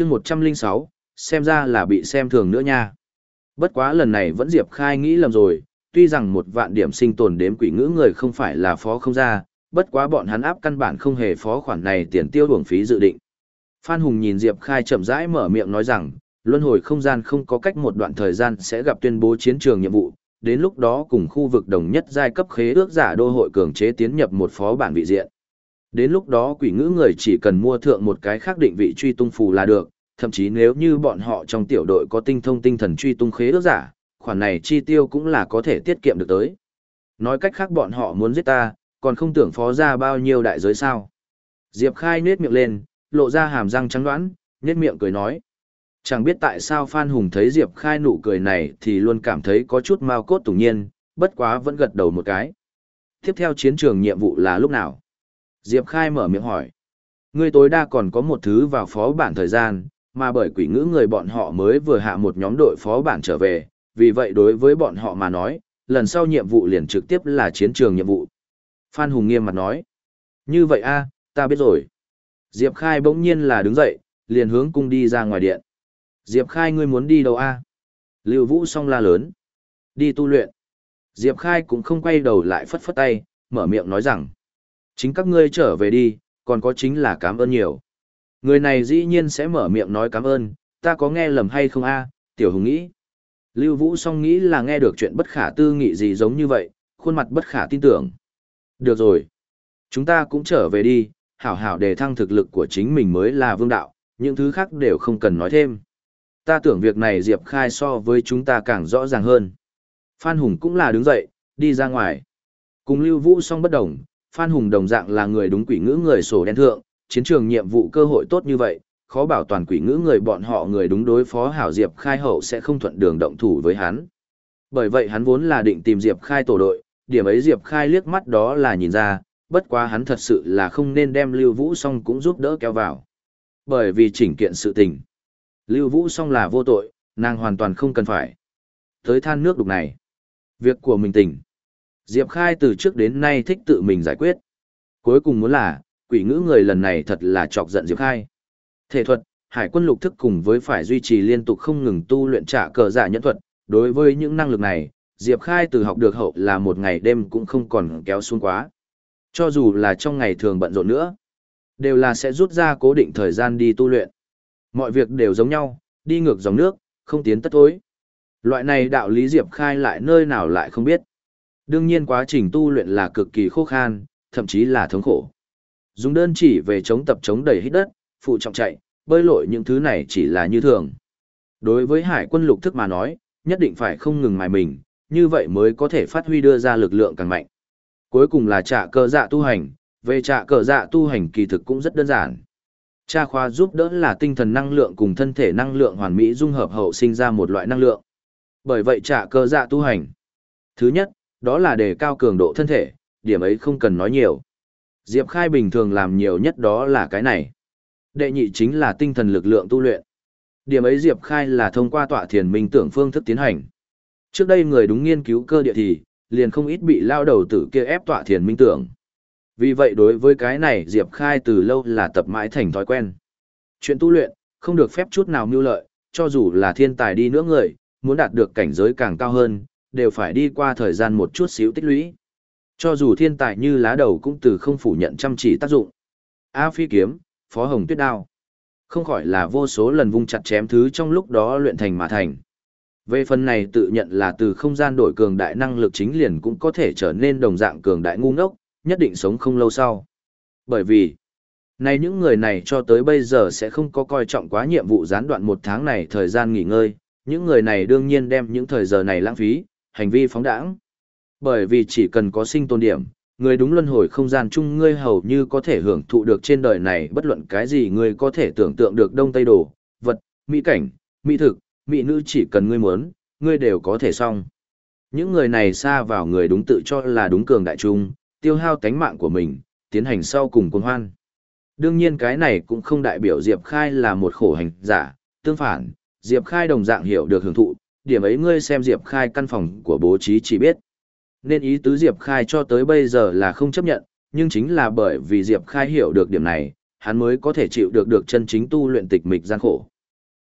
chương 106, xem ra là bị xem thường nữa nha. Bất quá lần này vẫn Diệp Khai nghĩ lầm rồi, tuy rằng một vạn điểm sinh tồn đếm quỷ ngữ người không phải là phó không ra, bất quá bọn hắn áp căn bản không hề phó khoản này tiền tiêu đường phí dự định. Phan Hùng nhìn Diệp Khai chậm rãi mở miệng nói rằng, luân hồi không gian không có cách một đoạn thời gian sẽ gặp tuyên bố chiến trường nhiệm vụ, đến lúc đó cùng khu vực đồng nhất giai cấp khế ước giả đô hội cường chế tiến nhập một phó bản vị diện. Đến lúc đó quỷ ngữ người chỉ cần mua thượng một cái khác định vị truy tung phù là được, thậm chí nếu như bọn họ trong tiểu đội có tinh thông tinh thần truy tung khế ước giả, khoản này chi tiêu cũng là có thể tiết kiệm được tới. Nói cách khác bọn họ muốn giết ta, còn không tưởng phó ra bao nhiêu đại giới sao. Diệp Khai nết miệng lên, lộ ra hàm răng trắng đoán, nết miệng cười nói. Chẳng biết tại sao Phan Hùng thấy Diệp Khai nụ cười này thì luôn cảm thấy có chút mau cốt tủng nhiên, bất quá vẫn gật đầu một cái. Tiếp theo chiến trường nhiệm vụ là lúc nào? Diệp Khai mở miệng hỏi. Ngươi tối đa còn có một thứ vào phó bản thời gian, mà bởi quỷ ngữ người bọn họ mới vừa hạ một nhóm đội phó bản trở về, vì vậy đối với bọn họ mà nói, lần sau nhiệm vụ liền trực tiếp là chiến trường nhiệm vụ. Phan Hùng nghiêm mặt nói. Như vậy a, ta biết rồi. Diệp Khai bỗng nhiên là đứng dậy, liền hướng cung đi ra ngoài điện. Diệp Khai ngươi muốn đi đâu a? Lưu Vũ song la lớn. Đi tu luyện. Diệp Khai cũng không quay đầu lại phất phất tay, mở miệng nói rằng. Chính các ngươi trở về đi, còn có chính là cảm ơn nhiều. Người này dĩ nhiên sẽ mở miệng nói cảm ơn, ta có nghe lầm hay không a? Tiểu Hùng nghĩ. Lưu Vũ song nghĩ là nghe được chuyện bất khả tư nghị gì giống như vậy, khuôn mặt bất khả tin tưởng. Được rồi. Chúng ta cũng trở về đi, hảo hảo đề thăng thực lực của chính mình mới là vương đạo, những thứ khác đều không cần nói thêm. Ta tưởng việc này Diệp Khai so với chúng ta càng rõ ràng hơn. Phan Hùng cũng là đứng dậy, đi ra ngoài. Cùng Lưu Vũ song bất đồng, Phan Hùng đồng dạng là người đúng quỷ ngữ người sổ đen thượng, chiến trường nhiệm vụ cơ hội tốt như vậy, khó bảo toàn quỷ ngữ người bọn họ người đúng đối phó hảo Diệp Khai hậu sẽ không thuận đường động thủ với hắn. Bởi vậy hắn vốn là định tìm Diệp Khai tổ đội, điểm ấy Diệp Khai liếc mắt đó là nhìn ra, bất quá hắn thật sự là không nên đem Lưu Vũ Song cũng giúp đỡ kéo vào. Bởi vì chỉnh kiện sự tình. Lưu Vũ Song là vô tội, nàng hoàn toàn không cần phải. Tới than nước đục này. Việc của mình tỉnh. Diệp Khai từ trước đến nay thích tự mình giải quyết. Cuối cùng muốn là, quỷ ngữ người lần này thật là chọc giận Diệp Khai. Thể thuật, hải quân lục thức cùng với phải duy trì liên tục không ngừng tu luyện trả cờ giả nhẫn thuật, đối với những năng lực này, Diệp Khai từ học được hậu là một ngày đêm cũng không còn kéo xuống quá. Cho dù là trong ngày thường bận rộn nữa, đều là sẽ rút ra cố định thời gian đi tu luyện. Mọi việc đều giống nhau, đi ngược dòng nước, không tiến tất thối. Loại này đạo lý Diệp Khai lại nơi nào lại không biết. Đương nhiên quá trình tu luyện là cực kỳ khô khan, thậm chí là thống khổ. Dùng đơn chỉ về chống tập chống đẩy hít đất, phụ trọng chạy, bơi lội những thứ này chỉ là như thường. Đối với hải quân lục thức mà nói, nhất định phải không ngừng mài mình, như vậy mới có thể phát huy đưa ra lực lượng càng mạnh. Cuối cùng là trả cờ dạ tu hành, về trả cờ dạ tu hành kỳ thực cũng rất đơn giản. Tra khoa giúp đỡ là tinh thần năng lượng cùng thân thể năng lượng hoàn mỹ dung hợp hậu sinh ra một loại năng lượng. Bởi vậy trả cờ dạ tu hành. Thứ nhất, đó là đề cao cường độ thân thể, điểm ấy không cần nói nhiều. Diệp Khai bình thường làm nhiều nhất đó là cái này. Đệ nhị chính là tinh thần lực lượng tu luyện. Điểm ấy Diệp Khai là thông qua tọa thiền minh tưởng phương thức tiến hành. Trước đây người đúng nghiên cứu cơ địa thì, liền không ít bị lao đầu tử kia ép tọa thiền minh tưởng. Vì vậy đối với cái này Diệp Khai từ lâu là tập mãi thành thói quen. Chuyện tu luyện, không được phép chút nào mưu lợi, cho dù là thiên tài đi nữa người, muốn đạt được cảnh giới càng cao hơn, đều phải đi qua thời gian một chút xíu tích lũy. Cho dù thiên tài như lá đầu cũng từ không phủ nhận chăm chỉ tác dụng. A phi kiếm, phó hồng tuyết đao. Không khỏi là vô số lần vung chặt chém thứ trong lúc đó luyện thành mà thành. Về phần này tự nhận là từ không gian đổi cường đại năng lực chính liền cũng có thể trở nên đồng dạng cường đại ngu ngốc, nhất định sống không lâu sau. Bởi vì, này những người này cho tới bây giờ sẽ không có coi trọng quá nhiệm vụ gián đoạn một tháng này thời gian nghỉ ngơi, những người này đương nhiên đem những thời giờ này lãng phí, hành vi phóng đãng. Bởi vì chỉ cần có sinh tồn điểm, người đúng luân hồi không gian chung ngươi hầu như có thể hưởng thụ được trên đời này bất luận cái gì ngươi có thể tưởng tượng được đông tây đồ, vật, mỹ cảnh, mỹ thực, mỹ nữ chỉ cần ngươi muốn, ngươi đều có thể xong. Những người này xa vào người đúng tự cho là đúng cường đại trung, tiêu hao tánh mạng của mình, tiến hành sau cùng cuồng hoan. Đương nhiên cái này cũng không đại biểu Diệp Khai là một khổ hành giả, tương phản, Diệp Khai đồng dạng hiểu được hưởng thụ, điểm ấy ngươi xem Diệp Khai căn phòng của bố trí chỉ biết. Nên ý tứ Diệp Khai cho tới bây giờ là không chấp nhận, nhưng chính là bởi vì Diệp Khai hiểu được điểm này, hắn mới có thể chịu được được chân chính tu luyện tịch mịch gian khổ.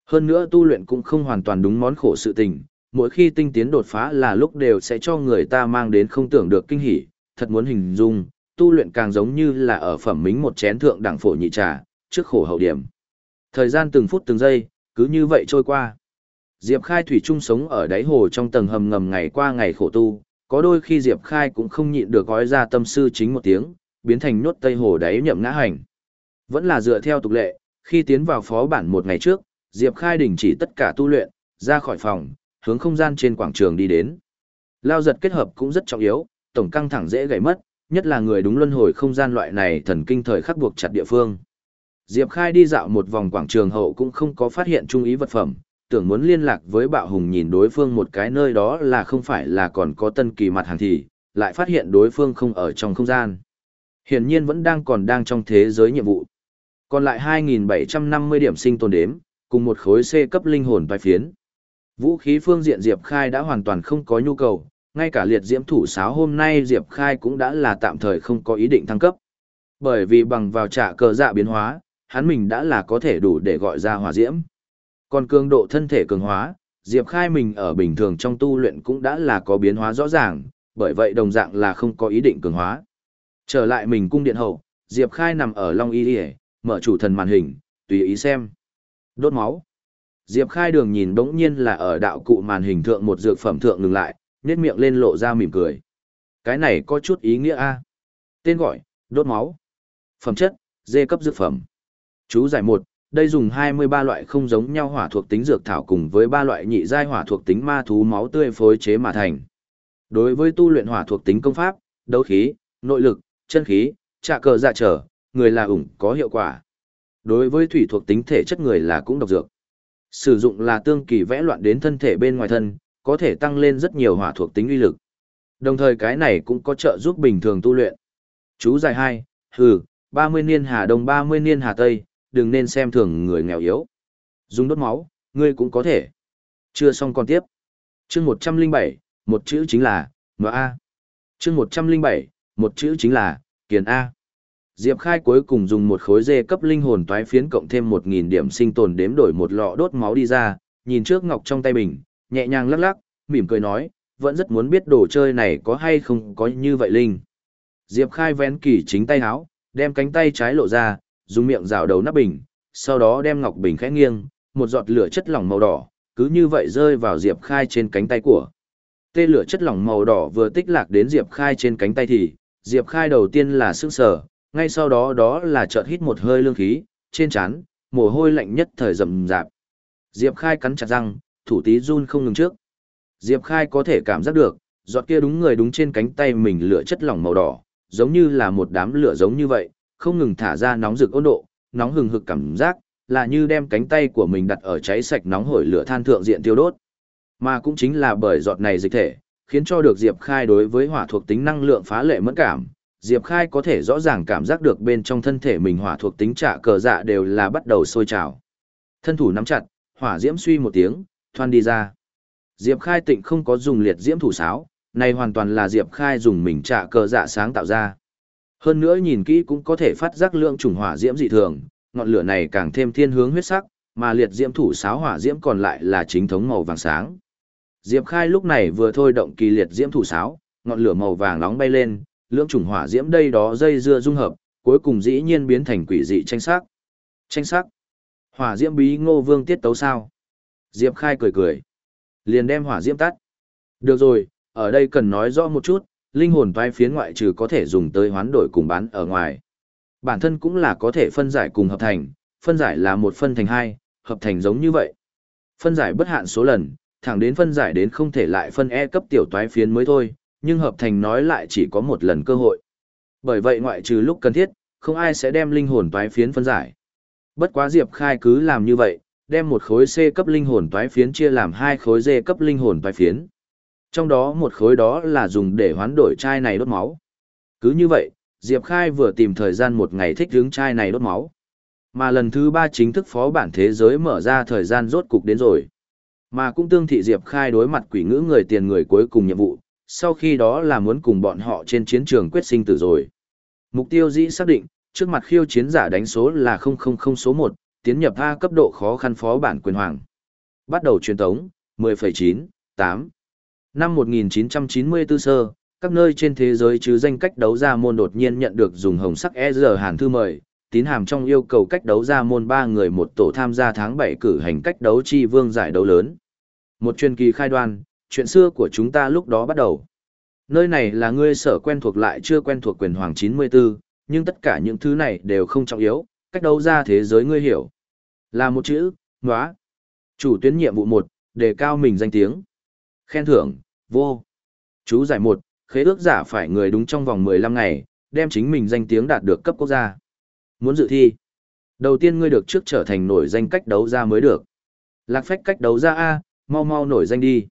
Hơn nữa tu luyện cũng không hoàn toàn đúng món khổ sự tình, mỗi khi tinh tiến đột phá là lúc đều sẽ cho người ta mang đến không tưởng được kinh hỉ, thật muốn hình dung, tu luyện càng giống như là ở phẩm mính một chén thượng đẳng phổ nhị trà, trước khổ hậu điểm. Thời gian từng phút từng giây, cứ như vậy trôi qua. Diệp Khai thủy chung sống ở đáy hồ trong tầng hầm ngầm ngày qua ngày khổ tu, có đôi khi Diệp Khai cũng không nhịn được gói ra tâm sư chính một tiếng, biến thành nhốt tây hồ đáy nhậm ngã hành. Vẫn là dựa theo tục lệ, khi tiến vào phó bản một ngày trước, Diệp Khai đình chỉ tất cả tu luyện, ra khỏi phòng, hướng không gian trên quảng trường đi đến. Lao giật kết hợp cũng rất trọng yếu, tổng căng thẳng dễ gãy mất, nhất là người đúng luân hồi không gian loại này thần kinh thời khắc buộc chặt địa phương. Diệp Khai đi dạo một vòng quảng trường hậu cũng không có phát hiện trung ý vật phẩm, tưởng muốn liên lạc với bạo hùng nhìn đối phương một cái nơi đó là không phải là còn có tân kỳ mặt hàng thì, lại phát hiện đối phương không ở trong không gian. Hiển nhiên vẫn đang còn đang trong thế giới nhiệm vụ. Còn lại 2.750 điểm sinh tồn đếm, cùng một khối C cấp linh hồn vai phiến. Vũ khí phương diện Diệp Khai đã hoàn toàn không có nhu cầu, ngay cả liệt diễm thủ sáo hôm nay Diệp Khai cũng đã là tạm thời không có ý định thăng cấp. Bởi vì bằng vào trả cờ dạ biến hóa, hắn mình đã là có thể đủ để gọi ra hỏa diễm. Còn cường độ thân thể cường hóa, Diệp Khai mình ở bình thường trong tu luyện cũng đã là có biến hóa rõ ràng, bởi vậy đồng dạng là không có ý định cường hóa. Trở lại mình cung điện hậu, Diệp Khai nằm ở Long Y Điề, mở chủ thần màn hình, tùy ý xem. Đốt máu. Diệp Khai đường nhìn đống nhiên là ở đạo cụ màn hình thượng một dược phẩm thượng ngừng lại, nét miệng lên lộ ra mỉm cười. Cái này có chút ý nghĩa a Tên gọi, đốt máu. Phẩm chất, dê cấp dược phẩm. Chú giải một đây dùng 23 loại không giống nhau hỏa thuộc tính dược thảo cùng với ba loại nhị giai hỏa thuộc tính ma thú máu tươi phối chế mà thành. Đối với tu luyện hỏa thuộc tính công pháp, đấu khí, nội lực, chân khí, trạ cờ dạ trở, người là ủng có hiệu quả. Đối với thủy thuộc tính thể chất người là cũng độc dược. Sử dụng là tương kỳ vẽ loạn đến thân thể bên ngoài thân, có thể tăng lên rất nhiều hỏa thuộc tính uy lực. Đồng thời cái này cũng có trợ giúp bình thường tu luyện. Chú giải 2, hừ, 30 niên hà đông 30 niên hà tây, đừng nên xem thường người nghèo yếu. Dùng đốt máu, ngươi cũng có thể. Chưa xong còn tiếp. Chương 107, một chữ chính là, M.A. Chương 107, một chữ chính là, Kiền A. Diệp Khai cuối cùng dùng một khối dê cấp linh hồn toái phiến cộng thêm 1.000 điểm sinh tồn đếm đổi một lọ đốt máu đi ra, nhìn trước ngọc trong tay mình nhẹ nhàng lắc lắc, mỉm cười nói, vẫn rất muốn biết đồ chơi này có hay không có như vậy linh. Diệp Khai vén kỳ chính tay áo, đem cánh tay trái lộ ra, dùng miệng rào đầu nắp bình, sau đó đem ngọc bình khẽ nghiêng, một giọt lửa chất lỏng màu đỏ, cứ như vậy rơi vào Diệp Khai trên cánh tay của. Tê lửa chất lỏng màu đỏ vừa tích lạc đến Diệp Khai trên cánh tay thì, Diệp Khai đầu tiên là sững sờ, ngay sau đó đó là chợt hít một hơi lương khí, trên trán, mồ hôi lạnh nhất thời rầm rạp. Diệp Khai cắn chặt răng, thủ tí run không ngừng trước. Diệp Khai có thể cảm giác được, giọt kia đúng người đúng trên cánh tay mình lửa chất lỏng màu đỏ, giống như là một đám lửa giống như vậy, không ngừng thả ra nóng rực ôn độ, nóng hừng hực cảm giác, là như đem cánh tay của mình đặt ở cháy sạch nóng hổi lửa than thượng diện tiêu đốt. Mà cũng chính là bởi giọt này dịch thể, khiến cho được Diệp Khai đối với hỏa thuộc tính năng lượng phá lệ mẫn cảm. Diệp Khai có thể rõ ràng cảm giác được bên trong thân thể mình hỏa thuộc tính trả cờ dạ đều là bắt đầu sôi trào. Thân thủ nắm chặt, hỏa diễm suy một tiếng, thoan đi ra. Diệp Khai tịnh không có dùng liệt diễm thủ sáo, này hoàn toàn là Diệp Khai dùng mình trả cờ dạ sáng tạo ra. Hơn nữa nhìn kỹ cũng có thể phát giác lượng trùng hỏa diễm dị thường, ngọn lửa này càng thêm thiên hướng huyết sắc, mà liệt diễm thủ sáo hỏa diễm còn lại là chính thống màu vàng sáng. Diệp Khai lúc này vừa thôi động kỳ liệt diễm thủ sáo, ngọn lửa màu vàng nóng bay lên, lượng trùng hỏa diễm đây đó dây dưa dung hợp, cuối cùng dĩ nhiên biến thành quỷ dị tranh sắc. Tranh sắc. Hỏa diễm bí ngô vương tiết tấu sao? Diệp Khai cười cười. Liền đem hỏa diễm tắt. Được rồi, ở đây cần nói rõ một chút, linh hồn toái phiến ngoại trừ có thể dùng tới hoán đổi cùng bán ở ngoài. Bản thân cũng là có thể phân giải cùng hợp thành, phân giải là một phân thành hai, hợp thành giống như vậy. Phân giải bất hạn số lần, thẳng đến phân giải đến không thể lại phân E cấp tiểu toái phiến mới thôi, nhưng hợp thành nói lại chỉ có một lần cơ hội. Bởi vậy ngoại trừ lúc cần thiết, không ai sẽ đem linh hồn toái phiến phân giải. Bất quá Diệp Khai cứ làm như vậy, đem một khối C cấp linh hồn toái phiến chia làm hai khối D cấp linh hồn toái phiến trong đó một khối đó là dùng để hoán đổi chai này đốt máu. Cứ như vậy, Diệp Khai vừa tìm thời gian một ngày thích hướng chai này đốt máu. Mà lần thứ ba chính thức phó bản thế giới mở ra thời gian rốt cục đến rồi. Mà cũng tương thị Diệp Khai đối mặt quỷ ngữ người tiền người cuối cùng nhiệm vụ, sau khi đó là muốn cùng bọn họ trên chiến trường quyết sinh tử rồi. Mục tiêu dĩ xác định, trước mặt khiêu chiến giả đánh số là 000 số 1, tiến nhập A cấp độ khó khăn phó bản quyền hoàng. Bắt đầu truyền tống, 10,9, 8. Năm 1994 sơ, các nơi trên thế giới chứ danh cách đấu ra môn đột nhiên nhận được dùng hồng sắc e giờ hàn thư mời, tín hàm trong yêu cầu cách đấu ra môn ba người một tổ tham gia tháng 7 cử hành cách đấu chi vương giải đấu lớn. Một truyền kỳ khai đoan, chuyện xưa của chúng ta lúc đó bắt đầu. Nơi này là ngươi sở quen thuộc lại chưa quen thuộc quyền hoàng 94, nhưng tất cả những thứ này đều không trọng yếu, cách đấu ra thế giới ngươi hiểu. Là một chữ, ngóa. Chủ tuyến nhiệm vụ 1, đề cao mình danh tiếng. Khen thưởng, vô. Chú giải 1, khế ước giả phải người đúng trong vòng 15 ngày, đem chính mình danh tiếng đạt được cấp quốc gia. Muốn dự thi. Đầu tiên ngươi được trước trở thành nổi danh cách đấu ra mới được. Lạc phách cách đấu ra A, mau mau nổi danh đi.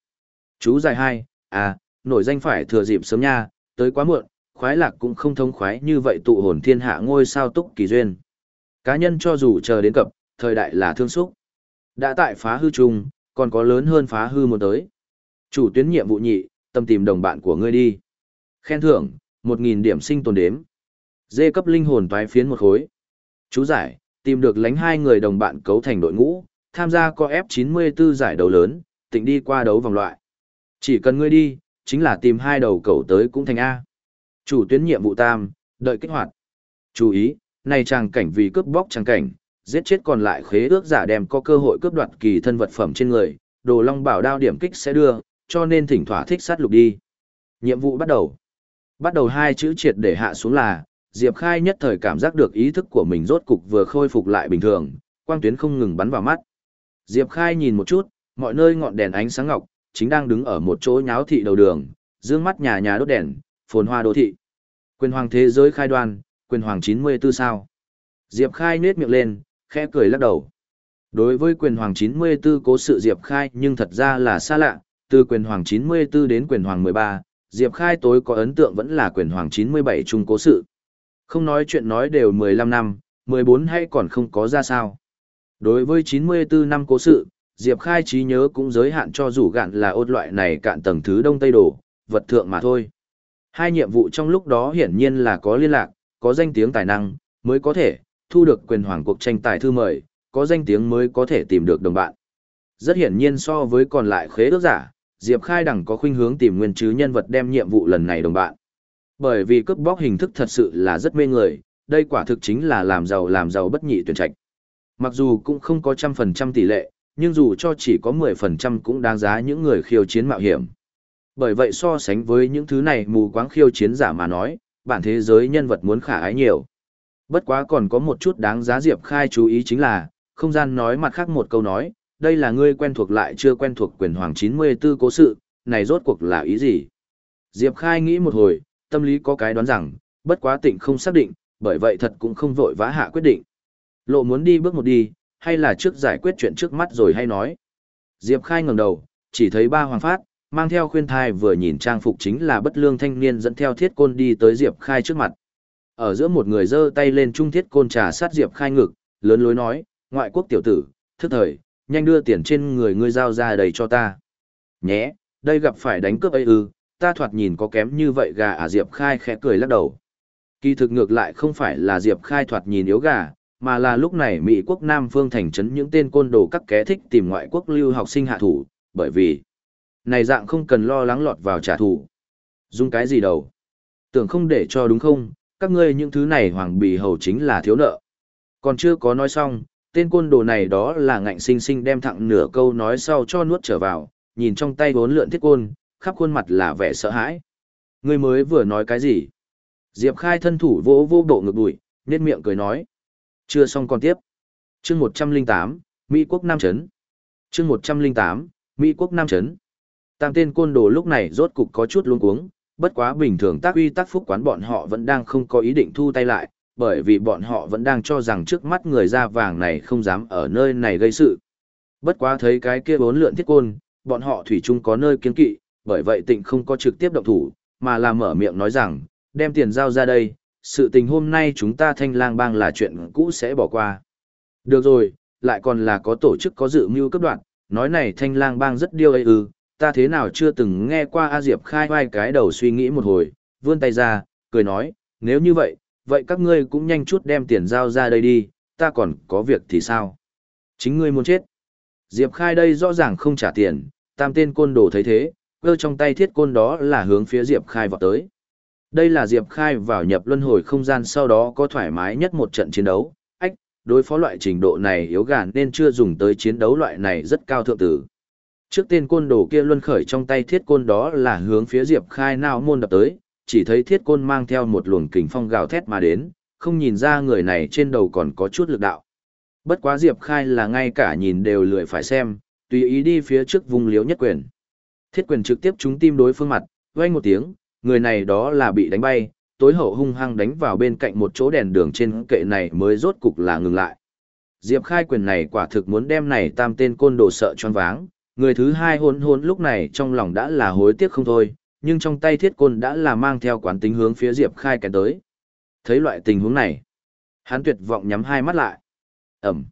Chú giải 2, à, nổi danh phải thừa dịp sớm nha, tới quá muộn, khoái lạc cũng không thông khoái như vậy tụ hồn thiên hạ ngôi sao túc kỳ duyên. Cá nhân cho dù chờ đến cập, thời đại là thương xúc. Đã tại phá hư chung, còn có lớn hơn phá hư một tới. Chủ tuyến nhiệm vụ nhị, tâm tìm đồng bạn của ngươi đi. Khen thưởng, 1.000 điểm sinh tồn đếm. Dê cấp linh hồn toái phiến một khối. Chú giải, tìm được lánh hai người đồng bạn cấu thành đội ngũ, tham gia co F94 giải đấu lớn, tỉnh đi qua đấu vòng loại. Chỉ cần ngươi đi, chính là tìm hai đầu cầu tới cũng thành A. Chủ tuyến nhiệm vụ tam, đợi kích hoạt. Chú ý, này trang cảnh vì cướp bóc trang cảnh, giết chết còn lại khế ước giả đem có cơ hội cướp đoạt kỳ thân vật phẩm trên người, đồ long bảo đao điểm kích sẽ đưa, cho nên thỉnh thỏa thích sát lục đi. Nhiệm vụ bắt đầu. Bắt đầu hai chữ triệt để hạ xuống là, Diệp Khai nhất thời cảm giác được ý thức của mình rốt cục vừa khôi phục lại bình thường, quang tuyến không ngừng bắn vào mắt. Diệp Khai nhìn một chút, mọi nơi ngọn đèn ánh sáng ngọc, chính đang đứng ở một chỗ nháo thị đầu đường, dương mắt nhà nhà đốt đèn, phồn hoa đô thị. Quyền hoàng thế giới khai đoan, quyền hoàng 94 sao. Diệp Khai nết miệng lên, khẽ cười lắc đầu. Đối với quyền hoàng 94 cố sự Diệp Khai nhưng thật ra là xa lạ, từ quyền hoàng 94 đến quyền hoàng 13, Diệp Khai tối có ấn tượng vẫn là quyền hoàng 97 trung cố sự. Không nói chuyện nói đều 15 năm, 14 hay còn không có ra sao. Đối với 94 năm cố sự, Diệp Khai trí nhớ cũng giới hạn cho rủ gạn là ốt loại này cạn tầng thứ đông tây đồ, vật thượng mà thôi. Hai nhiệm vụ trong lúc đó hiển nhiên là có liên lạc, có danh tiếng tài năng, mới có thể thu được quyền hoàng cuộc tranh tài thư mời, có danh tiếng mới có thể tìm được đồng bạn. Rất hiển nhiên so với còn lại khế ước giả, Diệp Khai đẳng có khuynh hướng tìm nguyên chứ nhân vật đem nhiệm vụ lần này đồng bạn. Bởi vì cướp bóc hình thức thật sự là rất mê người, đây quả thực chính là làm giàu làm giàu bất nhị tuyển trạch. Mặc dù cũng không có trăm phần trăm tỷ lệ, nhưng dù cho chỉ có 10% cũng đáng giá những người khiêu chiến mạo hiểm. Bởi vậy so sánh với những thứ này mù quáng khiêu chiến giả mà nói, bản thế giới nhân vật muốn khả ái nhiều. Bất quá còn có một chút đáng giá Diệp Khai chú ý chính là, không gian nói mặt khác một câu nói, đây là ngươi quen thuộc lại chưa quen thuộc quyền hoàng 94 cố sự, này rốt cuộc là ý gì? Diệp Khai nghĩ một hồi, tâm lý có cái đoán rằng, bất quá tịnh không xác định, bởi vậy thật cũng không vội vã hạ quyết định. Lộ muốn đi bước một đi, hay là trước giải quyết chuyện trước mắt rồi hay nói. Diệp Khai ngẩng đầu, chỉ thấy ba hoàng phát, mang theo khuyên thai vừa nhìn trang phục chính là bất lương thanh niên dẫn theo thiết côn đi tới Diệp Khai trước mặt. Ở giữa một người giơ tay lên trung thiết côn trà sát Diệp Khai ngực, lớn lối nói, ngoại quốc tiểu tử, thức thời, nhanh đưa tiền trên người ngươi giao ra đầy cho ta. Nhé, đây gặp phải đánh cướp ấy ư, ta thoạt nhìn có kém như vậy gà à Diệp Khai khẽ cười lắc đầu. Kỳ thực ngược lại không phải là Diệp Khai thoạt nhìn yếu gà, mà là lúc này Mỹ quốc Nam phương thành trấn những tên côn đồ các ké thích tìm ngoại quốc lưu học sinh hạ thủ, bởi vì này dạng không cần lo lắng lọt vào trả thù. Dùng cái gì đâu? Tưởng không để cho đúng không, các ngươi những thứ này hoàng bì hầu chính là thiếu nợ. Còn chưa có nói xong, tên côn đồ này đó là ngạnh sinh sinh đem thẳng nửa câu nói sau cho nuốt trở vào, nhìn trong tay bốn lượn thiết côn, khắp khuôn mặt là vẻ sợ hãi. Ngươi mới vừa nói cái gì? Diệp Khai thân thủ vỗ vô bộ ngực bụi, nét miệng cười nói. Chưa xong còn tiếp. chương 108, Mỹ quốc Nam Trấn. chương 108, Mỹ quốc Nam Trấn. Tam tên côn đồ lúc này rốt cục có chút luống cuống, bất quá bình thường tác uy tác phúc quán bọn họ vẫn đang không có ý định thu tay lại, bởi vì bọn họ vẫn đang cho rằng trước mắt người da vàng này không dám ở nơi này gây sự. Bất quá thấy cái kia bốn lượn thiết côn, bọn họ thủy chung có nơi kiến kỵ, bởi vậy tịnh không có trực tiếp động thủ, mà là mở miệng nói rằng, đem tiền giao ra đây, sự tình hôm nay chúng ta thanh lang bang là chuyện cũ sẽ bỏ qua. Được rồi, lại còn là có tổ chức có dự mưu cấp đoạn, nói này thanh lang bang rất điêu ấy ư, ta thế nào chưa từng nghe qua A Diệp khai vai cái đầu suy nghĩ một hồi, vươn tay ra, cười nói, nếu như vậy, vậy các ngươi cũng nhanh chút đem tiền giao ra đây đi, ta còn có việc thì sao? Chính ngươi muốn chết. Diệp Khai đây rõ ràng không trả tiền, tam tên côn đồ thấy thế, cơ trong tay thiết côn đó là hướng phía Diệp Khai vọt tới. Đây là Diệp Khai vào nhập luân hồi không gian sau đó có thoải mái nhất một trận chiến đấu, ách, đối phó loại trình độ này yếu gàn nên chưa dùng tới chiến đấu loại này rất cao thượng tử. Trước tên côn đồ kia luân khởi trong tay thiết côn đó là hướng phía Diệp Khai nào môn đập tới, chỉ thấy thiết côn mang theo một luồng kình phong gào thét mà đến, không nhìn ra người này trên đầu còn có chút lực đạo. Bất quá Diệp Khai là ngay cả nhìn đều lười phải xem, tùy ý đi phía trước vùng liếu nhất quyền. Thiết quyền trực tiếp trúng tim đối phương mặt, vang một tiếng, người này đó là bị đánh bay, tối hậu hung hăng đánh vào bên cạnh một chỗ đèn đường trên kệ này mới rốt cục là ngừng lại. Diệp Khai quyền này quả thực muốn đem này tam tên côn đồ sợ choáng váng, người thứ hai hôn hôn lúc này trong lòng đã là hối tiếc không thôi, nhưng trong tay thiết côn đã là mang theo quán tính hướng phía Diệp Khai kèn tới. Thấy loại tình huống này, hắn tuyệt vọng nhắm hai mắt lại. Ẩm.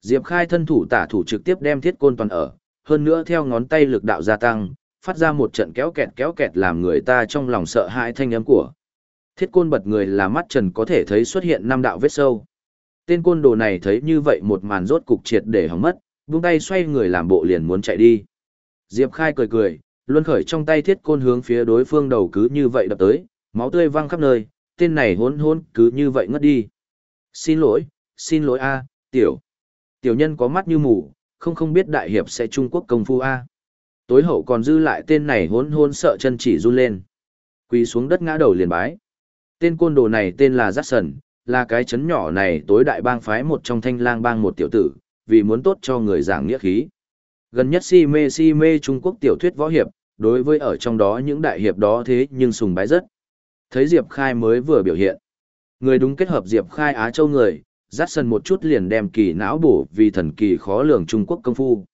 Diệp Khai thân thủ tả thủ trực tiếp đem thiết côn toàn ở, hơn nữa theo ngón tay lực đạo gia tăng, phát ra một trận kéo kẹt kéo kẹt làm người ta trong lòng sợ hãi thanh âm của. Thiết côn bật người là mắt trần có thể thấy xuất hiện năm đạo vết sâu. Tên côn đồ này thấy như vậy một màn rốt cục triệt để hỏng mất, buông tay xoay người làm bộ liền muốn chạy đi. Diệp Khai cười cười, luân khởi trong tay thiết côn hướng phía đối phương đầu cứ như vậy đập tới, máu tươi văng khắp nơi, tên này hốn hốn cứ như vậy ngất đi. Xin lỗi, xin lỗi a, tiểu. Tiểu nhân có mắt như mù, không không biết đại hiệp sẽ Trung Quốc công phu a. Tối hậu còn dư lại tên này hốn hỗn sợ chân chỉ run lên. Quỳ xuống đất ngã đầu liền bái. Tên côn đồ này tên là Jackson, là cái chấn nhỏ này tối đại bang phái một trong thanh lang bang một tiểu tử, vì muốn tốt cho người giảng nghĩa khí. Gần nhất si mê si mê Trung Quốc tiểu thuyết võ hiệp, đối với ở trong đó những đại hiệp đó thế nhưng sùng bái rất. Thấy Diệp Khai mới vừa biểu hiện. Người đúng kết hợp Diệp Khai Á Châu người, dắt sân một chút liền đem kỳ não bổ vì thần kỳ khó lường Trung Quốc công phu.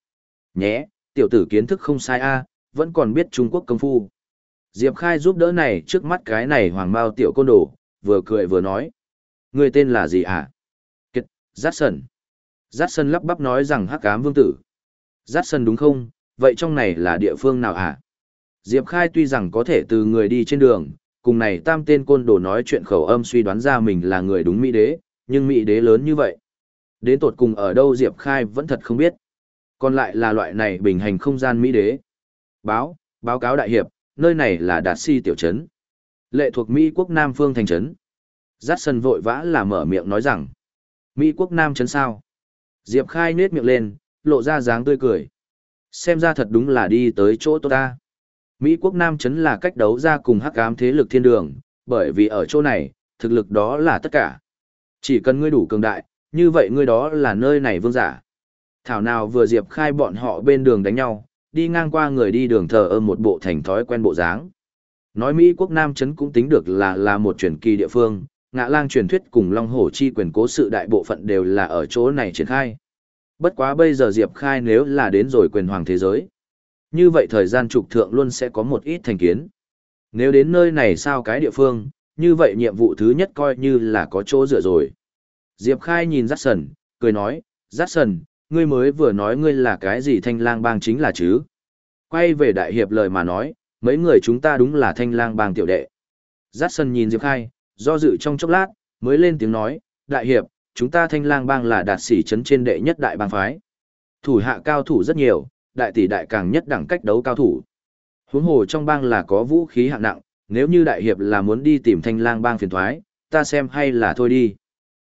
Nhé, tiểu tử kiến thức không sai a, vẫn còn biết Trung Quốc công phu. Diệp Khai giúp đỡ này trước mắt cái này hoàng bao tiểu côn đồ, vừa cười vừa nói. Người tên là gì hả? Kiệt, Giác Sần. Giác Sần lắp bắp nói rằng hắc ám vương tử. Giác sân đúng không? Vậy trong này là địa phương nào hả? Diệp Khai tuy rằng có thể từ người đi trên đường, cùng này tam tên côn đồ nói chuyện khẩu âm suy đoán ra mình là người đúng Mỹ đế, nhưng Mỹ đế lớn như vậy. Đến tột cùng ở đâu Diệp Khai vẫn thật không biết. Còn lại là loại này bình hành không gian Mỹ đế. Báo, báo cáo đại hiệp, nơi này là Đạt Si tiểu trấn. Lệ thuộc Mỹ quốc Nam phương thành trấn. Giác sân vội vã là mở miệng nói rằng. Mỹ quốc Nam trấn sao? Diệp Khai nết miệng lên, lộ ra dáng tươi cười. Xem ra thật đúng là đi tới chỗ tốt ta. Mỹ quốc Nam chấn là cách đấu ra cùng hắc ám thế lực thiên đường, bởi vì ở chỗ này, thực lực đó là tất cả. Chỉ cần ngươi đủ cường đại, như vậy ngươi đó là nơi này vương giả. Thảo nào vừa diệp khai bọn họ bên đường đánh nhau, đi ngang qua người đi đường thờ ơ một bộ thành thói quen bộ dáng. Nói Mỹ quốc Nam chấn cũng tính được là là một truyền kỳ địa phương, ngạ lang truyền thuyết cùng Long Hổ chi quyền cố sự đại bộ phận đều là ở chỗ này triển khai. Bất quá bây giờ Diệp Khai nếu là đến rồi quyền hoàng thế giới. Như vậy thời gian trục thượng luôn sẽ có một ít thành kiến. Nếu đến nơi này sao cái địa phương, như vậy nhiệm vụ thứ nhất coi như là có chỗ dựa rồi. Diệp Khai nhìn Giác Sần, cười nói, Giác Sần, ngươi mới vừa nói ngươi là cái gì thanh lang bang chính là chứ. Quay về đại hiệp lời mà nói, mấy người chúng ta đúng là thanh lang bang tiểu đệ. Giác Sần nhìn Diệp Khai, do dự trong chốc lát, mới lên tiếng nói, đại hiệp, chúng ta thanh lang bang là đạt sĩ chấn trên đệ nhất đại bang phái. Thủ hạ cao thủ rất nhiều, đại tỷ đại càng nhất đẳng cách đấu cao thủ. Huống hồ trong bang là có vũ khí hạng nặng, nếu như đại hiệp là muốn đi tìm thanh lang bang phiền thoái, ta xem hay là thôi đi.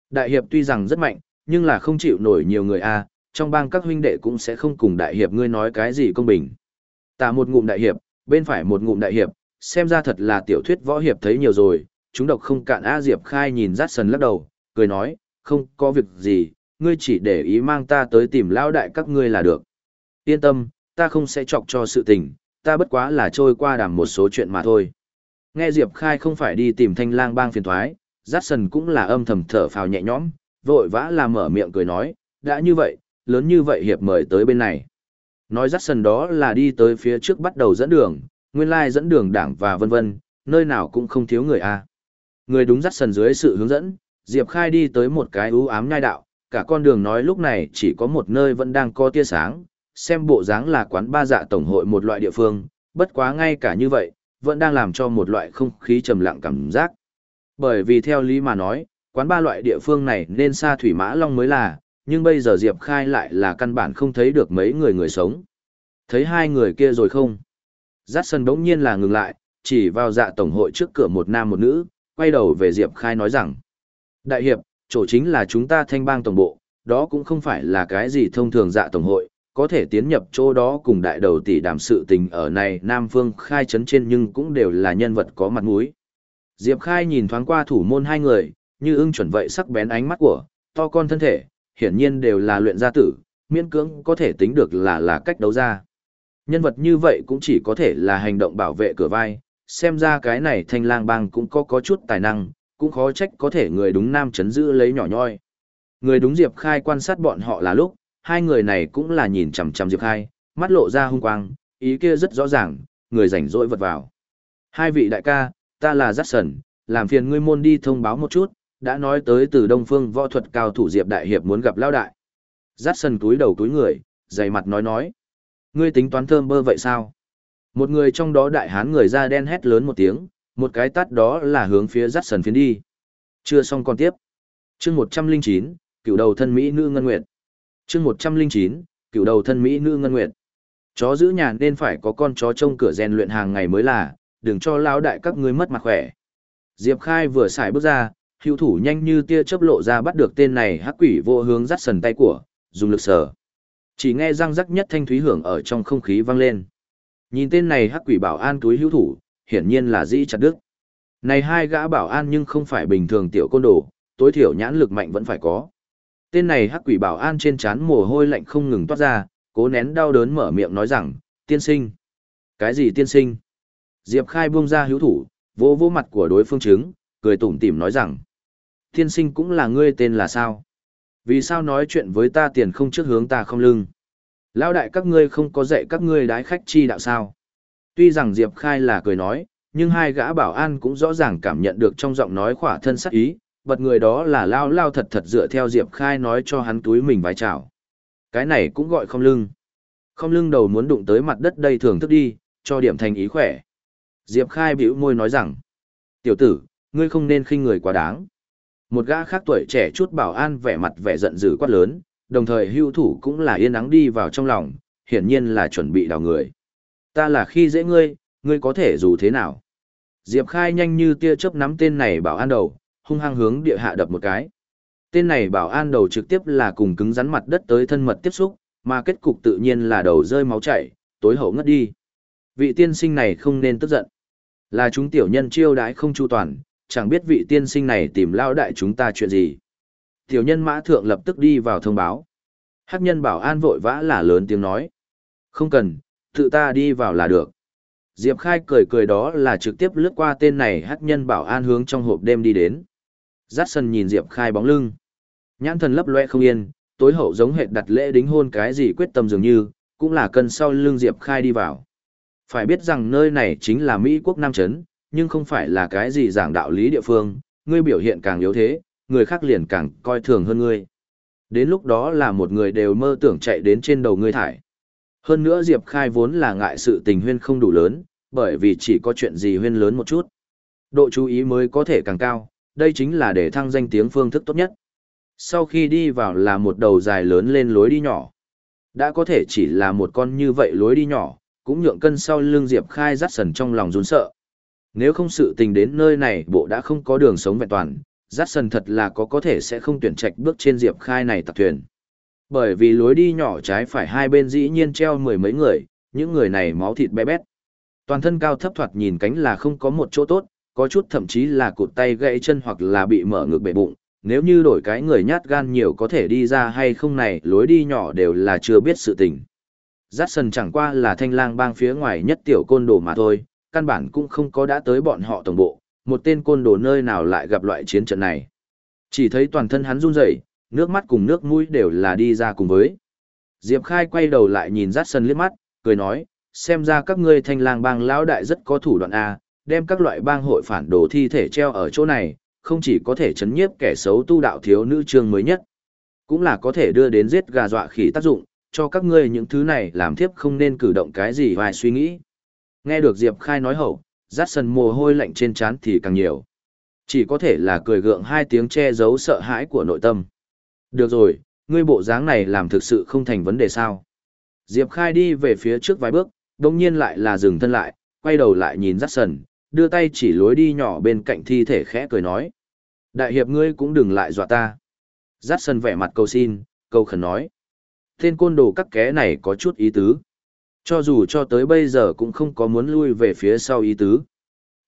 Đại hiệp tuy rằng rất mạnh, nhưng là không chịu nổi nhiều người a, trong bang các huynh đệ cũng sẽ không cùng đại hiệp ngươi nói cái gì công bình. Tả một ngụm đại hiệp, bên phải một ngụm đại hiệp, xem ra thật là tiểu thuyết võ hiệp thấy nhiều rồi, chúng độc không cạn A Diệp Khai nhìn rát sần lắc đầu, cười nói, không có việc gì, ngươi chỉ để ý mang ta tới tìm lão đại các ngươi là được. Yên tâm, ta không sẽ chọc cho sự tình, ta bất quá là trôi qua đàm một số chuyện mà thôi. Nghe Diệp Khai không phải đi tìm thanh lang bang phiền thoái, Jackson cũng là âm thầm thở phào nhẹ nhõm, vội vã là mở miệng cười nói, đã như vậy, lớn như vậy hiệp mời tới bên này. Nói Jackson đó là đi tới phía trước bắt đầu dẫn đường, nguyên lai dẫn đường đảng và vân vân, nơi nào cũng không thiếu người a. Người đúng Jackson dưới sự hướng dẫn, Diệp Khai đi tới một cái ưu ám nhai đạo, cả con đường nói lúc này chỉ có một nơi vẫn đang có tia sáng, xem bộ dáng là quán ba dạ tổng hội một loại địa phương, bất quá ngay cả như vậy, vẫn đang làm cho một loại không khí trầm lặng cảm giác. Bởi vì theo lý mà nói, quán ba loại địa phương này nên xa thủy mã long mới là, nhưng bây giờ Diệp Khai lại là căn bản không thấy được mấy người người sống. Thấy hai người kia rồi không? Giác sân đống nhiên là ngừng lại, chỉ vào dạ tổng hội trước cửa một nam một nữ, quay đầu về Diệp Khai nói rằng. Đại hiệp, chỗ chính là chúng ta thanh bang tổng bộ, đó cũng không phải là cái gì thông thường dạ tổng hội, có thể tiến nhập chỗ đó cùng đại đầu tỷ đàm sự tình ở này Nam Phương khai chấn trên nhưng cũng đều là nhân vật có mặt mũi. Diệp Khai nhìn thoáng qua thủ môn hai người, như ưng chuẩn vậy sắc bén ánh mắt của, to con thân thể, hiển nhiên đều là luyện gia tử, miễn cưỡng có thể tính được là là cách đấu ra. Nhân vật như vậy cũng chỉ có thể là hành động bảo vệ cửa vai, xem ra cái này thanh lang bang cũng có có chút tài năng, cũng khó trách có thể người đúng nam chấn giữ lấy nhỏ nhoi. Người đúng Diệp Khai quan sát bọn họ là lúc, hai người này cũng là nhìn chằm chằm Diệp Khai, mắt lộ ra hung quang, ý kia rất rõ ràng, người rảnh rỗi vật vào. Hai vị đại ca, ta là Jackson, làm phiền ngươi môn đi thông báo một chút, đã nói tới từ Đông Phương võ thuật cao thủ Diệp Đại Hiệp muốn gặp Lao Đại. Jackson túi đầu túi người, dày mặt nói nói. Ngươi tính toán thơm bơ vậy sao? Một người trong đó đại hán người da đen hét lớn một tiếng, một cái tắt đó là hướng phía Jackson phiến đi. Chưa xong còn tiếp. chương 109, cựu đầu thân Mỹ nữ ngân nguyệt. Chương một trăm linh chín cựu đầu thân mỹ nữ ngân nguyệt. Chó giữ nhà nên phải có con chó trông cửa rèn luyện hàng ngày mới là đừng cho lao đại các ngươi mất mặt khỏe. Diệp khai vừa xài bước ra hữu thủ nhanh như tia chớp lộ ra bắt được tên này hắc quỷ vô hướng dắt sần tay của dùng lực sở chỉ nghe răng rắc nhất thanh thúy hưởng ở trong không khí vang lên. Nhìn tên này hắc quỷ bảo an túi hữu thủ hiển nhiên là dĩ chặt đức này hai gã bảo an nhưng không phải bình thường tiểu côn đồ tối thiểu nhãn lực mạnh vẫn phải có Tên này hắc quỷ bảo an trên trán mồ hôi lạnh không ngừng toát ra, cố nén đau đớn mở miệng nói rằng, tiên sinh. Cái gì tiên sinh? Diệp Khai buông ra hiếu thủ, vô vô mặt của đối phương chứng, cười tủm tỉm nói rằng, tiên sinh cũng là ngươi tên là sao? Vì sao nói chuyện với ta tiền không trước hướng ta không lưng? Lão đại các ngươi không có dạy các ngươi đái khách chi đạo sao? Tuy rằng Diệp Khai là cười nói, nhưng hai gã bảo an cũng rõ ràng cảm nhận được trong giọng nói khỏa thân sắc ý, bật người đó là lao lao thật thật dựa theo Diệp Khai nói cho hắn túi mình vái chào. Cái này cũng gọi không lưng. Không lưng đầu muốn đụng tới mặt đất đây thường thức đi, cho điểm thành ý khỏe. Diệp Khai bĩu môi nói rằng, tiểu tử, ngươi không nên khinh người quá đáng. Một gã khác tuổi trẻ chút bảo an vẻ mặt vẻ giận dữ quát lớn, đồng thời hưu thủ cũng là yên ắng đi vào trong lòng, hiển nhiên là chuẩn bị đào người. Ta là khi dễ ngươi, ngươi có thể dù thế nào. Diệp Khai nhanh như tia chớp nắm tên này bảo an đầu, hung hăng hướng địa hạ đập một cái. Tên này bảo an đầu trực tiếp là cùng cứng rắn mặt đất tới thân mật tiếp xúc, mà kết cục tự nhiên là đầu rơi máu chảy, tối hậu ngất đi. Vị tiên sinh này không nên tức giận. Là chúng tiểu nhân chiêu đãi không chu toàn, chẳng biết vị tiên sinh này tìm lao đại chúng ta chuyện gì. Tiểu nhân mã thượng lập tức đi vào thông báo. Hắc nhân bảo an vội vã là lớn tiếng nói. Không cần, tự ta đi vào là được. Diệp Khai cười cười đó là trực tiếp lướt qua tên này hát nhân bảo an hướng trong hộp đêm đi đến. Giác sân nhìn Diệp Khai bóng lưng. Nhãn thần lấp loe không yên, tối hậu giống hệt đặt lễ đính hôn cái gì quyết tâm dường như, cũng là cần sau lưng Diệp Khai đi vào. Phải biết rằng nơi này chính là Mỹ quốc Nam Trấn, nhưng không phải là cái gì giảng đạo lý địa phương, ngươi biểu hiện càng yếu thế, người khác liền càng coi thường hơn ngươi. Đến lúc đó là một người đều mơ tưởng chạy đến trên đầu ngươi thải. Hơn nữa Diệp Khai vốn là ngại sự tình huyên không đủ lớn, bởi vì chỉ có chuyện gì huyên lớn một chút. Độ chú ý mới có thể càng cao, đây chính là để thăng danh tiếng phương thức tốt nhất. Sau khi đi vào là một đầu dài lớn lên lối đi nhỏ. Đã có thể chỉ là một con như vậy lối đi nhỏ, cũng nhượng cân sau lưng Diệp Khai rắt sần trong lòng run sợ. Nếu không sự tình đến nơi này bộ đã không có đường sống vẹn toàn, rắt sần thật là có có thể sẽ không tuyển trạch bước trên Diệp Khai này tạc thuyền. Bởi vì lối đi nhỏ trái phải hai bên dĩ nhiên treo mười mấy người, những người này máu thịt bé bét. Toàn thân cao thấp thoạt nhìn cánh là không có một chỗ tốt, có chút thậm chí là cụt tay gãy chân hoặc là bị mở ngược bể bụng, nếu như đổi cái người nhát gan nhiều có thể đi ra hay không này lối đi nhỏ đều là chưa biết sự tình. Giác sần chẳng qua là thanh lang bang phía ngoài nhất tiểu côn đồ mà thôi, căn bản cũng không có đã tới bọn họ tổng bộ, một tên côn đồ nơi nào lại gặp loại chiến trận này. Chỉ thấy toàn thân hắn run rẩy, nước mắt cùng nước mũi đều là đi ra cùng với. Diệp Khai quay đầu lại nhìn Giác Sân liếc mắt, cười nói, xem ra các ngươi thanh lang bang lão đại rất có thủ đoạn A, đem các loại bang hội phản đồ thi thể treo ở chỗ này, không chỉ có thể chấn nhiếp kẻ xấu tu đạo thiếu nữ trương mới nhất, cũng là có thể đưa đến giết gà dọa khỉ tác dụng, cho các ngươi những thứ này làm thiếp không nên cử động cái gì vài suy nghĩ. Nghe được Diệp Khai nói hậu, rát Sân mồ hôi lạnh trên trán thì càng nhiều. Chỉ có thể là cười gượng hai tiếng che giấu sợ hãi của nội tâm. Được rồi, ngươi bộ dáng này làm thực sự không thành vấn đề sao. Diệp Khai đi về phía trước vài bước, đồng nhiên lại là dừng thân lại, quay đầu lại nhìn rắt sần, đưa tay chỉ lối đi nhỏ bên cạnh thi thể khẽ cười nói. Đại hiệp ngươi cũng đừng lại dọa ta. Rắt sần vẻ mặt cầu xin, cầu khẩn nói. Tên côn đồ các ké này có chút ý tứ. Cho dù cho tới bây giờ cũng không có muốn lui về phía sau ý tứ.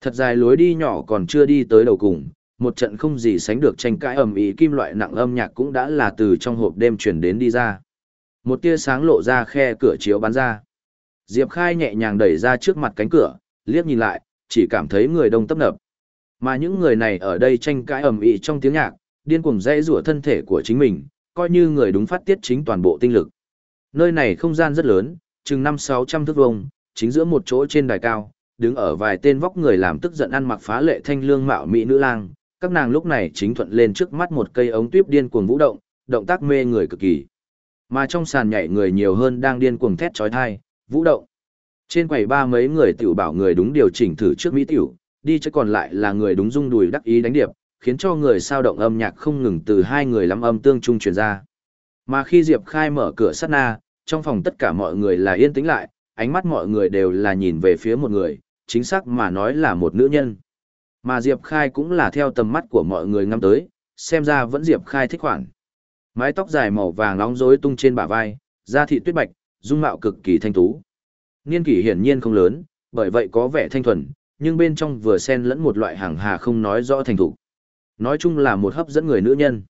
Thật dài lối đi nhỏ còn chưa đi tới đầu cùng, một trận không gì sánh được tranh cãi ầm ĩ kim loại nặng âm nhạc cũng đã là từ trong hộp đêm truyền đến đi ra. Một tia sáng lộ ra khe cửa chiếu bắn ra. Diệp Khai nhẹ nhàng đẩy ra trước mặt cánh cửa, liếc nhìn lại, chỉ cảm thấy người đông tấp nập. Mà những người này ở đây tranh cãi ầm ĩ trong tiếng nhạc, điên cuồng dãy rủa thân thể của chính mình, coi như người đúng phát tiết chính toàn bộ tinh lực. Nơi này không gian rất lớn, chừng 5-600 thước vuông, chính giữa một chỗ trên đài cao, đứng ở vài tên vóc người làm tức giận ăn mặc phá lệ thanh lương mạo mỹ nữ lang, các nàng lúc này chính thuận lên trước mắt một cây ống tuyếp điên cuồng vũ động, động tác mê người cực kỳ. Mà trong sàn nhảy người nhiều hơn đang điên cuồng thét chói tai, vũ động. Trên quầy ba mấy người tiểu bảo người đúng điều chỉnh thử trước mỹ tiểu, đi chứ còn lại là người đúng rung đùi đắc ý đánh điệp, khiến cho người sao động âm nhạc không ngừng từ hai người lắm âm tương trung truyền ra. Mà khi Diệp Khai mở cửa sát na, trong phòng tất cả mọi người là yên tĩnh lại, ánh mắt mọi người đều là nhìn về phía một người, chính xác mà nói là một nữ nhân. Mà Diệp Khai cũng là theo tầm mắt của mọi người ngắm tới, xem ra vẫn Diệp Khai thích khoản. Mái tóc dài màu vàng nóng rối tung trên bả vai, da thị tuyết bạch, dung mạo cực kỳ thanh tú. Niên kỷ hiển nhiên không lớn, bởi vậy có vẻ thanh thuần, nhưng bên trong vừa xen lẫn một loại hàng hà không nói rõ thành thủ. Nói chung là một hấp dẫn người nữ nhân.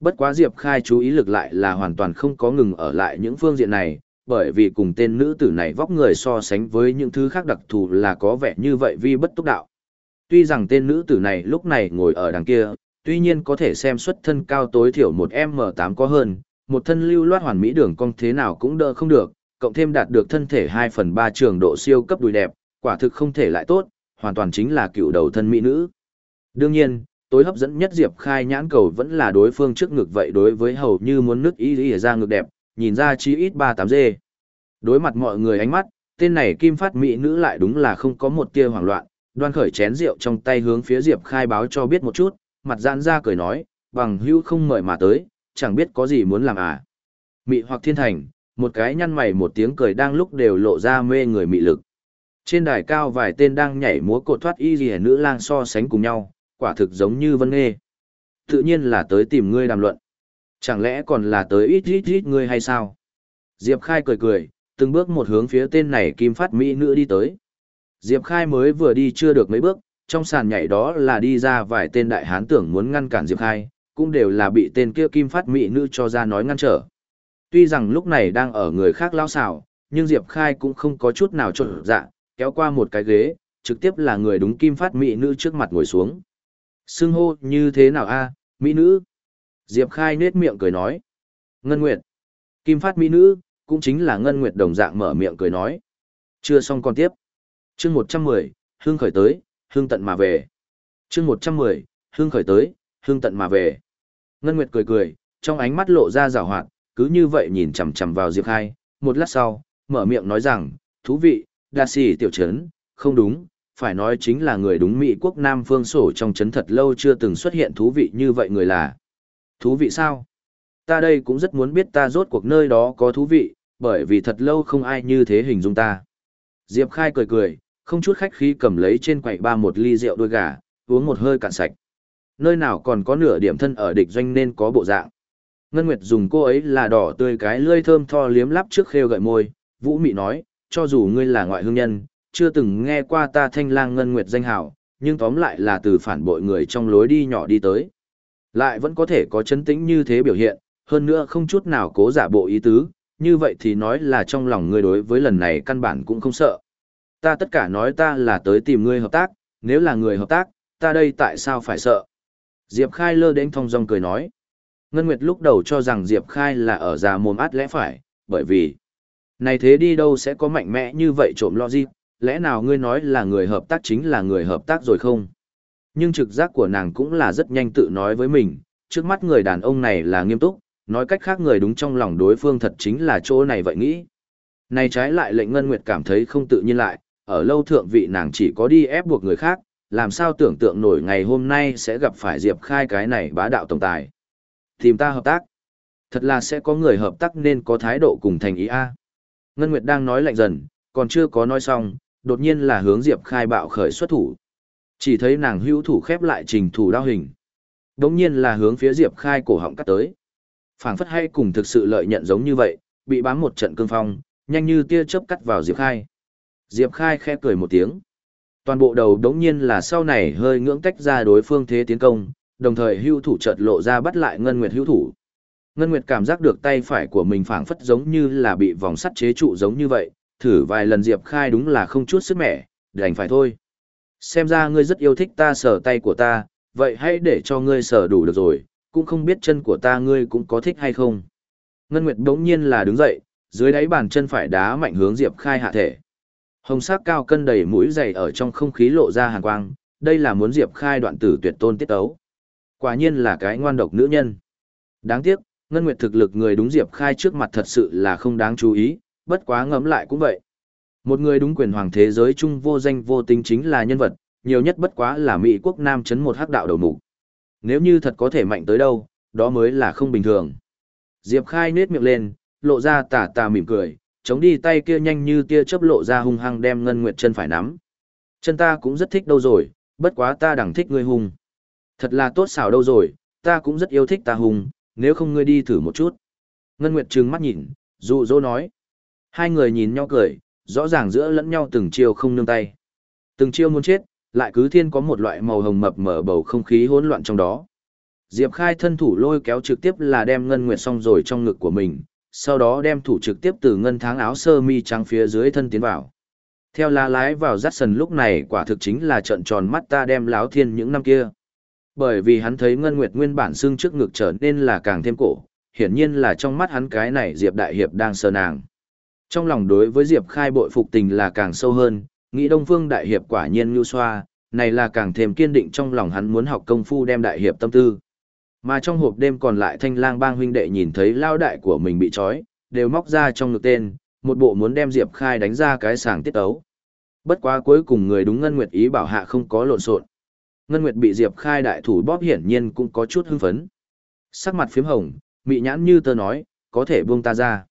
Bất quá Diệp Khai chú ý lực lại là hoàn toàn không có ngừng ở lại những phương diện này, bởi vì cùng tên nữ tử này vóc người so sánh với những thứ khác đặc thù là có vẻ như vậy vi bất túc đạo. Tuy rằng tên nữ tử này lúc này ngồi ở đằng kia, tuy nhiên có thể xem xuất thân cao tối thiểu một M8 có hơn, một thân lưu loát hoàn mỹ đường cong thế nào cũng đỡ không được, cộng thêm đạt được thân thể 2 phần 3 trường độ siêu cấp đùi đẹp, quả thực không thể lại tốt, hoàn toàn chính là cựu đầu thân mỹ nữ. Đương nhiên, tối hấp dẫn nhất Diệp Khai nhãn cầu vẫn là đối phương trước ngực vậy đối với hầu như muốn nước ý ý ra ngực đẹp, nhìn ra chí ít 38G. Đối mặt mọi người ánh mắt, tên này kim phát mỹ nữ lại đúng là không có một tia hoảng loạn, đoan khởi chén rượu trong tay hướng phía Diệp Khai báo cho biết một chút, mặt giãn ra cười nói, bằng hữu không mời mà tới, chẳng biết có gì muốn làm à. Mị hoặc thiên thành, một cái nhăn mày một tiếng cười đang lúc đều lộ ra mê người mị lực. Trên đài cao vài tên đang nhảy múa cột thoát y rìa nữ lang so sánh cùng nhau, quả thực giống như vân nghê. Tự nhiên là tới tìm ngươi đàm luận. Chẳng lẽ còn là tới ít ít ít ngươi hay sao? Diệp Khai cười cười, từng bước một hướng phía tên này kim phát mỹ nữ đi tới. Diệp Khai mới vừa đi chưa được mấy bước, trong sàn nhảy đó là đi ra vài tên đại hán tưởng muốn ngăn cản Diệp Khai, cũng đều là bị tên kia kim phát mỹ nữ cho ra nói ngăn trở. Tuy rằng lúc này đang ở người khác lao xào, nhưng Diệp Khai cũng không có chút nào trộn dạ, kéo qua một cái ghế, trực tiếp là người đúng kim phát mỹ nữ trước mặt ngồi xuống. Xưng hô như thế nào a mỹ nữ? Diệp Khai nết miệng cười nói. Ngân Nguyệt. Kim phát mỹ nữ, cũng chính là Ngân Nguyệt đồng dạng mở miệng cười nói. Chưa xong còn tiếp chương 110, hương khởi tới, hương tận mà về. chương 110, hương khởi tới, hương tận mà về. Ngân Nguyệt cười cười, trong ánh mắt lộ ra rào hoạt, cứ như vậy nhìn chằm chằm vào Diệp Khai, một lát sau, mở miệng nói rằng, thú vị, đa xì tiểu trấn, không đúng, phải nói chính là người đúng Mỹ quốc Nam phương sổ trong chấn thật lâu chưa từng xuất hiện thú vị như vậy người là. Thú vị sao? Ta đây cũng rất muốn biết ta rốt cuộc nơi đó có thú vị, bởi vì thật lâu không ai như thế hình dung ta. Diệp Khai cười cười, không chút khách khí cầm lấy trên quầy ba một ly rượu đôi gà, uống một hơi cạn sạch. Nơi nào còn có nửa điểm thân ở địch doanh nên có bộ dạng. Ngân Nguyệt dùng cô ấy là đỏ tươi cái lưỡi thơm tho liếm lắp trước khêu gợi môi, Vũ Mị nói, cho dù ngươi là ngoại hương nhân, chưa từng nghe qua ta thanh lang Ngân Nguyệt danh hào, nhưng tóm lại là từ phản bội người trong lối đi nhỏ đi tới. Lại vẫn có thể có chấn tĩnh như thế biểu hiện, hơn nữa không chút nào cố giả bộ ý tứ, như vậy thì nói là trong lòng ngươi đối với lần này căn bản cũng không sợ. Ta tất cả nói ta là tới tìm ngươi hợp tác, nếu là người hợp tác, ta đây tại sao phải sợ? Diệp Khai lơ đến thong dong cười nói. Ngân Nguyệt lúc đầu cho rằng Diệp Khai là ở già mồm át lẽ phải, bởi vì này thế đi đâu sẽ có mạnh mẽ như vậy trộm logic, lẽ nào ngươi nói là người hợp tác chính là người hợp tác rồi không? Nhưng trực giác của nàng cũng là rất nhanh tự nói với mình, trước mắt người đàn ông này là nghiêm túc, nói cách khác người đúng trong lòng đối phương thật chính là chỗ này vậy nghĩ. Này trái lại lệnh Ngân Nguyệt cảm thấy không tự nhiên lại, ở lâu thượng vị nàng chỉ có đi ép buộc người khác, làm sao tưởng tượng nổi ngày hôm nay sẽ gặp phải Diệp Khai cái này bá đạo tổng tài. Tìm ta hợp tác. Thật là sẽ có người hợp tác nên có thái độ cùng thành ý A. Ngân Nguyệt đang nói lạnh dần, còn chưa có nói xong, đột nhiên là hướng Diệp Khai bạo khởi xuất thủ. Chỉ thấy nàng hữu thủ khép lại trình thủ đao hình. Đống nhiên là hướng phía Diệp Khai cổ họng cắt tới. phảng phất hay cùng thực sự lợi nhận giống như vậy, bị bám một trận cương phong, nhanh như tia chớp cắt vào Diệp Khai. Diệp Khai khẽ cười một tiếng. Toàn bộ đầu đống nhiên là sau này hơi ngưỡng tách ra đối phương thế tiến công, đồng thời hưu thủ chợt lộ ra bắt lại Ngân Nguyệt hưu thủ. Ngân Nguyệt cảm giác được tay phải của mình phảng phất giống như là bị vòng sắt chế trụ giống như vậy, thử vài lần Diệp Khai đúng là không chút sức mẻ, đành phải thôi. Xem ra ngươi rất yêu thích ta sờ tay của ta, vậy hãy để cho ngươi sờ đủ được rồi, cũng không biết chân của ta ngươi cũng có thích hay không. Ngân Nguyệt đống nhiên là đứng dậy, dưới đáy bàn chân phải đá mạnh hướng Diệp Khai hạ thể. Hồng sắc cao cân đầy mũi dày ở trong không khí lộ ra hàn quang, đây là muốn Diệp Khai đoạn tử tuyệt tôn tiết tấu. Quả nhiên là cái ngoan độc nữ nhân. Đáng tiếc, Ngân Nguyệt thực lực người đúng Diệp Khai trước mặt thật sự là không đáng chú ý, bất quá ngẫm lại cũng vậy. Một người đúng quyền hoàng thế giới chung vô danh vô tính chính là nhân vật, nhiều nhất bất quá là Mỹ quốc Nam chấn một hắc đạo đầu mục. Nếu như thật có thể mạnh tới đâu, đó mới là không bình thường. Diệp Khai nết miệng lên, lộ ra tà tà mỉm cười, chống đi tay kia nhanh như tia chớp lộ ra hung hăng đem Ngân Nguyệt chân phải nắm. Chân ta cũng rất thích đâu rồi, bất quá ta đẳng thích ngươi hung. Thật là tốt xảo đâu rồi, ta cũng rất yêu thích ta hung, nếu không ngươi đi thử một chút. Ngân Nguyệt trừng mắt nhìn, dụ dỗ nói. Hai người nhìn nhau cười, rõ ràng giữa lẫn nhau từng chiêu không nương tay. Từng chiêu muốn chết, lại cứ thiên có một loại màu hồng mập mở bầu không khí hỗn loạn trong đó. Diệp Khai thân thủ lôi kéo trực tiếp là đem Ngân Nguyệt xong rồi trong ngực của mình, sau đó đem thủ trực tiếp từ ngân tháng áo sơ mi trắng phía dưới thân tiến vào. Theo lá lái vào dắt sần lúc này quả thực chính là trận tròn mắt ta đem láo thiên những năm kia. Bởi vì hắn thấy Ngân Nguyệt nguyên bản xương trước ngực trở nên là càng thêm cổ, hiển nhiên là trong mắt hắn cái này Diệp Đại Hiệp đang sờ nàng. Trong lòng đối với Diệp Khai bội phục tình là càng sâu hơn, nghĩ Đông Phương Đại Hiệp quả nhiên nhu xoa, này là càng thêm kiên định trong lòng hắn muốn học công phu đem Đại Hiệp tâm tư. Mà trong hộp đêm còn lại thanh lang bang huynh đệ nhìn thấy lao đại của mình bị trói, đều móc ra trong ngực tên, một bộ muốn đem Diệp Khai đánh ra cái sàng tiết ấu. Bất quá cuối cùng người đúng Ngân Nguyệt ý bảo hạ không có lộn xộn. Ngân Nguyệt bị Diệp Khai đại thủ bóp hiển nhiên cũng có chút hưng phấn. Sắc mặt phím hồng, mị nhãn như tơ nói, có thể buông ta ra.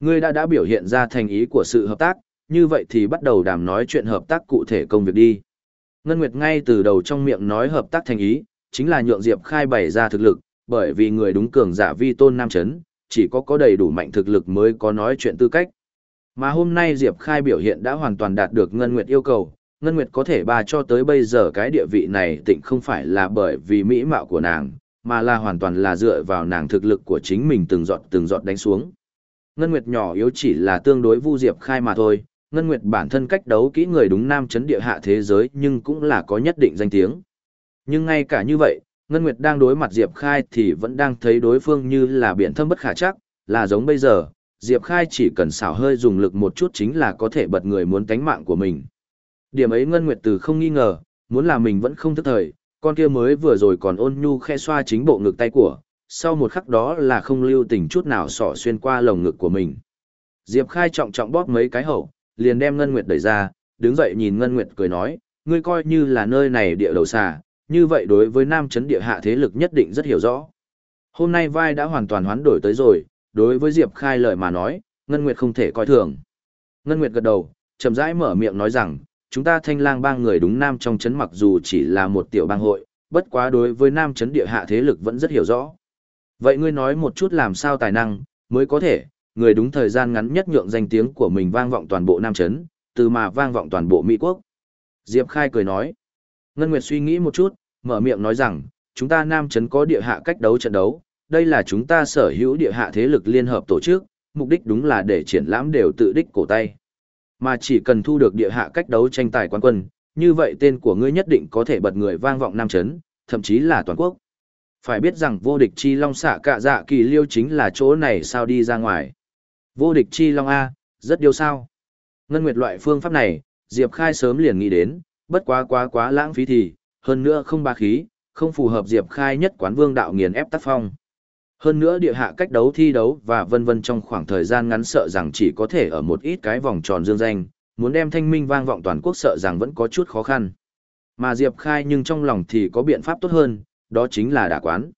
Ngươi đã đã biểu hiện ra thành ý của sự hợp tác, như vậy thì bắt đầu đàm nói chuyện hợp tác cụ thể công việc đi. Ngân Nguyệt ngay từ đầu trong miệng nói hợp tác thành ý, chính là nhượng Diệp Khai bày ra thực lực, bởi vì người đúng cường giả vi tôn nam chấn, chỉ có có đầy đủ mạnh thực lực mới có nói chuyện tư cách. Mà hôm nay Diệp Khai biểu hiện đã hoàn toàn đạt được Ngân Nguyệt yêu cầu, Ngân Nguyệt có thể bà cho tới bây giờ cái địa vị này tịnh không phải là bởi vì mỹ mạo của nàng, mà là hoàn toàn là dựa vào nàng thực lực của chính mình từng giọt từng giọt đánh xuống. Ngân Nguyệt nhỏ yếu chỉ là tương đối vu Diệp Khai mà thôi, Ngân Nguyệt bản thân cách đấu kỹ người đúng nam chấn địa hạ thế giới nhưng cũng là có nhất định danh tiếng. Nhưng ngay cả như vậy, Ngân Nguyệt đang đối mặt Diệp Khai thì vẫn đang thấy đối phương như là biển thâm bất khả chắc, là giống bây giờ, Diệp Khai chỉ cần xảo hơi dùng lực một chút chính là có thể bật người muốn tánh mạng của mình. Điểm ấy Ngân Nguyệt từ không nghi ngờ, muốn là mình vẫn không thức thời, con kia mới vừa rồi còn ôn nhu khe xoa chính bộ ngực tay của, sau một khắc đó là không lưu tình chút nào sỏ xuyên qua lồng ngực của mình. Diệp Khai trọng trọng bóp mấy cái hậu, liền đem Ngân Nguyệt đẩy ra, đứng dậy nhìn Ngân Nguyệt cười nói, ngươi coi như là nơi này địa đầu xà, như vậy đối với nam chấn địa hạ thế lực nhất định rất hiểu rõ. Hôm nay vai đã hoàn toàn hoán đổi tới rồi, đối với Diệp Khai lời mà nói, Ngân Nguyệt không thể coi thường. Ngân Nguyệt gật đầu, chậm rãi mở miệng nói rằng, chúng ta thanh lang bang người đúng nam trong chấn mặc dù chỉ là một tiểu bang hội, bất quá đối với nam chấn địa hạ thế lực vẫn rất hiểu rõ. Vậy ngươi nói một chút làm sao tài năng, mới có thể, người đúng thời gian ngắn nhất nhượng danh tiếng của mình vang vọng toàn bộ nam chấn, từ mà vang vọng toàn bộ Mỹ quốc. Diệp Khai cười nói, Ngân Nguyệt suy nghĩ một chút, mở miệng nói rằng, chúng ta Nam Trấn có địa hạ cách đấu trận đấu, đây là chúng ta sở hữu địa hạ thế lực liên hợp tổ chức, mục đích đúng là để triển lãm đều tự đích cổ tay. Mà chỉ cần thu được địa hạ cách đấu tranh tài quán quân, như vậy tên của ngươi nhất định có thể bật người vang vọng Nam Trấn, thậm chí là toàn quốc. Phải biết rằng vô địch chi long xạ cạ dạ kỳ liêu chính là chỗ này sao đi ra ngoài. Vô địch chi long A, rất điều sao. Ngân Nguyệt loại phương pháp này, Diệp Khai sớm liền nghĩ đến, bất quá quá quá lãng phí thì, hơn nữa không ba khí, không phù hợp Diệp Khai nhất quán vương đạo nghiền ép tác phong. Hơn nữa địa hạ cách đấu thi đấu và vân vân trong khoảng thời gian ngắn sợ rằng chỉ có thể ở một ít cái vòng tròn dương danh, muốn đem thanh minh vang vọng toàn quốc sợ rằng vẫn có chút khó khăn. Mà Diệp Khai nhưng trong lòng thì có biện pháp tốt hơn, đó chính là đả quán.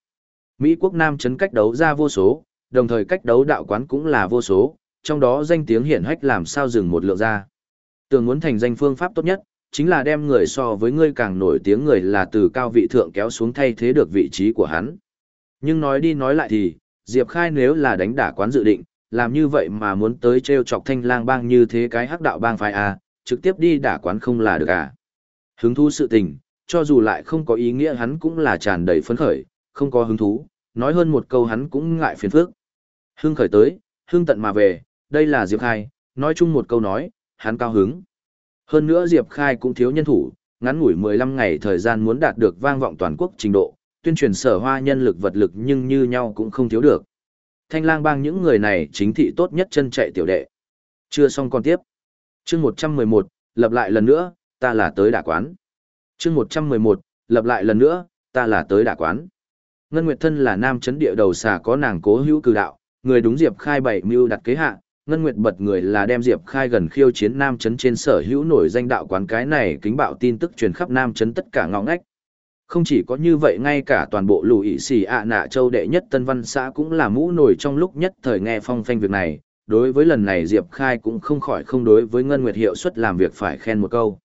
Mỹ quốc Nam chấn cách đấu ra vô số, đồng thời cách đấu đạo quán cũng là vô số, trong đó danh tiếng hiển hách làm sao dừng một lượng ra. Tưởng muốn thành danh phương pháp tốt nhất, chính là đem người so với ngươi càng nổi tiếng người là từ cao vị thượng kéo xuống thay thế được vị trí của hắn. Nhưng nói đi nói lại thì, Diệp Khai nếu là đánh đả quán dự định, làm như vậy mà muốn tới treo chọc thanh lang bang như thế cái hắc đạo bang phái à, trực tiếp đi đả quán không là được à. Hứng thú sự tình, cho dù lại không có ý nghĩa hắn cũng là tràn đầy phấn khởi, không có hứng thú, nói hơn một câu hắn cũng ngại phiền phức. Hưng khởi tới, hưng tận mà về, đây là Diệp Khai, nói chung một câu nói, hắn cao hứng. Hơn nữa Diệp Khai cũng thiếu nhân thủ, ngắn ngủi 15 ngày thời gian muốn đạt được vang vọng toàn quốc trình độ, tuyên truyền sở hoa nhân lực vật lực nhưng như nhau cũng không thiếu được. Thanh lang bang những người này chính thị tốt nhất chân chạy tiểu đệ. Chưa xong còn tiếp. chương 111, lập lại lần nữa, ta là tới đả quán. chương 111, lập lại lần nữa, ta là tới đả quán. Ngân Nguyệt Thân là nam chấn địa đầu xà có nàng cố hữu cử đạo, người đúng Diệp Khai bảy mưu đặt kế hạ, Ngân Nguyệt bật người là đem Diệp Khai gần khiêu chiến nam Trấn trên sở hữu nổi danh đạo quán cái này kính bạo tin tức truyền khắp nam Trấn tất cả ngõ ngách. Không chỉ có như vậy ngay cả toàn bộ lù ị xì ạ nạ châu đệ nhất tân văn xã cũng là mũ nổi trong lúc nhất thời nghe phong phanh việc này, đối với lần này Diệp Khai cũng không khỏi không đối với Ngân Nguyệt hiệu suất làm việc phải khen một câu.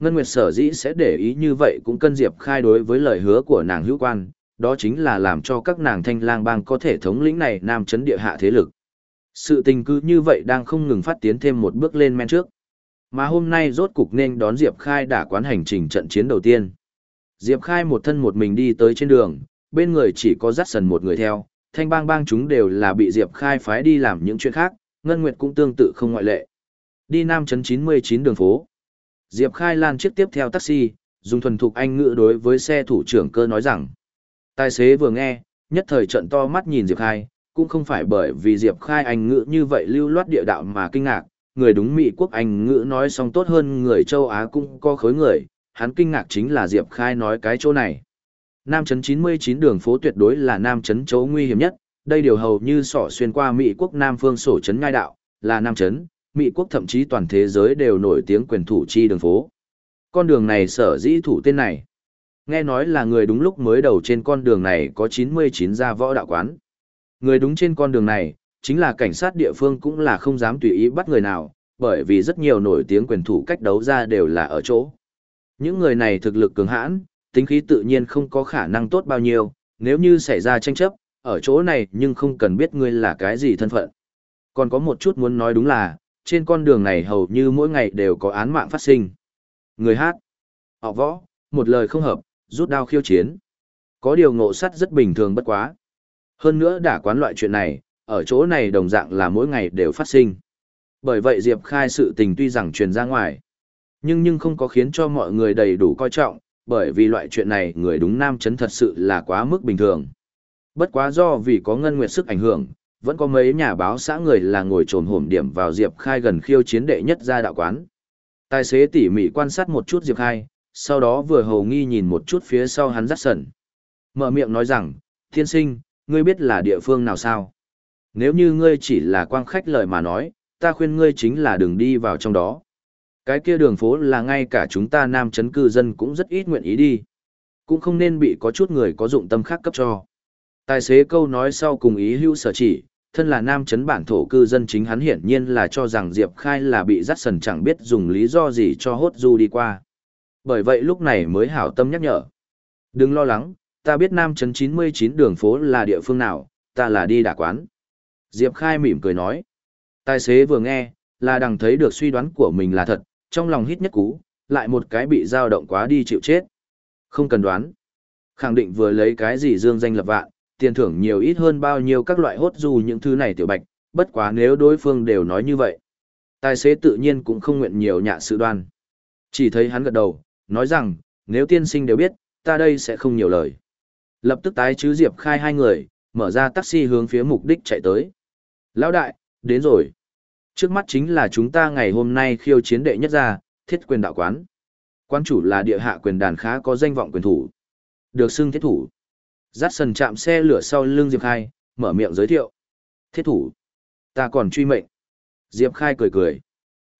Ngân Nguyệt sở dĩ sẽ để ý như vậy cũng cân Diệp Khai đối với lời hứa của nàng hữu quan, đó chính là làm cho các nàng thanh lang bang có thể thống lĩnh này nam chấn địa hạ thế lực. Sự tình cứ như vậy đang không ngừng phát tiến thêm một bước lên men trước. Mà hôm nay rốt cục nên đón Diệp Khai đả quán hành trình trận chiến đầu tiên. Diệp Khai một thân một mình đi tới trên đường, bên người chỉ có dắt sần một người theo, thanh bang bang chúng đều là bị Diệp Khai phái đi làm những chuyện khác, Ngân Nguyệt cũng tương tự không ngoại lệ. Đi Nam Trấn 99 đường phố. Diệp Khai lan chiếc tiếp theo taxi, dùng thuần thục anh ngữ đối với xe thủ trưởng cơ nói rằng. Tài xế vừa nghe, nhất thời trận to mắt nhìn Diệp Khai, cũng không phải bởi vì Diệp Khai anh ngữ như vậy lưu loát địa đạo mà kinh ngạc, người đúng Mỹ quốc anh ngữ nói xong tốt hơn người châu Á cũng có khối người, hắn kinh ngạc chính là Diệp Khai nói cái chỗ này. Nam Trấn 99 đường phố tuyệt đối là Nam Trấn chỗ nguy hiểm nhất, đây điều hầu như sỏ xuyên qua Mỹ quốc Nam phương sổ trấn ngai đạo, là Nam Trấn, Mỹ quốc thậm chí toàn thế giới đều nổi tiếng quyền thủ chi đường phố. Con đường này sở dĩ thủ tên này. Nghe nói là người đúng lúc mới đầu trên con đường này có 99 gia võ đạo quán. Người đúng trên con đường này, chính là cảnh sát địa phương cũng là không dám tùy ý bắt người nào, bởi vì rất nhiều nổi tiếng quyền thủ cách đấu ra đều là ở chỗ. Những người này thực lực cường hãn, tính khí tự nhiên không có khả năng tốt bao nhiêu, nếu như xảy ra tranh chấp, ở chỗ này nhưng không cần biết ngươi là cái gì thân phận. Còn có một chút muốn nói đúng là, trên con đường này hầu như mỗi ngày đều có án mạng phát sinh. Người hát, họ võ, một lời không hợp, rút đao khiêu chiến. Có điều ngộ sắt rất bình thường bất quá. Hơn nữa đã quán loại chuyện này, ở chỗ này đồng dạng là mỗi ngày đều phát sinh. Bởi vậy Diệp Khai sự tình tuy rằng truyền ra ngoài, nhưng nhưng không có khiến cho mọi người đầy đủ coi trọng, bởi vì loại chuyện này người đúng nam chấn thật sự là quá mức bình thường. Bất quá do vì có ngân nguyệt sức ảnh hưởng, vẫn có mấy nhà báo xã người là ngồi trồn hổm điểm vào Diệp Khai gần khiêu chiến đệ nhất ra đạo quán. Tài xế tỉ mỉ quan sát một chút Diệp Khai, sau đó vừa hầu nghi nhìn một chút phía sau hắn dắt sần. Mở miệng nói rằng, thiên sinh, ngươi biết là địa phương nào sao? Nếu như ngươi chỉ là quang khách lời mà nói, ta khuyên ngươi chính là đừng đi vào trong đó. Cái kia đường phố là ngay cả chúng ta nam chấn cư dân cũng rất ít nguyện ý đi. Cũng không nên bị có chút người có dụng tâm khác cấp cho. Tài xế câu nói sau cùng ý hữu sở chỉ, thân là nam chấn bản thổ cư dân chính hắn hiển nhiên là cho rằng Diệp Khai là bị dắt sần chẳng biết dùng lý do gì cho hốt du đi qua. Bởi vậy lúc này mới hảo tâm nhắc nhở. Đừng lo lắng, ta biết nam chấn 99 đường phố là địa phương nào, ta là đi đả quán. Diệp Khai mỉm cười nói. Tài xế vừa nghe, là đằng thấy được suy đoán của mình là thật, trong lòng hít nhất cú, lại một cái bị dao động quá đi chịu chết. Không cần đoán. Khẳng định vừa lấy cái gì dương danh lập vạn, tiền thưởng nhiều ít hơn bao nhiêu các loại hốt dù những thứ này tiểu bạch, bất quá nếu đối phương đều nói như vậy. Tài xế tự nhiên cũng không nguyện nhiều nhạ sự đoan. Chỉ thấy hắn gật đầu, nói rằng, nếu tiên sinh đều biết, ta đây sẽ không nhiều lời. Lập tức tái chứ Diệp khai hai người, mở ra taxi hướng phía mục đích chạy tới. Lão đại, đến rồi. Trước mắt chính là chúng ta ngày hôm nay khiêu chiến đệ nhất gia, thiết quyền đạo quán. Quán chủ là địa hạ quyền đàn khá có danh vọng quyền thủ. Được xưng thiết thủ. Dắt sần chạm xe lửa sau lưng Diệp Khai, mở miệng giới thiệu. Thiết thủ. Ta còn truy mệnh. Diệp Khai cười cười.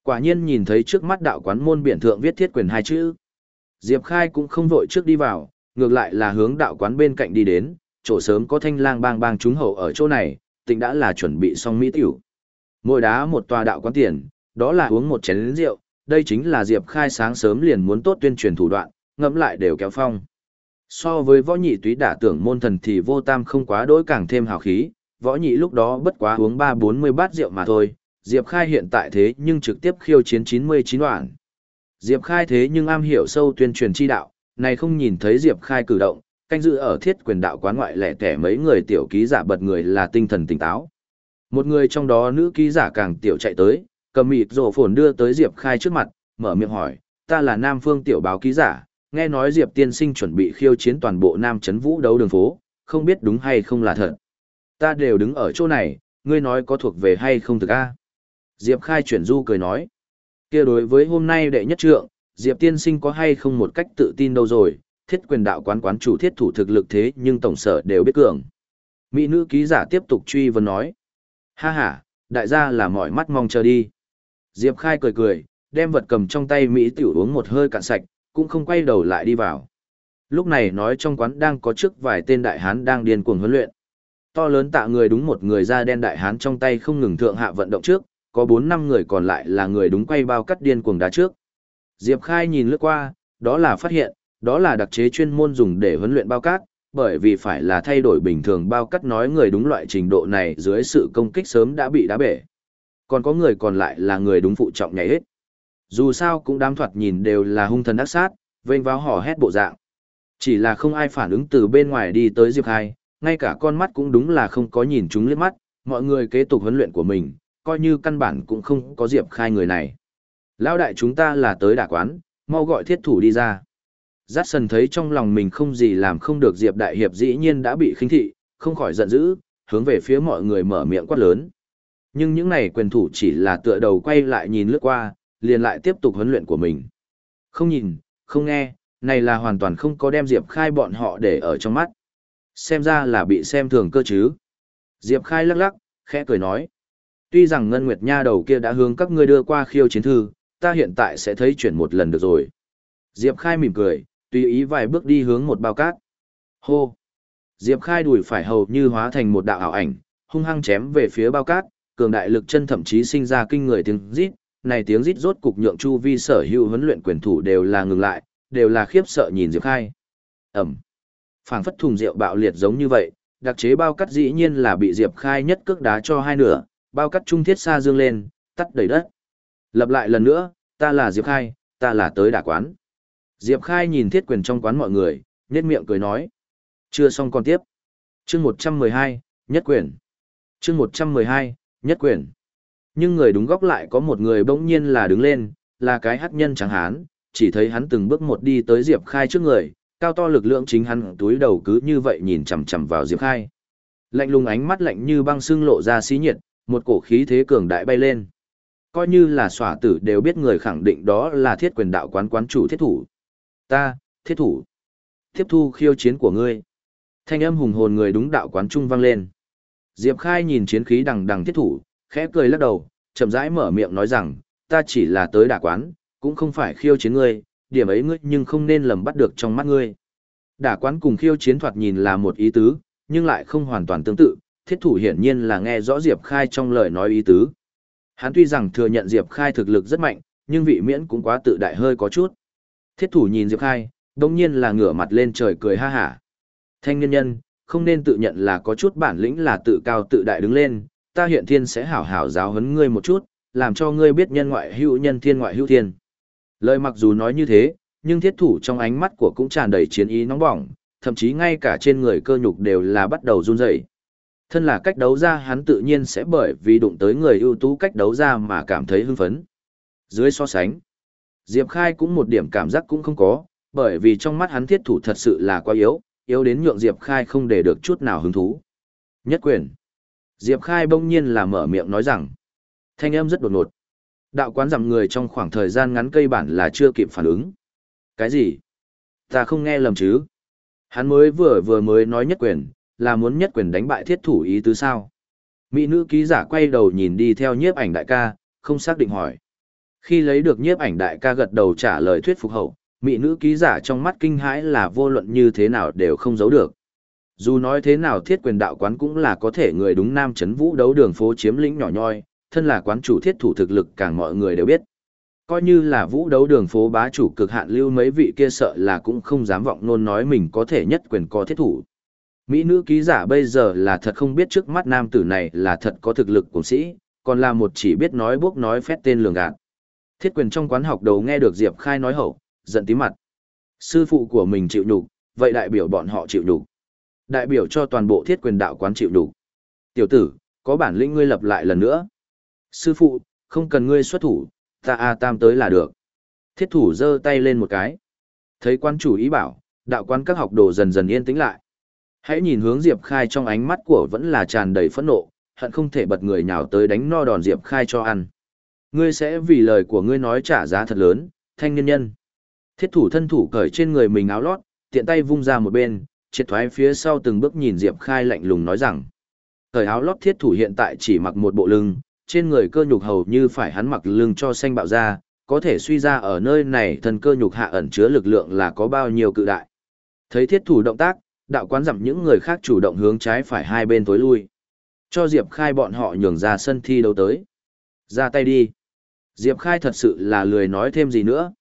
Quả nhiên nhìn thấy trước mắt đạo quán môn biển thượng viết thiết quyền hai chữ. Diệp Khai cũng không vội trước đi vào, ngược lại là hướng đạo quán bên cạnh đi đến, chỗ sớm có thanh lang bang bang chúng hậu ở chỗ này, tịnh đã là chuẩn bị xong mỹ tiểu. Mỗi đá một tòa đạo quán tiền, đó là uống một chén rượu, đây chính là Diệp Khai sáng sớm liền muốn tốt tuyên truyền thủ đoạn, ngẫm lại đều kéo phong. So với võ nhị túy đả tưởng môn thần thì vô tam không quá đối càng thêm hào khí, võ nhị lúc đó bất quá uống ba bốn mươi bát rượu mà thôi, Diệp Khai hiện tại thế nhưng trực tiếp khiêu chiến chín mươi chín đoạn. Diệp Khai thế nhưng am hiểu sâu tuyên truyền chi đạo, này không nhìn thấy Diệp Khai cử động, canh dự ở thiết quyền đạo quán ngoại lẻ tẻ mấy người tiểu ký giả bật người là tinh thần tỉnh táo. Một người trong đó nữ ký giả càng tiểu chạy tới, cầm mịt rổ phồn đưa tới Diệp Khai trước mặt, mở miệng hỏi, ta là Nam Phương tiểu báo ký giả, nghe nói Diệp tiên sinh chuẩn bị khiêu chiến toàn bộ Nam Trấn Vũ đấu đường phố, không biết đúng hay không là thật. Ta đều đứng ở chỗ này, ngươi nói có thuộc về hay không thực a? Diệp Khai chuyển du cười nói, kia đối với hôm nay đệ nhất trượng, Diệp tiên sinh có hay không một cách tự tin đâu rồi, thiết quyền đạo quán quán chủ thiết thủ thực lực thế nhưng tổng sở đều biết cường. Mỹ nữ ký giả tiếp tục truy vấn nói, ha ha, đại gia là mọi mắt mong chờ đi. Diệp Khai cười cười, đem vật cầm trong tay Mỹ tiểu uống một hơi cạn sạch, cũng không quay đầu lại đi vào. Lúc này nói trong quán đang có trước vài tên đại hán đang điên cuồng huấn luyện. To lớn tạ người đúng một người da đen đại hán trong tay không ngừng thượng hạ vận động trước, có 4 năm người còn lại là người đúng quay bao cắt điên cuồng đá trước. Diệp Khai nhìn lướt qua, đó là phát hiện, đó là đặc chế chuyên môn dùng để huấn luyện bao cát, bởi vì phải là thay đổi bình thường bao cát nói người đúng loại trình độ này dưới sự công kích sớm đã bị đá bể. Còn có người còn lại là người đúng phụ trọng nhảy hết. Dù sao cũng đám thoạt nhìn đều là hung thần ác sát, vênh váo hò hét bộ dạng. Chỉ là không ai phản ứng từ bên ngoài đi tới Diệp Khai, ngay cả con mắt cũng đúng là không có nhìn chúng liếc mắt, mọi người kế tục huấn luyện của mình, coi như căn bản cũng không có Diệp Khai người này. Lão đại chúng ta là tới đả quán, mau gọi thiết thủ đi ra. Giác sần thấy trong lòng mình không gì làm không được Diệp Đại Hiệp dĩ nhiên đã bị khinh thị, không khỏi giận dữ, hướng về phía mọi người mở miệng quát lớn. Nhưng những này quyền thủ chỉ là tựa đầu quay lại nhìn lướt qua, liền lại tiếp tục huấn luyện của mình. Không nhìn, không nghe, này là hoàn toàn không có đem Diệp Khai bọn họ để ở trong mắt. Xem ra là bị xem thường cơ chứ. Diệp Khai lắc lắc, khẽ cười nói. Tuy rằng Ngân Nguyệt Nha đầu kia đã hướng các ngươi đưa qua khiêu chiến thư, ta hiện tại sẽ thấy chuyển một lần được rồi. Diệp Khai mỉm cười, tùy ý vài bước đi hướng một bao cát. Hô! Diệp Khai đùi phải hầu như hóa thành một đạo ảo ảnh, hung hăng chém về phía bao cát, cường đại lực chân thậm chí sinh ra kinh người tiếng rít, này tiếng rít rốt cục nhượng chu vi sở hữu huấn luyện quyền thủ đều là ngừng lại, đều là khiếp sợ nhìn Diệp Khai. Ẩm. Phảng phất thùng rượu bạo liệt giống như vậy, đặc chế bao cắt dĩ nhiên là bị Diệp Khai nhất cước đá cho hai nửa, bao cắt trung thiết xa dương lên, tắt đầy đất. Lặp lại lần nữa, ta là Diệp Khai, ta là tới đả quán. Diệp Khai nhìn thiết quyền trong quán mọi người, nhét miệng cười nói. Chưa xong còn tiếp. Chương 112, nhất quyền. Chương 112, nhất quyền. Nhưng người đúng góc lại có một người bỗng nhiên là đứng lên, là cái hắc nhân trắng hán, chỉ thấy hắn từng bước một đi tới Diệp Khai trước người, cao to lực lượng chính hắn túi đầu cứ như vậy nhìn chằm chằm vào Diệp Khai. Lạnh lùng ánh mắt lạnh như băng xương lộ ra xí nhiệt, một cổ khí thế cường đại bay lên. Coi như là xỏa tử đều biết người khẳng định đó là thiết quyền đạo quán quán chủ thiết thủ. Ta, thiết thủ. Tiếp thu khiêu chiến của ngươi. Thanh âm hùng hồn người đúng đạo quán trung vang lên. Diệp Khai nhìn chiến khí đằng đằng thiết thủ, khẽ cười lắc đầu, chậm rãi mở miệng nói rằng, ta chỉ là tới đả quán, cũng không phải khiêu chiến ngươi, điểm ấy ngươi nhưng không nên lầm bắt được trong mắt ngươi. Đả quán cùng khiêu chiến thoạt nhìn là một ý tứ, nhưng lại không hoàn toàn tương tự, thiết thủ hiển nhiên là nghe rõ Diệp Khai trong lời nói ý tứ. Hắn tuy rằng thừa nhận Diệp Khai thực lực rất mạnh, nhưng vị miễn cũng quá tự đại hơi có chút. Thiết thủ nhìn Diệp Khai, đồng nhiên là ngửa mặt lên trời cười ha hả. Thanh nhân nhân, không nên tự nhận là có chút bản lĩnh là tự cao tự đại đứng lên, ta hiện thiên sẽ hảo hảo giáo huấn ngươi một chút, làm cho ngươi biết nhân ngoại hữu nhân thiên ngoại hữu thiên. Lời mặc dù nói như thế, nhưng thiết thủ trong ánh mắt của cũng tràn đầy chiến ý nóng bỏng, thậm chí ngay cả trên người cơ nhục đều là bắt đầu run rẩy. Thân là cách đấu ra hắn tự nhiên sẽ bởi vì đụng tới người ưu tú cách đấu ra mà cảm thấy hưng phấn. Dưới so sánh, Diệp Khai cũng một điểm cảm giác cũng không có, bởi vì trong mắt hắn thiết thủ thật sự là quá yếu, yếu đến nhượng Diệp Khai không để được chút nào hứng thú. Nhất quyền. Diệp Khai bỗng nhiên là mở miệng nói rằng, thanh âm rất đột ngột. Đạo quán giảm người trong khoảng thời gian ngắn cây bản là chưa kịp phản ứng. Cái gì? Ta không nghe lầm chứ? Hắn mới vừa vừa mới nói nhất quyền, là muốn nhất quyền đánh bại thiết thủ ý tứ sao? Mỹ nữ ký giả quay đầu nhìn đi theo nhiếp ảnh đại ca, không xác định hỏi. Khi lấy được nhiếp ảnh đại ca gật đầu trả lời thuyết phục hậu, mỹ nữ ký giả trong mắt kinh hãi là vô luận như thế nào đều không giấu được. Dù nói thế nào thiết quyền đạo quán cũng là có thể người đúng nam chấn vũ đấu đường phố chiếm lĩnh nhỏ nhoi, thân là quán chủ thiết thủ thực lực càng mọi người đều biết. Coi như là vũ đấu đường phố bá chủ cực hạn lưu mấy vị kia sợ là cũng không dám vọng nôn nói mình có thể nhất quyền có thiết thủ. Mỹ nữ ký giả bây giờ là thật không biết trước mắt nam tử này là thật có thực lực của sĩ, còn là một chỉ biết nói bốc nói phét tên lường gạt. Thiết quyền trong quán học đầu nghe được Diệp Khai nói hậu, giận tí mặt. Sư phụ của mình chịu nhục, vậy đại biểu bọn họ chịu nhục. Đại biểu cho toàn bộ thiết quyền đạo quán chịu nhục. Tiểu tử, có bản lĩnh ngươi lập lại lần nữa. Sư phụ, không cần ngươi xuất thủ, ta A Tam tới là được. Thiết thủ giơ tay lên một cái. Thấy quan chủ ý bảo, đạo quán các học đồ dần dần yên tĩnh lại. Hãy nhìn hướng Diệp Khai trong ánh mắt của vẫn là tràn đầy phẫn nộ, hận không thể bật người nhào tới đánh no đòn Diệp Khai cho ăn. Ngươi sẽ vì lời của ngươi nói trả giá thật lớn, thanh niên nhân. Thiết thủ thân thủ cởi trên người mình áo lót, tiện tay vung ra một bên, triệt thoái phía sau từng bước nhìn Diệp Khai lạnh lùng nói rằng. Cởi áo lót thiết thủ hiện tại chỉ mặc một bộ lưng, trên người cơ nhục hầu như phải hắn mặc lưng cho xanh bạo ra, có thể suy ra ở nơi này thần cơ nhục hạ ẩn chứa lực lượng là có bao nhiêu cự đại. Thấy thiết thủ động tác, đạo quán dặm những người khác chủ động hướng trái phải hai bên tối lui. Cho Diệp Khai bọn họ nhường ra sân thi đấu tới. Ra tay đi. Diệp Khai thật sự là lười nói thêm gì nữa.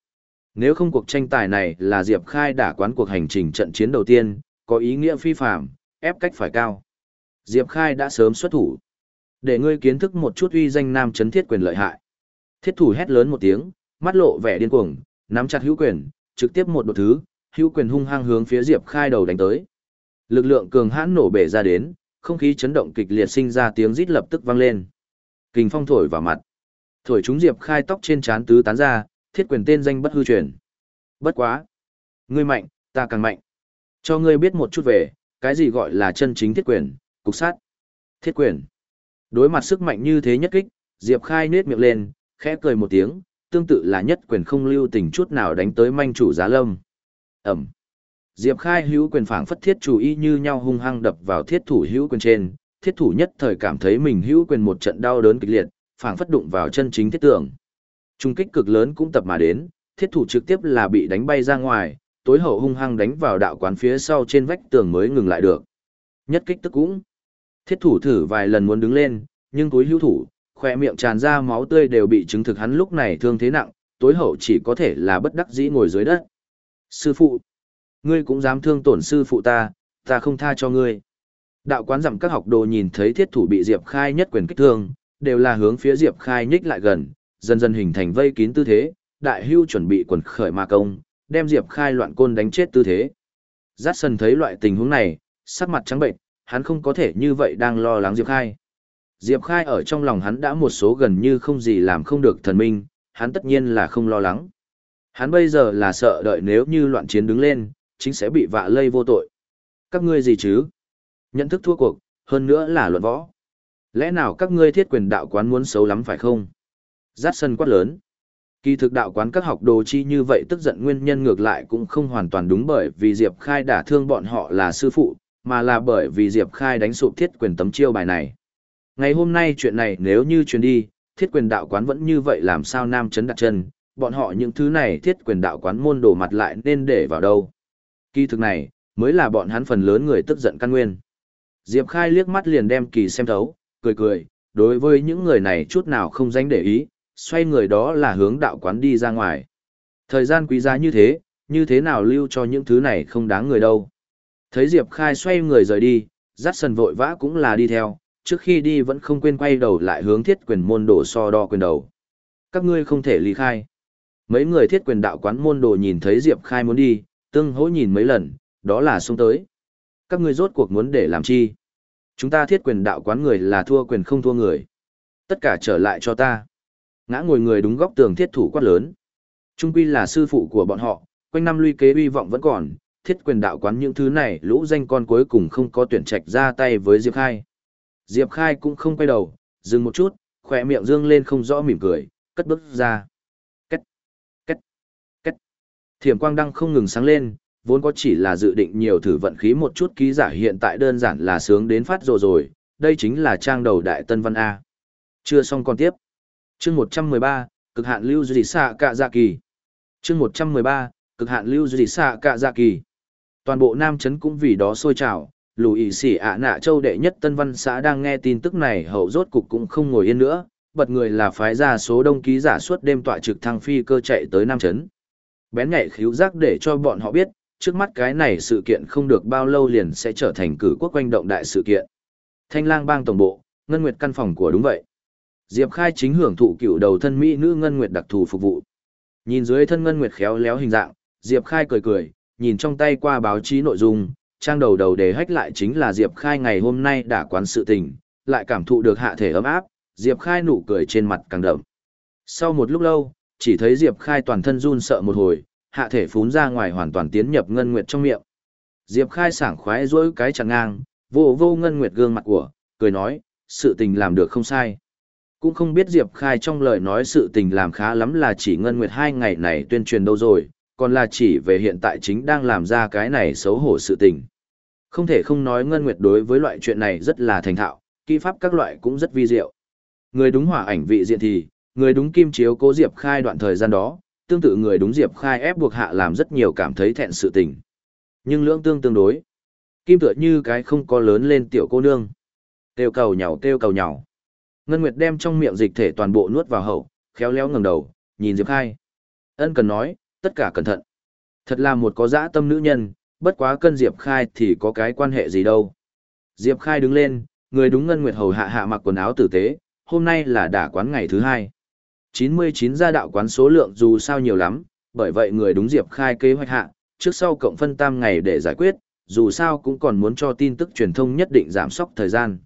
Nếu không cuộc tranh tài này là Diệp Khai đả quán cuộc hành trình trận chiến đầu tiên, có ý nghĩa phi phạm, ép cách phải cao. Diệp Khai đã sớm xuất thủ. Để ngươi kiến thức một chút uy danh nam chấn thiết quyền lợi hại. Thiết thủ hét lớn một tiếng, mắt lộ vẻ điên cuồng, nắm chặt hữu quyền, trực tiếp một đột thứ, hữu quyền hung hăng hướng phía Diệp Khai đầu đánh tới. Lực lượng cường hãn nổ bể ra đến, không khí chấn động kịch liệt sinh ra tiếng rít lập tức vang lên. Kình phong thổi vào mặt. Thổi chúng Diệp Khai tóc trên trán tứ tán ra, thiết quyền tên danh bất hư truyền. Bất quá. Ngươi mạnh, ta càng mạnh. Cho ngươi biết một chút về, cái gì gọi là chân chính thiết quyền, cục sát. Thiết quyền. Đối mặt sức mạnh như thế nhất kích, Diệp Khai nết miệng lên, khẽ cười một tiếng, tương tự là nhất quyền không lưu tình chút nào đánh tới manh chủ giá lâm. Ẩm. Diệp Khai hữu quyền phảng phất thiết chủ y như nhau hung hăng đập vào thiết thủ hữu quyền trên, thiết thủ nhất thời cảm thấy mình hữu quyền một trận đau đớn kịch liệt, phảng phất đụng vào chân chính thiết tượng. Trung kích cực lớn cũng tập mà đến, thiết thủ trực tiếp là bị đánh bay ra ngoài, tối hậu hung hăng đánh vào đạo quán phía sau trên vách tường mới ngừng lại được. Nhất kích tức cũng. Thiết thủ thử vài lần muốn đứng lên, nhưng túi hữu thủ, khỏe miệng tràn ra máu tươi đều bị chứng thực hắn lúc này thương thế nặng, tối hậu chỉ có thể là bất đắc dĩ ngồi dưới đất. Sư phụ, ngươi cũng dám thương tổn sư phụ ta, ta không tha cho ngươi. Đạo quán giảm các học đồ nhìn thấy thiết thủ bị Diệp Khai nhất quyền kích thương, đều là hướng phía Diệp Khai nhích lại gần, dần dần hình thành vây kín tư thế, đại hưu chuẩn bị quần khởi ma công, đem Diệp Khai loạn côn đánh chết tư thế. Giác sân thấy loại tình huống này, sắc mặt trắng bệnh, hắn không có thể như vậy đang lo lắng Diệp Khai. Diệp Khai ở trong lòng hắn đã một số gần như không gì làm không được thần minh, hắn tất nhiên là không lo lắng. Hắn bây giờ là sợ đợi nếu như loạn chiến đứng lên, chính sẽ bị vạ lây vô tội. Các ngươi gì chứ? Nhận thức thua cuộc, hơn nữa là luận võ. Lẽ nào các ngươi thiết quyền đạo quán muốn xấu lắm phải không? Giác sân quát lớn. Kỳ thực đạo quán các học đồ chi như vậy tức giận nguyên nhân ngược lại cũng không hoàn toàn đúng bởi vì Diệp Khai đã thương bọn họ là sư phụ, mà là bởi vì Diệp Khai đánh sụp thiết quyền tấm chiêu bài này. Ngày hôm nay chuyện này nếu như truyền đi, thiết quyền đạo quán vẫn như vậy làm sao nam chấn đặt chân, bọn họ những thứ này thiết quyền đạo quán môn đồ mặt lại nên để vào đâu. Kỳ thực này, mới là bọn hắn phần lớn người tức giận căn nguyên. Diệp Khai liếc mắt liền đem kỳ xem thấu, cười cười, đối với những người này chút nào không dánh để ý, xoay người đó là hướng đạo quán đi ra ngoài. Thời gian quý giá như thế, như thế nào lưu cho những thứ này không đáng người đâu. Thấy Diệp Khai xoay người rời đi, dắt sần vội vã cũng là đi theo, trước khi đi vẫn không quên quay đầu lại hướng thiết quyền môn đồ so đo quyền đầu. Các ngươi không thể ly khai. Mấy người thiết quyền đạo quán môn đồ nhìn thấy Diệp Khai muốn đi, tương hỗ nhìn mấy lần, đó là xuống tới. Các ngươi rốt cuộc muốn để làm chi? Chúng ta thiết quyền đạo quán người là thua quyền không thua người. Tất cả trở lại cho ta. Ngã ngồi người đúng góc tường thiết thủ quát lớn. Trung quy là sư phụ của bọn họ, quanh năm luy kế uy vọng vẫn còn, thiết quyền đạo quán những thứ này lũ danh con cuối cùng không có tuyển trạch ra tay với Diệp Khai. Diệp Khai cũng không quay đầu, dừng một chút, khỏe miệng dương lên không rõ mỉm cười, cất bước ra. Thiểm quang đăng không ngừng sáng lên, vốn có chỉ là dự định nhiều thử vận khí một chút ký giả hiện tại đơn giản là sướng đến phát rồi rồi, đây chính là trang đầu đại tân văn A. Chưa xong còn tiếp. chương 113, cực hạn lưu dị xạ cạ dạ kỳ. chương 113, cực hạn lưu dị xạ cạ dạ kỳ. Toàn bộ Nam Trấn cũng vì đó sôi trào, lùi xỉ ạ nạ châu đệ nhất tân văn xã đang nghe tin tức này hậu rốt cục cũng không ngồi yên nữa, bật người là phái ra số đông ký giả suốt đêm tọa trực thăng phi cơ chạy tới Nam Trấn. Bén nhạy khíu giác để cho bọn họ biết, trước mắt cái này sự kiện không được bao lâu liền sẽ trở thành cử quốc quanh động đại sự kiện. Thanh lang bang tổng bộ, Ngân Nguyệt căn phòng của đúng vậy. Diệp Khai chính hưởng thụ cựu đầu thân mỹ nữ Ngân Nguyệt đặc thù phục vụ. Nhìn dưới thân Ngân Nguyệt khéo léo hình dạng, Diệp Khai cười cười, nhìn trong tay qua báo chí nội dung, trang đầu đầu đề hách lại chính là Diệp Khai ngày hôm nay đã quán sự tình, lại cảm thụ được hạ thể ấm áp, Diệp Khai nụ cười trên mặt càng đậm. Sau một lúc lâu, chỉ thấy Diệp Khai toàn thân run sợ một hồi, hạ thể phún ra ngoài hoàn toàn tiến nhập ngân nguyệt trong miệng. Diệp Khai sảng khoái dỗi cái chằng ngang, vô vô ngân nguyệt gương mặt của, cười nói, sự tình làm được không sai. Cũng không biết Diệp Khai trong lời nói sự tình làm khá lắm là chỉ ngân nguyệt hai ngày này tuyên truyền đâu rồi, còn là chỉ về hiện tại chính đang làm ra cái này xấu hổ sự tình. Không thể không nói ngân nguyệt đối với loại chuyện này rất là thành thạo, kỹ pháp các loại cũng rất vi diệu. Người đúng hỏa ảnh vị diện thì, người đúng kim chiếu cố Diệp Khai đoạn thời gian đó, tương tự người đúng Diệp Khai ép buộc hạ làm rất nhiều cảm thấy thẹn sự tình. Nhưng lưỡng tương tương đối. Kim tựa như cái không có lớn lên tiểu cô nương. Kêu cầu nhào kêu cầu nhào. Ngân Nguyệt đem trong miệng dịch thể toàn bộ nuốt vào hậu, khéo léo ngẩng đầu, nhìn Diệp Khai. Ân cần nói, tất cả cẩn thận. Thật là một có dã tâm nữ nhân, bất quá cân Diệp Khai thì có cái quan hệ gì đâu. Diệp Khai đứng lên, người đúng Ngân Nguyệt hầu hạ hạ mặc quần áo tử tế, hôm nay là đả quán ngày thứ hai. 99 gia đạo quán số lượng dù sao nhiều lắm, bởi vậy người đúng Diệp Khai kế hoạch hạ, trước sau cộng phân tam ngày để giải quyết, dù sao cũng còn muốn cho tin tức truyền thông nhất định giảm sóc thời gian.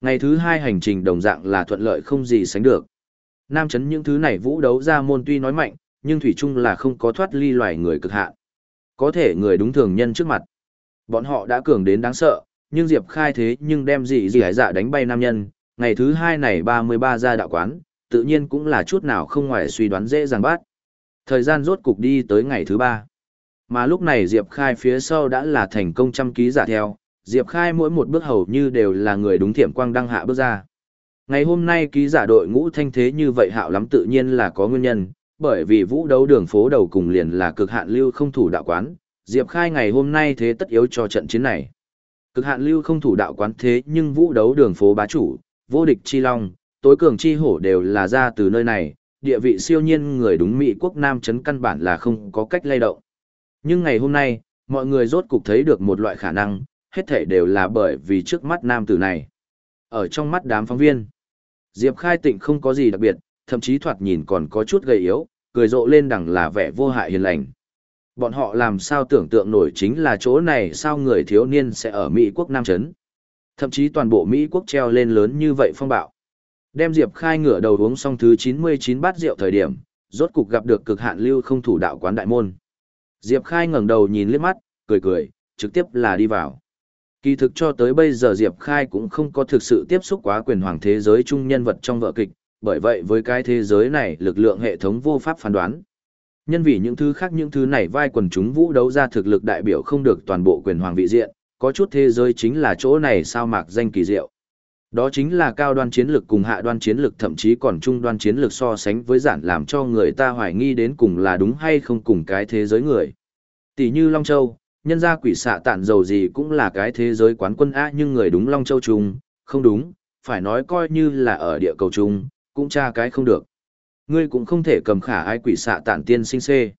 Ngày thứ hai hành trình đồng dạng là thuận lợi không gì sánh được. Nam chấn những thứ này vũ đấu ra môn tuy nói mạnh, nhưng thủy chung là không có thoát ly loài người cực hạn. Có thể người đúng thường nhân trước mặt. Bọn họ đã cường đến đáng sợ, nhưng Diệp Khai thế nhưng đem gì gì hải dạ đánh bay nam nhân, ngày thứ hai này 33 gia đạo quán, tự nhiên cũng là chút nào không ngoài suy đoán dễ dàng bắt. Thời gian rốt cục đi tới ngày thứ ba. Mà lúc này Diệp Khai phía sau đã là thành công trăm ký giả theo, Diệp Khai mỗi một bước hầu như đều là người đúng thiểm quang đăng hạ bước ra. Ngày hôm nay ký giả đội ngũ thanh thế như vậy hạo lắm tự nhiên là có nguyên nhân, bởi vì vũ đấu đường phố đầu cùng liền là cực hạn lưu không thủ đạo quán, Diệp Khai ngày hôm nay thế tất yếu cho trận chiến này. Cực hạn lưu không thủ đạo quán thế nhưng vũ đấu đường phố bá chủ, vô địch chi long, tối cường chi hổ đều là ra từ nơi này, địa vị siêu nhiên người đúng Mỹ quốc Nam chấn căn bản là không có cách lay động. Nhưng ngày hôm nay, mọi người rốt cục thấy được một loại khả năng, hết thể đều là bởi vì trước mắt nam tử này. Ở trong mắt đám phóng viên, Diệp Khai Tịnh không có gì đặc biệt, thậm chí thoạt nhìn còn có chút gầy yếu, cười rộ lên đằng là vẻ vô hại hiền lành. Bọn họ làm sao tưởng tượng nổi chính là chỗ này sao người thiếu niên sẽ ở Mỹ quốc Nam Trấn. Thậm chí toàn bộ Mỹ quốc treo lên lớn như vậy phong bạo. Đem Diệp Khai ngửa đầu uống xong thứ 99 bát rượu thời điểm, rốt cục gặp được cực hạn lưu không thủ đạo quán đại môn. Diệp Khai ngẩng đầu nhìn liếc mắt, cười cười, trực tiếp là đi vào. Kỳ thực cho tới bây giờ Diệp Khai cũng không có thực sự tiếp xúc quá quyền hoàng thế giới chung nhân vật trong vợ kịch, bởi vậy với cái thế giới này lực lượng hệ thống vô pháp phán đoán. Nhân vì những thứ khác những thứ này vai quần chúng vũ đấu ra thực lực đại biểu không được toàn bộ quyền hoàng vị diện, có chút thế giới chính là chỗ này sao mạc danh kỳ diệu. Đó chính là cao đoan chiến lược cùng hạ đoan chiến lược thậm chí còn trung đoan chiến lược so sánh với giản làm cho người ta hoài nghi đến cùng là đúng hay không cùng cái thế giới người. Tỷ như Long Châu, nhân gia quỷ xạ tản dầu gì cũng là cái thế giới quán quân A nhưng người đúng Long Châu chung, không đúng, phải nói coi như là ở địa cầu chung, cũng tra cái không được. Ngươi cũng không thể cầm khả ai quỷ xạ tản tiên sinh xê.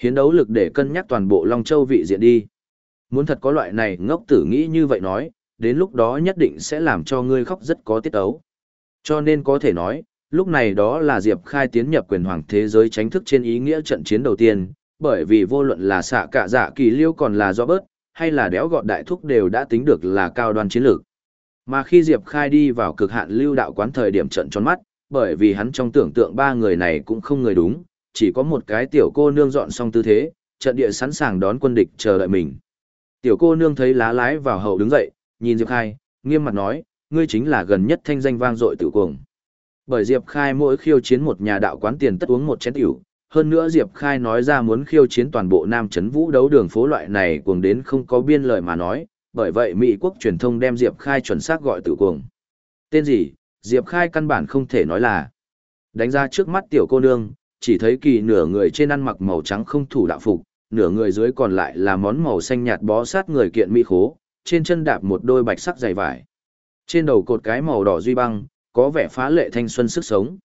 Hiến đấu lực để cân nhắc toàn bộ Long Châu vị diện đi. Muốn thật có loại này ngốc tử nghĩ như vậy nói, đến lúc đó nhất định sẽ làm cho ngươi khóc rất có tiết ấu. Cho nên có thể nói, lúc này đó là Diệp Khai tiến nhập quyền hoàng thế giới tránh thức trên ý nghĩa trận chiến đầu tiên, bởi vì vô luận là xạ cả dạ kỳ liêu còn là do bớt, hay là đéo gọt đại thúc đều đã tính được là cao đoan chiến lược. Mà khi Diệp Khai đi vào cực hạn lưu đạo quán thời điểm trận tròn mắt, bởi vì hắn trong tưởng tượng ba người này cũng không người đúng, chỉ có một cái tiểu cô nương dọn xong tư thế, trận địa sẵn sàng đón quân địch chờ đợi mình. Tiểu cô nương thấy lá lái vào hậu đứng dậy, nhìn Diệp Khai, nghiêm mặt nói, ngươi chính là gần nhất thanh danh vang dội Tử cuồng. Bởi Diệp Khai mỗi khiêu chiến một nhà đạo quán tiền tất uống một chén tiểu, hơn nữa Diệp Khai nói ra muốn khiêu chiến toàn bộ Nam Trấn Vũ đấu đường phố loại này cuồng đến không có biên lời mà nói, bởi vậy Mỹ quốc truyền thông đem Diệp Khai chuẩn xác gọi Tử cuồng. Tên gì, Diệp Khai căn bản không thể nói là. Đánh ra trước mắt tiểu cô nương, chỉ thấy kỳ nửa người trên ăn mặc màu trắng không thủ đạo phục, nửa người dưới còn lại là món màu xanh nhạt bó sát người kiện mỹ khố, trên chân đạp một đôi bạch sắc dày vải. Trên đầu cột cái màu đỏ duy băng, có vẻ phá lệ thanh xuân sức sống.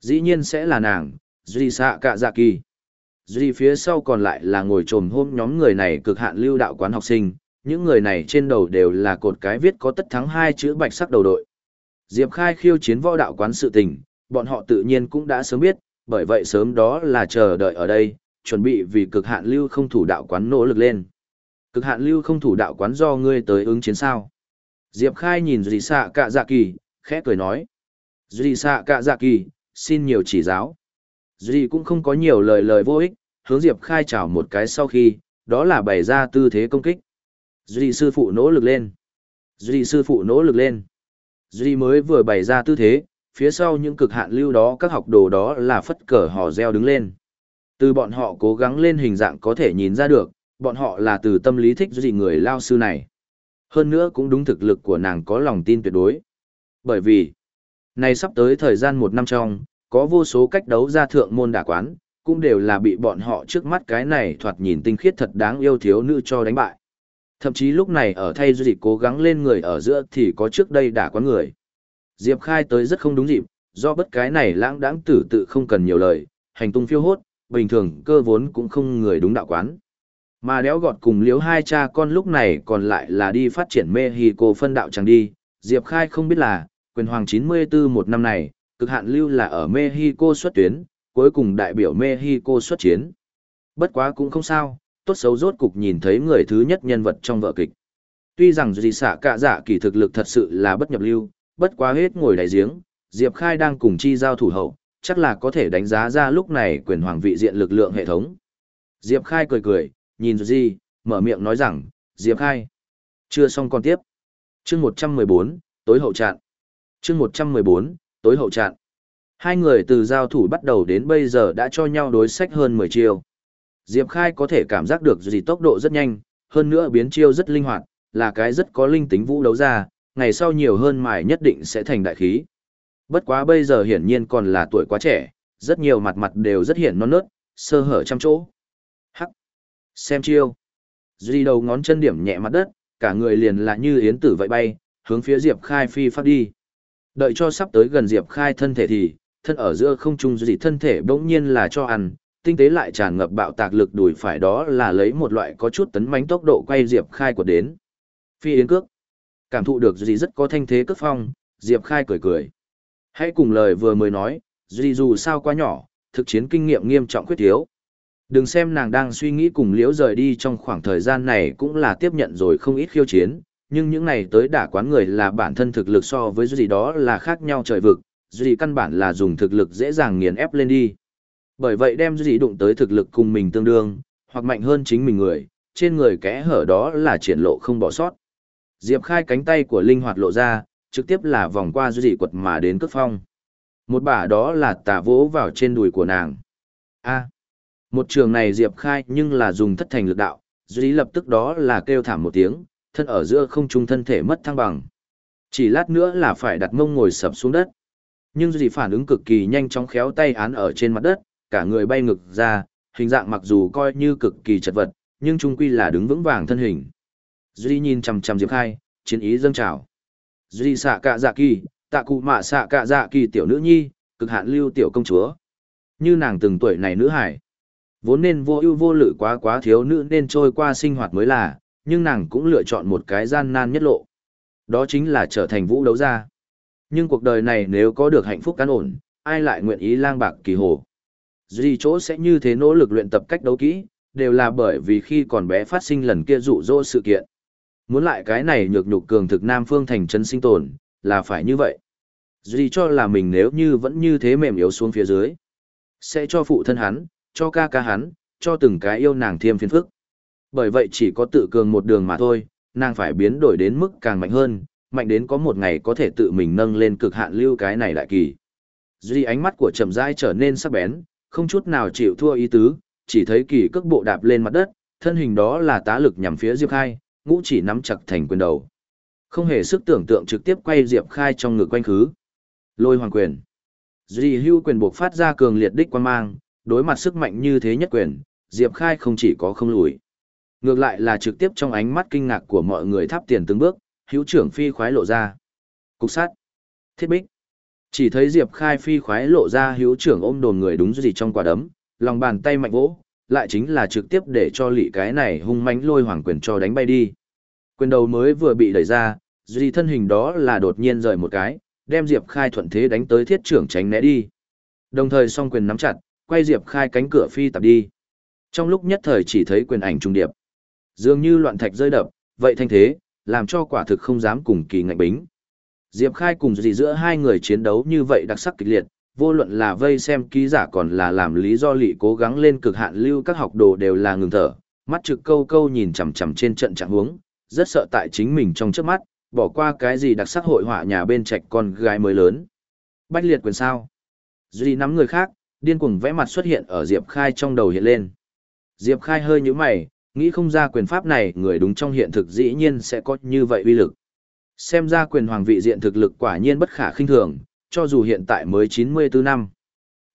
Dĩ nhiên sẽ là nàng, Duy Sạ Cạ Dạ Kỳ. Duy phía sau còn lại là ngồi trồm hôm nhóm người này cực hạn lưu đạo quán học sinh, những người này trên đầu đều là cột cái viết có tất thắng hai chữ bạch sắc đầu đội. Diệp Khai khiêu chiến võ đạo quán sự tình, bọn họ tự nhiên cũng đã sớm biết, bởi vậy sớm đó là chờ đợi ở đây, chuẩn bị vì cực hạn lưu không thủ đạo quán nỗ lực lên. Cực hạn lưu không thủ đạo quán do ngươi tới ứng chiến sao. Diệp Khai nhìn dì Sạ Cạ Dạ Kỳ, khẽ cười nói. Dì Sạ Cạ Dạ Kỳ, xin nhiều chỉ giáo. Dì cũng không có nhiều lời lời vô ích, hướng Diệp Khai chào một cái sau khi, đó là bày ra tư thế công kích. Dì sư phụ nỗ lực lên. Dì sư phụ nỗ lực lên. Dì mới vừa bày ra tư thế, phía sau những cực hạn lưu đó các học đồ đó là phất cờ hò reo đứng lên. Từ bọn họ cố gắng lên hình dạng có thể nhìn ra được, bọn họ là từ tâm lý thích gì người lao sư này. Hơn nữa cũng đúng thực lực của nàng có lòng tin tuyệt đối. Bởi vì, này sắp tới thời gian một năm trong, có vô số cách đấu ra thượng môn đả quán, cũng đều là bị bọn họ trước mắt cái này thoạt nhìn tinh khiết thật đáng yêu thiếu nữ cho đánh bại. Thậm chí lúc này ở thay du dịch cố gắng lên người ở giữa thì có trước đây đả quán người. Diệp Khai tới rất không đúng dịp, do bất cái này lãng đãng tử tự không cần nhiều lời, hành tung phiêu hốt, bình thường cơ vốn cũng không người đúng đạo quán. Mà đéo gọt cùng liếu hai cha con lúc này còn lại là đi phát triển Mexico phân đạo chẳng đi, Diệp Khai không biết là, quyền hoàng 94 một năm này, cực hạn lưu là ở Mexico xuất tuyến, cuối cùng đại biểu Mexico xuất chiến. Bất quá cũng không sao, tốt xấu rốt cục nhìn thấy người thứ nhất nhân vật trong vở kịch. Tuy rằng dì xạ cả giả kỳ thực lực thật sự là bất nhập lưu, bất quá hết ngồi đáy giếng, Diệp Khai đang cùng chi giao thủ hậu, chắc là có thể đánh giá ra lúc này quyền hoàng vị diện lực lượng hệ thống. Diệp Khai cười cười, nhìn gì, mở miệng nói rằng, Diệp Khai. Chưa xong còn tiếp. chương 114, tối hậu trạng. chương 114, tối hậu trạng. Hai người từ giao thủ bắt đầu đến bây giờ đã cho nhau đối sách hơn 10 chiêu. Diệp Khai có thể cảm giác được gì tốc độ rất nhanh, hơn nữa biến chiêu rất linh hoạt, là cái rất có linh tính vũ đấu ra, ngày sau nhiều hơn mài nhất định sẽ thành đại khí. Bất quá bây giờ hiển nhiên còn là tuổi quá trẻ, rất nhiều mặt mặt đều rất hiển non nớt, sơ hở trăm chỗ. Xem chiêu! Duy đầu ngón chân điểm nhẹ mặt đất, cả người liền là như yến tử vậy bay, hướng phía Diệp Khai phi phát đi. Đợi cho sắp tới gần Diệp Khai thân thể thì, thân ở giữa không trung dị thân thể bỗng nhiên là cho ăn, tinh tế lại tràn ngập bạo tạc lực đùi phải đó là lấy một loại có chút tấn mánh tốc độ quay Diệp Khai của đến. Phi yến cước. Cảm thụ được duy rất có thanh thế cước phong, Diệp Khai cười cười. Hãy cùng lời vừa mới nói, Duy dù sao quá nhỏ, thực chiến kinh nghiệm nghiêm trọng khuyết thiếu. Đừng xem nàng đang suy nghĩ cùng liễu rời đi trong khoảng thời gian này cũng là tiếp nhận rồi không ít khiêu chiến, nhưng những này tới đả quán người là bản thân thực lực so với Duy đó là khác nhau trời vực, Duy căn bản là dùng thực lực dễ dàng nghiền ép lên đi. Bởi vậy đem Duy đụng tới thực lực cùng mình tương đương, hoặc mạnh hơn chính mình người, trên người kẽ hở đó là triển lộ không bỏ sót. Diệp khai cánh tay của linh hoạt lộ ra, trực tiếp là vòng qua Duy quật mà đến cất phong. Một bả đó là tà vỗ vào trên đùi của nàng. A một trường này Diệp khai nhưng là dùng thất thành lực đạo, Duy lập tức đó là kêu thảm một tiếng, thân ở giữa không trung thân thể mất thăng bằng. Chỉ lát nữa là phải đặt mông ngồi sập xuống đất. Nhưng Duy phản ứng cực kỳ nhanh chóng khéo tay án ở trên mặt đất, cả người bay ngực ra, hình dạng mặc dù coi như cực kỳ chật vật, nhưng trung quy là đứng vững vàng thân hình. Duy nhìn chằm chằm Diệp Khai, chiến ý dâng trào. Duy xạ cạ dạ kỳ, tạ cụ mạ xạ cạ dạ kỳ tiểu nữ nhi, cực hạn lưu tiểu công chúa. Như nàng từng tuổi này nữ hải. Vốn nên vô ưu vô lự quá quá thiếu nữ nên trôi qua sinh hoạt mới là, nhưng nàng cũng lựa chọn một cái gian nan nhất lộ. Đó chính là trở thành vũ đấu gia. Nhưng cuộc đời này nếu có được hạnh phúc cán ổn, ai lại nguyện ý lang bạc kỳ hồ. Duy chỗ sẽ như thế nỗ lực luyện tập cách đấu kỹ, đều là bởi vì khi còn bé phát sinh lần kia dụ dỗ sự kiện. Muốn lại cái này nhược nhục cường thực Nam Phương thành chân sinh tồn, là phải như vậy. Duy cho là mình nếu như vẫn như thế mềm yếu xuống phía dưới. Sẽ cho phụ thân hắn, cho ca ca hắn, cho từng cái yêu nàng thêm phiền phức. Bởi vậy chỉ có tự cường một đường mà thôi, nàng phải biến đổi đến mức càng mạnh hơn, mạnh đến có một ngày có thể tự mình nâng lên cực hạn lưu cái này đại kỳ. Duy ánh mắt của trầm rãi trở nên sắc bén, không chút nào chịu thua ý tứ, chỉ thấy kỳ cước bộ đạp lên mặt đất, thân hình đó là tá lực nhằm phía Diệp Khai, ngũ chỉ nắm chặt thành quyền đầu. Không hề sức tưởng tượng trực tiếp quay Diệp Khai trong ngực quanh khứ. Lôi hoàng quyền. Duy hưu quyền buộc phát ra cường liệt đích quan mang, đối mặt sức mạnh như thế nhất quyền, Diệp Khai không chỉ có không lùi. Ngược lại là trực tiếp trong ánh mắt kinh ngạc của mọi người thắp tiền từng bước, hữu trưởng phi khoái lộ ra. Cục sát. Thiết bích. Chỉ thấy Diệp Khai phi khoái lộ ra hữu trưởng ôm đồn người đúng gì trong quả đấm, lòng bàn tay mạnh vỗ, lại chính là trực tiếp để cho lị cái này hung mãnh lôi hoàng quyền cho đánh bay đi. Quyền đầu mới vừa bị đẩy ra, duy thân hình đó là đột nhiên rời một cái, đem Diệp Khai thuận thế đánh tới thiết trưởng tránh né đi. Đồng thời song quyền nắm chặt, quay Diệp Khai cánh cửa phi tập đi. Trong lúc nhất thời chỉ thấy quyền ảnh trung điệp. Dường như loạn thạch rơi đập, vậy thanh thế, làm cho quả thực không dám cùng kỳ ngạnh bính. Diệp Khai cùng gì giữa hai người chiến đấu như vậy đặc sắc kịch liệt, vô luận là vây xem ký giả còn là làm lý do lị cố gắng lên cực hạn lưu các học đồ đều là ngừng thở, mắt trực câu câu nhìn chằm chằm trên trận trạng huống, rất sợ tại chính mình trong trước mắt, bỏ qua cái gì đặc sắc hội họa nhà bên trạch con gái mới lớn. Bách liệt quyền sao. Duy nắm người khác, điên cuồng vẽ mặt xuất hiện ở Diệp Khai trong đầu hiện lên. Diệp Khai hơi như mày, nghĩ không ra quyền pháp này người đúng trong hiện thực dĩ nhiên sẽ có như vậy uy lực. Xem ra quyền hoàng vị diện thực lực quả nhiên bất khả khinh thường, cho dù hiện tại mới 94 năm.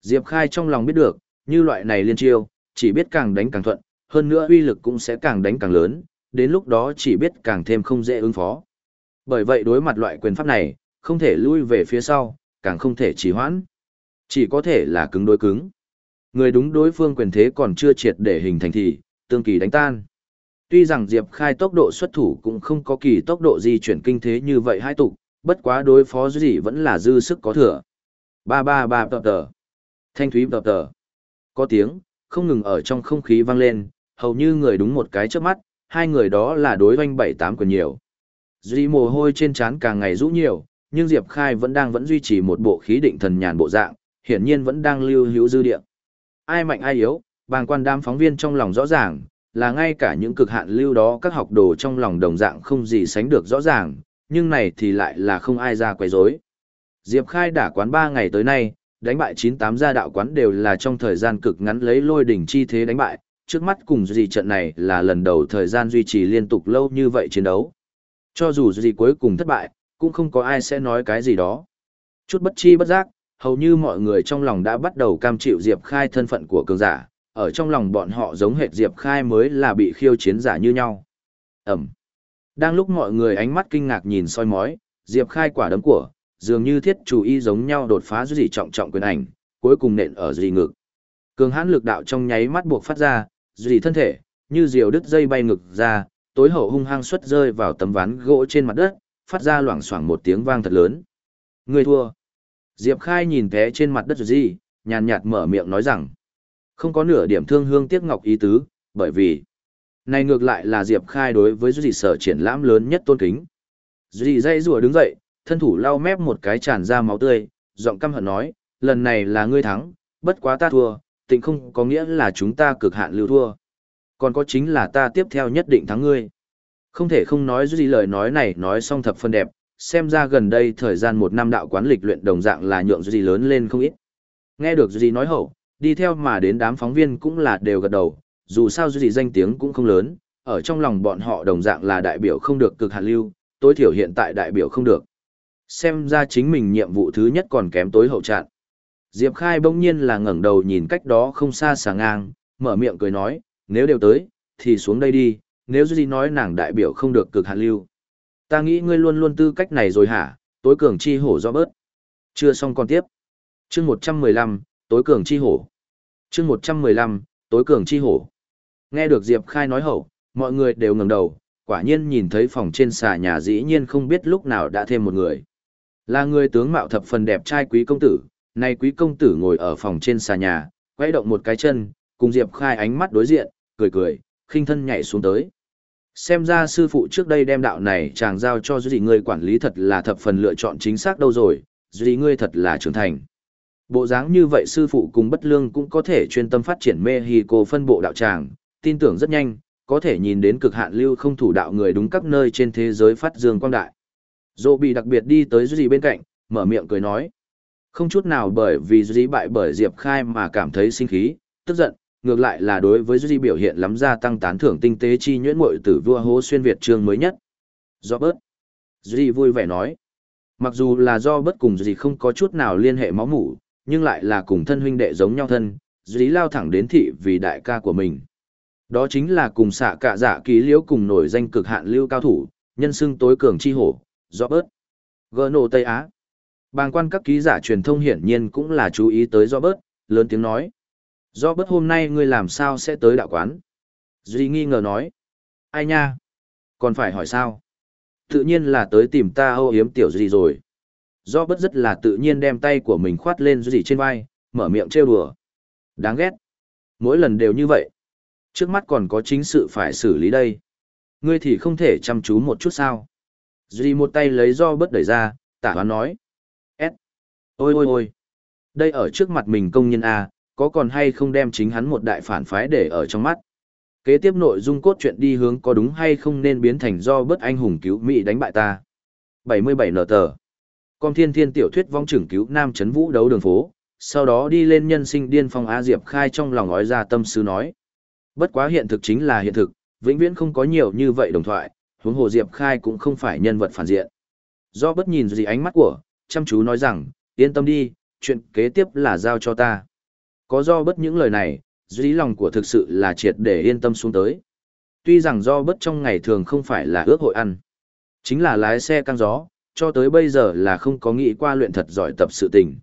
Diệp Khai trong lòng biết được, như loại này liên chiêu, chỉ biết càng đánh càng thuận, hơn nữa uy lực cũng sẽ càng đánh càng lớn, đến lúc đó chỉ biết càng thêm không dễ ứng phó. Bởi vậy đối mặt loại quyền pháp này, không thể lui về phía sau, càng không thể trì hoãn. Chỉ có thể là cứng đối cứng. Người đúng đối phương quyền thế còn chưa triệt để hình thành thì, tương kỳ đánh tan. Tuy rằng Diệp Khai tốc độ xuất thủ cũng không có kỳ tốc độ di chuyển kinh thế như vậy hai tục, bất quá đối phó gì vẫn là dư sức có thừa. Ba ba ba tờ tờ. Thanh thúy tờ tờ. Có tiếng, không ngừng ở trong không khí vang lên, hầu như người đúng một cái trước mắt, hai người đó là đối doanh bảy tám quyền nhiều. Duy mồ hôi trên trán càng ngày rũ nhiều, nhưng Diệp Khai vẫn đang vẫn duy trì một bộ khí định thần nhàn bộ dạng, hiển nhiên vẫn đang lưu hữu dư địa. Ai mạnh ai yếu, bàng quan đám phóng viên trong lòng rõ ràng, là ngay cả những cực hạn lưu đó các học đồ trong lòng đồng dạng không gì sánh được rõ ràng, nhưng này thì lại là không ai ra quấy rối. Diệp Khai đả quán 3 ngày tới nay, đánh bại 98 gia đạo quán đều là trong thời gian cực ngắn lấy lôi đỉnh chi thế đánh bại, trước mắt cùng gì trận này là lần đầu thời gian duy trì liên tục lâu như vậy chiến đấu. Cho dù gì cuối cùng thất bại, cũng không có ai sẽ nói cái gì đó. Chút bất chi bất giác, hầu như mọi người trong lòng đã bắt đầu cam chịu Diệp Khai thân phận của cường giả, ở trong lòng bọn họ giống hệt Diệp Khai mới là bị khiêu chiến giả như nhau. Ẩm. Đang lúc mọi người ánh mắt kinh ngạc nhìn soi mói, Diệp Khai quả đấm của, dường như thiết chủ y giống nhau đột phá gì trọng trọng quyền ảnh, cuối cùng nện ở gì ngực. Cường hãn lực đạo trong nháy mắt buộc phát ra, gì thân thể, như diều đứt dây bay ngực ra, tối hậu hung hăng xuất rơi vào tấm ván gỗ trên mặt đất, phát ra loảng xoảng một tiếng vang thật lớn. Người thua. Diệp Khai nhìn thế trên mặt đất gì, nhàn nhạt mở miệng nói rằng, không có nửa điểm thương hương tiếc ngọc ý tứ, bởi vì, này ngược lại là Diệp Khai đối với gì sở triển lãm lớn nhất tôn kính. Duy dây rùa đứng dậy, thân thủ lau mép một cái tràn ra máu tươi, giọng căm hận nói, lần này là ngươi thắng, bất quá ta thua, tình không có nghĩa là chúng ta cực hạn lưu thua. Còn có chính là ta tiếp theo nhất định thắng ngươi. Không thể không nói Duy lời nói này nói xong thập phân đẹp, xem ra gần đây thời gian một năm đạo quán lịch luyện đồng dạng là nhượng Duy lớn lên không ít. Nghe được Duy nói hậu, đi theo mà đến đám phóng viên cũng là đều gật đầu, dù sao Duy danh tiếng cũng không lớn, ở trong lòng bọn họ đồng dạng là đại biểu không được cực hạn lưu, tối thiểu hiện tại đại biểu không được. Xem ra chính mình nhiệm vụ thứ nhất còn kém tối hậu trạng. Diệp Khai bỗng nhiên là ngẩng đầu nhìn cách đó không xa xà ngang, mở miệng cười nói, nếu đều tới, thì xuống đây đi, nếu Duy nói nàng đại biểu không được cực hạn lưu. Ta nghĩ ngươi luôn luôn tư cách này rồi hả, tối cường chi hổ do bớt. Chưa xong còn tiếp. chương 115, tối cường chi hổ. chương 115, tối cường chi hổ. Nghe được Diệp Khai nói hậu, mọi người đều ngẩng đầu, quả nhiên nhìn thấy phòng trên xà nhà dĩ nhiên không biết lúc nào đã thêm một người. Là người tướng mạo thập phần đẹp trai quý công tử, nay quý công tử ngồi ở phòng trên xà nhà, quay động một cái chân, cùng Diệp Khai ánh mắt đối diện, cười cười, khinh thân nhảy xuống tới. Xem ra sư phụ trước đây đem đạo này chàng giao cho Duy ngươi quản lý thật là thập phần lựa chọn chính xác đâu rồi, Duy ngươi thật là trưởng thành. Bộ dáng như vậy sư phụ cùng bất lương cũng có thể chuyên tâm phát triển Mexico phân bộ đạo tràng, tin tưởng rất nhanh, có thể nhìn đến cực hạn lưu không thủ đạo người đúng các nơi trên thế giới phát dương quang đại. Dô bị đặc biệt đi tới Duy bên cạnh, mở miệng cười nói. Không chút nào bởi vì Duy bại bởi Diệp Khai mà cảm thấy sinh khí, tức giận, ngược lại là đối với Duy biểu hiện lắm gia tăng tán thưởng tinh tế chi nhuyễn muội tử vua hố xuyên Việt chương mới nhất. Do bớt. Duy vui vẻ nói. Mặc dù là do bớt cùng Duy không có chút nào liên hệ máu mủ, nhưng lại là cùng thân huynh đệ giống nhau thân, Duy lao thẳng đến thị vì đại ca của mình. Đó chính là cùng xạ cả dạ ký liễu cùng nổi danh cực hạn lưu cao thủ, nhân xưng tối cường chi hổ, Robert. nổ Tây Á. Bàng quan các ký giả truyền thông hiển nhiên cũng là chú ý tới do bớt lớn tiếng nói do bất hôm nay ngươi làm sao sẽ tới đạo quán? Duy nghi ngờ nói. Ai nha? Còn phải hỏi sao? Tự nhiên là tới tìm ta ô yếm tiểu duy rồi. do bất rất là tự nhiên đem tay của mình khoát lên Duy trên vai, mở miệng trêu đùa. Đáng ghét. Mỗi lần đều như vậy. Trước mắt còn có chính sự phải xử lý đây. Ngươi thì không thể chăm chú một chút sao? Duy một tay lấy do bất đẩy ra, tả hoán nói. S. Ôi ôi ôi. Đây ở trước mặt mình công nhân A, có còn hay không đem chính hắn một đại phản phái để ở trong mắt. Kế tiếp nội dung cốt truyện đi hướng có đúng hay không nên biến thành do bớt anh hùng cứu Mỹ đánh bại ta. 77 nở tờ. Con thiên thiên tiểu thuyết vong trưởng cứu Nam Trấn Vũ đấu đường phố, sau đó đi lên nhân sinh điên phong Á Diệp khai trong lòng ói ra tâm sư nói. Bất quá hiện thực chính là hiện thực, vĩnh viễn không có nhiều như vậy đồng thoại, huống hồ Diệp khai cũng không phải nhân vật phản diện. Do bất nhìn gì ánh mắt của, chăm chú nói rằng, yên tâm đi, chuyện kế tiếp là giao cho ta. Có do bất những lời này, dĩ lòng của thực sự là triệt để yên tâm xuống tới. Tuy rằng do bất trong ngày thường không phải là ước hội ăn, chính là lái xe căng gió, cho tới bây giờ là không có nghĩ qua luyện thật giỏi tập sự tình.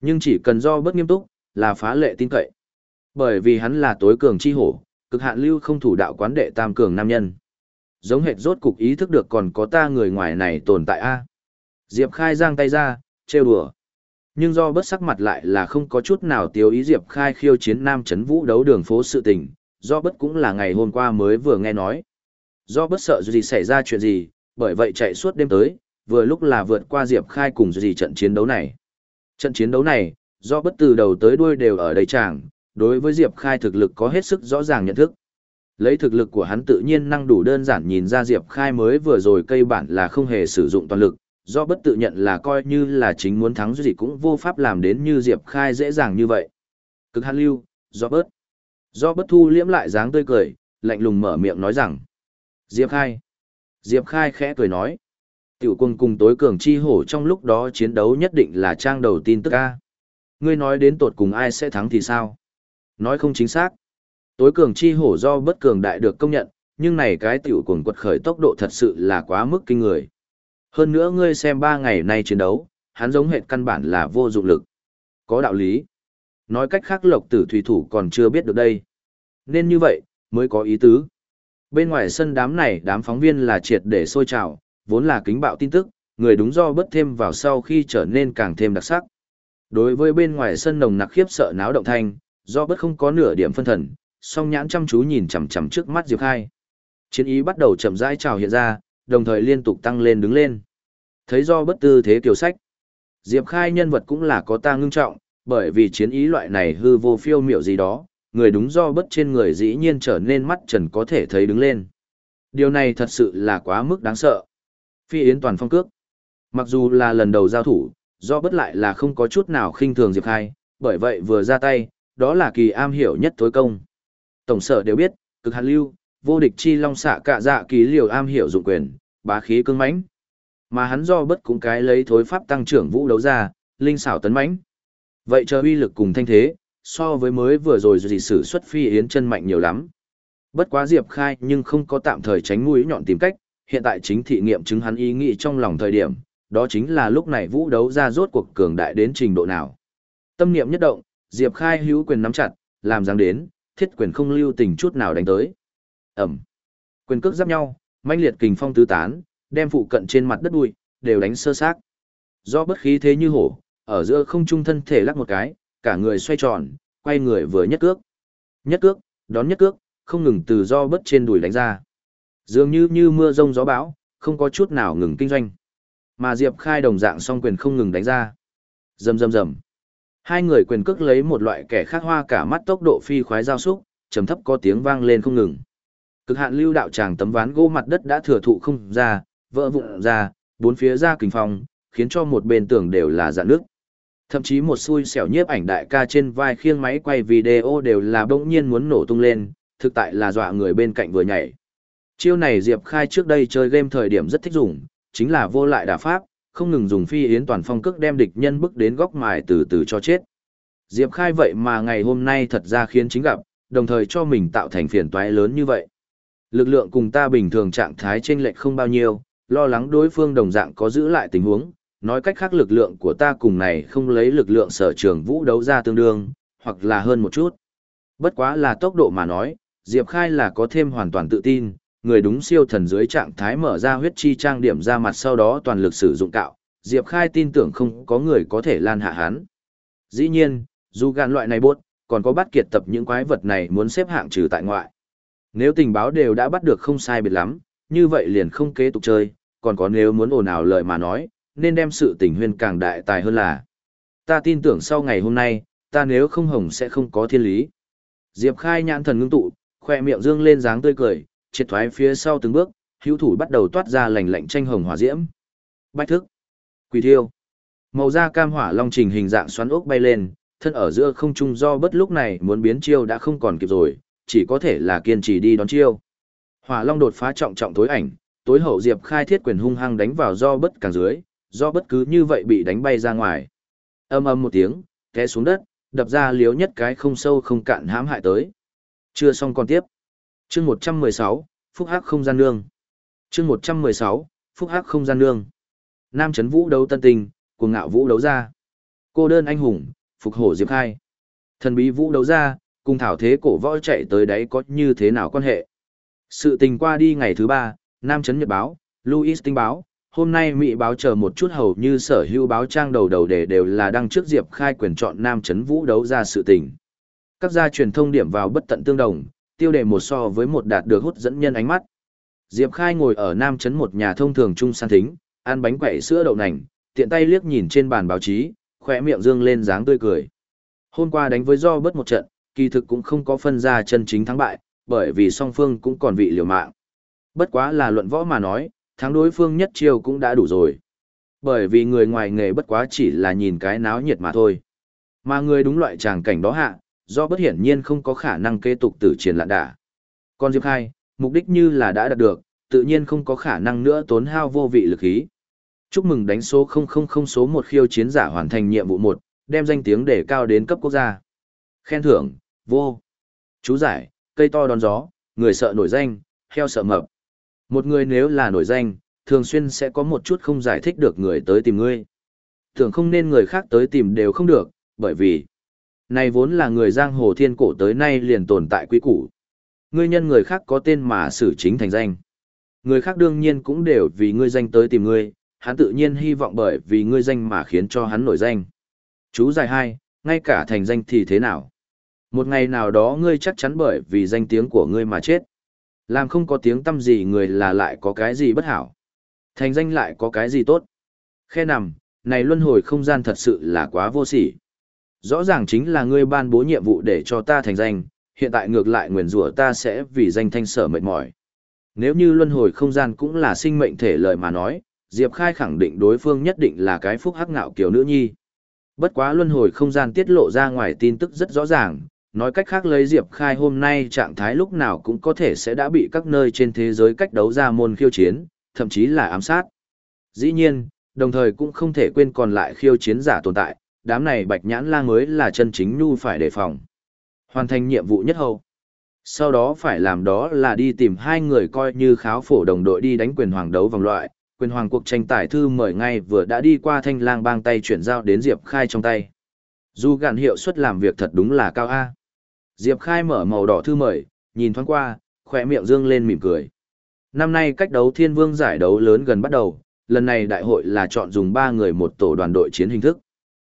Nhưng chỉ cần do bất nghiêm túc, là phá lệ tin cậy. Bởi vì hắn là tối cường chi hổ, cực hạn lưu không thủ đạo quán đệ tam cường nam nhân. Giống hệt rốt cục ý thức được còn có ta người ngoài này tồn tại a. Diệp Khai giang tay ra, trêu đùa. Nhưng do bớt sắc mặt lại là không có chút nào tiêu ý Diệp Khai khiêu chiến Nam Trấn Vũ đấu đường phố sự tình, do bớt cũng là ngày hôm qua mới vừa nghe nói. Do bớt sợ gì xảy ra chuyện gì, bởi vậy chạy suốt đêm tới, vừa lúc là vượt qua Diệp Khai cùng gì trận chiến đấu này. Trận chiến đấu này, do bất từ đầu tới đuôi đều ở đầy tràng đối với Diệp Khai thực lực có hết sức rõ ràng nhận thức. Lấy thực lực của hắn tự nhiên năng đủ đơn giản nhìn ra Diệp Khai mới vừa rồi cây bản là không hề sử dụng toàn lực, do bất tự nhận là coi như là chính muốn thắng gì cũng vô pháp làm đến như Diệp Khai dễ dàng như vậy. Cực hàn lưu, do bớt. Do bất thu liễm lại dáng tươi cười, lạnh lùng mở miệng nói rằng. Diệp Khai. Diệp Khai khẽ cười nói. Tiểu quân cùng tối cường chi hổ trong lúc đó chiến đấu nhất định là trang đầu tin tức A. Ngươi nói đến tột cùng ai sẽ thắng thì sao? Nói không chính xác. Tối cường chi hổ do bất cường đại được công nhận, nhưng này cái tiểu cuồng quật khởi tốc độ thật sự là quá mức kinh người. Hơn nữa ngươi xem ba ngày nay chiến đấu, hắn giống hệt căn bản là vô dụng lực. Có đạo lý. Nói cách khác lộc tử thủy thủ còn chưa biết được đây. Nên như vậy, mới có ý tứ. Bên ngoài sân đám này đám phóng viên là triệt để sôi trào, vốn là kính bạo tin tức, người đúng do bất thêm vào sau khi trở nên càng thêm đặc sắc. Đối với bên ngoài sân nồng nặc khiếp sợ náo động thanh, do bất không có nửa điểm phân thần, song nhãn chăm chú nhìn chằm chằm trước mắt Diệp Khai. Chiến ý bắt đầu chậm rãi trào hiện ra, đồng thời liên tục tăng lên đứng lên. Thấy do bất tư thế kiểu sách, Diệp Khai nhân vật cũng là có ta ngưng trọng, bởi vì chiến ý loại này hư vô phiêu miểu gì đó, người đúng do bất trên người dĩ nhiên trở nên mắt trần có thể thấy đứng lên. Điều này thật sự là quá mức đáng sợ. Phi Yến toàn phong cước. Mặc dù là lần đầu giao thủ, do bất lại là không có chút nào khinh thường Diệp Khai, bởi vậy vừa ra tay, đó là kỳ am hiểu nhất tối công. Tổng sở đều biết, cực hạt lưu, vô địch chi long xạ cả dạ kỳ liều am hiểu dụng quyền, bá khí cương mãnh. Mà hắn do bất cũng cái lấy thối pháp tăng trưởng vũ đấu ra, linh xảo tấn mãnh. Vậy chờ uy lực cùng thanh thế, so với mới vừa rồi gì sử xuất phi yến chân mạnh nhiều lắm. Bất quá Diệp Khai nhưng không có tạm thời tránh mũi nhọn tìm cách, hiện tại chính thị nghiệm chứng hắn ý nghĩ trong lòng thời điểm, đó chính là lúc này vũ đấu ra rốt cuộc cường đại đến trình độ nào. Tâm niệm nhất động, Diệp Khai hữu quyền nắm chặt, làm dáng đến, thiết quyền không lưu tình chút nào đánh tới. Ẩm. Quyền cước giáp nhau, manh liệt kình phong tứ tán, đem phụ cận trên mặt đất bụi, đều đánh sơ xác. Do bất khí thế như hổ, ở giữa không trung thân thể lắc một cái, cả người xoay tròn, quay người vừa nhất cước. Nhất cước, đón nhất cước, không ngừng từ do bất trên đùi đánh ra. Dường như như mưa rông gió bão, không có chút nào ngừng kinh doanh. Mà Diệp Khai đồng dạng song quyền không ngừng đánh ra. Rầm rầm rầm. Hai người quyền cước lấy một loại kẻ khác hoa cả mắt tốc độ phi khoái giao xúc, trầm thấp có tiếng vang lên không ngừng. Cực hạn lưu đạo tràng tấm ván gỗ mặt đất đã thừa thụ không ra, vỡ vụn ra, bốn phía ra kình phong, khiến cho một bên tường đều là dạn nước. Thậm chí một xui xẻo nhiếp ảnh đại ca trên vai khiêng máy quay video đều là bỗng nhiên muốn nổ tung lên, thực tại là dọa người bên cạnh vừa nhảy. Chiêu này Diệp Khai trước đây chơi game thời điểm rất thích dùng, chính là vô lại đả pháp, không ngừng dùng phi yến toàn phong cước đem địch nhân bước đến góc mài từ từ cho chết. Diệp Khai vậy mà ngày hôm nay thật ra khiến chính gặp, đồng thời cho mình tạo thành phiền toái lớn như vậy. Lực lượng cùng ta bình thường trạng thái chênh lệch không bao nhiêu, lo lắng đối phương đồng dạng có giữ lại tình huống, nói cách khác lực lượng của ta cùng này không lấy lực lượng sở trường vũ đấu ra tương đương, hoặc là hơn một chút. Bất quá là tốc độ mà nói, Diệp Khai là có thêm hoàn toàn tự tin, người đúng siêu thần dưới trạng thái mở ra huyết chi trang điểm ra mặt sau đó toàn lực sử dụng cạo, Diệp Khai tin tưởng không có người có thể lan hạ hắn. Dĩ nhiên, dù gan loại này buốt, còn có bắt kiệt tập những quái vật này muốn xếp hạng trừ tại ngoại. Nếu tình báo đều đã bắt được không sai biệt lắm, như vậy liền không kế tục chơi, còn có nếu muốn ồn ào lời mà nói, nên đem sự tình huyên càng đại tài hơn là. Ta tin tưởng sau ngày hôm nay, ta nếu không hồng sẽ không có thiên lý. Diệp Khai nhãn thần ngưng tụ, khoe miệng dương lên dáng tươi cười, triệt thoái phía sau từng bước, hữu thủ bắt đầu toát ra lành lạnh tranh hồng hỏa diễm. Bách thức, quỷ thiêu, màu da cam hỏa long trình hình dạng xoắn ốc bay lên, thân ở giữa không trung do bất lúc này muốn biến chiêu đã không còn kịp rồi, chỉ có thể là kiên trì đi đón chiêu. Hỏa long đột phá trọng trọng tối ảnh, tối hậu diệp khai thiết quyền hung hăng đánh vào do bất càng dưới, do bất cứ như vậy bị đánh bay ra ngoài. Âm ầm một tiếng, té xuống đất, đập ra liếu nhất cái không sâu không cạn hãm hại tới. Chưa xong còn tiếp. Chương 116, Phúc Hắc không gian nương. Chương 116, Phúc Hắc không gian nương. Nam chấn vũ đấu tân tình, cuồng ngạo vũ đấu ra. Cô đơn anh hùng, phục hổ diệp khai. Thần bí vũ đấu ra, cùng thảo thế cổ võ chạy tới đấy có như thế nào quan hệ. Sự tình qua đi ngày thứ ba, Nam chấn nhật báo, Louis tinh báo, hôm nay Mỹ báo chờ một chút hầu như sở hữu báo trang đầu đầu để đều là đăng trước Diệp khai quyền chọn Nam chấn vũ đấu ra sự tình. Các gia truyền thông điểm vào bất tận tương đồng, tiêu đề một so với một đạt được hút dẫn nhân ánh mắt. Diệp khai ngồi ở Nam chấn một nhà thông thường trung san thính, ăn bánh quẩy sữa đậu nành, tiện tay liếc nhìn trên bàn báo chí, khỏe miệng dương lên dáng tươi cười. Hôm qua đánh với do bớt một trận, kỳ thực cũng không có phân ra chân chính thắng bại, bởi vì song phương cũng còn vị liều mạng. Bất quá là luận võ mà nói, thắng đối phương nhất chiêu cũng đã đủ rồi. Bởi vì người ngoài nghề bất quá chỉ là nhìn cái náo nhiệt mà thôi. Mà người đúng loại tràng cảnh đó hạ, do bất hiển nhiên không có khả năng kế tục tử chiến lạn đả. Còn Diệp Khai, mục đích như là đã đạt được, tự nhiên không có khả năng nữa tốn hao vô vị lực khí. Chúc mừng đánh số 000 số 1 khiêu chiến giả hoàn thành nhiệm vụ 1, đem danh tiếng để cao đến cấp quốc gia. Khen thưởng, vô. Chú giải, cây to đón gió, người sợ nổi danh, heo sợ mập. Một người nếu là nổi danh, thường xuyên sẽ có một chút không giải thích được người tới tìm ngươi. Thường không nên người khác tới tìm đều không được, bởi vì này vốn là người giang hồ thiên cổ tới nay liền tồn tại quý củ. Ngươi nhân người khác có tên mà xử chính thành danh. Người khác đương nhiên cũng đều vì ngươi danh tới tìm ngươi, hắn tự nhiên hy vọng bởi vì ngươi danh mà khiến cho hắn nổi danh. Chú dài hai, ngay cả thành danh thì thế nào? Một ngày nào đó ngươi chắc chắn bởi vì danh tiếng của ngươi mà chết. Làm không có tiếng tâm gì người là lại có cái gì bất hảo. Thành danh lại có cái gì tốt. Khe nằm, này luân hồi không gian thật sự là quá vô sỉ. Rõ ràng chính là ngươi ban bố nhiệm vụ để cho ta thành danh, hiện tại ngược lại nguyền rủa ta sẽ vì danh thanh sở mệt mỏi. Nếu như luân hồi không gian cũng là sinh mệnh thể lời mà nói, Diệp Khai khẳng định đối phương nhất định là cái phúc hắc ngạo kiểu nữ nhi. Bất quá luân hồi không gian tiết lộ ra ngoài tin tức rất rõ ràng, nói cách khác lấy Diệp Khai hôm nay trạng thái lúc nào cũng có thể sẽ đã bị các nơi trên thế giới cách đấu ra môn khiêu chiến, thậm chí là ám sát. Dĩ nhiên, đồng thời cũng không thể quên còn lại khiêu chiến giả tồn tại, đám này bạch nhãn lang mới là chân chính nhu phải đề phòng. Hoàn thành nhiệm vụ nhất hậu. Sau đó phải làm đó là đi tìm hai người coi như kháo phổ đồng đội đi đánh quyền hoàng đấu vòng loại, quyền hoàng cuộc tranh tài thư mời ngay vừa đã đi qua thanh lang bang tay chuyển giao đến Diệp Khai trong tay. Dù gạn hiệu suất làm việc thật đúng là cao A. Diệp Khai mở màu đỏ thư mời, nhìn thoáng qua, khỏe miệng dương lên mỉm cười. Năm nay cách đấu thiên vương giải đấu lớn gần bắt đầu, lần này đại hội là chọn dùng 3 người một tổ đoàn đội chiến hình thức.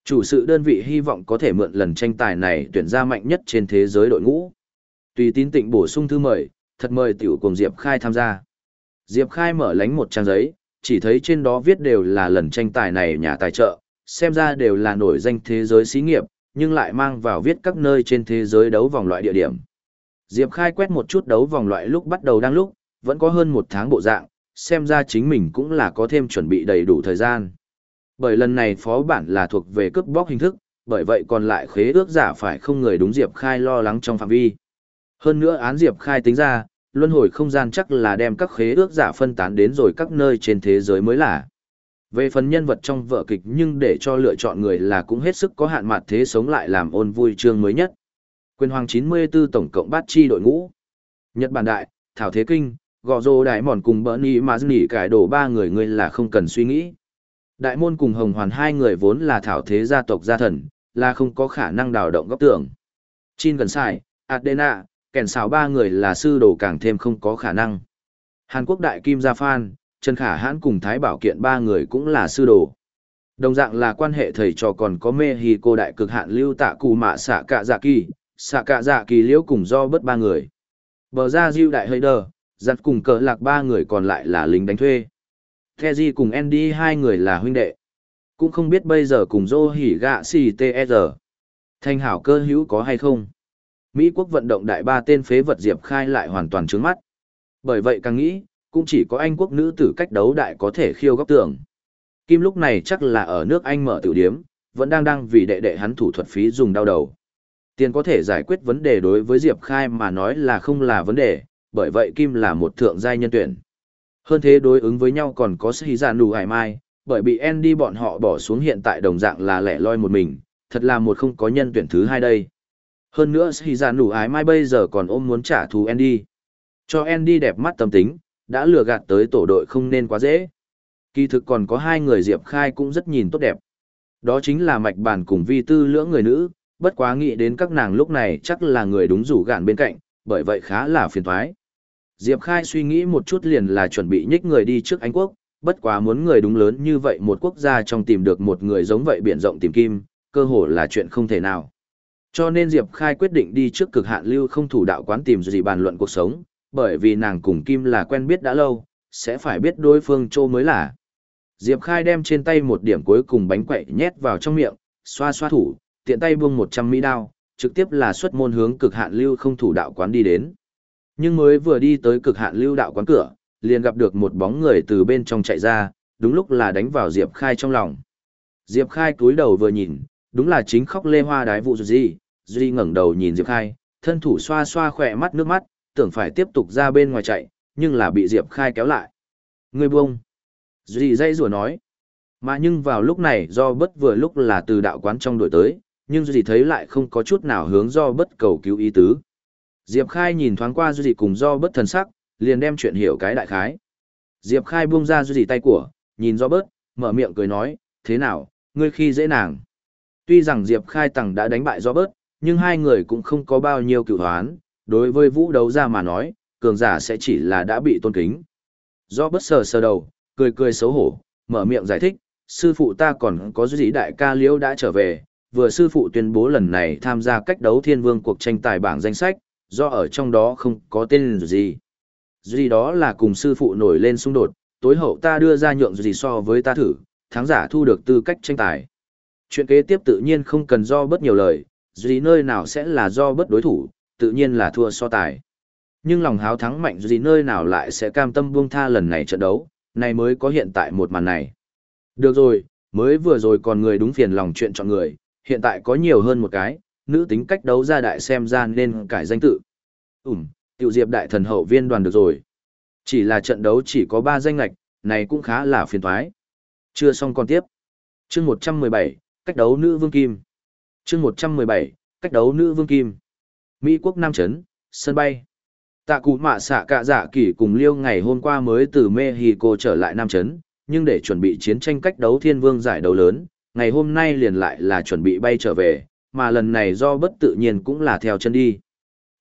Chủ sự đơn vị hy vọng có thể mượn lần tranh tài này tuyển ra mạnh nhất trên thế giới đội ngũ. Tùy tín tịnh bổ sung thư mời, thật mời tiểu cùng Diệp Khai tham gia. Diệp Khai mở lánh một trang giấy, chỉ thấy trên đó viết đều là lần tranh tài này nhà tài trợ, xem ra đều là nổi danh thế giới xí nghiệp, nhưng lại mang vào viết các nơi trên thế giới đấu vòng loại địa điểm. Diệp Khai quét một chút đấu vòng loại lúc bắt đầu đang lúc, vẫn có hơn một tháng bộ dạng, xem ra chính mình cũng là có thêm chuẩn bị đầy đủ thời gian. Bởi lần này phó bản là thuộc về cướp bóc hình thức, bởi vậy còn lại khế ước giả phải không người đúng Diệp Khai lo lắng trong phạm vi. Hơn nữa án Diệp Khai tính ra, luân hồi không gian chắc là đem các khế ước giả phân tán đến rồi các nơi trên thế giới mới là. Về phần nhân vật trong vở kịch nhưng để cho lựa chọn người là cũng hết sức có hạn mặt thế sống lại làm ôn vui chương mới nhất. Quyền hoàng 94 tổng cộng bát chi đội ngũ. Nhật Bản Đại, Thảo Thế Kinh, Gò Dô Đại Mòn cùng Bỡ Nì Mà Nỉ cải đổ ba người người là không cần suy nghĩ. Đại môn cùng Hồng Hoàn hai người vốn là Thảo Thế gia tộc gia thần, là không có khả năng đào động góc tưởng. Chin gần sai, Adena, kèn xào ba người là sư đồ càng thêm không có khả năng. Hàn Quốc Đại Kim Gia Phan, Trần Khả Hãn cùng Thái Bảo Kiện ba người cũng là sư đồ. Đồng dạng là quan hệ thầy trò còn có mê hì cô đại cực hạn lưu tạ cù mạ xạ cạ dạ kỳ, xạ cạ dạ kỳ liễu cùng do bớt ba người. Bờ ra diêu đại hơi đờ, giặt cùng cờ lạc ba người còn lại là lính đánh thuê. Keji cùng Andy hai người là huynh đệ. Cũng không biết bây giờ cùng dô hỉ gạ xì TR. E Thanh hảo cơ hữu có hay không? Mỹ quốc vận động đại ba tên phế vật Diệp Khai lại hoàn toàn trướng mắt. Bởi vậy càng nghĩ, cũng chỉ có Anh quốc nữ tử cách đấu đại có thể khiêu góc tường. Kim lúc này chắc là ở nước Anh mở tiểu điếm, vẫn đang đang vì đệ đệ hắn thủ thuật phí dùng đau đầu. Tiền có thể giải quyết vấn đề đối với Diệp Khai mà nói là không là vấn đề, bởi vậy Kim là một thượng giai nhân tuyển. Hơn thế đối ứng với nhau còn có Sĩ Già Nù Hải Mai, bởi bị Andy bọn họ bỏ xuống hiện tại đồng dạng là lẻ loi một mình, thật là một không có nhân tuyển thứ hai đây. Hơn nữa Sĩ Già Nù Hải Mai bây giờ còn ôm muốn trả thù Andy. Cho Andy đẹp mắt tâm tính, đã lừa gạt tới tổ đội không nên quá dễ. Kỳ thực còn có hai người Diệp Khai cũng rất nhìn tốt đẹp. Đó chính là mạch bản cùng vi tư lưỡng người nữ, bất quá nghĩ đến các nàng lúc này chắc là người đúng rủ gạn bên cạnh, bởi vậy khá là phiền thoái. Diệp Khai suy nghĩ một chút liền là chuẩn bị nhích người đi trước Anh Quốc, bất quá muốn người đúng lớn như vậy một quốc gia trong tìm được một người giống vậy biển rộng tìm kim, cơ hồ là chuyện không thể nào. Cho nên Diệp Khai quyết định đi trước cực hạn lưu không thủ đạo quán tìm gì bàn luận cuộc sống, bởi vì nàng cùng Kim là quen biết đã lâu, sẽ phải biết đối phương trô mới là. Diệp Khai đem trên tay một điểm cuối cùng bánh quậy nhét vào trong miệng, xoa xoa thủ, tiện tay buông 100 mỹ đao, trực tiếp là xuất môn hướng cực hạn lưu không thủ đạo quán đi đến. Nhưng mới vừa đi tới cực hạn lưu đạo quán cửa, liền gặp được một bóng người từ bên trong chạy ra, đúng lúc là đánh vào Diệp Khai trong lòng. Diệp Khai cúi đầu vừa nhìn, đúng là chính khóc lê hoa đái vụ gì, Duy ngẩng đầu nhìn Diệp Khai, thân thủ xoa xoa khỏe mắt nước mắt, tưởng phải tiếp tục ra bên ngoài chạy, nhưng là bị Diệp Khai kéo lại. Người buông. Dì dây rùa nói. Mà nhưng vào lúc này do bất vừa lúc là từ đạo quán trong đổi tới, nhưng Dì thấy lại không có chút nào hướng do bất cầu cứu ý tứ. Diệp Khai nhìn thoáng qua Dì cùng do bất thần sắc, liền đem chuyện hiểu cái đại khái. Diệp Khai buông ra Dì tay của, nhìn do bớt, mở miệng cười nói, thế nào, ngươi khi dễ nàng. Tuy rằng Diệp Khai tầng đã đánh bại do bớt, nhưng hai người cũng không có bao nhiêu cựu hoán, đối với vũ đấu ra mà nói, cường giả sẽ chỉ là đã bị tôn kính. Do bất sờ sờ đầu, cười cười xấu hổ, mở miệng giải thích, sư phụ ta còn có dĩ đại ca liễu đã trở về, vừa sư phụ tuyên bố lần này tham gia cách đấu thiên vương cuộc tranh tài bảng danh sách, do ở trong đó không có tên gì. Gì đó là cùng sư phụ nổi lên xung đột, tối hậu ta đưa ra nhượng gì so với ta thử, thắng giả thu được tư cách tranh tài. Chuyện kế tiếp tự nhiên không cần do bất nhiều lời, gì nơi nào sẽ là do bất đối thủ, tự nhiên là thua so tài. Nhưng lòng háo thắng mạnh gì nơi nào lại sẽ cam tâm buông tha lần này trận đấu, này mới có hiện tại một màn này. Được rồi, mới vừa rồi còn người đúng phiền lòng chuyện chọn người, hiện tại có nhiều hơn một cái, nữ tính cách đấu ra đại xem ra nên cải danh tự. Ừm, tiểu diệp đại thần hậu viên đoàn được rồi. Chỉ là trận đấu chỉ có 3 danh lạch, này cũng khá là phiền thoái. Chưa xong còn tiếp. chương 117, cách đấu nữ vương kim. chương 117, cách đấu nữ vương kim. Mỹ quốc Nam Trấn, sân bay. Tạ cụ mạ xạ cả dạ kỷ cùng liêu ngày hôm qua mới từ Mexico trở lại Nam Trấn, nhưng để chuẩn bị chiến tranh cách đấu thiên vương giải đấu lớn, ngày hôm nay liền lại là chuẩn bị bay trở về, mà lần này do bất tự nhiên cũng là theo chân đi.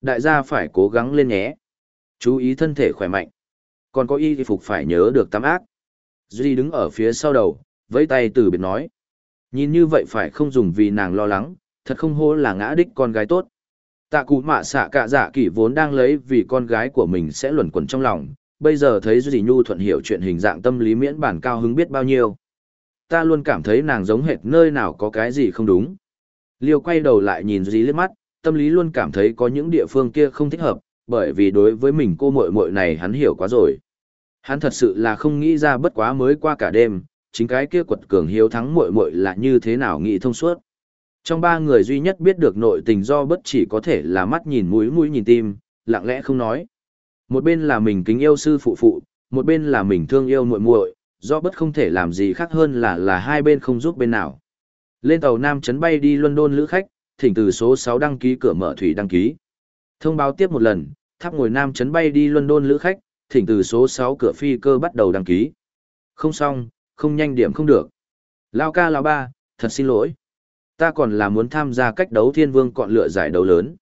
Đại gia phải cố gắng lên nhé. Chú ý thân thể khỏe mạnh. Còn có y phục phải nhớ được tắm ác. Duy đứng ở phía sau đầu, vẫy tay từ biệt nói. Nhìn như vậy phải không dùng vì nàng lo lắng, thật không hố là ngã đích con gái tốt. Tạ cụ mạ xạ cạ dạ kỷ vốn đang lấy vì con gái của mình sẽ luẩn quẩn trong lòng, bây giờ thấy Duy Nhu thuận hiểu chuyện hình dạng tâm lý miễn bản cao hứng biết bao nhiêu. Ta luôn cảm thấy nàng giống hệt nơi nào có cái gì không đúng. Liêu quay đầu lại nhìn Duy liếc mắt, tâm lý luôn cảm thấy có những địa phương kia không thích hợp, bởi vì đối với mình cô muội muội này hắn hiểu quá rồi. Hắn thật sự là không nghĩ ra bất quá mới qua cả đêm, chính cái kia quật cường hiếu thắng muội muội là như thế nào nghĩ thông suốt. Trong ba người duy nhất biết được nội tình do bất chỉ có thể là mắt nhìn mũi mũi nhìn tim, lặng lẽ không nói. Một bên là mình kính yêu sư phụ phụ, một bên là mình thương yêu muội muội, do bất không thể làm gì khác hơn là là hai bên không giúp bên nào. Lên tàu Nam Trấn bay đi London lữ khách, thỉnh từ số 6 đăng ký cửa mở thủy đăng ký. Thông báo tiếp một lần, tháp ngồi Nam Trấn bay đi London lữ khách, thỉnh từ số 6 cửa phi cơ bắt đầu đăng ký. Không xong, không nhanh điểm không được. Lao ca lao ba, thật xin lỗi. Ta còn là muốn tham gia cách đấu thiên vương cọn lựa giải đấu lớn.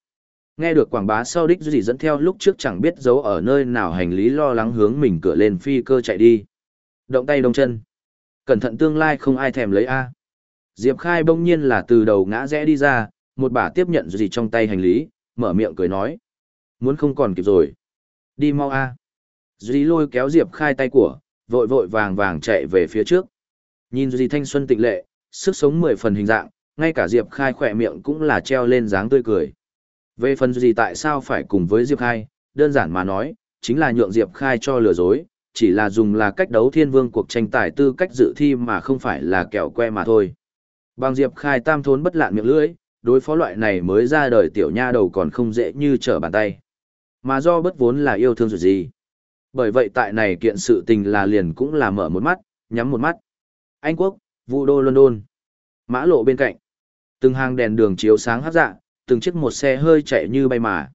Nghe được quảng bá sau đích gì dẫn theo lúc trước chẳng biết giấu ở nơi nào hành lý lo lắng hướng mình cửa lên phi cơ chạy đi. Động tay động chân. Cẩn thận tương lai không ai thèm lấy A. Diệp Khai bỗng nhiên là từ đầu ngã rẽ đi ra, một bà tiếp nhận gì trong tay hành lý, mở miệng cười nói. Muốn không còn kịp rồi. Đi mau A. Duy lôi kéo Diệp Khai tay của, vội vội vàng vàng chạy về phía trước. Nhìn Duy thanh xuân tịnh lệ, sức sống mười phần hình dạng, ngay cả Diệp Khai khỏe miệng cũng là treo lên dáng tươi cười. Về phần gì tại sao phải cùng với Diệp Khai, đơn giản mà nói, chính là nhượng Diệp Khai cho lừa dối, chỉ là dùng là cách đấu thiên vương cuộc tranh tài tư cách dự thi mà không phải là kẹo que mà thôi. Bằng Diệp Khai tam thốn bất lạn miệng lưỡi, đối phó loại này mới ra đời tiểu nha đầu còn không dễ như trở bàn tay. Mà do bất vốn là yêu thương rồi gì. Bởi vậy tại này kiện sự tình là liền cũng là mở một mắt, nhắm một mắt. Anh Quốc, Vũ Đô London. Mã lộ bên cạnh. Từng hàng đèn đường chiếu sáng hấp dạ, từng chiếc một xe hơi chạy như bay mà.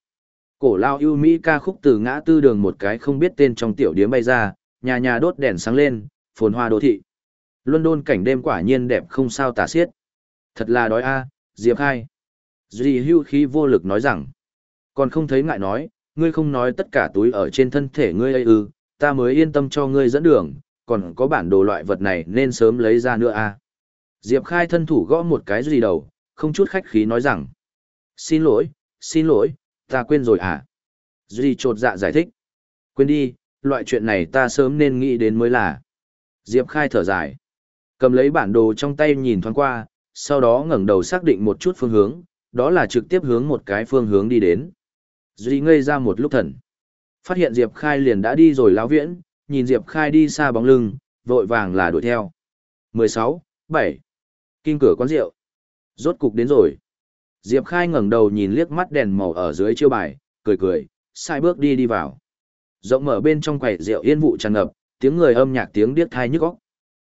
Cổ lao ưu Mỹ ca khúc từ ngã tư đường một cái không biết tên trong tiểu điếm bay ra, nhà nhà đốt đèn sáng lên, phồn hoa đô thị. London cảnh đêm quả nhiên đẹp không sao tả xiết. Thật là đói a, Diệp Khai. Duy hưu khí vô lực nói rằng, còn không thấy ngại nói, ngươi không nói tất cả túi ở trên thân thể ngươi ấy ư, ta mới yên tâm cho ngươi dẫn đường, còn có bản đồ loại vật này nên sớm lấy ra nữa a. Diệp Khai thân thủ gõ một cái gì đầu, không chút khách khí nói rằng, Xin lỗi, xin lỗi, ta quên rồi à? Duy trột dạ giải thích. Quên đi, loại chuyện này ta sớm nên nghĩ đến mới là. Diệp khai thở dài. Cầm lấy bản đồ trong tay nhìn thoáng qua, sau đó ngẩng đầu xác định một chút phương hướng, đó là trực tiếp hướng một cái phương hướng đi đến. Duy ngây ra một lúc thần. Phát hiện Diệp khai liền đã đi rồi lão viễn, nhìn Diệp khai đi xa bóng lưng, vội vàng là đuổi theo. 16, 7. Kinh cửa quán rượu. Rốt cục đến rồi. Diệp Khai ngẩng đầu nhìn liếc mắt đèn màu ở dưới chiêu bài, cười cười, sai bước đi đi vào. Rộng mở bên trong quầy rượu yên vụ tràn ngập, tiếng người âm nhạc tiếng điếc thai nhức óc.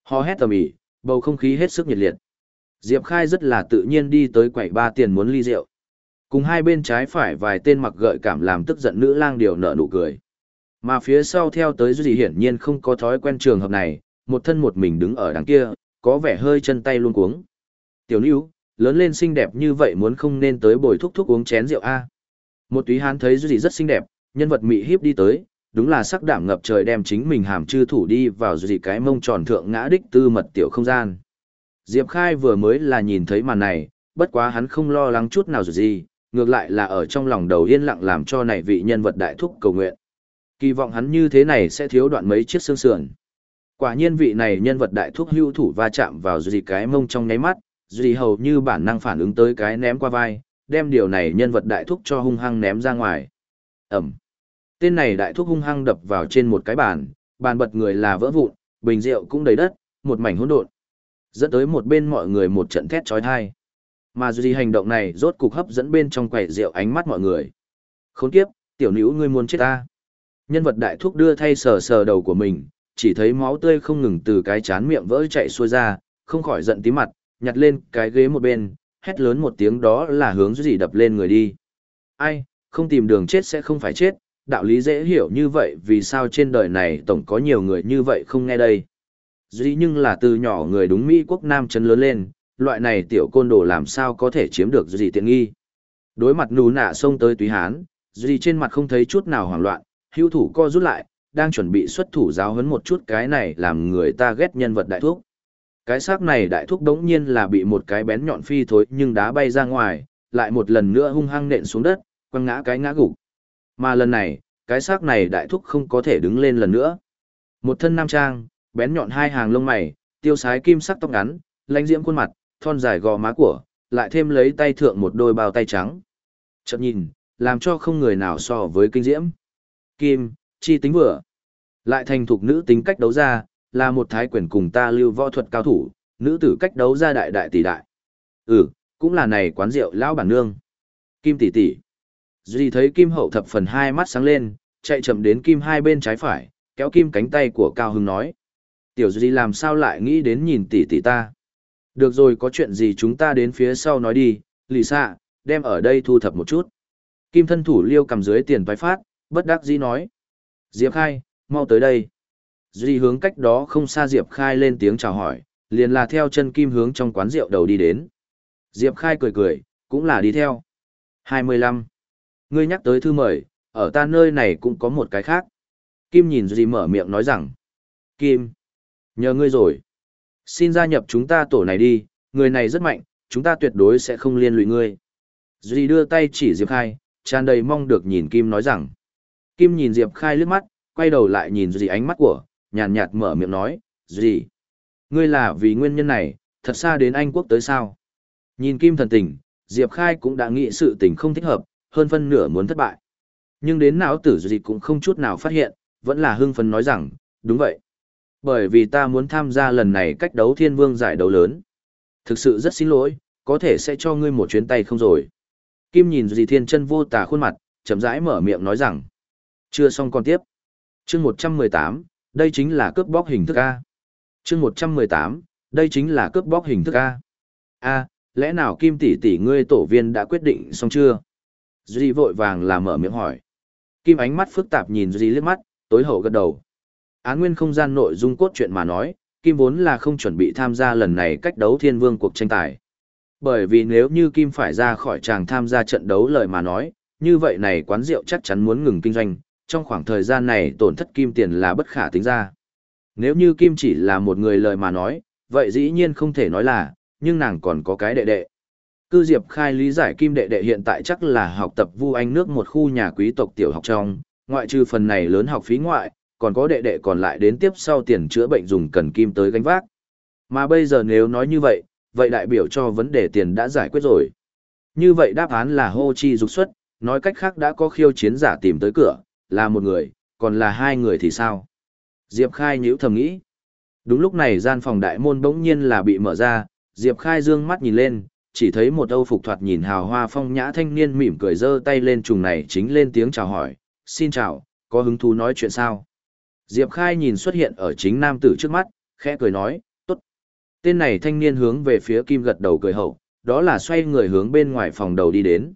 hò hét tầm ĩ, bầu không khí hết sức nhiệt liệt. Diệp Khai rất là tự nhiên đi tới quầy ba tiền muốn ly rượu. Cùng hai bên trái phải vài tên mặc gợi cảm làm tức giận nữ lang điều nở nụ cười. Mà phía sau theo tới gì hiển nhiên không có thói quen trường hợp này, một thân một mình đứng ở đằng kia, có vẻ hơi chân tay luôn cuống. Tiểu Nữu, lớn lên xinh đẹp như vậy muốn không nên tới bồi thúc thúc uống chén rượu a? Một túy hán thấy gì rất xinh đẹp, nhân vật mị hiếp đi tới, đúng là sắc đảm ngập trời đem chính mình hàm chư thủ đi vào gì cái mông tròn thượng ngã đích tư mật tiểu không gian. Diệp khai vừa mới là nhìn thấy màn này, bất quá hắn không lo lắng chút nào gì ngược lại là ở trong lòng đầu yên lặng làm cho này vị nhân vật đại thúc cầu nguyện. Kỳ vọng hắn như thế này sẽ thiếu đoạn mấy chiếc xương sườn. Quả nhiên vị này nhân vật đại thúc hưu thủ va chạm vào gì cái mông trong nháy mắt Duy hầu như bản năng phản ứng tới cái ném qua vai, đem điều này nhân vật đại thúc cho hung hăng ném ra ngoài. Ẩm. Tên này đại thúc hung hăng đập vào trên một cái bàn, bàn bật người là vỡ vụn, bình rượu cũng đầy đất, một mảnh hỗn độn. Dẫn tới một bên mọi người một trận thét chói tai. Mà Duy hành động này rốt cục hấp dẫn bên trong quầy rượu ánh mắt mọi người. Khốn kiếp, tiểu nữ ngươi muốn chết ta. Nhân vật đại thúc đưa thay sờ sờ đầu của mình, chỉ thấy máu tươi không ngừng từ cái chán miệng vỡ chạy xuôi ra, không khỏi giận tí mặt, nhặt lên cái ghế một bên, hét lớn một tiếng đó là hướng gì đập lên người đi. Ai, không tìm đường chết sẽ không phải chết, đạo lý dễ hiểu như vậy vì sao trên đời này tổng có nhiều người như vậy không nghe đây. Dĩ nhưng là từ nhỏ người đúng Mỹ quốc Nam chân lớn lên, loại này tiểu côn đồ làm sao có thể chiếm được gì tiện nghi. Đối mặt nù nạ xông tới túy hán, Duy trên mặt không thấy chút nào hoảng loạn, Hưu thủ co rút lại, đang chuẩn bị xuất thủ giáo huấn một chút cái này làm người ta ghét nhân vật đại thuốc. Cái xác này đại thúc đống nhiên là bị một cái bén nhọn phi thối nhưng đá bay ra ngoài, lại một lần nữa hung hăng nện xuống đất, quăng ngã cái ngã gục. Mà lần này, cái xác này đại thúc không có thể đứng lên lần nữa. Một thân nam trang, bén nhọn hai hàng lông mày, tiêu sái kim sắc tóc ngắn, lãnh diễm khuôn mặt, thon dài gò má của, lại thêm lấy tay thượng một đôi bao tay trắng. Chợt nhìn, làm cho không người nào so với kinh diễm. Kim, chi tính vừa. Lại thành thục nữ tính cách đấu ra, là một thái quyền cùng ta lưu võ thuật cao thủ, nữ tử cách đấu ra đại đại tỷ đại. Ừ, cũng là này quán rượu lão bản nương. Kim tỷ tỷ. Duy thấy Kim hậu thập phần hai mắt sáng lên, chạy chậm đến Kim hai bên trái phải, kéo Kim cánh tay của Cao Hưng nói. Tiểu Duy làm sao lại nghĩ đến nhìn tỷ tỷ ta? Được rồi có chuyện gì chúng ta đến phía sau nói đi, lì xạ, đem ở đây thu thập một chút. Kim thân thủ liêu cầm dưới tiền toái phát, bất đắc dĩ nói. Diệp Khai, mau tới đây. Duy hướng cách đó không xa Diệp Khai lên tiếng chào hỏi, liền là theo chân Kim hướng trong quán rượu đầu đi đến. Diệp Khai cười cười, cũng là đi theo. 25. Ngươi nhắc tới thư mời, ở ta nơi này cũng có một cái khác. Kim nhìn Duy mở miệng nói rằng. Kim, nhờ ngươi rồi. Xin gia nhập chúng ta tổ này đi, người này rất mạnh, chúng ta tuyệt đối sẽ không liên lụy ngươi. Duy đưa tay chỉ Diệp Khai, tràn đầy mong được nhìn Kim nói rằng. Kim nhìn Diệp Khai lướt mắt, quay đầu lại nhìn Duy ánh mắt của, nhàn nhạt mở miệng nói, gì Ngươi là vì nguyên nhân này, thật xa đến Anh quốc tới sao? Nhìn Kim thần tình, Diệp Khai cũng đã nghĩ sự tình không thích hợp, hơn phân nửa muốn thất bại. Nhưng đến não tử gì cũng không chút nào phát hiện, vẫn là hưng phấn nói rằng, đúng vậy. Bởi vì ta muốn tham gia lần này cách đấu thiên vương giải đấu lớn. Thực sự rất xin lỗi, có thể sẽ cho ngươi một chuyến tay không rồi. Kim nhìn gì Thiên chân vô tà khuôn mặt, chậm rãi mở miệng nói rằng. Chưa xong còn tiếp. chương 118, đây chính là cướp bóc hình thức A. chương 118, đây chính là cướp bóc hình thức A. A, lẽ nào Kim tỷ tỷ ngươi tổ viên đã quyết định xong chưa? Duy vội vàng là mở miệng hỏi. Kim ánh mắt phức tạp nhìn Duy liếc mắt, tối hậu gật đầu. Án nguyên không gian nội dung cốt truyện mà nói, Kim vốn là không chuẩn bị tham gia lần này cách đấu thiên vương cuộc tranh tài. Bởi vì nếu như Kim phải ra khỏi tràng tham gia trận đấu lời mà nói, như vậy này quán rượu chắc chắn muốn ngừng kinh doanh, trong khoảng thời gian này tổn thất Kim tiền là bất khả tính ra. Nếu như Kim chỉ là một người lời mà nói, vậy dĩ nhiên không thể nói là, nhưng nàng còn có cái đệ đệ. Cư Diệp khai lý giải Kim đệ đệ hiện tại chắc là học tập Vu Anh nước một khu nhà quý tộc tiểu học trong, ngoại trừ phần này lớn học phí ngoại, còn có đệ đệ còn lại đến tiếp sau tiền chữa bệnh dùng cần Kim tới gánh vác. Mà bây giờ nếu nói như vậy, vậy đại biểu cho vấn đề tiền đã giải quyết rồi. Như vậy đáp án là hô chi dục xuất, nói cách khác đã có khiêu chiến giả tìm tới cửa, là một người, còn là hai người thì sao? Diệp Khai nhíu thầm nghĩ. Đúng lúc này gian phòng đại môn bỗng nhiên là bị mở ra, Diệp Khai dương mắt nhìn lên, chỉ thấy một âu phục thoạt nhìn hào hoa phong nhã thanh niên mỉm cười giơ tay lên trùng này chính lên tiếng chào hỏi, xin chào, có hứng thú nói chuyện sao? Diệp Khai nhìn xuất hiện ở chính nam tử trước mắt, khẽ cười nói, tốt. Tên này thanh niên hướng về phía Kim gật đầu cười hậu, đó là xoay người hướng bên ngoài phòng đầu đi đến.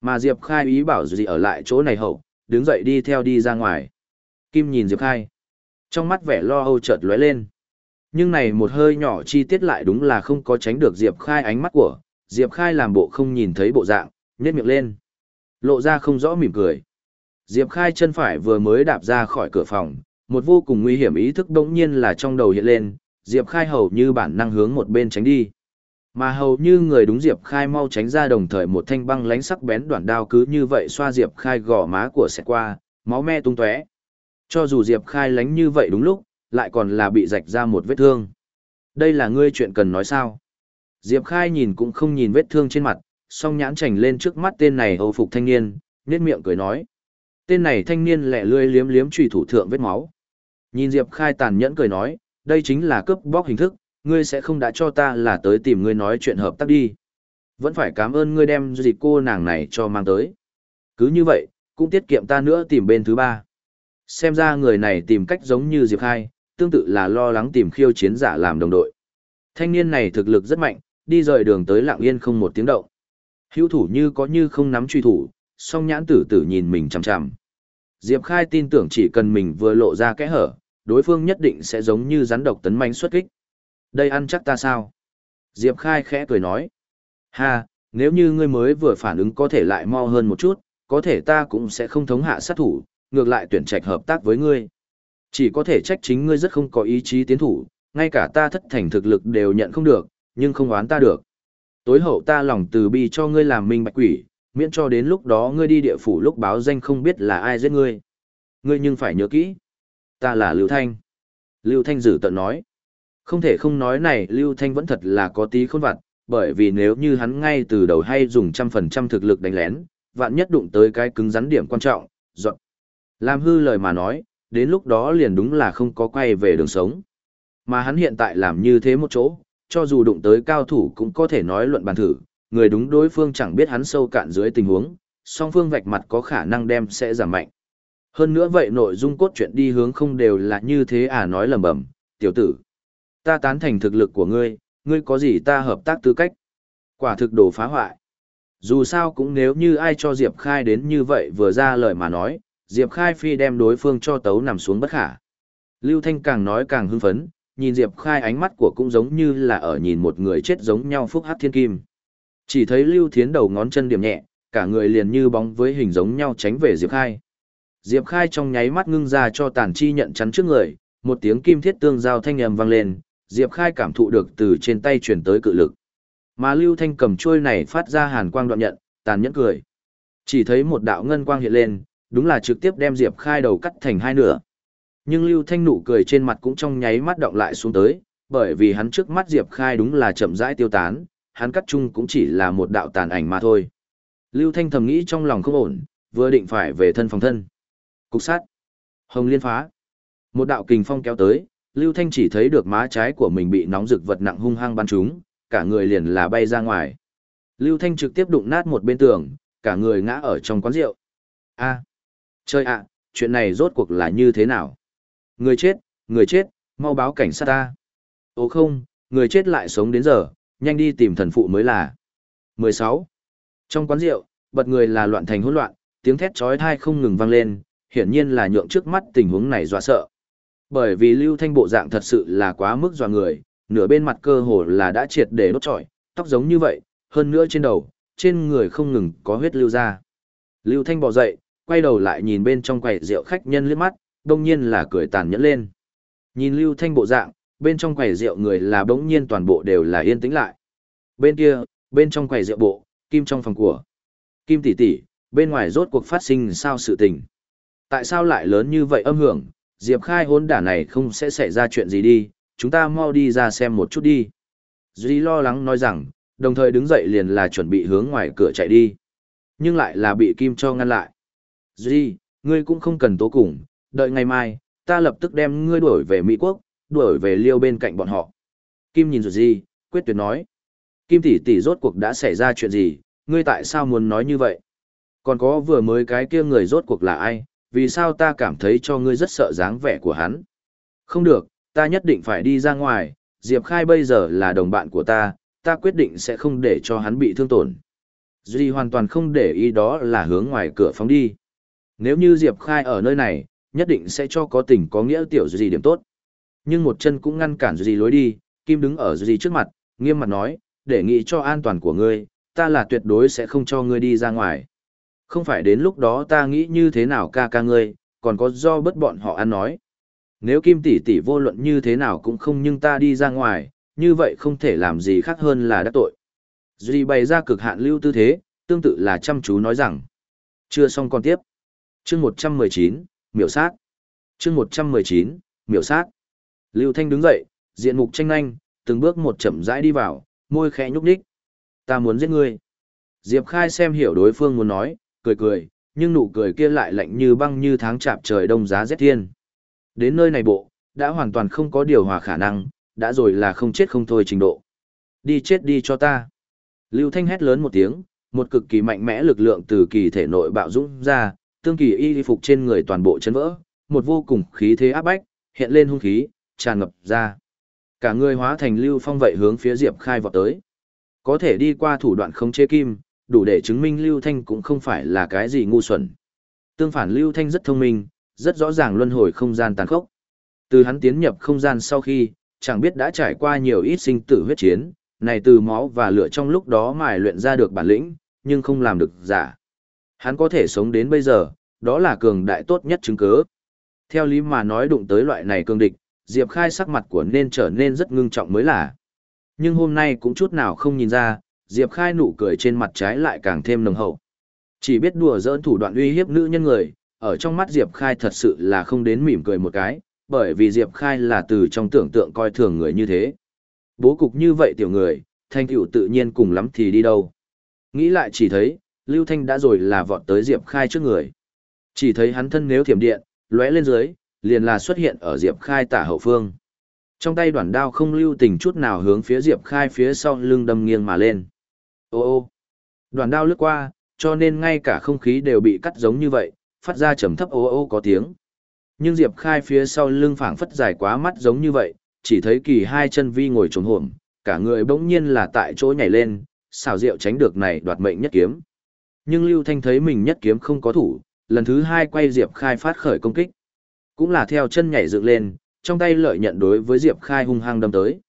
Mà Diệp Khai ý bảo gì ở lại chỗ này hậu, đứng dậy đi theo đi ra ngoài. Kim nhìn Diệp Khai. Trong mắt vẻ lo âu chợt lóe lên. Nhưng này một hơi nhỏ chi tiết lại đúng là không có tránh được Diệp Khai ánh mắt của, Diệp Khai làm bộ không nhìn thấy bộ dạng, nhếch miệng lên. Lộ ra không rõ mỉm cười. Diệp Khai chân phải vừa mới đạp ra khỏi cửa phòng, một vô cùng nguy hiểm ý thức bỗng nhiên là trong đầu hiện lên, Diệp Khai hầu như bản năng hướng một bên tránh đi. Mà hầu như người đúng Diệp Khai mau tránh ra đồng thời một thanh băng lánh sắc bén đoạn đao cứ như vậy xoa Diệp Khai gò má của xẹt qua, máu me tung tóe. Cho dù Diệp Khai lánh như vậy đúng lúc, lại còn là bị rạch ra một vết thương. Đây là ngươi chuyện cần nói sao? Diệp Khai nhìn cũng không nhìn vết thương trên mặt, song nhãn chảnh lên trước mắt tên này hầu phục thanh niên, nhếch miệng cười nói. Tên này thanh niên lẹ lươi liếm liếm trùy thủ thượng vết máu. Nhìn Diệp Khai tàn nhẫn cười nói, đây chính là cướp bóc hình thức, ngươi sẽ không đã cho ta là tới tìm ngươi nói chuyện hợp tác đi. Vẫn phải cảm ơn ngươi đem dịch cô nàng này cho mang tới. Cứ như vậy, cũng tiết kiệm ta nữa tìm bên thứ ba. Xem ra người này tìm cách giống như Diệp Khai, tương tự là lo lắng tìm khiêu chiến giả làm đồng đội. Thanh niên này thực lực rất mạnh, đi rời đường tới Lạng yên không một tiếng động. Hữu thủ như có như không nắm truy thủ, song nhãn tử tử nhìn mình chằm chằm. Diệp Khai tin tưởng chỉ cần mình vừa lộ ra kẽ hở, đối phương nhất định sẽ giống như rắn độc tấn manh xuất kích. Đây ăn chắc ta sao? Diệp Khai khẽ cười nói. Ha, nếu như ngươi mới vừa phản ứng có thể lại mau hơn một chút, có thể ta cũng sẽ không thống hạ sát thủ, ngược lại tuyển trạch hợp tác với ngươi. Chỉ có thể trách chính ngươi rất không có ý chí tiến thủ, ngay cả ta thất thành thực lực đều nhận không được, nhưng không oán ta được. Tối hậu ta lòng từ bi cho ngươi làm minh bạch quỷ, miễn cho đến lúc đó ngươi đi địa phủ lúc báo danh không biết là ai giết ngươi. Ngươi nhưng phải nhớ kỹ. Ta là Lưu Thanh. Lưu Thanh dử tận nói. Không thể không nói này Lưu Thanh vẫn thật là có tí khôn vặt, bởi vì nếu như hắn ngay từ đầu hay dùng trăm phần trăm thực lực đánh lén, vạn nhất đụng tới cái cứng rắn điểm quan trọng, dọn. Làm hư lời mà nói, đến lúc đó liền đúng là không có quay về đường sống. Mà hắn hiện tại làm như thế một chỗ, cho dù đụng tới cao thủ cũng có thể nói luận bàn thử, người đúng đối phương chẳng biết hắn sâu cạn dưới tình huống, song phương vạch mặt có khả năng đem sẽ giảm mạnh. Hơn nữa vậy nội dung cốt truyện đi hướng không đều là như thế à nói lầm bầm, tiểu tử. Ta tán thành thực lực của ngươi, ngươi có gì ta hợp tác tư cách. Quả thực đồ phá hoại. Dù sao cũng nếu như ai cho Diệp Khai đến như vậy vừa ra lời mà nói, Diệp Khai phi đem đối phương cho tấu nằm xuống bất khả. Lưu Thanh càng nói càng hưng phấn, nhìn Diệp Khai ánh mắt của cũng giống như là ở nhìn một người chết giống nhau phúc hát thiên kim. Chỉ thấy Lưu Thiến đầu ngón chân điểm nhẹ, cả người liền như bóng với hình giống nhau tránh về Diệp Khai. Diệp Khai trong nháy mắt ngưng ra cho tàn chi nhận chắn trước người, một tiếng kim thiết tương giao thanh âm vang lên, Diệp Khai cảm thụ được từ trên tay truyền tới cự lực. Mà Lưu Thanh cầm chuôi này phát ra hàn quang đoạn nhận, tàn nhẫn cười. Chỉ thấy một đạo ngân quang hiện lên, đúng là trực tiếp đem Diệp Khai đầu cắt thành hai nửa. Nhưng Lưu Thanh nụ cười trên mặt cũng trong nháy mắt động lại xuống tới, bởi vì hắn trước mắt Diệp Khai đúng là chậm rãi tiêu tán, hắn cắt chung cũng chỉ là một đạo tàn ảnh mà thôi. Lưu Thanh thầm nghĩ trong lòng không ổn, vừa định phải về thân phòng thân. Cục sát. Hồng liên phá. Một đạo kình phong kéo tới, Lưu Thanh chỉ thấy được má trái của mình bị nóng rực vật nặng hung hăng bắn trúng, cả người liền là bay ra ngoài. Lưu Thanh trực tiếp đụng nát một bên tường, cả người ngã ở trong quán rượu. A, chơi ạ, chuyện này rốt cuộc là như thế nào? Người chết, người chết, mau báo cảnh sát ta. Ồ không, người chết lại sống đến giờ, nhanh đi tìm thần phụ mới là. 16. Trong quán rượu, bật người là loạn thành hỗn loạn, tiếng thét chói tai không ngừng vang lên, hiển nhiên là nhượng trước mắt tình huống này dọa sợ. Bởi vì Lưu Thanh bộ dạng thật sự là quá mức dọa người, nửa bên mặt cơ hồ là đã triệt để đốt trọi, tóc giống như vậy, hơn nữa trên đầu, trên người không ngừng có huyết lưu ra. Lưu Thanh bò dậy, quay đầu lại nhìn bên trong quầy rượu khách nhân liếc mắt, đông nhiên là cười tàn nhẫn lên. Nhìn Lưu Thanh bộ dạng, bên trong quầy rượu người là bỗng nhiên toàn bộ đều là yên tĩnh lại. Bên kia, bên trong quầy rượu bộ, Kim trong phòng của. Kim tỷ tỷ, bên ngoài rốt cuộc phát sinh sao sự tình. Tại sao lại lớn như vậy âm hưởng, Diệp Khai hôn đả này không sẽ xảy ra chuyện gì đi, chúng ta mau đi ra xem một chút đi. Duy lo lắng nói rằng, đồng thời đứng dậy liền là chuẩn bị hướng ngoài cửa chạy đi. Nhưng lại là bị Kim cho ngăn lại. Duy, ngươi cũng không cần tố cùng, đợi ngày mai, ta lập tức đem ngươi đuổi về Mỹ Quốc, đuổi về liêu bên cạnh bọn họ. Kim nhìn rồi gì, quyết tuyệt nói. Kim tỷ tỷ rốt cuộc đã xảy ra chuyện gì, ngươi tại sao muốn nói như vậy? Còn có vừa mới cái kia người rốt cuộc là ai, vì sao ta cảm thấy cho ngươi rất sợ dáng vẻ của hắn? Không được, ta nhất định phải đi ra ngoài, Diệp Khai bây giờ là đồng bạn của ta, ta quyết định sẽ không để cho hắn bị thương tổn. Duy hoàn toàn không để ý đó là hướng ngoài cửa phóng đi. Nếu như Diệp Khai ở nơi này, nhất định sẽ cho có tình có nghĩa tiểu Duy điểm tốt. Nhưng một chân cũng ngăn cản Duy lối đi, Kim đứng ở Duy trước mặt, nghiêm mặt nói, để nghĩ cho an toàn của ngươi, ta là tuyệt đối sẽ không cho ngươi đi ra ngoài. Không phải đến lúc đó ta nghĩ như thế nào ca ca ngươi, còn có do bất bọn họ ăn nói. Nếu Kim tỷ tỷ vô luận như thế nào cũng không nhưng ta đi ra ngoài, như vậy không thể làm gì khác hơn là đắc tội. Duy bày ra cực hạn lưu tư thế, tương tự là chăm chú nói rằng. Chưa xong còn tiếp. chương 119, miểu sát. chương 119, miểu sát. Lưu Thanh đứng dậy, diện mục tranh nhanh, từng bước một chậm rãi đi vào, môi khẽ nhúc nhích. Ta muốn giết ngươi. Diệp Khai xem hiểu đối phương muốn nói, cười cười, nhưng nụ cười kia lại lạnh như băng như tháng chạp trời đông giá rét thiên. Đến nơi này bộ, đã hoàn toàn không có điều hòa khả năng, đã rồi là không chết không thôi trình độ. Đi chết đi cho ta. Lưu Thanh hét lớn một tiếng, một cực kỳ mạnh mẽ lực lượng từ kỳ thể nội bạo dũng ra, tương kỳ y phục trên người toàn bộ chấn vỡ, một vô cùng khí thế áp bách, hiện lên hung khí, tràn ngập ra. Cả người hóa thành Lưu Phong vậy hướng phía Diệp Khai vọt tới. Có thể đi qua thủ đoạn không chế kim, đủ để chứng minh Lưu Thanh cũng không phải là cái gì ngu xuẩn. Tương phản Lưu Thanh rất thông minh, rất rõ ràng luân hồi không gian tàn khốc. Từ hắn tiến nhập không gian sau khi, chẳng biết đã trải qua nhiều ít sinh tử huyết chiến, này từ máu và lửa trong lúc đó mài luyện ra được bản lĩnh, nhưng không làm được giả. Hắn có thể sống đến bây giờ, đó là cường đại tốt nhất chứng cứ. Theo lý mà nói đụng tới loại này cường địch, Diệp Khai sắc mặt của nên trở nên rất ngưng trọng mới là. Nhưng hôm nay cũng chút nào không nhìn ra, Diệp Khai nụ cười trên mặt trái lại càng thêm nồng hậu. Chỉ biết đùa giỡn thủ đoạn uy hiếp nữ nhân người, ở trong mắt Diệp Khai thật sự là không đến mỉm cười một cái, bởi vì Diệp Khai là từ trong tưởng tượng coi thường người như thế. Bố cục như vậy tiểu người, thanh tiểu tự nhiên cùng lắm thì đi đâu. Nghĩ lại chỉ thấy, Lưu Thanh đã rồi là vọt tới Diệp Khai trước người. Chỉ thấy hắn thân nếu thiểm điện, lóe lên dưới, liền là xuất hiện ở Diệp Khai tả hậu phương. Trong tay đoạn đao không lưu tình chút nào hướng phía Diệp Khai phía sau lưng đâm nghiêng mà lên. Ô ô, đoàn đao lướt qua, cho nên ngay cả không khí đều bị cắt giống như vậy, phát ra trầm thấp ô ô có tiếng. Nhưng Diệp Khai phía sau lưng phảng phất dài quá mắt giống như vậy, chỉ thấy kỳ hai chân vi ngồi trồm hổm, cả người bỗng nhiên là tại chỗ nhảy lên, xảo diệu tránh được này đoạt mệnh nhất kiếm. Nhưng Lưu Thanh thấy mình nhất kiếm không có thủ, lần thứ hai quay Diệp Khai phát khởi công kích. Cũng là theo chân nhảy dựng lên, trong tay lợi nhận đối với Diệp Khai hung hăng đâm tới.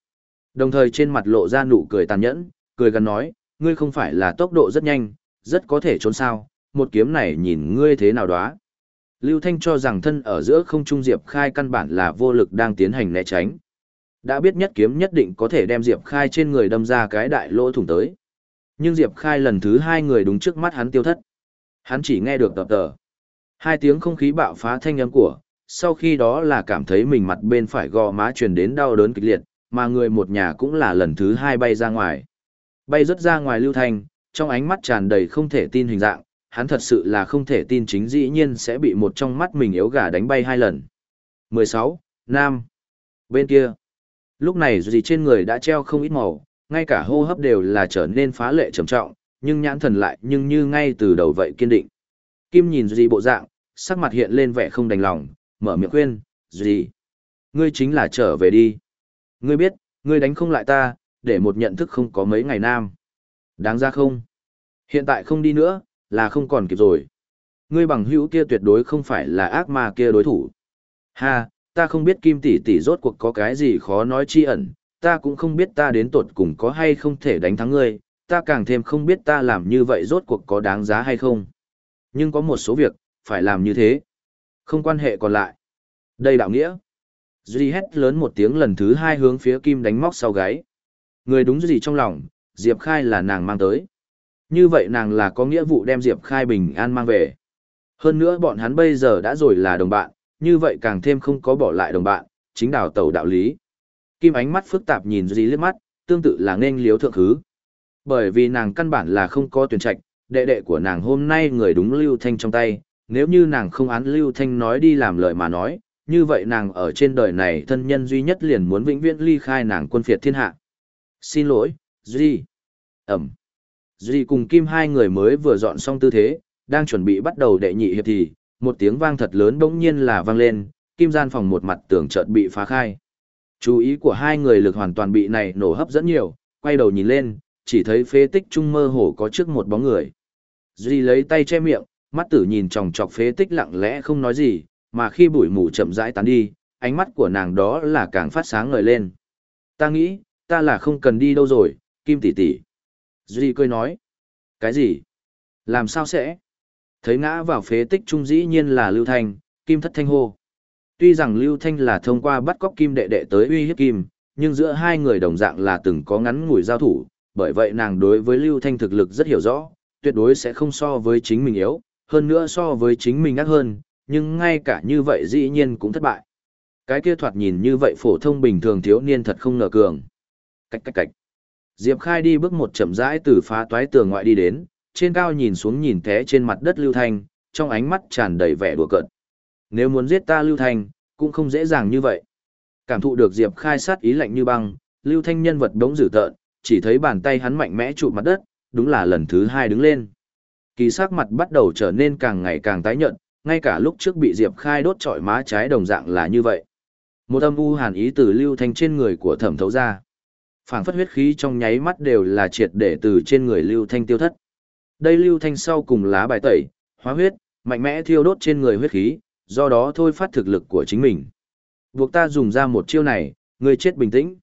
Đồng thời trên mặt lộ ra nụ cười tàn nhẫn, cười gần nói, ngươi không phải là tốc độ rất nhanh, rất có thể trốn sao, một kiếm này nhìn ngươi thế nào đó. Lưu Thanh cho rằng thân ở giữa không trung Diệp Khai căn bản là vô lực đang tiến hành né tránh. Đã biết nhất kiếm nhất định có thể đem Diệp Khai trên người đâm ra cái đại lỗ thủng tới. Nhưng Diệp Khai lần thứ hai người đúng trước mắt hắn tiêu thất. Hắn chỉ nghe được tập tờ. Hai tiếng không khí bạo phá thanh âm của, sau khi đó là cảm thấy mình mặt bên phải gò má truyền đến đau đớn kịch liệt, mà người một nhà cũng là lần thứ hai bay ra ngoài. Bay rất ra ngoài lưu thanh, trong ánh mắt tràn đầy không thể tin hình dạng, hắn thật sự là không thể tin chính dĩ nhiên sẽ bị một trong mắt mình yếu gà đánh bay hai lần. 16. Nam. Bên kia. Lúc này gì trên người đã treo không ít màu, ngay cả hô hấp đều là trở nên phá lệ trầm trọng, nhưng nhãn thần lại nhưng như ngay từ đầu vậy kiên định. Kim nhìn gì bộ dạng, sắc mặt hiện lên vẻ không đành lòng, mở miệng khuyên, gì? Ngươi chính là trở về đi. Ngươi biết, ngươi đánh không lại ta, để một nhận thức không có mấy ngày nam. Đáng ra không? Hiện tại không đi nữa, là không còn kịp rồi. Ngươi bằng hữu kia tuyệt đối không phải là ác ma kia đối thủ. Ha, ta không biết kim tỷ tỷ rốt cuộc có cái gì khó nói chi ẩn, ta cũng không biết ta đến tột cùng có hay không thể đánh thắng ngươi, ta càng thêm không biết ta làm như vậy rốt cuộc có đáng giá hay không. Nhưng có một số việc, phải làm như thế. Không quan hệ còn lại. Đây đạo nghĩa. Duy hét lớn một tiếng lần thứ hai hướng phía kim đánh móc sau gáy. Người đúng gì trong lòng, Diệp Khai là nàng mang tới. Như vậy nàng là có nghĩa vụ đem Diệp Khai bình an mang về. Hơn nữa bọn hắn bây giờ đã rồi là đồng bạn, như vậy càng thêm không có bỏ lại đồng bạn, chính đào tẩu đạo lý. Kim ánh mắt phức tạp nhìn Duy liếc mắt, tương tự là nên liếu thượng khứ. Bởi vì nàng căn bản là không có tuyển trạch, đệ đệ của nàng hôm nay người đúng Lưu Thanh trong tay, nếu như nàng không án Lưu Thanh nói đi làm lời mà nói, như vậy nàng ở trên đời này thân nhân duy nhất liền muốn vĩnh viễn ly khai nàng quân phiệt thiên hạ. Xin lỗi, Duy. Ẩm. Duy cùng Kim hai người mới vừa dọn xong tư thế, đang chuẩn bị bắt đầu đệ nhị hiệp thì, một tiếng vang thật lớn bỗng nhiên là vang lên, Kim gian phòng một mặt tường chợt bị phá khai. Chú ý của hai người lực hoàn toàn bị này nổ hấp dẫn nhiều, quay đầu nhìn lên, chỉ thấy phế tích trung mơ hồ có trước một bóng người. Duy lấy tay che miệng, mắt tử nhìn chòng chọc phế tích lặng lẽ không nói gì, mà khi bụi mù chậm rãi tán đi, ánh mắt của nàng đó là càng phát sáng ngời lên. Ta nghĩ, ta là không cần đi đâu rồi, Kim tỷ tỷ. Duy cười nói. Cái gì? Làm sao sẽ? Thấy ngã vào phế tích trung dĩ nhiên là Lưu Thanh, Kim thất thanh hô. Tuy rằng Lưu Thanh là thông qua bắt cóc Kim đệ đệ tới uy hiếp Kim, nhưng giữa hai người đồng dạng là từng có ngắn ngủi giao thủ, bởi vậy nàng đối với Lưu Thanh thực lực rất hiểu rõ, tuyệt đối sẽ không so với chính mình yếu, hơn nữa so với chính mình ác hơn, nhưng ngay cả như vậy dĩ nhiên cũng thất bại. Cái kia thoạt nhìn như vậy phổ thông bình thường thiếu niên thật không ngờ cường. Cách cách cách. Diệp Khai đi bước một chậm rãi từ phá toái tường ngoại đi đến, trên cao nhìn xuống nhìn thế trên mặt đất Lưu Thanh, trong ánh mắt tràn đầy vẻ đùa cợt. Nếu muốn giết ta Lưu Thanh, cũng không dễ dàng như vậy. Cảm thụ được Diệp Khai sát ý lạnh như băng, Lưu Thanh nhân vật đống dữ tợn, chỉ thấy bàn tay hắn mạnh mẽ chụp mặt đất, đúng là lần thứ hai đứng lên. Kỳ sắc mặt bắt đầu trở nên càng ngày càng tái nhợt, ngay cả lúc trước bị Diệp Khai đốt trọi má trái đồng dạng là như vậy. Một âm u hàn ý từ Lưu Thanh trên người của thẩm thấu ra phảng phất huyết khí trong nháy mắt đều là triệt để từ trên người Lưu Thanh tiêu thất. Đây Lưu Thanh sau cùng lá bài tẩy, hóa huyết, mạnh mẽ thiêu đốt trên người huyết khí, do đó thôi phát thực lực của chính mình. Buộc ta dùng ra một chiêu này, ngươi chết bình tĩnh.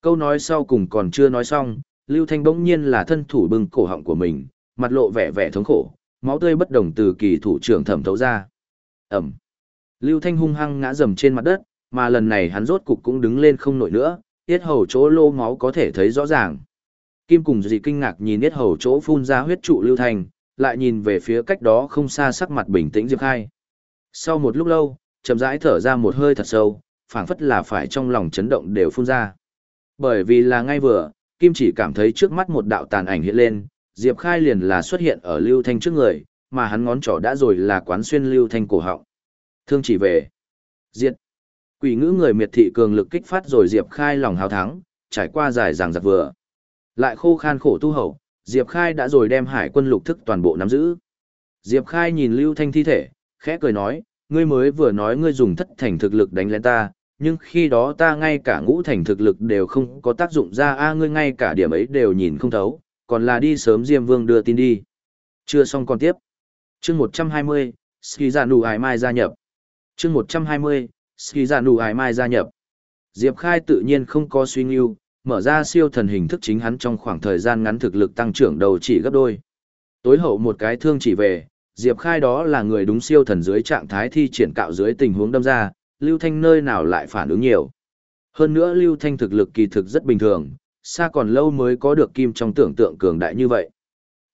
Câu nói sau cùng còn chưa nói xong, Lưu Thanh bỗng nhiên là thân thủ bưng cổ họng của mình, mặt lộ vẻ vẻ thống khổ, máu tươi bất đồng từ kỳ thủ trưởng thẩm thấu ra. Ẩm. Lưu Thanh hung hăng ngã dầm trên mặt đất, mà lần này hắn rốt cục cũng đứng lên không nổi nữa, yết hầu chỗ lô máu có thể thấy rõ ràng. Kim cùng dị kinh ngạc nhìn yết hầu chỗ phun ra huyết trụ Lưu Thanh, lại nhìn về phía cách đó không xa sắc mặt bình tĩnh Diệp Khai. Sau một lúc lâu, chậm rãi thở ra một hơi thật sâu, phảng phất là phải trong lòng chấn động đều phun ra. Bởi vì là ngay vừa, Kim chỉ cảm thấy trước mắt một đạo tàn ảnh hiện lên, Diệp Khai liền là xuất hiện ở Lưu Thanh trước người, mà hắn ngón trỏ đã rồi là quán xuyên Lưu Thanh cổ họng. Thương chỉ về. Diệt. Quỷ ngữ người miệt thị cường lực kích phát rồi Diệp Khai lòng hào thắng, trải qua dài dàng giặc vừa. Lại khô khan khổ tu hậu, Diệp Khai đã rồi đem hải quân lục thức toàn bộ nắm giữ. Diệp Khai nhìn Lưu Thanh thi thể, khẽ cười nói, ngươi mới vừa nói ngươi dùng thất thành thực lực đánh lên ta, nhưng khi đó ta ngay cả ngũ thành thực lực đều không có tác dụng ra a ngươi ngay cả điểm ấy đều nhìn không thấu, còn là đi sớm Diêm Vương đưa tin đi. Chưa xong còn tiếp. Chương 120, Ski Giả Nụ Hải Mai gia nhập. Chương 120, Ski Giả Nụ Hải Mai gia nhập. Diệp Khai tự nhiên không có suy nghiêu, mở ra siêu thần hình thức chính hắn trong khoảng thời gian ngắn thực lực tăng trưởng đầu chỉ gấp đôi. Tối hậu một cái thương chỉ về, Diệp Khai đó là người đúng siêu thần dưới trạng thái thi triển cạo dưới tình huống đâm ra, Lưu Thanh nơi nào lại phản ứng nhiều. Hơn nữa Lưu Thanh thực lực kỳ thực rất bình thường, xa còn lâu mới có được Kim trong tưởng tượng cường đại như vậy.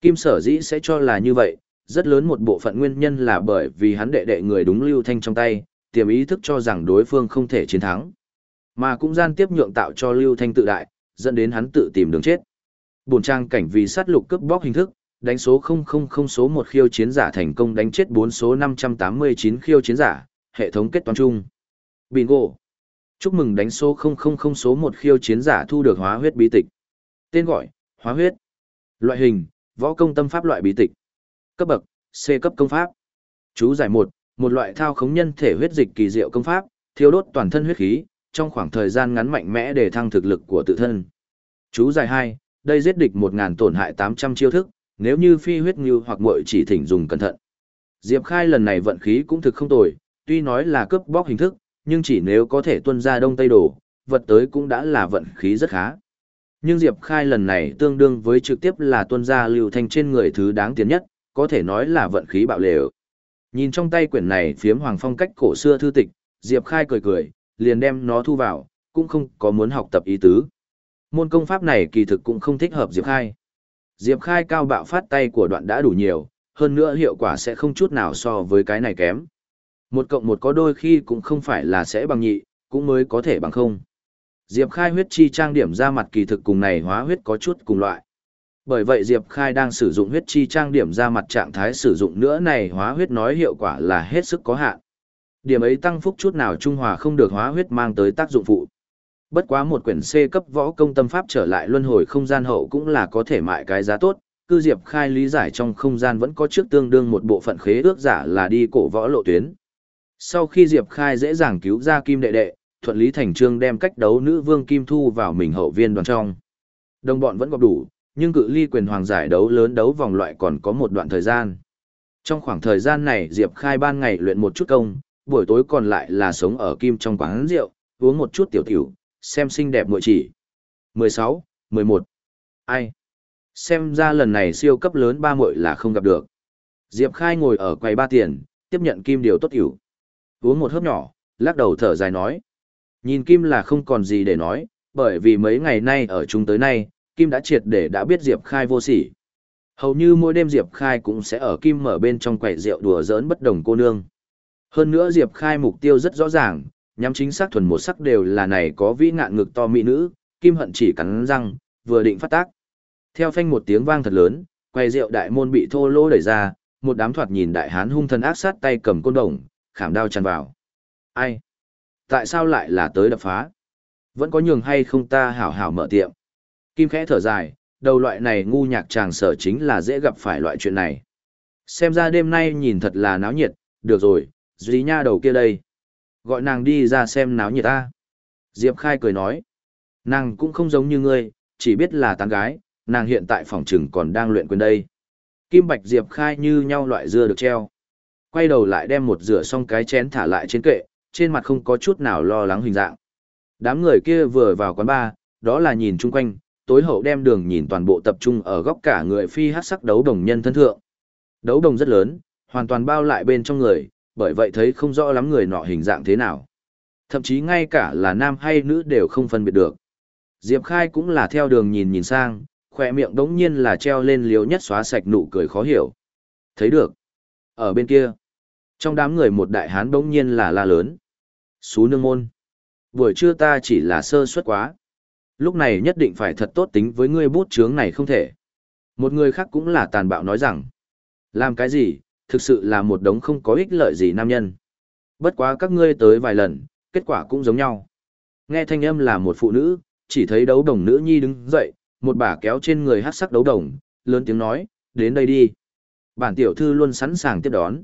Kim sở dĩ sẽ cho là như vậy, rất lớn một bộ phận nguyên nhân là bởi vì hắn đệ đệ người đúng Lưu Thanh trong tay, tiềm ý thức cho rằng đối phương không thể chiến thắng. Mà cũng gian tiếp nhượng tạo cho Lưu Thanh tự đại, dẫn đến hắn tự tìm đường chết. Bổn trang cảnh vì sát lục cướp bóc hình thức, đánh số 000 số 1 khiêu chiến giả thành công đánh chết 4 số 589 khiêu chiến giả, hệ thống kết toán chung. Bingo. Chúc mừng đánh số 000 số 1 khiêu chiến giả thu được hóa huyết bí tịch. Tên gọi, hóa huyết. Loại hình, võ công tâm pháp loại bí tịch. Cấp bậc, C cấp công pháp. Chú giải 1, một loại thao khống nhân thể huyết dịch kỳ diệu công pháp, thiêu đốt toàn thân huyết khí, trong khoảng thời gian ngắn mạnh mẽ để thăng thực lực của tự thân. Chú giải 2, đây giết địch 1000 tổn hại 800 chiêu thức, nếu như phi huyết như hoặc muội chỉ thỉnh dùng cẩn thận. Diệp Khai lần này vận khí cũng thực không tồi, tuy nói là cướp bóc hình thức, nhưng chỉ nếu có thể tuân ra đông tây đổ, vật tới cũng đã là vận khí rất khá. Nhưng Diệp Khai lần này tương đương với trực tiếp là tuân ra lưu thanh trên người thứ đáng tiền nhất, có thể nói là vận khí bạo lều. Nhìn trong tay quyển này phiếm hoàng phong cách cổ xưa thư tịch, Diệp Khai cười cười, liền đem nó thu vào, cũng không có muốn học tập ý tứ. Môn công pháp này kỳ thực cũng không thích hợp Diệp Khai. Diệp Khai cao bạo phát tay của đoạn đã đủ nhiều, hơn nữa hiệu quả sẽ không chút nào so với cái này kém. Một cộng một có đôi khi cũng không phải là sẽ bằng nhị, cũng mới có thể bằng không. Diệp Khai huyết chi trang điểm ra mặt kỳ thực cùng này hóa huyết có chút cùng loại. Bởi vậy Diệp Khai đang sử dụng huyết chi trang điểm ra mặt trạng thái sử dụng nữa này hóa huyết nói hiệu quả là hết sức có hạn. Điểm ấy tăng phúc chút nào trung hòa không được hóa huyết mang tới tác dụng phụ. Bất quá một quyển C cấp võ công tâm pháp trở lại luân hồi không gian hậu cũng là có thể mại cái giá tốt, cư Diệp Khai lý giải trong không gian vẫn có trước tương đương một bộ phận khế ước giả là đi cổ võ lộ tuyến. Sau khi Diệp Khai dễ dàng cứu ra Kim đệ đệ, thuận lý thành trương đem cách đấu nữ vương Kim Thu vào mình hậu viên đoàn trong. Đồng bọn vẫn gặp đủ, nhưng cự ly quyền hoàng giải đấu lớn đấu vòng loại còn có một đoạn thời gian. Trong khoảng thời gian này Diệp Khai ban ngày luyện một chút công, buổi tối còn lại là sống ở Kim trong quán rượu, uống một chút tiểu tiểu, xem xinh đẹp muội chỉ. 16, 11. Ai? Xem ra lần này siêu cấp lớn ba muội là không gặp được. Diệp Khai ngồi ở quầy ba tiền, tiếp nhận kim điều tốt tiểu. Uống một hớp nhỏ, lắc đầu thở dài nói. Nhìn Kim là không còn gì để nói, bởi vì mấy ngày nay ở chung tới nay, Kim đã triệt để đã biết Diệp Khai vô sỉ. Hầu như mỗi đêm Diệp Khai cũng sẽ ở Kim mở bên trong quầy rượu đùa giỡn bất đồng cô nương. Hơn nữa Diệp Khai mục tiêu rất rõ ràng, nhắm chính xác thuần một sắc đều là này có vĩ ngạn ngực to mỹ nữ, Kim hận chỉ cắn răng, vừa định phát tác. Theo phanh một tiếng vang thật lớn, quầy rượu đại môn bị thô lỗ đẩy ra, một đám thoạt nhìn đại hán hung thần ác sát tay cầm côn đồng, khảm đao chăn vào. Ai? Tại sao lại là tới đập phá? Vẫn có nhường hay không ta hảo hảo mở tiệm? Kim khẽ thở dài, đầu loại này ngu nhạc chàng sở chính là dễ gặp phải loại chuyện này. Xem ra đêm nay nhìn thật là náo nhiệt, được rồi, duy nha đầu kia đây. Gọi nàng đi ra xem náo nhiệt ta. Diệp Khai cười nói. Nàng cũng không giống như ngươi, chỉ biết là tán gái, nàng hiện tại phòng trừng còn đang luyện quyền đây. Kim Bạch Diệp Khai như nhau loại dưa được treo. Quay đầu lại đem một rửa xong cái chén thả lại trên kệ, trên mặt không có chút nào lo lắng hình dạng. Đám người kia vừa vào quán bar, đó là nhìn chung quanh, tối hậu đem đường nhìn toàn bộ tập trung ở góc cả người phi hát sắc đấu đồng nhân thân thượng. Đấu đồng rất lớn, hoàn toàn bao lại bên trong người, bởi vậy thấy không rõ lắm người nọ hình dạng thế nào. Thậm chí ngay cả là nam hay nữ đều không phân biệt được. Diệp Khai cũng là theo đường nhìn nhìn sang, khỏe miệng đống nhiên là treo lên liếu nhất xóa sạch nụ cười khó hiểu. Thấy được. Ở bên kia, trong đám người một đại hán đống nhiên là la lớn. Xú nương môn. Buổi trưa ta chỉ là sơ suất quá. Lúc này nhất định phải thật tốt tính với ngươi bút chướng này không thể. Một người khác cũng là tàn bạo nói rằng. Làm cái gì, thực sự là một đống không có ích lợi gì nam nhân. Bất quá các ngươi tới vài lần, kết quả cũng giống nhau. Nghe thanh âm là một phụ nữ, chỉ thấy đấu đồng nữ nhi đứng dậy, một bà kéo trên người hát sắc đấu đồng, lớn tiếng nói, đến đây đi. Bản tiểu thư luôn sẵn sàng tiếp đón.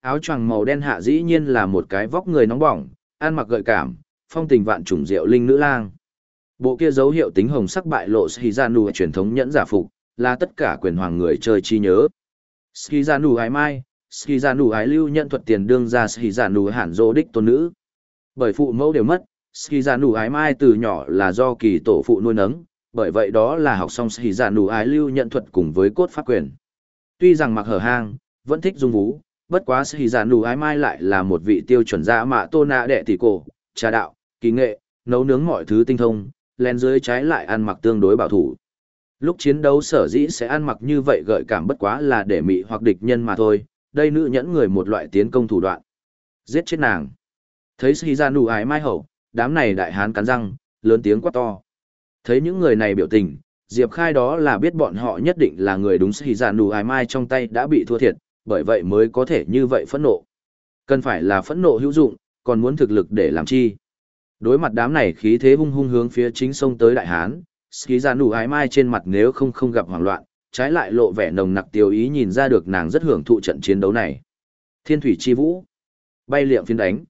Áo choàng màu đen hạ dĩ nhiên là một cái vóc người nóng bỏng, ăn mặc gợi cảm, phong tình vạn trùng diệu linh nữ lang. Bộ kia dấu hiệu tính hồng sắc bại lộ Shizanu truyền thống nhẫn giả phục, là tất cả quyền hoàng người chơi chi nhớ. Shizanu ái mai, Shizanu ái lưu nhận thuật tiền đương ra Shizanu hẳn dỗ đích tôn nữ. Bởi phụ mẫu đều mất, Shizanu ái mai từ nhỏ là do kỳ tổ phụ nuôi nấng, bởi vậy đó là học xong Shizanu ái lưu nhận thuật cùng với cốt pháp quyền. Tuy rằng mặc hở hang, vẫn thích dung vũ, bất quá Shizanu ái mai lại là một vị tiêu chuẩn gia mạ tô nạ đệ tỷ cổ, trà đạo, kỳ nghệ, nấu nướng mọi thứ tinh thông, len dưới trái lại ăn mặc tương đối bảo thủ. Lúc chiến đấu sở dĩ sẽ ăn mặc như vậy gợi cảm bất quá là để mị hoặc địch nhân mà thôi, đây nữ nhẫn người một loại tiến công thủ đoạn. Giết chết nàng. Thấy Sĩ Gia Nụ ái mai hậu, đám này đại hán cắn răng, lớn tiếng quát to. Thấy những người này biểu tình, Diệp Khai đó là biết bọn họ nhất định là người đúng Sĩ Gia Nụ ái mai trong tay đã bị thua thiệt, bởi vậy mới có thể như vậy phẫn nộ. Cần phải là phẫn nộ hữu dụng, còn muốn thực lực để làm chi. Đối mặt đám này khí thế hung hung hướng phía chính sông tới đại hán, Ski ra nụ ái mai trên mặt nếu không không gặp hoảng loạn, trái lại lộ vẻ nồng nặc tiêu ý nhìn ra được nàng rất hưởng thụ trận chiến đấu này. Thiên thủy chi vũ, bay liệm phiên đánh.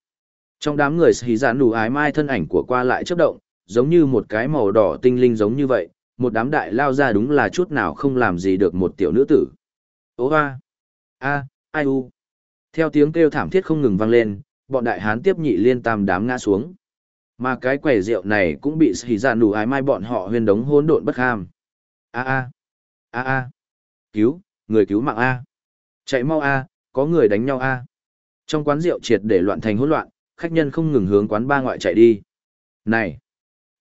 Trong đám người Ski ra nụ ái mai thân ảnh của qua lại chớp động, giống như một cái màu đỏ tinh linh giống như vậy, một đám đại lao ra đúng là chút nào không làm gì được một tiểu nữ tử. Ô hoa, a, ai u. Theo tiếng kêu thảm thiết không ngừng vang lên, bọn đại hán tiếp nhị liên tam đám ngã xuống. Mà cái quẻ rượu này cũng bị xì ra dạ nụ ái mai bọn họ huyên đống hỗn độn bất ham. A a, a a, cứu, người cứu mạng A. Chạy mau A, có người đánh nhau A. Trong quán rượu triệt để loạn thành hỗn loạn, khách nhân không ngừng hướng quán ba ngoại chạy đi. Này,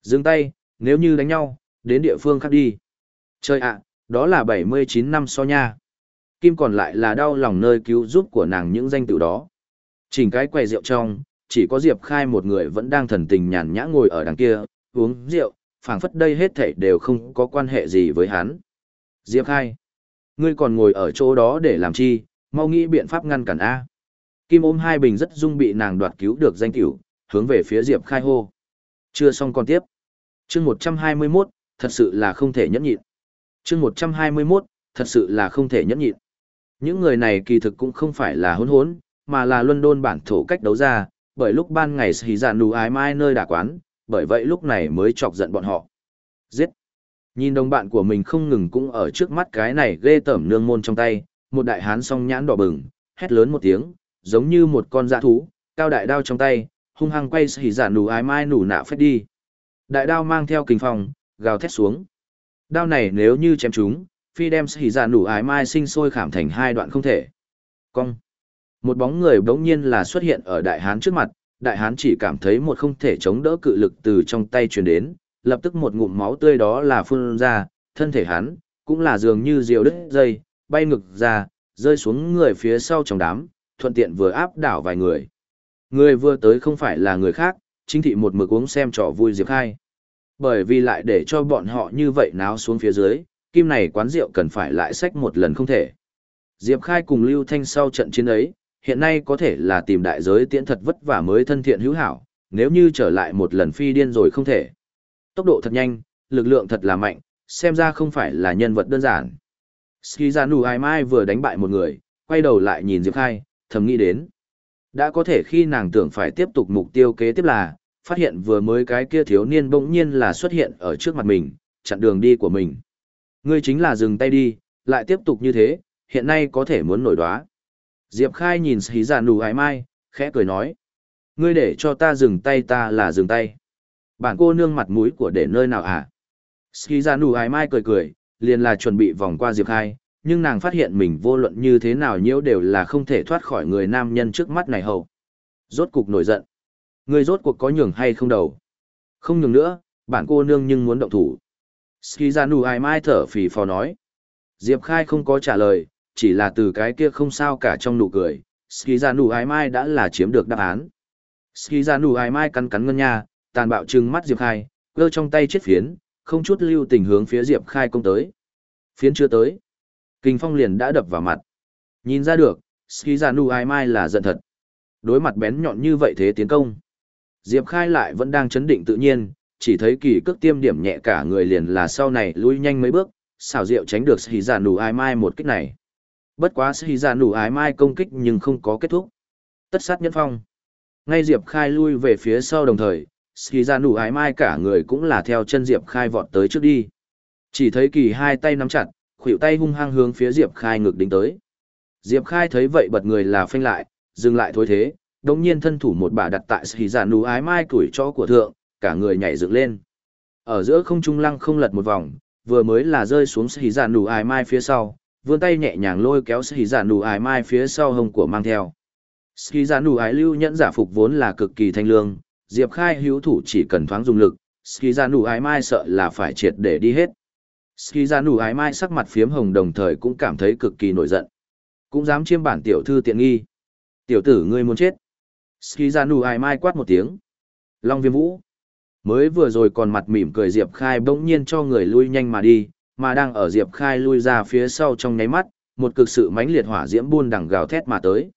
dừng tay, nếu như đánh nhau, đến địa phương khác đi. Chơi ạ, đó là bảy mươi chín năm so nha. Kim còn lại là đau lòng nơi cứu giúp của nàng những danh tự đó. Chỉnh cái quầy rượu trong, chỉ có Diệp Khai một người vẫn đang thần tình nhàn nhã ngồi ở đằng kia, uống rượu, phảng phất đây hết thảy đều không có quan hệ gì với hắn. Diệp Khai, ngươi còn ngồi ở chỗ đó để làm chi, mau nghĩ biện pháp ngăn cản A. Kim ôm hai bình rất dung bị nàng đoạt cứu được danh tiểu, hướng về phía Diệp Khai hô. Chưa xong còn tiếp. chương 121, thật sự là không thể nhẫn nhịn. chương 121, thật sự là không thể nhẫn nhịn. Những người này kỳ thực cũng không phải là hỗn hỗn, mà là luân đôn bản thổ cách đấu ra, bởi lúc ban ngày xì giàn đủ ái mai nơi đả quán, bởi vậy lúc này mới chọc giận bọn họ. Giết! Nhìn đồng bạn của mình không ngừng cũng ở trước mắt cái này ghê tởm nương môn trong tay, một đại hán song nhãn đỏ bừng, hét lớn một tiếng, giống như một con dã thú, cao đại đao trong tay, hung hăng quay xì giàn nụ ái mai nụ nạ phết đi. Đại đao mang theo kình phong, gào thét xuống. Đao này nếu như chém chúng, phi đem xì giàn nụ ái mai sinh sôi khảm thành hai đoạn không thể. Cong! Một bóng người bỗng nhiên là xuất hiện ở đại hán trước mặt, đại hán chỉ cảm thấy một không thể chống đỡ cự lực từ trong tay truyền đến, lập tức một ngụm máu tươi đó là phun ra, thân thể hắn cũng là dường như diều đứt dây, bay ngực ra, rơi xuống người phía sau trong đám, thuận tiện vừa áp đảo vài người. Người vừa tới không phải là người khác, chính thị một mực uống xem trò vui Diệp Khai. Bởi vì lại để cho bọn họ như vậy náo xuống phía dưới, kim này quán rượu cần phải lại xách một lần không thể. Diệp Khai cùng Lưu Thanh sau trận chiến ấy, hiện nay có thể là tìm đại giới tiễn thật vất vả mới thân thiện hữu hảo, nếu như trở lại một lần phi điên rồi không thể. Tốc độ thật nhanh, lực lượng thật là mạnh, xem ra không phải là nhân vật đơn giản. Skizanu Ai Mai vừa đánh bại một người, quay đầu lại nhìn Diệp Khai, thầm nghĩ đến. Đã có thể khi nàng tưởng phải tiếp tục mục tiêu kế tiếp là, phát hiện vừa mới cái kia thiếu niên bỗng nhiên là xuất hiện ở trước mặt mình, chặn đường đi của mình. Ngươi chính là dừng tay đi, lại tiếp tục như thế, hiện nay có thể muốn nổi đoá. Diệp Khai nhìn Sĩ Giả dạ Nụ Hải Mai, khẽ cười nói. Ngươi để cho ta dừng tay ta là dừng tay. Bản cô nương mặt mũi của để nơi nào hả? À? Sĩ Giả dạ Nụ Hải Mai cười cười, liền là chuẩn bị vòng qua Diệp Khai, nhưng nàng phát hiện mình vô luận như thế nào nhiễu đều là không thể thoát khỏi người nam nhân trước mắt này hầu. Rốt cục nổi giận. Ngươi rốt cuộc có nhường hay không đầu? Không nhường nữa, bản cô nương nhưng muốn động thủ. Skizanu dạ ai mai thở phì phò nói. Diệp Khai không có trả lời, chỉ là từ cái kia không sao cả trong nụ cười, Skizanu Ái Mai đã là chiếm được đáp án. Skizanu Ái Mai cắn cắn ngân nha, tàn bạo trừng mắt Diệp Khai, cơ trong tay chết phiến, không chút lưu tình hướng phía Diệp Khai công tới. Phiến chưa tới. Kinh phong liền đã đập vào mặt. Nhìn ra được, Skizanu Ái Mai là giận thật. Đối mặt bén nhọn như vậy thế tiến công. Diệp Khai lại vẫn đang chấn định tự nhiên, chỉ thấy kỳ cước tiêm điểm nhẹ cả người liền là sau này lui nhanh mấy bước, xảo diệu tránh được Skizanu Ái Mai một kích này. Bất quá sĩ giả nụ ái mai công kích nhưng không có kết thúc. Tất sát nhân phong. Ngay Diệp Khai lui về phía sau đồng thời, sĩ giả nụ ái mai cả người cũng là theo chân diệp khai vọt tới trước đi chỉ thấy kỳ hai tay nắm chặt khuỷu tay hung hăng hướng phía diệp khai ngực đính tới diệp khai thấy vậy bật người là phanh lại dừng lại thôi thế đống nhiên thân thủ một bà đặt tại sĩ giả nụ ái mai tuổi cho của thượng cả người nhảy dựng lên ở giữa không trung lăng không lật một vòng vừa mới là rơi xuống sĩ giả nụ ái mai phía sau vươn tay nhẹ nhàng lôi kéo ski giả nụ ái mai phía sau hông của mang theo ski giả nụ ái lưu nhẫn giả phục vốn là cực kỳ thanh lương Diệp Khai hữu thủ chỉ cần thoáng dùng lực, Ski giả nụ ái mai sợ là phải triệt để đi hết. Ski giả nụ ái mai sắc mặt phiếm hồng đồng thời cũng cảm thấy cực kỳ nổi giận. Cũng dám chiêm bản tiểu thư tiện nghi. Tiểu tử ngươi muốn chết. Ski giả nụ ái mai quát một tiếng. Long viêm vũ. Mới vừa rồi còn mặt mỉm cười Diệp Khai bỗng nhiên cho người lui nhanh mà đi, mà đang ở Diệp Khai lui ra phía sau trong nháy mắt, một cực sự mãnh liệt hỏa diễm buôn đằng gào thét mà tới.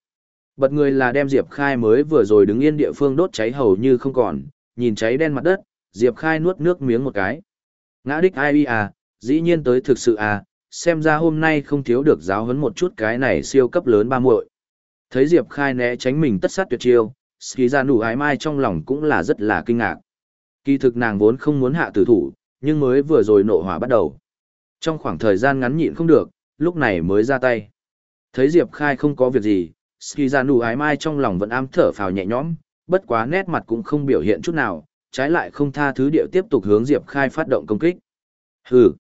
Bật người là đem Diệp Khai mới vừa rồi đứng yên địa phương đốt cháy hầu như không còn, nhìn cháy đen mặt đất, Diệp Khai nuốt nước miếng một cái. Ngã đích ai à, dĩ nhiên tới thực sự à, xem ra hôm nay không thiếu được giáo huấn một chút cái này siêu cấp lớn ba muội. Thấy Diệp Khai né tránh mình tất sát tuyệt chiêu, Ski ra nụ ái mai trong lòng cũng là rất là kinh ngạc. Kỳ thực nàng vốn không muốn hạ tử thủ, nhưng mới vừa rồi nộ hỏa bắt đầu. Trong khoảng thời gian ngắn nhịn không được, lúc này mới ra tay. Thấy Diệp Khai không có việc gì, ski ái mai trong lòng vẫn am thở phào nhẹ nhõm bất quá nét mặt cũng không biểu hiện chút nào trái lại không tha thứ điệu tiếp tục hướng diệp khai phát động công kích hừ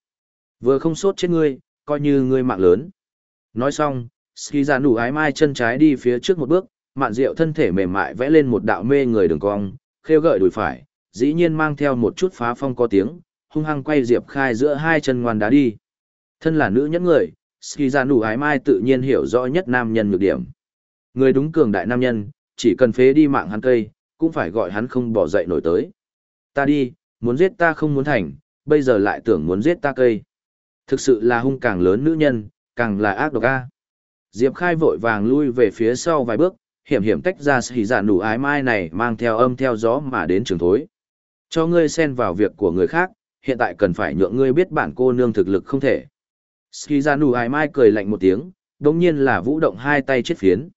vừa không sốt chết ngươi coi như ngươi mạng lớn nói xong ski ái mai chân trái đi phía trước một bước mạn rượu thân thể mềm mại vẽ lên một đạo mê người đường cong khêu gợi đùi phải dĩ nhiên mang theo một chút phá phong có tiếng hung hăng quay diệp khai giữa hai chân ngoan đá đi thân là nữ nhẫn người ski ra nụ ái mai tự nhiên hiểu rõ nhất nam nhân nhược điểm Người đúng cường đại nam nhân, chỉ cần phế đi mạng hắn cây, cũng phải gọi hắn không bỏ dậy nổi tới. Ta đi, muốn giết ta không muốn thành, bây giờ lại tưởng muốn giết ta cây. Thực sự là hung càng lớn nữ nhân, càng là ác độc a. Diệp Khai vội vàng lui về phía sau vài bước, hiểm hiểm tách ra xì dạ nụ ái mai này mang theo âm theo gió mà đến trường thối. Cho ngươi xen vào việc của người khác, hiện tại cần phải nhượng ngươi biết bản cô nương thực lực không thể. Ski ra nụ ái mai cười lạnh một tiếng, đồng nhiên là vũ động hai tay chết phiến.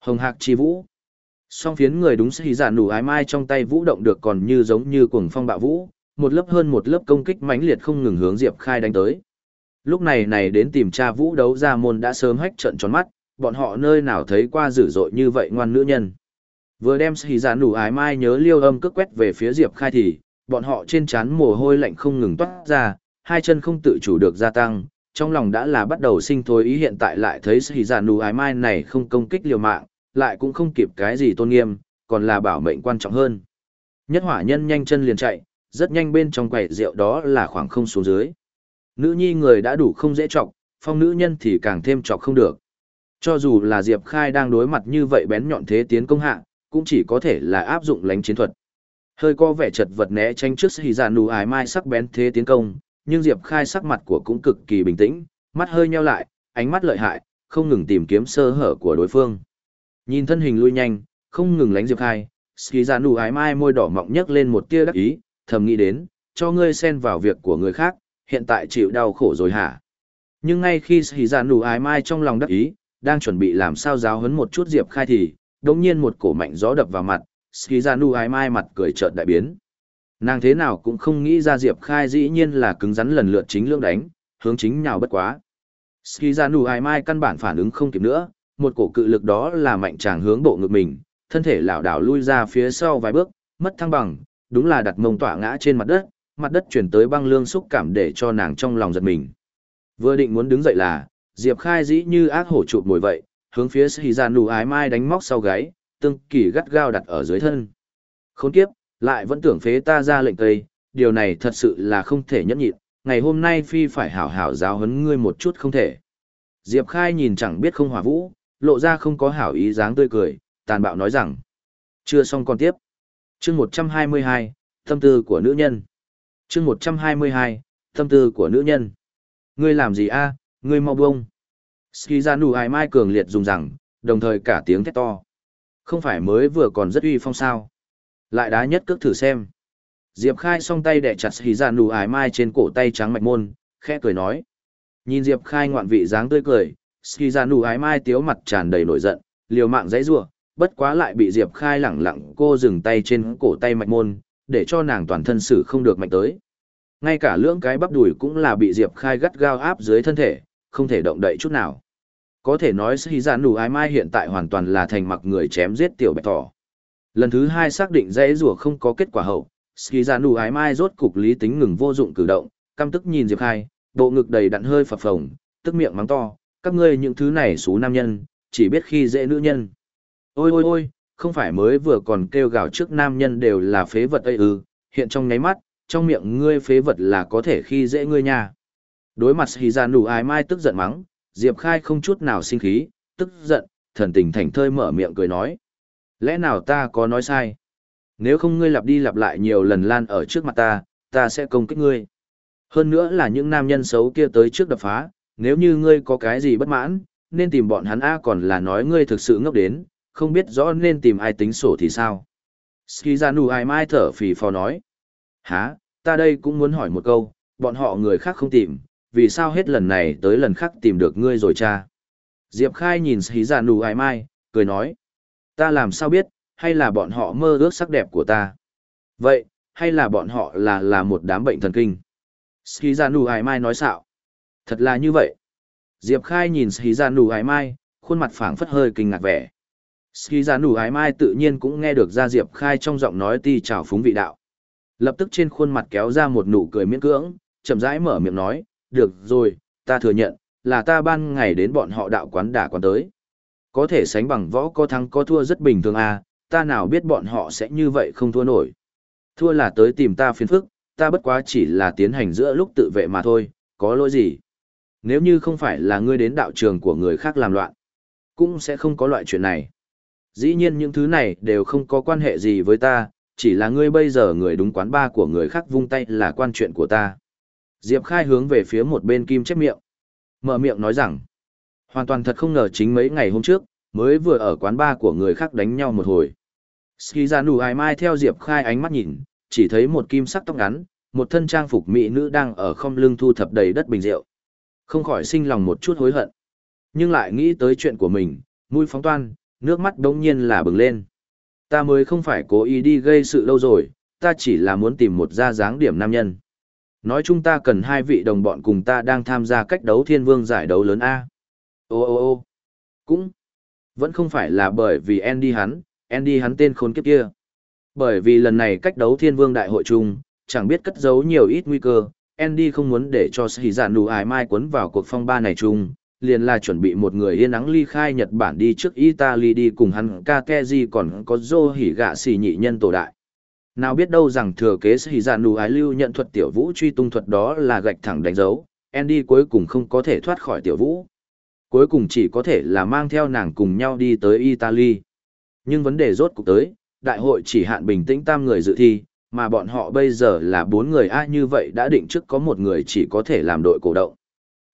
Hồng hạc chi vũ. Song phiến người đúng sĩ giả nụ ái mai trong tay vũ động được còn như giống như cuồng phong bạo vũ, một lớp hơn một lớp công kích mãnh liệt không ngừng hướng Diệp Khai đánh tới. Lúc này này đến tìm tra vũ đấu ra môn đã sớm hách trận tròn mắt, bọn họ nơi nào thấy qua dữ dội như vậy ngoan nữ nhân. Vừa đem sĩ giả nụ ái mai nhớ liêu âm cước quét về phía Diệp Khai thì, bọn họ trên trán mồ hôi lạnh không ngừng toát ra, hai chân không tự chủ được gia tăng, trong lòng đã là bắt đầu sinh thối ý hiện tại lại thấy sĩ Giản dạ nụ ái mai này không công kích liều mạng, lại cũng không kịp cái gì tôn nghiêm, còn là bảo mệnh quan trọng hơn. Nhất hỏa nhân nhanh chân liền chạy, rất nhanh bên trong quầy rượu đó là khoảng không xuống dưới. Nữ nhi người đã đủ không dễ trọng, phong nữ nhân thì càng thêm trọng không được. Cho dù là Diệp Khai đang đối mặt như vậy bén nhọn thế tiến công hạ, cũng chỉ có thể là áp dụng lánh chiến thuật. Hơi có vẻ chật vật né tránh trước hì dạ nụ ái mai sắc bén thế tiến công, nhưng Diệp Khai sắc mặt của cũng cực kỳ bình tĩnh, mắt hơi nheo lại, ánh mắt lợi hại, không ngừng tìm kiếm sơ hở của đối phương. Nhìn thân hình lui nhanh, không ngừng lánh Diệp Khai, Ski ra dạ nụ ái mai môi đỏ mọng nhấc lên một tia đắc ý, thầm nghĩ đến, cho ngươi xen vào việc của người khác, hiện tại chịu đau khổ rồi hả? Nhưng ngay khi Ski ra dạ nụ ái mai trong lòng đắc ý, đang chuẩn bị làm sao giáo hấn một chút Diệp Khai thì, đột nhiên một cổ mạnh gió đập vào mặt, Skizanu ái mai mặt cười trợn đại biến. Nàng thế nào cũng không nghĩ ra Diệp Khai dĩ nhiên là cứng rắn lần lượt chính lương đánh, hướng chính nhào bất quá. Skizanu ái mai căn bản phản ứng không kịp nữa, một cổ cự lực đó là mạnh chàng hướng bộ ngực mình, thân thể lảo đảo lui ra phía sau vài bước, mất thăng bằng, đúng là đặt mông tỏa ngã trên mặt đất, mặt đất chuyển tới băng lương xúc cảm để cho nàng trong lòng giật mình. Vừa định muốn đứng dậy là, Diệp Khai dĩ như ác hổ chụp mồi vậy, hướng phía Sĩ ái mai đánh móc sau gáy, tương kỳ gắt gao đặt ở dưới thân. Khốn kiếp, lại vẫn tưởng phế ta ra lệnh tây, điều này thật sự là không thể nhẫn nhịn, ngày hôm nay phi phải hảo hảo giáo huấn ngươi một chút không thể. Diệp Khai nhìn chẳng biết không hòa vũ, lộ ra không có hảo ý dáng tươi cười, tàn bạo nói rằng. Chưa xong còn tiếp. chương 122, tâm tư của nữ nhân. chương 122, tâm tư của nữ nhân. Ngươi làm gì a ngươi mau bông. Ski ra nụ ai mai cường liệt dùng rằng, đồng thời cả tiếng thét to. Không phải mới vừa còn rất uy phong sao. Lại đá nhất cước thử xem. Diệp Khai song tay đẻ chặt Ski ra dạ nụ ai mai trên cổ tay trắng mạch môn, khẽ cười nói. Nhìn Diệp Khai ngoạn vị dáng tươi cười, ski ra dạ nụ ái mai tiếu mặt tràn đầy nổi giận liều mạng dãy giụa bất quá lại bị diệp khai lẳng lặng cô dừng tay trên cổ tay mạch môn để cho nàng toàn thân sử không được mạnh tới. Ngay cả lưỡng cái bắp đùi cũng là bị Diệp Khai gắt gao áp dưới thân thể, không thể động đậy chút nào. Có thể nói Sĩ Giản Nụ Ái Mai hiện tại hoàn toàn là thành mặc người chém giết tiểu bạch thỏ. Lần thứ hai xác định dãy rùa không có kết quả hậu, Sĩ Giản Nụ Ái Mai rốt cục lý tính ngừng vô dụng cử động, căm tức nhìn Diệp Khai, bộ ngực đầy đặn hơi phập phồng, tức miệng mắng to, các ngươi những thứ này xú nam nhân, chỉ biết khi dễ nữ nhân. Ôi ôi ôi, không phải mới vừa còn kêu gào trước nam nhân đều là phế vật ấy ư, hiện trong nháy mắt, trong miệng ngươi phế vật là có thể khi dễ ngươi nha. Đối mặt Hì Giản Nụ Ái Mai tức giận mắng, Diệp Khai không chút nào sinh khí, tức giận, thần tình thành thơi mở miệng cười nói. Lẽ nào ta có nói sai? Nếu không ngươi lặp đi lặp lại nhiều lần lan ở trước mặt ta, ta sẽ công kích ngươi. Hơn nữa là những nam nhân xấu kia tới trước đập phá, nếu như ngươi có cái gì bất mãn, nên tìm bọn hắn A còn là nói ngươi thực sự ngốc đến, không biết rõ nên tìm ai tính sổ thì sao. Skizanu ai mai thở phì phò nói. Hả, ta đây cũng muốn hỏi một câu, bọn họ người khác không tìm, vì sao hết lần này tới lần khác tìm được ngươi rồi cha? Diệp Khai nhìn Skizanu dạ ai mai, cười nói. Ta làm sao biết, hay là bọn họ mơ ước sắc đẹp của ta? Vậy, hay là bọn họ là là một đám bệnh thần kinh? Skizanu dạ ai mai nói xạo. Thật là như vậy. Diệp Khai nhìn Skizanu dạ ai mai, khuôn mặt phảng phất hơi kinh ngạc vẻ. Skizanu ai mai tự nhiên cũng nghe được ra Diệp Khai trong giọng nói ti trào phúng vị đạo. Lập tức trên khuôn mặt kéo ra một nụ cười miễn cưỡng, chậm rãi mở miệng nói, được rồi, ta thừa nhận, là ta ban ngày đến bọn họ đạo quán đả quán tới. Có thể sánh bằng võ có thắng có thua rất bình thường à, ta nào biết bọn họ sẽ như vậy không thua nổi. Thua là tới tìm ta phiền phức, ta bất quá chỉ là tiến hành giữa lúc tự vệ mà thôi, có lỗi gì. Nếu như không phải là ngươi đến đạo trường của người khác làm loạn, cũng sẽ không có loại chuyện này. Dĩ nhiên những thứ này đều không có quan hệ gì với ta, chỉ là ngươi bây giờ người đúng quán ba của người khác vung tay là quan chuyện của ta. Diệp Khai hướng về phía một bên kim chép miệng. Mở miệng nói rằng, hoàn toàn thật không ngờ chính mấy ngày hôm trước, mới vừa ở quán ba của người khác đánh nhau một hồi. Ski ra nụ ai mai theo Diệp Khai ánh mắt nhìn, chỉ thấy một kim sắc tóc ngắn, một thân trang phục mỹ nữ đang ở không lưng thu thập đầy đất bình rượu. Không khỏi sinh lòng một chút hối hận. Nhưng lại nghĩ tới chuyện của mình, mũi phóng toan, nước mắt đống nhiên là bừng lên. Ta mới không phải cố ý đi gây sự lâu rồi, ta chỉ là muốn tìm một gia dáng điểm nam nhân. Nói chung ta cần hai vị đồng bọn cùng ta đang tham gia cách đấu thiên vương giải đấu lớn A. Ô ô ô cũng vẫn không phải là bởi vì Andy hắn, Andy hắn tên khốn kiếp kia. Bởi vì lần này cách đấu thiên vương đại hội chung, chẳng biết cất giấu nhiều ít nguy cơ, Andy không muốn để cho Sĩ Giả Nụ Ải Mai cuốn vào cuộc phong ba này chung, liền là chuẩn bị một người yên nắng ly khai Nhật Bản đi trước Italy đi cùng hắn Kakeji còn có Dô hỉ gạ xì nhị nhân tổ đại. Nào biết đâu rằng thừa kế Sĩ Giản Nụ Ái lưu nhận thuật tiểu vũ truy tung thuật đó là gạch thẳng đánh dấu, Andy cuối cùng không có thể thoát khỏi tiểu vũ. Cuối cùng chỉ có thể là mang theo nàng cùng nhau đi tới Italy. Nhưng vấn đề rốt cuộc tới, đại hội chỉ hạn bình tĩnh tam người dự thi, mà bọn họ bây giờ là bốn người a như vậy đã định trước có một người chỉ có thể làm đội cổ động.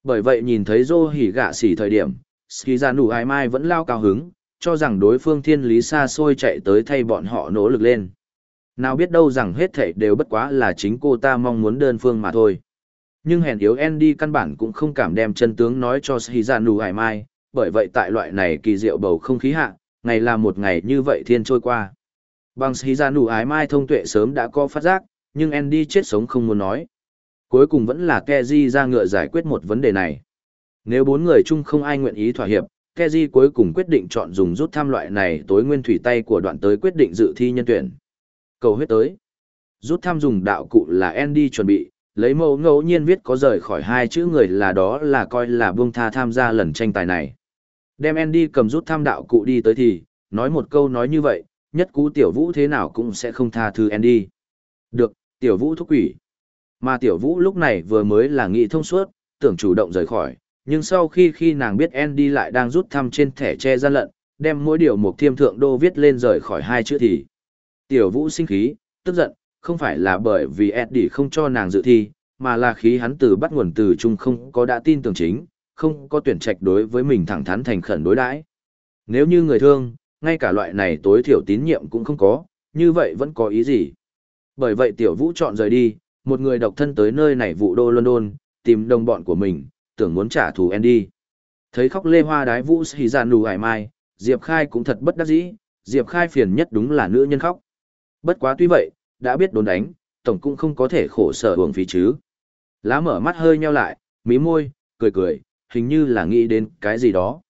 Bởi vậy nhìn thấy Dô hỉ gạ xỉ thời điểm, Ski ra ai mai vẫn lao cao hứng, cho rằng đối phương thiên lý xa xôi chạy tới thay bọn họ nỗ lực lên. Nào biết đâu rằng hết thảy đều bất quá là chính cô ta mong muốn đơn phương mà thôi. Nhưng hèn yếu Andy căn bản cũng không cảm đem chân tướng nói cho Shizanu Hải Mai, bởi vậy tại loại này kỳ diệu bầu không khí hạ, ngày là một ngày như vậy thiên trôi qua. Bằng Shizanu Hải Mai thông tuệ sớm đã có phát giác, nhưng Andy chết sống không muốn nói. Cuối cùng vẫn là Keji ra ngựa giải quyết một vấn đề này. Nếu bốn người chung không ai nguyện ý thỏa hiệp, Keji cuối cùng quyết định chọn dùng rút tham loại này tối nguyên thủy tay của đoạn tới quyết định dự thi nhân tuyển. Cầu huyết tới. Rút tham dùng đạo cụ là Andy chuẩn bị, lấy mẫu ngẫu nhiên viết có rời khỏi hai chữ người là đó là coi là buông tha tham gia lần tranh tài này. Đem Andy cầm rút tham đạo cụ đi tới thì, nói một câu nói như vậy, nhất cú tiểu vũ thế nào cũng sẽ không tha thứ Andy. Được, tiểu vũ thúc quỷ. Mà tiểu vũ lúc này vừa mới là nghị thông suốt, tưởng chủ động rời khỏi, nhưng sau khi khi nàng biết Andy lại đang rút thăm trên thẻ che gian lận, đem mỗi điều một thiêm thượng đô viết lên rời khỏi hai chữ thì. Tiểu vũ sinh khí, tức giận, không phải là bởi vì Eddie không cho nàng dự thi, mà là khí hắn từ bắt nguồn từ chung không có đã tin tưởng chính, không có tuyển trạch đối với mình thẳng thắn thành khẩn đối đãi. Nếu như người thương, ngay cả loại này tối thiểu tín nhiệm cũng không có, như vậy vẫn có ý gì? Bởi vậy tiểu vũ chọn rời đi, một người độc thân tới nơi này vụ đô London, tìm đồng bọn của mình, tưởng muốn trả thù Andy. Thấy khóc lê hoa đái vũ xì ra dạ nù hải mai, Diệp Khai cũng thật bất đắc dĩ, Diệp Khai phiền nhất đúng là nữ nhân khóc. Bất quá tuy vậy, đã biết đốn đánh, tổng cũng không có thể khổ sở hưởng phí chứ. Lá mở mắt hơi nheo lại, mí môi, cười cười, hình như là nghĩ đến cái gì đó.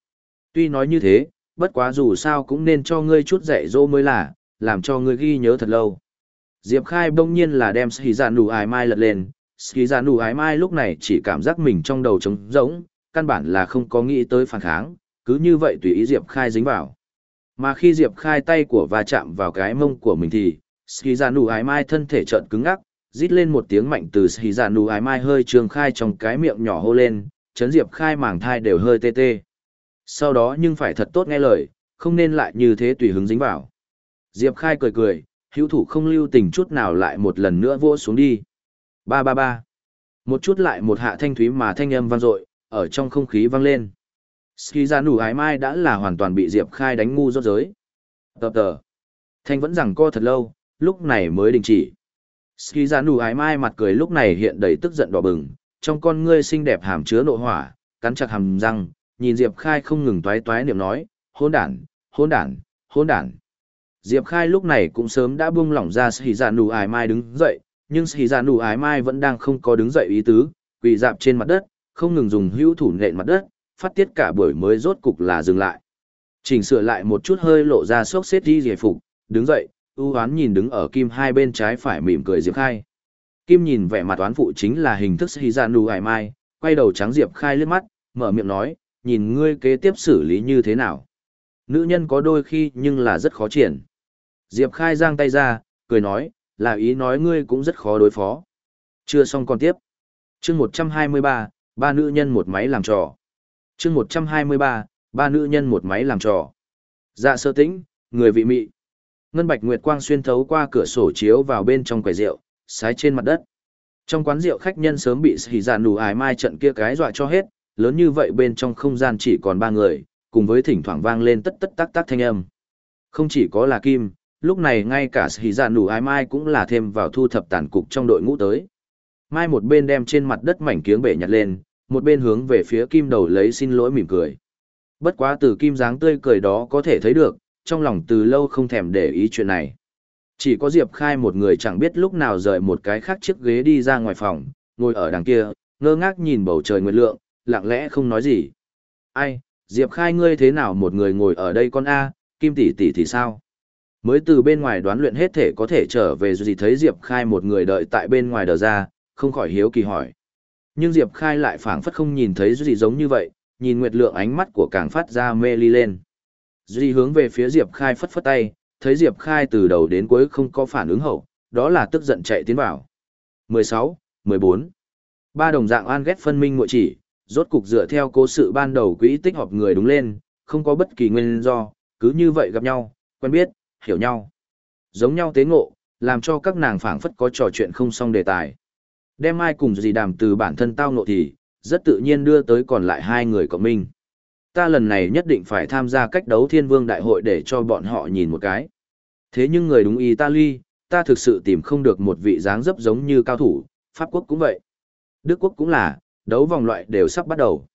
Tuy nói như thế, bất quá dù sao cũng nên cho ngươi chút dạy dỗ mới là, làm cho ngươi ghi nhớ thật lâu. Diệp Khai bỗng nhiên là đem Ski Giàn Nù Ái Mai lật lên, Ski Giàn Nù Ái Mai lúc này chỉ cảm giác mình trong đầu trống rỗng, căn bản là không có nghĩ tới phản kháng, cứ như vậy tùy ý Diệp Khai dính vào. Mà khi Diệp Khai tay của va chạm vào cái mông của mình thì, Ski Giản Nụ Ái Mai thân thể trợn cứng ngắc, rít lên một tiếng mạnh từ Ski Giản Nụ Ái Mai hơi trường khai trong cái miệng nhỏ hô lên, chấn Diệp Khai màng thai đều hơi tê tê. Sau đó nhưng phải thật tốt nghe lời, không nên lại như thế tùy hứng dính vào. Diệp Khai cười cười, hữu thủ không lưu tình chút nào lại một lần nữa vỗ xuống đi. Ba ba ba. Một chút lại một hạ thanh thúy mà thanh âm vang dội, ở trong không khí vang lên. Ski ra nụ ái mai đã là hoàn toàn bị Diệp Khai đánh ngu rốt giới. Tập tờ. Thanh vẫn rằng co thật lâu, lúc này mới đình chỉ. Ski ra nụ ái mai mặt cười lúc này hiện đầy tức giận đỏ bừng, trong con ngươi xinh đẹp hàm chứa nộ hỏa, cắn chặt hàm răng, nhìn Diệp Khai không ngừng toái toái niệm nói, hôn đản, hôn đản, hôn đản. Diệp Khai lúc này cũng sớm đã buông lỏng ra Sĩ Dạ Nụ Ái Mai đứng dậy, nhưng Sĩ Dạ Nụ Ái Mai vẫn đang không có đứng dậy ý tứ, quỳ dạp trên mặt đất, không ngừng dùng hữu thủ nện mặt đất, phát tiết cả buổi mới rốt cục là dừng lại. Chỉnh sửa lại một chút hơi lộ ra sốc xếp đi giải phục, đứng dậy, ưu hoán nhìn đứng ở kim hai bên trái phải mỉm cười Diệp Khai. Kim nhìn vẻ mặt toán phụ chính là hình thức Sĩ Dạ Nụ Ái Mai, quay đầu trắng Diệp Khai liếc mắt, mở miệng nói, nhìn ngươi kế tiếp xử lý như thế nào. Nữ nhân có đôi khi nhưng là rất khó triển. Diệp Khai giang tay ra, cười nói, là ý nói ngươi cũng rất khó đối phó. Chưa xong còn tiếp. chương 123, ba nữ nhân một máy làm trò chương 123, ba nữ nhân một máy làm trò. Dạ sơ tĩnh, người vị mị. Ngân bạch nguyệt quang xuyên thấu qua cửa sổ chiếu vào bên trong quầy rượu, sái trên mặt đất. Trong quán rượu khách nhân sớm bị xì dàn đủ ải mai trận kia cái dọa cho hết, lớn như vậy bên trong không gian chỉ còn ba người, cùng với thỉnh thoảng vang lên tất tất tác tác thanh âm. Không chỉ có là Kim, lúc này ngay cả xì dàn đủ ái mai cũng là thêm vào thu thập tàn cục trong đội ngũ tới. Mai một bên đem trên mặt đất mảnh kiếng bể nhặt lên, một bên hướng về phía Kim đầu lấy xin lỗi mỉm cười. Bất quá từ Kim dáng tươi cười đó có thể thấy được, trong lòng từ lâu không thèm để ý chuyện này. Chỉ có Diệp Khai một người chẳng biết lúc nào rời một cái khác chiếc ghế đi ra ngoài phòng, ngồi ở đằng kia, ngơ ngác nhìn bầu trời nguyệt lượng, lặng lẽ không nói gì. Ai, Diệp Khai ngươi thế nào một người ngồi ở đây con A, Kim tỷ tỷ thì sao? Mới từ bên ngoài đoán luyện hết thể có thể trở về gì thấy Diệp Khai một người đợi tại bên ngoài đờ ra, không khỏi hiếu kỳ hỏi. Nhưng Diệp Khai lại phảng phất không nhìn thấy gì giống như vậy, nhìn Nguyệt Lượng ánh mắt của càng phát ra mê ly lên. Duy hướng về phía Diệp Khai phất phất tay, thấy Diệp Khai từ đầu đến cuối không có phản ứng hậu, đó là tức giận chạy tiến vào. 16, 14. Ba đồng dạng an ghét phân minh ngụy chỉ, rốt cục dựa theo cố sự ban đầu quỹ tích họp người đúng lên, không có bất kỳ nguyên do, cứ như vậy gặp nhau, quen biết, hiểu nhau. Giống nhau tế ngộ, làm cho các nàng phảng phất có trò chuyện không xong đề tài. Đem ai cùng gì đàm từ bản thân tao ngộ thì, rất tự nhiên đưa tới còn lại hai người của mình. Ta lần này nhất định phải tham gia cách đấu thiên vương đại hội để cho bọn họ nhìn một cái. Thế nhưng người đúng ý ta thực sự tìm không được một vị dáng dấp giống như cao thủ, Pháp quốc cũng vậy. Đức quốc cũng là, đấu vòng loại đều sắp bắt đầu.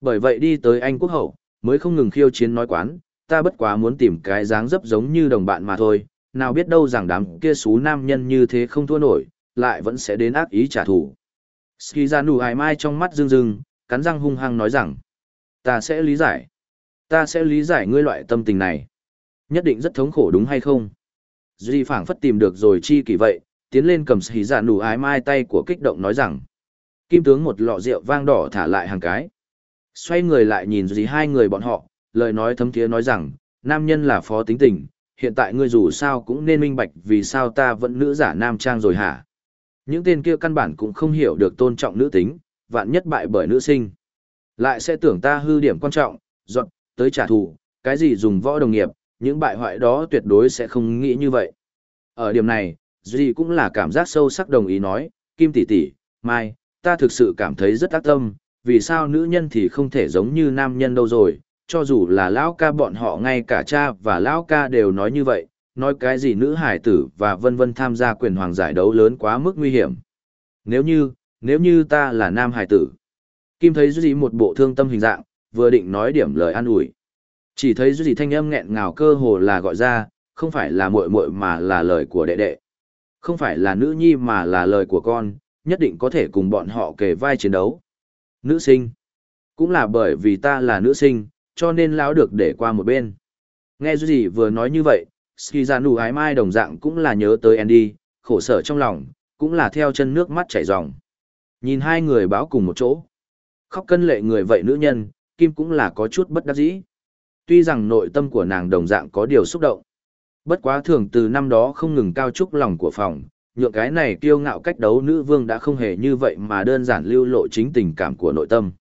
Bởi vậy đi tới Anh quốc hậu, mới không ngừng khiêu chiến nói quán, ta bất quá muốn tìm cái dáng dấp giống như đồng bạn mà thôi, nào biết đâu rằng đám kia xú nam nhân như thế không thua nổi, lại vẫn sẽ đến ác ý trả thù. Skizanu ai mai trong mắt rưng rưng, cắn răng hung hăng nói rằng, ta sẽ lý giải. Ta sẽ lý giải ngươi loại tâm tình này. Nhất định rất thống khổ đúng hay không? Duy phảng phất tìm được rồi chi kỳ vậy, tiến lên cầm xì dạ nụ ái mai tay của kích động nói rằng. Kim tướng một lọ rượu vang đỏ thả lại hàng cái. Xoay người lại nhìn gì hai người bọn họ, lời nói thấm thiế nói rằng, nam nhân là phó tính tình, hiện tại ngươi dù sao cũng nên minh bạch vì sao ta vẫn nữ giả nam trang rồi hả? Những tên kia căn bản cũng không hiểu được tôn trọng nữ tính, vạn nhất bại bởi nữ sinh. Lại sẽ tưởng ta hư điểm quan trọng, dọn, tới trả thù, cái gì dùng võ đồng nghiệp, những bại hoại đó tuyệt đối sẽ không nghĩ như vậy. Ở điểm này, Duy cũng là cảm giác sâu sắc đồng ý nói, Kim tỷ tỷ, Mai, ta thực sự cảm thấy rất ác tâm, vì sao nữ nhân thì không thể giống như nam nhân đâu rồi, cho dù là lão ca bọn họ ngay cả cha và lão ca đều nói như vậy, nói cái gì nữ hải tử và vân vân tham gia quyền hoàng giải đấu lớn quá mức nguy hiểm. Nếu như, nếu như ta là nam hải tử. Kim thấy Duy một bộ thương tâm hình dạng, vừa định nói điểm lời an ủi. Chỉ thấy Duy thanh âm nghẹn ngào cơ hồ là gọi ra, không phải là muội muội mà là lời của đệ đệ. Không phải là nữ nhi mà là lời của con, nhất định có thể cùng bọn họ kề vai chiến đấu. Nữ sinh. Cũng là bởi vì ta là nữ sinh, cho nên lão được để qua một bên. Nghe gì vừa nói như vậy, Skizanu ái mai đồng dạng cũng là nhớ tới Andy, khổ sở trong lòng, cũng là theo chân nước mắt chảy ròng. Nhìn hai người báo cùng một chỗ. Khóc cân lệ người vậy nữ nhân, Kim cũng là có chút bất đắc dĩ. Tuy rằng nội tâm của nàng đồng dạng có điều xúc động. Bất quá thường từ năm đó không ngừng cao trúc lòng của phòng, nhượng cái này kiêu ngạo cách đấu nữ vương đã không hề như vậy mà đơn giản lưu lộ chính tình cảm của nội tâm.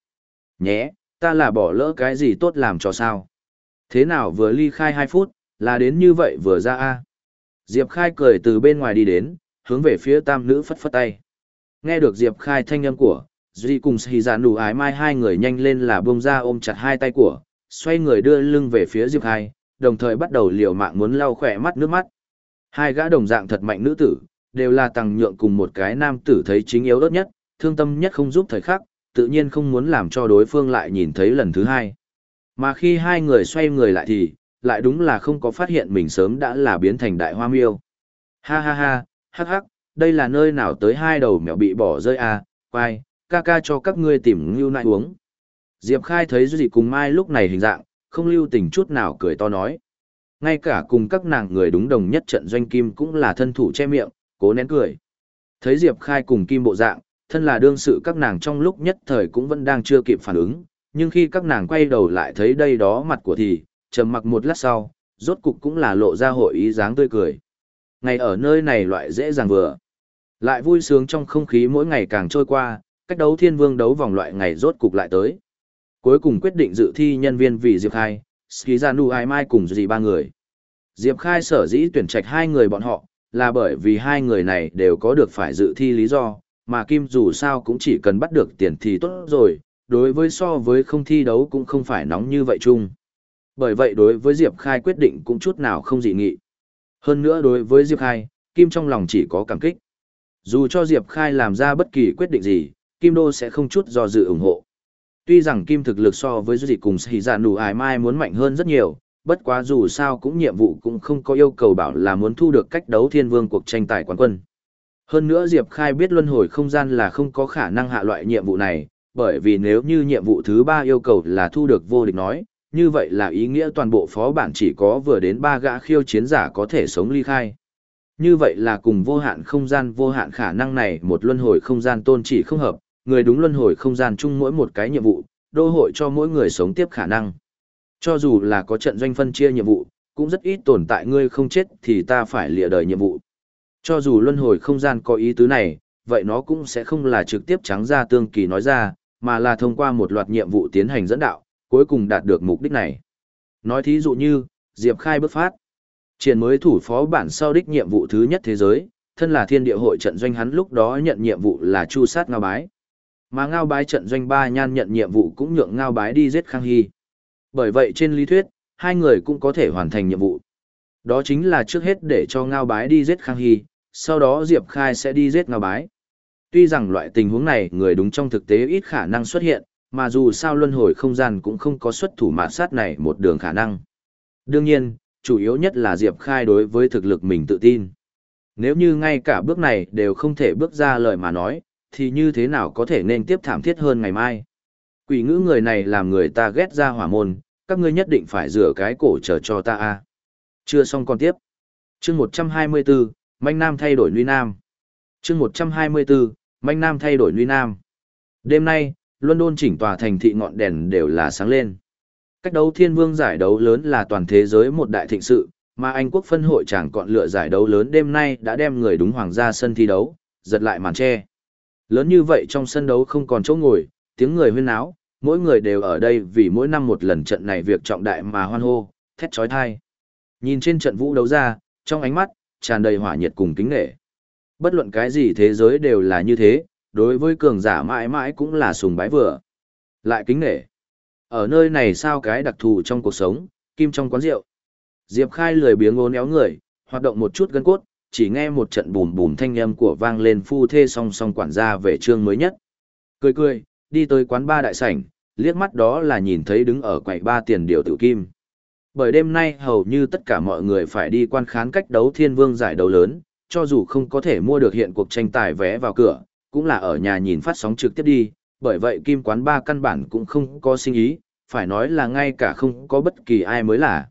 Nhé, ta là bỏ lỡ cái gì tốt làm cho sao? Thế nào vừa ly khai 2 phút, là đến như vậy vừa ra a Diệp Khai cười từ bên ngoài đi đến, hướng về phía tam nữ phất phất tay. Nghe được Diệp Khai thanh âm của, Duy cùng Sĩ Giả dạ Nụ Ái Mai hai người nhanh lên là buông ra ôm chặt hai tay của, xoay người đưa lưng về phía Diệp Khai, đồng thời bắt đầu liều mạng muốn lau khỏe mắt nước mắt. Hai gã đồng dạng thật mạnh nữ tử, đều là tăng nhượng cùng một cái nam tử thấy chính yếu ớt nhất, thương tâm nhất không giúp thời khắc, tự nhiên không muốn làm cho đối phương lại nhìn thấy lần thứ hai. Mà khi hai người xoay người lại thì, lại đúng là không có phát hiện mình sớm đã là biến thành đại hoa miêu. Ha ha ha, hắc hắc, đây là nơi nào tới hai đầu mèo bị bỏ rơi à, quay, ca ca cho các ngươi tìm ngưu nại uống. Diệp Khai thấy Duy cùng Mai lúc này hình dạng, không lưu tình chút nào cười to nói. Ngay cả cùng các nàng người đúng đồng nhất trận doanh kim cũng là thân thủ che miệng, cố nén cười. Thấy Diệp Khai cùng kim bộ dạng, thân là đương sự các nàng trong lúc nhất thời cũng vẫn đang chưa kịp phản ứng, nhưng khi các nàng quay đầu lại thấy đây đó mặt của thì, trầm mặc một lát sau, rốt cục cũng là lộ ra hội ý dáng tươi cười. Ngày ở nơi này loại dễ dàng vừa. Lại vui sướng trong không khí mỗi ngày càng trôi qua, cách đấu thiên vương đấu vòng loại ngày rốt cục lại tới. Cuối cùng quyết định dự thi nhân viên vì Diệp Khai, Skizanu Ai Mai cùng gì ba người. Diệp Khai sở dĩ tuyển trạch hai người bọn họ, là bởi vì hai người này đều có được phải dự thi lý do, mà Kim dù sao cũng chỉ cần bắt được tiền thì tốt rồi, đối với so với không thi đấu cũng không phải nóng như vậy chung. Bởi vậy đối với Diệp Khai quyết định cũng chút nào không dị nghị. Hơn nữa đối với Diệp Khai, Kim trong lòng chỉ có cảm kích. Dù cho Diệp Khai làm ra bất kỳ quyết định gì, Kim Đô sẽ không chút do dự ủng hộ. Tuy rằng Kim thực lực so với Duy cùng Sĩ Giả dạ Nụ Ái Mai muốn mạnh hơn rất nhiều, bất quá dù sao cũng nhiệm vụ cũng không có yêu cầu bảo là muốn thu được cách đấu thiên vương cuộc tranh tài quán quân. Hơn nữa Diệp Khai biết luân hồi không gian là không có khả năng hạ loại nhiệm vụ này, bởi vì nếu như nhiệm vụ thứ ba yêu cầu là thu được vô địch nói, như vậy là ý nghĩa toàn bộ phó bản chỉ có vừa đến ba gã khiêu chiến giả có thể sống ly khai. Như vậy là cùng vô hạn không gian vô hạn khả năng này một luân hồi không gian tôn chỉ không hợp, người đúng luân hồi không gian chung mỗi một cái nhiệm vụ, đô hội cho mỗi người sống tiếp khả năng. Cho dù là có trận doanh phân chia nhiệm vụ, cũng rất ít tồn tại ngươi không chết thì ta phải lìa đời nhiệm vụ. Cho dù luân hồi không gian có ý tứ này, vậy nó cũng sẽ không là trực tiếp trắng ra tương kỳ nói ra, mà là thông qua một loạt nhiệm vụ tiến hành dẫn đạo, cuối cùng đạt được mục đích này. Nói thí dụ như, Diệp Khai bước phát. Triển mới thủ phó bản sau đích nhiệm vụ thứ nhất thế giới, thân là thiên địa hội trận doanh hắn lúc đó nhận nhiệm vụ là chu sát ngao bái. Mà ngao bái trận doanh ba nhan nhận nhiệm vụ cũng nhượng ngao bái đi giết Khang Hy. Bởi vậy trên lý thuyết, hai người cũng có thể hoàn thành nhiệm vụ. Đó chính là trước hết để cho ngao bái đi giết Khang Hy, sau đó Diệp Khai sẽ đi giết ngao bái. Tuy rằng loại tình huống này người đúng trong thực tế ít khả năng xuất hiện, mà dù sao luân hồi không gian cũng không có xuất thủ mạt sát này một đường khả năng. Đương nhiên, chủ yếu nhất là Diệp Khai đối với thực lực mình tự tin. Nếu như ngay cả bước này đều không thể bước ra lời mà nói, thì như thế nào có thể nên tiếp thảm thiết hơn ngày mai. Quỷ ngữ người này làm người ta ghét ra hỏa môn, các ngươi nhất định phải rửa cái cổ chờ cho ta a. Chưa xong còn tiếp. Chương 124, Manh Nam thay đổi Nuy Nam. Chương 124, Manh Nam thay đổi Nuy Nam. Đêm nay, London chỉnh tòa thành thị ngọn đèn đều là sáng lên. Cách đấu thiên vương giải đấu lớn là toàn thế giới một đại thịnh sự, mà Anh quốc phân hội chẳng còn lựa giải đấu lớn đêm nay đã đem người đúng hoàng gia sân thi đấu, giật lại màn che. Lớn như vậy trong sân đấu không còn chỗ ngồi, tiếng người huyên náo, mỗi người đều ở đây vì mỗi năm một lần trận này việc trọng đại mà hoan hô, thét trói thai. Nhìn trên trận vũ đấu ra, trong ánh mắt, tràn đầy hỏa nhiệt cùng kính nghệ. Bất luận cái gì thế giới đều là như thế, đối với cường giả mãi mãi cũng là sùng bái vừa. Lại kính nể Ở nơi này sao cái đặc thù trong cuộc sống, kim trong quán rượu. Diệp Khai lười biếng ngốn éo người, hoạt động một chút gân cốt, chỉ nghe một trận bùm bùm thanh âm của vang lên phu thê song song quản gia về chương mới nhất. Cười cười, đi tới quán ba đại sảnh, liếc mắt đó là nhìn thấy đứng ở quầy ba tiền điều tử kim. Bởi đêm nay hầu như tất cả mọi người phải đi quan khán cách đấu thiên vương giải đấu lớn, cho dù không có thể mua được hiện cuộc tranh tài vé vào cửa, cũng là ở nhà nhìn phát sóng trực tiếp đi, bởi vậy kim quán ba căn bản cũng không có sinh ý, phải nói là ngay cả không có bất kỳ ai mới là.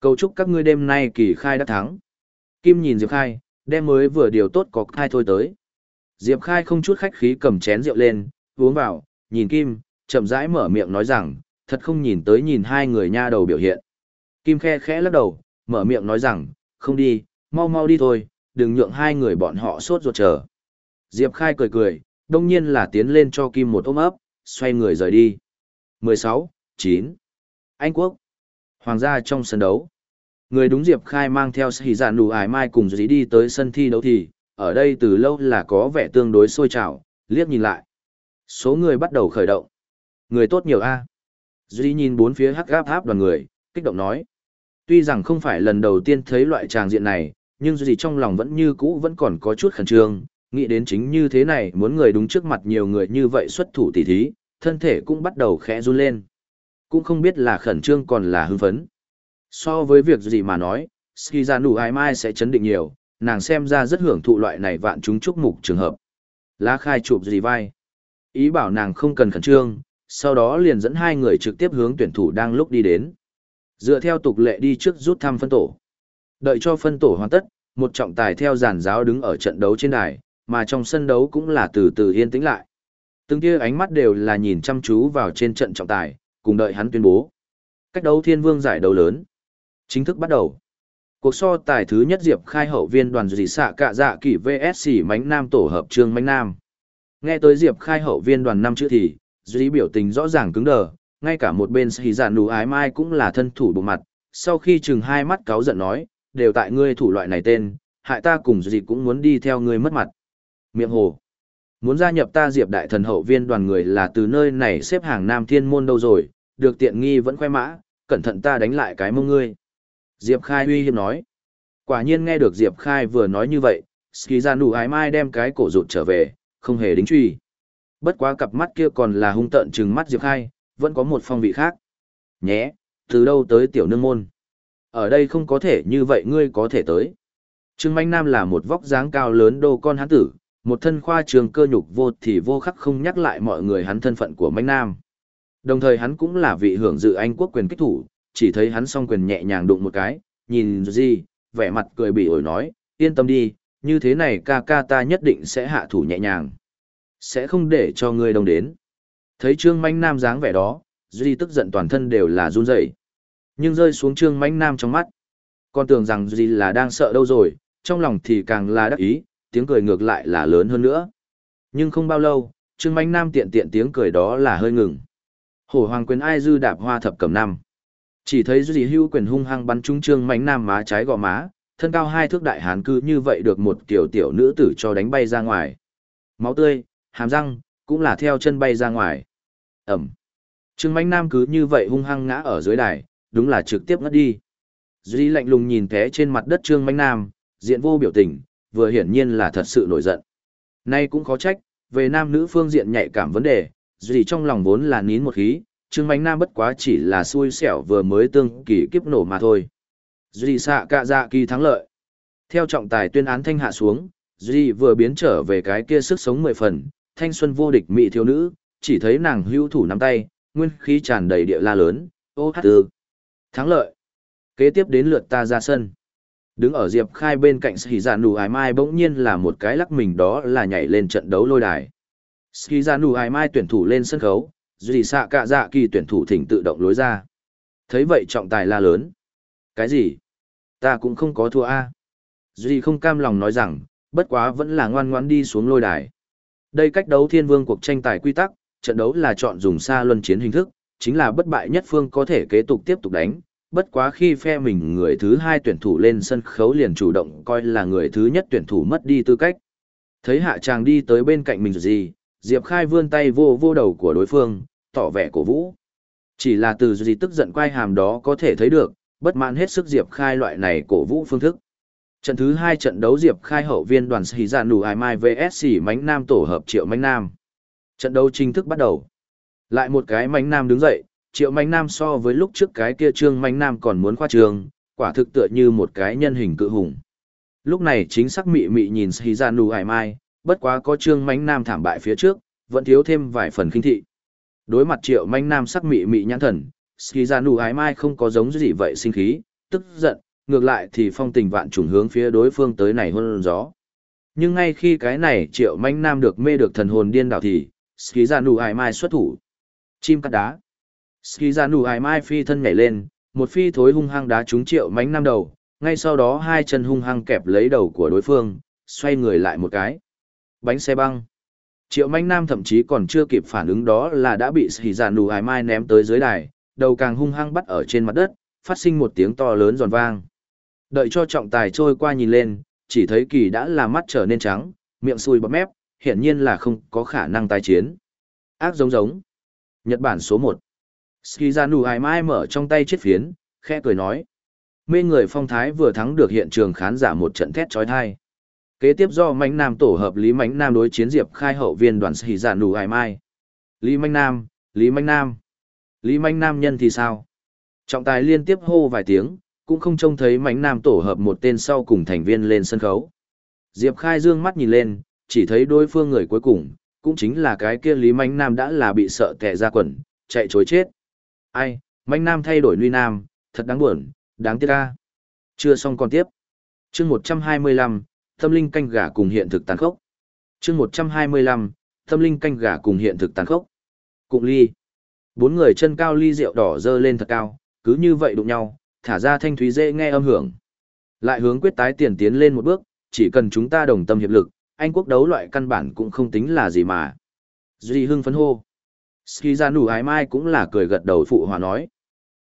Cầu chúc các ngươi đêm nay kỳ khai đã thắng. Kim nhìn Diệp Khai, đem mới vừa điều tốt có khai thôi tới. Diệp Khai không chút khách khí cầm chén rượu lên, uống vào, nhìn Kim, chậm rãi mở miệng nói rằng, thật không nhìn tới nhìn hai người nha đầu biểu hiện. Kim khe khẽ lắc đầu, mở miệng nói rằng, không đi, mau mau đi thôi, đừng nhượng hai người bọn họ sốt ruột chờ. Diệp Khai cười cười, đông nhiên là tiến lên cho Kim một ôm ấp, xoay người rời đi. 16, 9. Anh Quốc. Hoàng gia trong sân đấu. Người đúng Diệp Khai mang theo sĩ dạ Giản Đủ ải mai cùng dĩ đi tới sân thi đấu thì, ở đây từ lâu là có vẻ tương đối sôi trào, liếc nhìn lại. Số người bắt đầu khởi động. Người tốt nhiều a. Duy nhìn bốn phía hắc gáp tháp đoàn người, kích động nói. Tuy rằng không phải lần đầu tiên thấy loại tràng diện này, nhưng Duy trong lòng vẫn như cũ vẫn còn có chút khẩn trương, nghĩ đến chính như thế này muốn người đúng trước mặt nhiều người như vậy xuất thủ tỉ thí, thân thể cũng bắt đầu khẽ run lên. Cũng không biết là khẩn trương còn là hưng phấn. So với việc gì mà nói, Skizanu ai mai sẽ chấn định nhiều, nàng xem ra rất hưởng thụ loại này vạn chúng chúc mục trường hợp. Lá khai chụp gì vai. Ý bảo nàng không cần khẩn trương, sau đó liền dẫn hai người trực tiếp hướng tuyển thủ đang lúc đi đến. Dựa theo tục lệ đi trước rút thăm phân tổ. Đợi cho phân tổ hoàn tất, một trọng tài theo giàn giáo đứng ở trận đấu trên đài, mà trong sân đấu cũng là từ từ yên tĩnh lại. Từng kia ánh mắt đều là nhìn chăm chú vào trên trận trọng tài, cùng đợi hắn tuyên bố. Cách đấu thiên vương giải đấu lớn. Chính thức bắt đầu. Cuộc so tài thứ nhất Diệp khai hậu viên đoàn dị xạ cạ dạ kỷ VSC mánh nam tổ hợp trương mánh nam. Nghe tới Diệp khai hậu viên đoàn năm chữ thì, Dị biểu tình rõ ràng cứng đờ, ngay cả một bên sĩ giả nụ ái mai cũng là thân thủ bộ mặt, sau khi chừng hai mắt cáu giận nói, đều tại ngươi thủ loại này tên, hại ta cùng Dị cũng muốn đi theo ngươi mất mặt. Miệng hồ. Muốn gia nhập ta Diệp đại thần hậu viên đoàn người là từ nơi này xếp hàng nam thiên môn đâu rồi, được tiện nghi vẫn khoe mã, cẩn thận ta đánh lại cái mông ngươi. Diệp Khai uy hiếp nói. Quả nhiên nghe được Diệp Khai vừa nói như vậy, Ski ra nụ ái mai đem cái cổ rụt trở về, không hề đính truy. Bất quá cặp mắt kia còn là hung tợn trừng mắt Diệp Khai, vẫn có một phong vị khác. Nhé, từ đâu tới tiểu nương môn? Ở đây không có thể như vậy ngươi có thể tới. Trương Manh Nam là một vóc dáng cao lớn đô con hán tử, một thân khoa trường cơ nhục vô thì vô khắc không nhắc lại mọi người hắn thân phận của Manh Nam. Đồng thời hắn cũng là vị hưởng dự Anh quốc quyền kích thủ, chỉ thấy hắn song quyền nhẹ nhàng đụng một cái, nhìn gì, vẻ mặt cười bị ổi nói, yên tâm đi, như thế này ca ca ta nhất định sẽ hạ thủ nhẹ nhàng. Sẽ không để cho ngươi đông đến. Thấy Trương Manh Nam dáng vẻ đó, Duy tức giận toàn thân đều là run rẩy. Nhưng rơi xuống Trương Manh Nam trong mắt. Con tưởng rằng Duy là đang sợ đâu rồi, trong lòng thì càng là đắc ý, tiếng cười ngược lại là lớn hơn nữa. Nhưng không bao lâu, Trương Mạnh Nam tiện tiện tiếng cười đó là hơi ngừng. Hổ hoàng quyền ai dư đạp hoa thập cầm năm. Chỉ thấy Duy hưu quyền hung hăng bắn trúng Trương Mạnh Nam má trái gò má, thân cao hai thước đại hán cư như vậy được một tiểu tiểu nữ tử cho đánh bay ra ngoài. Máu tươi, hàm răng, cũng là theo chân bay ra ngoài. Ẩm. Trương Mạnh Nam cứ như vậy hung hăng ngã ở dưới đài, đúng là trực tiếp ngất đi. Duy lạnh lùng nhìn té trên mặt đất Trương Mạnh Nam, diện vô biểu tình, vừa hiển nhiên là thật sự nổi giận. Nay cũng khó trách, về nam nữ phương diện nhạy cảm vấn đề, Duy trong lòng vốn là nín một khí, Trương Mánh Nam bất quá chỉ là xui xẻo vừa mới tương kỳ kiếp nổ mà thôi. Duy xạ cạ dạ kỳ thắng lợi. Theo trọng tài tuyên án thanh hạ xuống, Duy vừa biến trở về cái kia sức sống mười phần, thanh xuân vô địch mỹ thiếu nữ, chỉ thấy nàng hưu thủ nắm tay, nguyên khí tràn đầy địa la lớn, ô hát tư. Thắng lợi. Kế tiếp đến lượt ta ra sân. Đứng ở Diệp Khai bên cạnh Ski Giả dạ Nụ Ái Mai bỗng nhiên là một cái lắc mình đó là nhảy lên trận đấu lôi đài. Ski Giả dạ Nụ Ái Mai tuyển thủ lên sân khấu, Duy xạ cạ dạ kỳ tuyển thủ thỉnh tự động lối ra. Thấy vậy trọng tài la lớn. Cái gì? Ta cũng không có thua a. Duy không cam lòng nói rằng, bất quá vẫn là ngoan ngoãn đi xuống lôi đài. Đây cách đấu thiên vương cuộc tranh tài quy tắc, trận đấu là chọn dùng xa luân chiến hình thức, chính là bất bại nhất phương có thể kế tục tiếp tục đánh. Bất quá khi phe mình người thứ hai tuyển thủ lên sân khấu liền chủ động coi là người thứ nhất tuyển thủ mất đi tư cách. Thấy hạ chàng đi tới bên cạnh mình gì, Diệp Khai vươn tay vô vô đầu của đối phương, tỏ vẻ cổ vũ. Chỉ là từ gì tức giận quay hàm đó có thể thấy được, bất mãn hết sức Diệp Khai loại này cổ vũ phương thức. Trận thứ hai trận đấu Diệp khai hậu viên đoàn Sĩ Dạ Nù Ai Mai vs Mánh Nam tổ hợp Triệu Mánh Nam. Trận đấu chính thức bắt đầu. Lại một cái Mánh Nam đứng dậy, Triệu Mánh Nam so với lúc trước cái kia Trương Mánh Nam còn muốn khoa trường, quả thực tựa như một cái nhân hình cự hùng. Lúc này chính xác mị mị nhìn xì ra nù Hải Mai, bất quá có trương mánh nam thảm bại phía trước, vẫn thiếu thêm vài phần khinh thị. Đối mặt triệu mánh nam sắc mị mị nhãn thần, xì ra nù Hải Mai không có giống gì vậy sinh khí, tức giận, ngược lại thì phong tình vạn trùng hướng phía đối phương tới này hơn gió. Nhưng ngay khi cái này triệu mánh nam được mê được thần hồn điên đảo thì, xì ra nù Hải Mai xuất thủ. Chim cắt đá. Shizanu Hải Mai phi thân nhảy lên, một phi thối hung hăng đá trúng triệu mánh nam đầu, ngay sau đó hai chân hung hăng kẹp lấy đầu của đối phương, xoay người lại một cái. Bánh xe băng. Triệu mánh nam thậm chí còn chưa kịp phản ứng đó là đã bị Shizanu Hải Mai ném tới dưới đài, đầu càng hung hăng bắt ở trên mặt đất, phát sinh một tiếng to lớn giòn vang. Đợi cho trọng tài trôi qua nhìn lên, chỉ thấy kỳ đã là mắt trở nên trắng, miệng sùi bọt mép, hiển nhiên là không có khả năng tái chiến. Ác giống giống. Nhật Bản số 1. Skizanu ai Mai mở trong tay chiếc phiến, khẽ cười nói. Mê người phong thái vừa thắng được hiện trường khán giả một trận thét trói thai. Kế tiếp do Mạnh Nam tổ hợp Lý Mạnh Nam đối chiến Diệp khai hậu viên đoàn Skizanu ai Mai. Lý Mạnh Nam, Lý Mạnh Nam. Lý Mạnh Nam nhân thì sao? Trọng tài liên tiếp hô vài tiếng, cũng không trông thấy Mạnh Nam tổ hợp một tên sau cùng thành viên lên sân khấu. Diệp Khai dương mắt nhìn lên, chỉ thấy đối phương người cuối cùng, cũng chính là cái kia Lý Mạnh Nam đã là bị sợ tè ra quần, chạy chối chết. Ai, mạnh Nam thay đổi Nuy Nam, thật đáng buồn, đáng tiếc ca. Chưa xong còn tiếp. chương 125, tâm linh canh gà cùng hiện thực tàn khốc. chương 125, tâm linh canh gà cùng hiện thực tàn khốc. Cụng ly. Bốn người chân cao ly rượu đỏ dơ lên thật cao, cứ như vậy đụng nhau, thả ra thanh thúy dễ nghe âm hưởng. Lại hướng quyết tái tiền tiến lên một bước, chỉ cần chúng ta đồng tâm hiệp lực, anh quốc đấu loại căn bản cũng không tính là gì mà. Duy hưng phấn hô. Ski ra nụ ái mai cũng là cười gật đầu phụ hòa nói.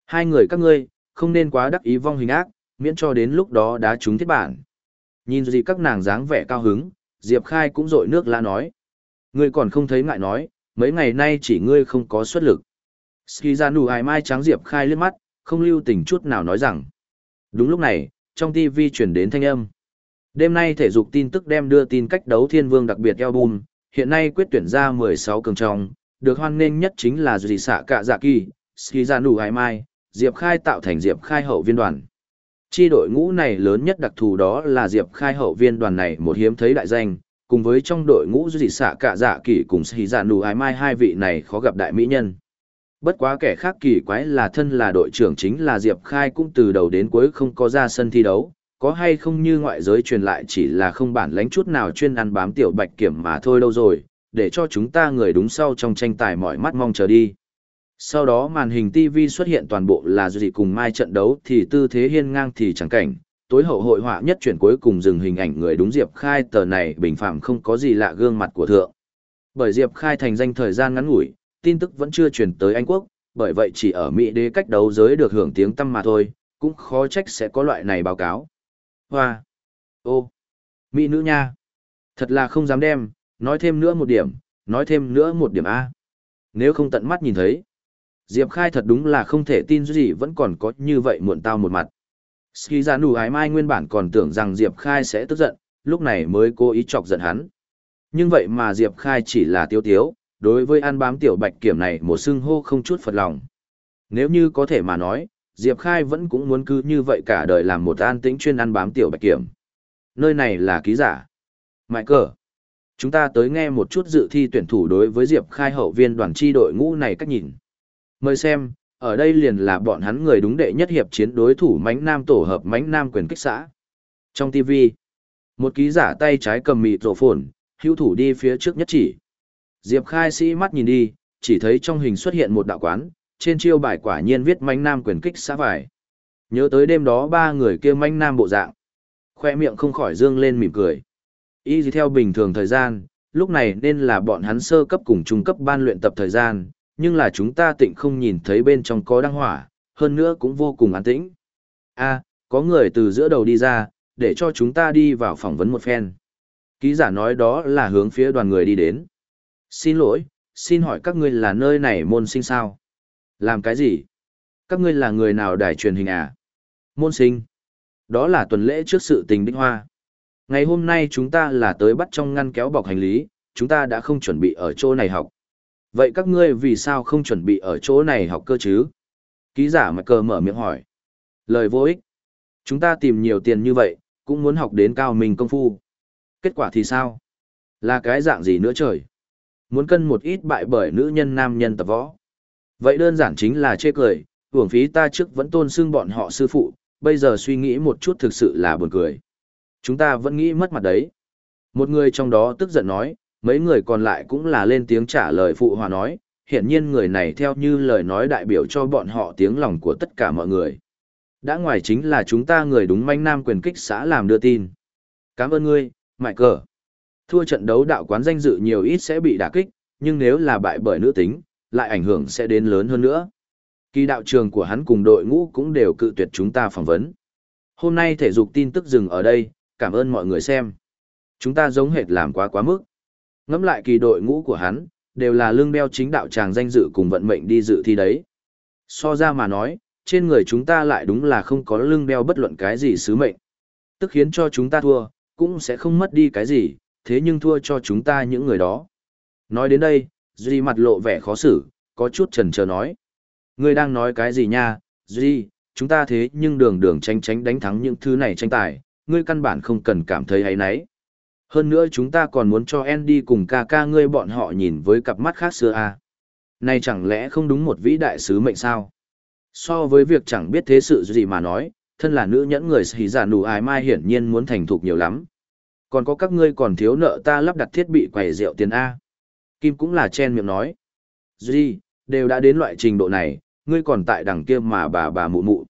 Hai người các ngươi, không nên quá đắc ý vong hình ác, miễn cho đến lúc đó đá trúng thiết bản. Nhìn gì các nàng dáng vẻ cao hứng, Diệp Khai cũng rội nước la nói. Ngươi còn không thấy ngại nói, mấy ngày nay chỉ ngươi không có xuất lực. Ski ra nụ ái mai trắng Diệp Khai liếc mắt, không lưu tình chút nào nói rằng. Đúng lúc này, trong TV chuyển đến thanh âm. Đêm nay thể dục tin tức đem đưa tin cách đấu thiên vương đặc biệt album, hiện nay quyết tuyển ra 16 cường trong, được hoan nghênh nhất chính là Dì xạ Cạ Dạ Kỳ, Ski Ra Nụ ai Mai, Diệp Khai tạo thành Diệp Khai hậu viên đoàn. Chi đội ngũ này lớn nhất đặc thù đó là Diệp Khai hậu viên đoàn này một hiếm thấy đại danh, cùng với trong đội ngũ Dì xạ Cạ Dạ Kỳ cùng Ski Ra Nụ ai Mai hai vị này khó gặp đại mỹ nhân. Bất quá kẻ khác kỳ quái là thân là đội trưởng chính là Diệp Khai cũng từ đầu đến cuối không có ra sân thi đấu, có hay không như ngoại giới truyền lại chỉ là không bản lãnh chút nào chuyên ăn bám tiểu bạch kiểm mà thôi đâu rồi, để cho chúng ta người đúng sau trong tranh tài mọi mắt mong chờ đi. Sau đó màn hình TV xuất hiện toàn bộ là gì cùng mai trận đấu thì tư thế hiên ngang thì chẳng cảnh, tối hậu hội họa nhất chuyển cuối cùng dừng hình ảnh người đúng Diệp Khai tờ này bình phạm không có gì lạ gương mặt của thượng. Bởi Diệp Khai thành danh thời gian ngắn ngủi, tin tức vẫn chưa truyền tới Anh Quốc, bởi vậy chỉ ở Mỹ đế cách đấu giới được hưởng tiếng tăm mà thôi, cũng khó trách sẽ có loại này báo cáo. Hoa! Ô! Mỹ nữ nha! Thật là không dám đem, nói thêm nữa một điểm, nói thêm nữa một điểm A. Nếu không tận mắt nhìn thấy. Diệp Khai thật đúng là không thể tin gì vẫn còn có như vậy muộn tao một mặt. Ski ra nụ ái mai nguyên bản còn tưởng rằng Diệp Khai sẽ tức giận, lúc này mới cố ý chọc giận hắn. Nhưng vậy mà Diệp Khai chỉ là tiêu tiếu, đối với ăn bám tiểu bạch kiểm này một xưng hô không chút phật lòng. Nếu như có thể mà nói, Diệp Khai vẫn cũng muốn cứ như vậy cả đời làm một an tĩnh chuyên ăn bám tiểu bạch kiểm. Nơi này là ký giả. Mại cờ. Chúng ta tới nghe một chút dự thi tuyển thủ đối với Diệp Khai hậu viên đoàn chi đội ngũ này cách nhìn. Mời xem, ở đây liền là bọn hắn người đúng đệ nhất hiệp chiến đối thủ mánh nam tổ hợp mánh nam quyền kích xã. Trong TV, một ký giả tay trái cầm mịt rổ phồn, hữu thủ đi phía trước nhất chỉ. Diệp Khai sĩ mắt nhìn đi, chỉ thấy trong hình xuất hiện một đạo quán, trên chiêu bài quả nhiên viết mánh nam quyền kích xã vải. Nhớ tới đêm đó ba người kia mánh nam bộ dạng. Khoe miệng không khỏi dương lên mỉm cười. Y gì theo bình thường thời gian, lúc này nên là bọn hắn sơ cấp cùng trung cấp ban luyện tập thời gian, nhưng là chúng ta tịnh không nhìn thấy bên trong có đăng hỏa, hơn nữa cũng vô cùng an tĩnh. a có người từ giữa đầu đi ra, để cho chúng ta đi vào phỏng vấn một phen. Ký giả nói đó là hướng phía đoàn người đi đến. Xin lỗi, xin hỏi các ngươi là nơi này môn sinh sao? Làm cái gì? Các ngươi là người nào đài truyền hình à? Môn sinh. Đó là tuần lễ trước sự tình đích hoa. Ngày hôm nay chúng ta là tới bắt trong ngăn kéo bọc hành lý, chúng ta đã không chuẩn bị ở chỗ này học. Vậy các ngươi vì sao không chuẩn bị ở chỗ này học cơ chứ? Ký giả mặt cờ mở miệng hỏi. Lời vô ích. Chúng ta tìm nhiều tiền như vậy, cũng muốn học đến cao mình công phu. Kết quả thì sao? Là cái dạng gì nữa trời? Muốn cân một ít bại bởi nữ nhân nam nhân tập võ. Vậy đơn giản chính là chê cười, hưởng phí ta trước vẫn tôn xưng bọn họ sư phụ, bây giờ suy nghĩ một chút thực sự là buồn cười. Chúng ta vẫn nghĩ mất mặt đấy. Một người trong đó tức giận nói, mấy người còn lại cũng là lên tiếng trả lời phụ hòa nói, hiển nhiên người này theo như lời nói đại biểu cho bọn họ tiếng lòng của tất cả mọi người. Đã ngoài chính là chúng ta người đúng manh nam quyền kích xã làm đưa tin. Cảm ơn ngươi, mại cờ. Thua trận đấu đạo quán danh dự nhiều ít sẽ bị đả kích, nhưng nếu là bại bởi nữ tính, lại ảnh hưởng sẽ đến lớn hơn nữa. Kỳ đạo trường của hắn cùng đội ngũ cũng đều cự tuyệt chúng ta phỏng vấn. Hôm nay thể dục tin tức dừng ở đây, cảm ơn mọi người xem. Chúng ta giống hệt làm quá quá mức. Ngắm lại kỳ đội ngũ của hắn, đều là lương đeo chính đạo tràng danh dự cùng vận mệnh đi dự thi đấy. So ra mà nói, trên người chúng ta lại đúng là không có lương đeo bất luận cái gì sứ mệnh. Tức khiến cho chúng ta thua, cũng sẽ không mất đi cái gì, thế nhưng thua cho chúng ta những người đó. Nói đến đây, Duy mặt lộ vẻ khó xử, có chút trần chờ nói. Ngươi đang nói cái gì nha, Duy, chúng ta thế nhưng đường đường tranh tránh đánh thắng những thứ này tranh tài, ngươi căn bản không cần cảm thấy hay nấy. Hơn nữa chúng ta còn muốn cho Andy cùng ca ca ngươi bọn họ nhìn với cặp mắt khác xưa à. Này chẳng lẽ không đúng một vĩ đại sứ mệnh sao? So với việc chẳng biết thế sự gì mà nói, thân là nữ nhẫn người xì giả nụ ái mai hiển nhiên muốn thành thục nhiều lắm. Còn có các ngươi còn thiếu nợ ta lắp đặt thiết bị quầy rượu tiền A. Kim cũng là chen miệng nói. Duy, đều đã đến loại trình độ này, ngươi còn tại đằng kia mà bà bà mụ mụ.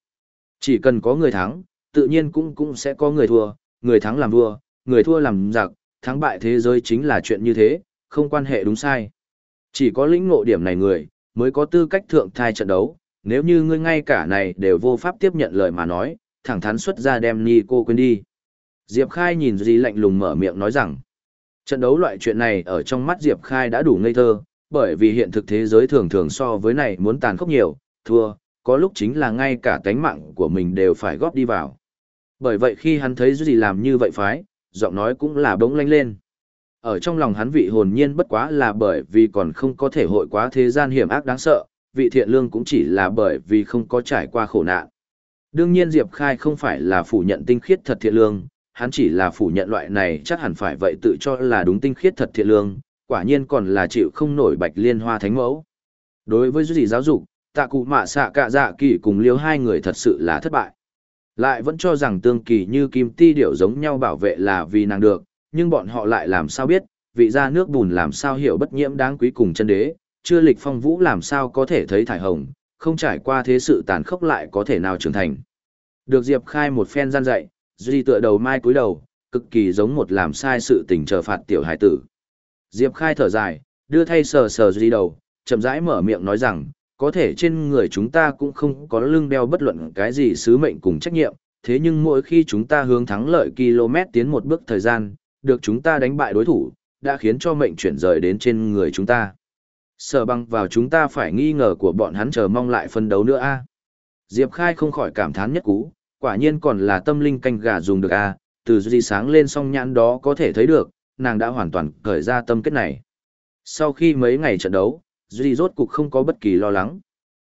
Chỉ cần có người thắng, tự nhiên cũng cũng sẽ có người thua, người thắng làm vua, người thua làm giặc, thắng bại thế giới chính là chuyện như thế, không quan hệ đúng sai. Chỉ có lĩnh ngộ điểm này người, mới có tư cách thượng thai trận đấu, nếu như ngươi ngay cả này đều vô pháp tiếp nhận lời mà nói, thẳng thắn xuất ra đem ni cô quên đi. Diệp Khai nhìn gì lạnh lùng mở miệng nói rằng, trận đấu loại chuyện này ở trong mắt Diệp Khai đã đủ ngây thơ, bởi vì hiện thực thế giới thường thường so với này muốn tàn khốc nhiều, thua, có lúc chính là ngay cả tánh mạng của mình đều phải góp đi vào. Bởi vậy khi hắn thấy Duy làm như vậy phái, giọng nói cũng là bỗng lanh lên. Ở trong lòng hắn vị hồn nhiên bất quá là bởi vì còn không có thể hội quá thế gian hiểm ác đáng sợ, vị thiện lương cũng chỉ là bởi vì không có trải qua khổ nạn. Đương nhiên Diệp Khai không phải là phủ nhận tinh khiết thật thiện lương, hắn chỉ là phủ nhận loại này chắc hẳn phải vậy tự cho là đúng tinh khiết thật thiện lương, quả nhiên còn là chịu không nổi bạch liên hoa thánh mẫu. Đối với gì giáo dục, tạ cụ mạ xạ cả dạ kỳ cùng liêu hai người thật sự là thất bại. Lại vẫn cho rằng tương kỳ như kim ti điểu giống nhau bảo vệ là vì nàng được, nhưng bọn họ lại làm sao biết, vị gia nước bùn làm sao hiểu bất nhiễm đáng quý cùng chân đế, chưa lịch phong vũ làm sao có thể thấy thải hồng, không trải qua thế sự tàn khốc lại có thể nào trưởng thành. Được Diệp Khai một phen gian dạy, Duy tựa đầu mai cúi đầu, cực kỳ giống một làm sai sự tình chờ phạt tiểu hải tử. Diệp Khai thở dài, đưa thay sờ sờ Duy đầu, chậm rãi mở miệng nói rằng, có thể trên người chúng ta cũng không có lưng đeo bất luận cái gì sứ mệnh cùng trách nhiệm, thế nhưng mỗi khi chúng ta hướng thắng lợi km tiến một bước thời gian, được chúng ta đánh bại đối thủ, đã khiến cho mệnh chuyển rời đến trên người chúng ta. Sở băng vào chúng ta phải nghi ngờ của bọn hắn chờ mong lại phân đấu nữa a. Diệp Khai không khỏi cảm thán nhất cú, quả nhiên còn là tâm linh canh gà dùng được a, từ di sáng lên song nhãn đó có thể thấy được, nàng đã hoàn toàn cởi ra tâm kết này. Sau khi mấy ngày trận đấu, Duy rốt cục không có bất kỳ lo lắng.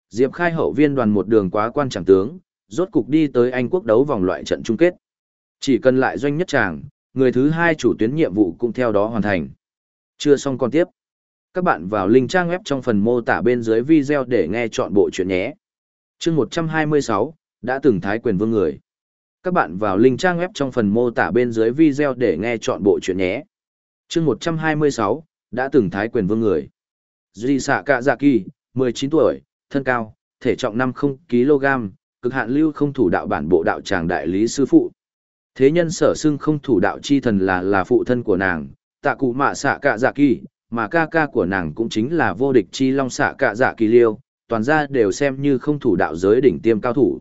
Diệp Khai hậu viên đoàn một đường quá quan trọng tướng, rốt cục đi tới Anh quốc đấu vòng loại trận chung kết. Chỉ cần lại doanh nhất tràng, người thứ hai chủ tuyến nhiệm vụ cũng theo đó hoàn thành. Chưa xong còn tiếp. Các bạn vào link trang web trong phần mô tả bên dưới video để nghe chọn bộ chuyện nhé. chương 126, đã từng thái quyền vương người. Các bạn vào link trang web trong phần mô tả bên dưới video để nghe chọn bộ chuyện nhé. chương 126, đã từng thái quyền vương người. Duy xạ cạ dạ kỳ, 19 tuổi, thân cao, thể trọng 50 kg, cực hạn lưu không thủ đạo bản bộ đạo tràng đại lý sư phụ. Thế nhân sở xưng không thủ đạo chi thần là là phụ thân của nàng, tạ cụ mạ xạ cạ dạ kỳ, mà ca ca của nàng cũng chính là vô địch chi long xạ cạ dạ kỳ liêu, toàn ra đều xem như không thủ đạo giới đỉnh tiêm cao thủ.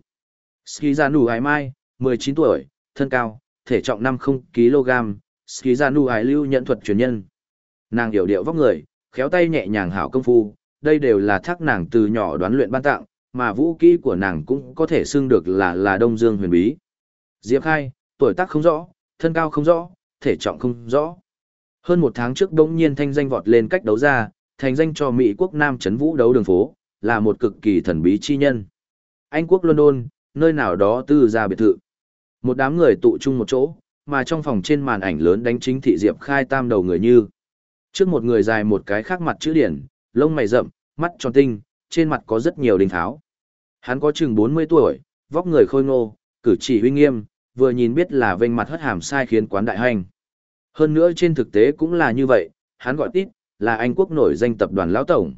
Ski ra nụ ái mai, 19 tuổi, thân cao, thể trọng 50 kg, Ski ra nụ ái lưu nhận thuật truyền nhân. Nàng hiểu điệu vóc người, khéo tay nhẹ nhàng hảo công phu, đây đều là thác nàng từ nhỏ đoán luyện ban tặng, mà vũ kỹ của nàng cũng có thể xưng được là là Đông Dương huyền bí. Diệp Khai, tuổi tác không rõ, thân cao không rõ, thể trọng không rõ. Hơn một tháng trước đống nhiên thanh danh vọt lên cách đấu ra, thành danh cho Mỹ quốc Nam chấn vũ đấu đường phố, là một cực kỳ thần bí chi nhân. Anh quốc London, nơi nào đó tư ra biệt thự. Một đám người tụ chung một chỗ, mà trong phòng trên màn ảnh lớn đánh chính thị Diệp Khai tam đầu người như. Trước một người dài một cái khác mặt chữ điển, lông mày rậm, mắt tròn tinh, trên mặt có rất nhiều đinh tháo. Hắn có chừng 40 tuổi, vóc người khôi ngô, cử chỉ uy nghiêm, vừa nhìn biết là vênh mặt hất hàm sai khiến quán đại hành. Hơn nữa trên thực tế cũng là như vậy, hắn gọi tít, là Anh quốc nổi danh tập đoàn lão tổng.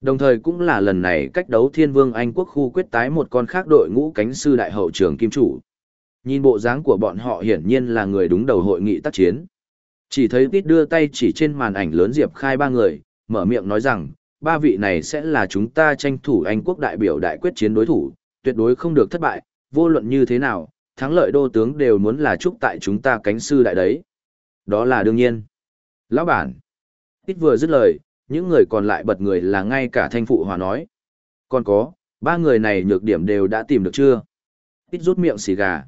Đồng thời cũng là lần này cách đấu thiên vương Anh quốc khu quyết tái một con khác đội ngũ cánh sư đại hậu trường kim chủ. Nhìn bộ dáng của bọn họ hiển nhiên là người đúng đầu hội nghị tác chiến. Chỉ thấy Tít đưa tay chỉ trên màn ảnh lớn Diệp Khai ba người, mở miệng nói rằng, ba vị này sẽ là chúng ta tranh thủ Anh quốc đại biểu đại quyết chiến đối thủ, tuyệt đối không được thất bại, vô luận như thế nào, thắng lợi đô tướng đều muốn là chúc tại chúng ta cánh sư đại đấy. Đó là đương nhiên. Lão bản. Tít vừa dứt lời, những người còn lại bật người là ngay cả thanh phụ hòa nói. Còn có, ba người này nhược điểm đều đã tìm được chưa? Tít rút miệng xì gà.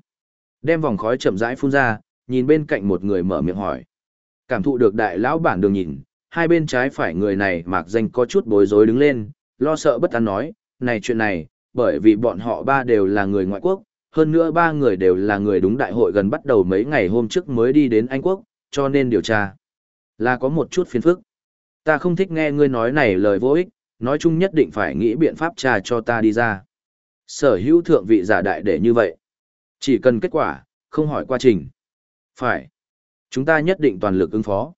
Đem vòng khói chậm rãi phun ra, nhìn bên cạnh một người mở miệng hỏi. Cảm thụ được đại lão bản đường nhìn, hai bên trái phải người này mạc danh có chút bối rối đứng lên, lo sợ bất an nói, này chuyện này, bởi vì bọn họ ba đều là người ngoại quốc, hơn nữa ba người đều là người đúng đại hội gần bắt đầu mấy ngày hôm trước mới đi đến Anh Quốc, cho nên điều tra. Là có một chút phiền phức. Ta không thích nghe ngươi nói này lời vô ích, nói chung nhất định phải nghĩ biện pháp trà cho ta đi ra. Sở hữu thượng vị giả đại để như vậy. Chỉ cần kết quả, không hỏi quá trình. Phải. Chúng ta nhất định toàn lực ứng phó.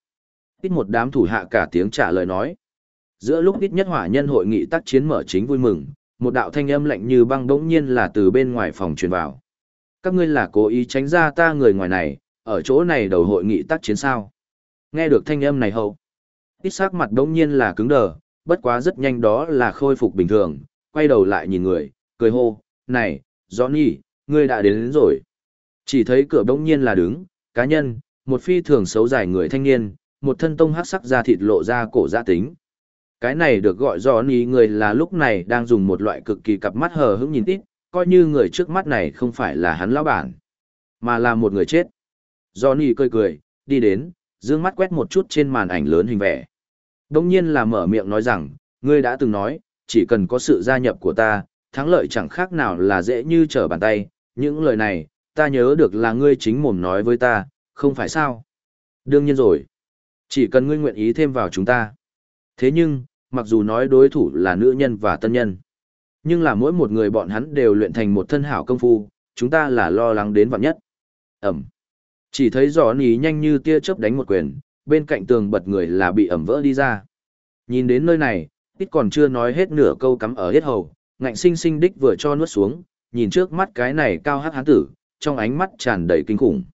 Ít một đám thủ hạ cả tiếng trả lời nói. Giữa lúc ít nhất hỏa nhân hội nghị tác chiến mở chính vui mừng, một đạo thanh âm lạnh như băng đống nhiên là từ bên ngoài phòng truyền vào. Các ngươi là cố ý tránh ra ta người ngoài này, ở chỗ này đầu hội nghị tác chiến sao. Nghe được thanh âm này hậu. Ít sắc mặt đống nhiên là cứng đờ, bất quá rất nhanh đó là khôi phục bình thường, quay đầu lại nhìn người, cười hô, này, Johnny, ngươi đã đến, đến rồi. Chỉ thấy cửa đống nhiên là đứng, cá nhân, một phi thường xấu dài người thanh niên, một thân tông hắc sắc da thịt lộ ra cổ gia tính. Cái này được gọi do ní người là lúc này đang dùng một loại cực kỳ cặp mắt hờ hững nhìn tít, coi như người trước mắt này không phải là hắn lão bản, mà là một người chết. Johnny cười cười, đi đến, dương mắt quét một chút trên màn ảnh lớn hình vẽ. Đông nhiên là mở miệng nói rằng, ngươi đã từng nói, chỉ cần có sự gia nhập của ta, thắng lợi chẳng khác nào là dễ như trở bàn tay. Những lời này, ta nhớ được là ngươi chính mồm nói với ta, không phải sao? Đương nhiên rồi. Chỉ cần ngươi nguyện ý thêm vào chúng ta. Thế nhưng, mặc dù nói đối thủ là nữ nhân và tân nhân, nhưng là mỗi một người bọn hắn đều luyện thành một thân hảo công phu, chúng ta là lo lắng đến vạn nhất. Ẩm. Chỉ thấy giỏ ní nhanh như tia chớp đánh một quyền, bên cạnh tường bật người là bị ẩm vỡ đi ra. Nhìn đến nơi này, ít còn chưa nói hết nửa câu cắm ở hết hầu, ngạnh sinh sinh đích vừa cho nuốt xuống, nhìn trước mắt cái này cao hắc hán tử, trong ánh mắt tràn đầy kinh khủng.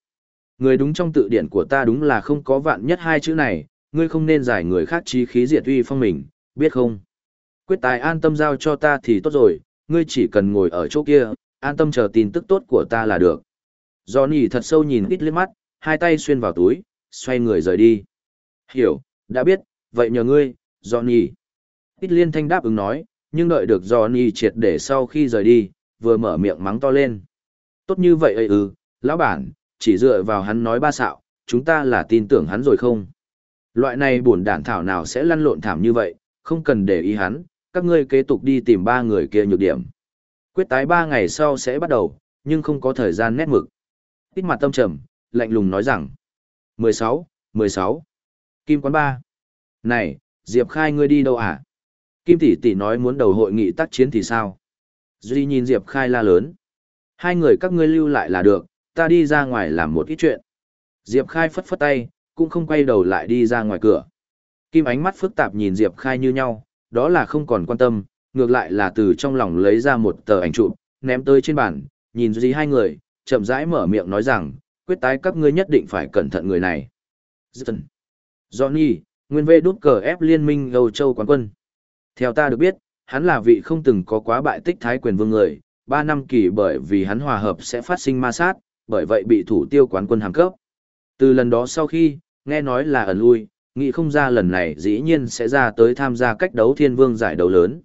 Người đúng trong tự điển của ta đúng là không có vạn nhất hai chữ này, ngươi không nên giải người khác chí khí diệt uy phong mình, biết không? Quyết tài an tâm giao cho ta thì tốt rồi, ngươi chỉ cần ngồi ở chỗ kia, an tâm chờ tin tức tốt của ta là được. Johnny thật sâu nhìn ít liếc mắt, hai tay xuyên vào túi, xoay người rời đi. Hiểu, đã biết, vậy nhờ ngươi, Johnny. Ít liên thanh đáp ứng nói, nhưng đợi được Johnny triệt để sau khi rời đi, vừa mở miệng mắng to lên. Tốt như vậy ấy ư, lão bản, chỉ dựa vào hắn nói ba xạo, chúng ta là tin tưởng hắn rồi không? Loại này buồn đản thảo nào sẽ lăn lộn thảm như vậy, không cần để ý hắn, các ngươi kế tục đi tìm ba người kia nhược điểm. Quyết tái ba ngày sau sẽ bắt đầu, nhưng không có thời gian nét mực. Tít mặt tâm trầm, lạnh lùng nói rằng. 16, 16. Kim quán ba. Này, Diệp Khai ngươi đi đâu à? Kim tỷ tỷ nói muốn đầu hội nghị tác chiến thì sao? Duy nhìn Diệp Khai la lớn. Hai người các ngươi lưu lại là được, ta đi ra ngoài làm một ít chuyện. Diệp Khai phất phất tay, cũng không quay đầu lại đi ra ngoài cửa. Kim ánh mắt phức tạp nhìn Diệp Khai như nhau, đó là không còn quan tâm, ngược lại là từ trong lòng lấy ra một tờ ảnh chụp, ném tới trên bàn, nhìn gì hai người, chậm rãi mở miệng nói rằng, quyết tái các ngươi nhất định phải cẩn thận người này. Dutton. Johnny, nguyên vệ đút cờ ép liên minh Âu Châu quán quân. Theo ta được biết, hắn là vị không từng có quá bại tích thái quyền vương người, ba năm kỳ bởi vì hắn hòa hợp sẽ phát sinh ma sát, bởi vậy bị thủ tiêu quán quân hàng cấp. Từ lần đó sau khi, nghe nói là ẩn lui, nghĩ không ra lần này dĩ nhiên sẽ ra tới tham gia cách đấu thiên vương giải đấu lớn.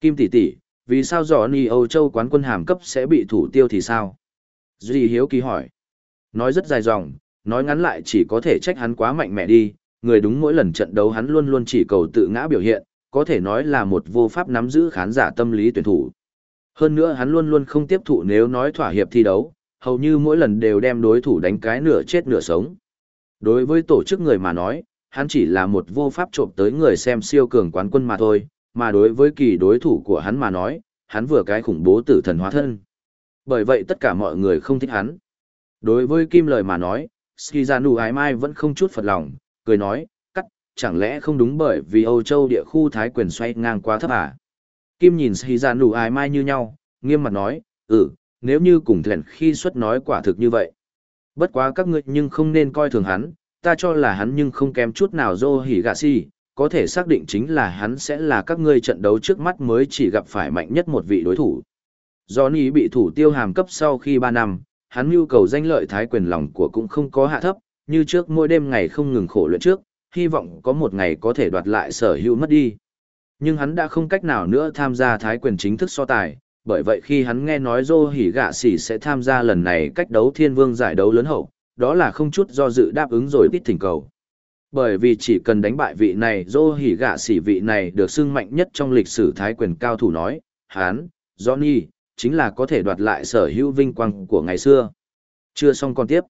Kim tỷ tỷ, vì sao dò ni Âu Châu quán quân hàm cấp sẽ bị thủ tiêu thì sao? Duy Hiếu kỳ hỏi. Nói rất dài dòng, nói ngắn lại chỉ có thể trách hắn quá mạnh mẽ đi, người đúng mỗi lần trận đấu hắn luôn luôn chỉ cầu tự ngã biểu hiện, có thể nói là một vô pháp nắm giữ khán giả tâm lý tuyển thủ. Hơn nữa hắn luôn luôn không tiếp thụ nếu nói thỏa hiệp thi đấu, hầu như mỗi lần đều đem đối thủ đánh cái nửa chết nửa sống. Đối với tổ chức người mà nói, hắn chỉ là một vô pháp trộm tới người xem siêu cường quán quân mà thôi, mà đối với kỳ đối thủ của hắn mà nói, hắn vừa cái khủng bố tử thần hóa thân. Bởi vậy tất cả mọi người không thích hắn. Đối với Kim lời mà nói, Skizanu Ái Mai vẫn không chút phật lòng, cười nói, cắt, chẳng lẽ không đúng bởi vì Âu Châu địa khu thái quyền xoay ngang quá thấp à? Kim nhìn Skizanu Ái Mai như nhau, nghiêm mặt nói, ừ, nếu như cùng thẹn khi xuất nói quả thực như vậy. Bất quá các ngươi nhưng không nên coi thường hắn, ta cho là hắn nhưng không kém chút nào dô hỉ gạ si, có thể xác định chính là hắn sẽ là các ngươi trận đấu trước mắt mới chỉ gặp phải mạnh nhất một vị đối thủ. Johnny bị thủ tiêu hàm cấp sau khi 3 năm, hắn nhu cầu danh lợi thái quyền lòng của cũng không có hạ thấp, như trước mỗi đêm ngày không ngừng khổ luyện trước, hy vọng có một ngày có thể đoạt lại sở hữu mất đi. Nhưng hắn đã không cách nào nữa tham gia thái quyền chính thức so tài, bởi vậy khi hắn nghe nói Dô Hỉ Gạ Sỉ sẽ tham gia lần này cách đấu thiên vương giải đấu lớn hậu, đó là không chút do dự đáp ứng rồi ít thỉnh cầu. Bởi vì chỉ cần đánh bại vị này Dô Hỉ Gạ Sỉ vị này được xưng mạnh nhất trong lịch sử thái quyền cao thủ nói, hắn, Johnny, chính là có thể đoạt lại sở hữu vinh quang của ngày xưa. Chưa xong còn tiếp.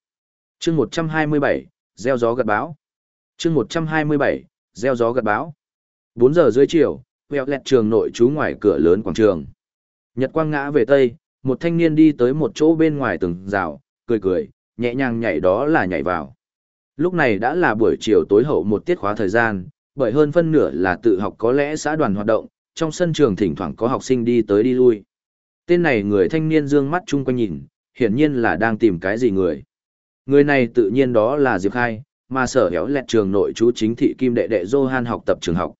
Chương 127, gieo gió gặt báo. Chương 127, gieo gió gặt báo. bốn giờ dưới chiều, quẹo lẹt trường nội trú ngoài cửa lớn quảng trường. Nhật quang ngã về tây, một thanh niên đi tới một chỗ bên ngoài tường rào, cười cười, nhẹ nhàng nhảy đó là nhảy vào. Lúc này đã là buổi chiều tối hậu một tiết khóa thời gian, bởi hơn phân nửa là tự học có lẽ xã đoàn hoạt động, trong sân trường thỉnh thoảng có học sinh đi tới đi lui. Tên này người thanh niên dương mắt chung quanh nhìn, hiển nhiên là đang tìm cái gì người. Người này tự nhiên đó là Diệp Khai, mà sở héo lẹt trường nội chú chính thị kim đệ đệ Johan học tập trường học.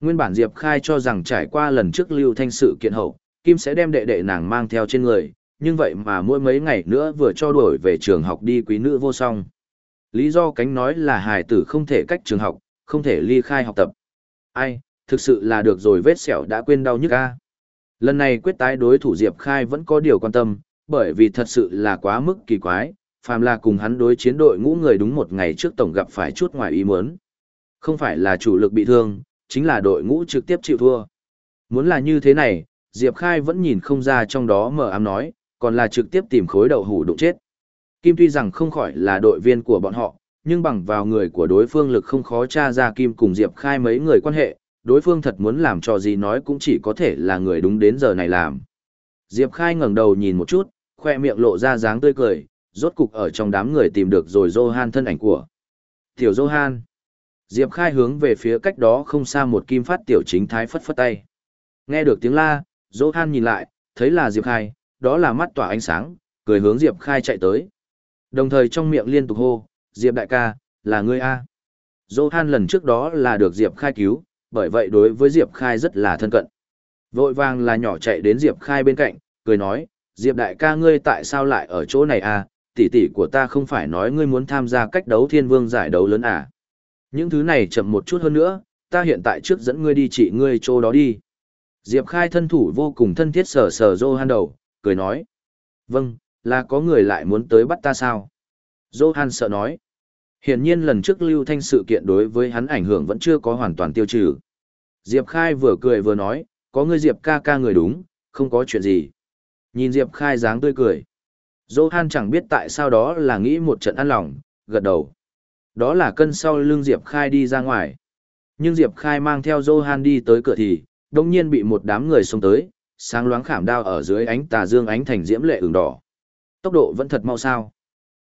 Nguyên bản Diệp Khai cho rằng trải qua lần trước lưu thanh sự kiện hậu, Kim sẽ đem đệ đệ nàng mang theo trên người, nhưng vậy mà mỗi mấy ngày nữa vừa cho đuổi về trường học đi quý nữ vô song. Lý do cánh nói là hài tử không thể cách trường học, không thể ly khai học tập. Ai, thực sự là được rồi vết sẹo đã quên đau nhức a. Lần này quyết tái đối thủ Diệp Khai vẫn có điều quan tâm, bởi vì thật sự là quá mức kỳ quái, phàm là cùng hắn đối chiến đội ngũ người đúng một ngày trước tổng gặp phải chút ngoài ý muốn. Không phải là chủ lực bị thương, chính là đội ngũ trực tiếp chịu thua. Muốn là như thế này, Diệp Khai vẫn nhìn không ra trong đó mở ám nói, còn là trực tiếp tìm khối đậu hủ đụng chết. Kim tuy rằng không khỏi là đội viên của bọn họ, nhưng bằng vào người của đối phương lực không khó tra ra Kim cùng Diệp Khai mấy người quan hệ, đối phương thật muốn làm cho gì nói cũng chỉ có thể là người đúng đến giờ này làm. Diệp Khai ngẩng đầu nhìn một chút, khoe miệng lộ ra dáng tươi cười, rốt cục ở trong đám người tìm được rồi Johan thân ảnh của. Tiểu Johan. Diệp Khai hướng về phía cách đó không xa một kim phát tiểu chính thái phất phất tay. Nghe được tiếng la, Dỗ Johan nhìn lại, thấy là Diệp Khai, đó là mắt tỏa ánh sáng, cười hướng Diệp Khai chạy tới. Đồng thời trong miệng liên tục hô, Diệp đại ca, là ngươi A. Dỗ Johan lần trước đó là được Diệp Khai cứu, bởi vậy đối với Diệp Khai rất là thân cận. Vội vàng là nhỏ chạy đến Diệp Khai bên cạnh, cười nói, Diệp đại ca ngươi tại sao lại ở chỗ này à, tỷ tỷ của ta không phải nói ngươi muốn tham gia cách đấu thiên vương giải đấu lớn à. Những thứ này chậm một chút hơn nữa, ta hiện tại trước dẫn ngươi đi trị ngươi chỗ đó đi. Diệp Khai thân thủ vô cùng thân thiết sờ sờ Johan đầu, cười nói. Vâng, là có người lại muốn tới bắt ta sao? Johan sợ nói. Hiển nhiên lần trước Lưu Thanh sự kiện đối với hắn ảnh hưởng vẫn chưa có hoàn toàn tiêu trừ. Diệp Khai vừa cười vừa nói, có người Diệp ca ca người đúng, không có chuyện gì. Nhìn Diệp Khai dáng tươi cười. Johan chẳng biết tại sao đó là nghĩ một trận ăn lòng, gật đầu. Đó là cân sau lưng Diệp Khai đi ra ngoài. Nhưng Diệp Khai mang theo Johan đi tới cửa thì, đông nhiên bị một đám người xông tới, sáng loáng khảm đao ở dưới ánh tà dương ánh thành diễm lệ ửng đỏ. Tốc độ vẫn thật mau sao.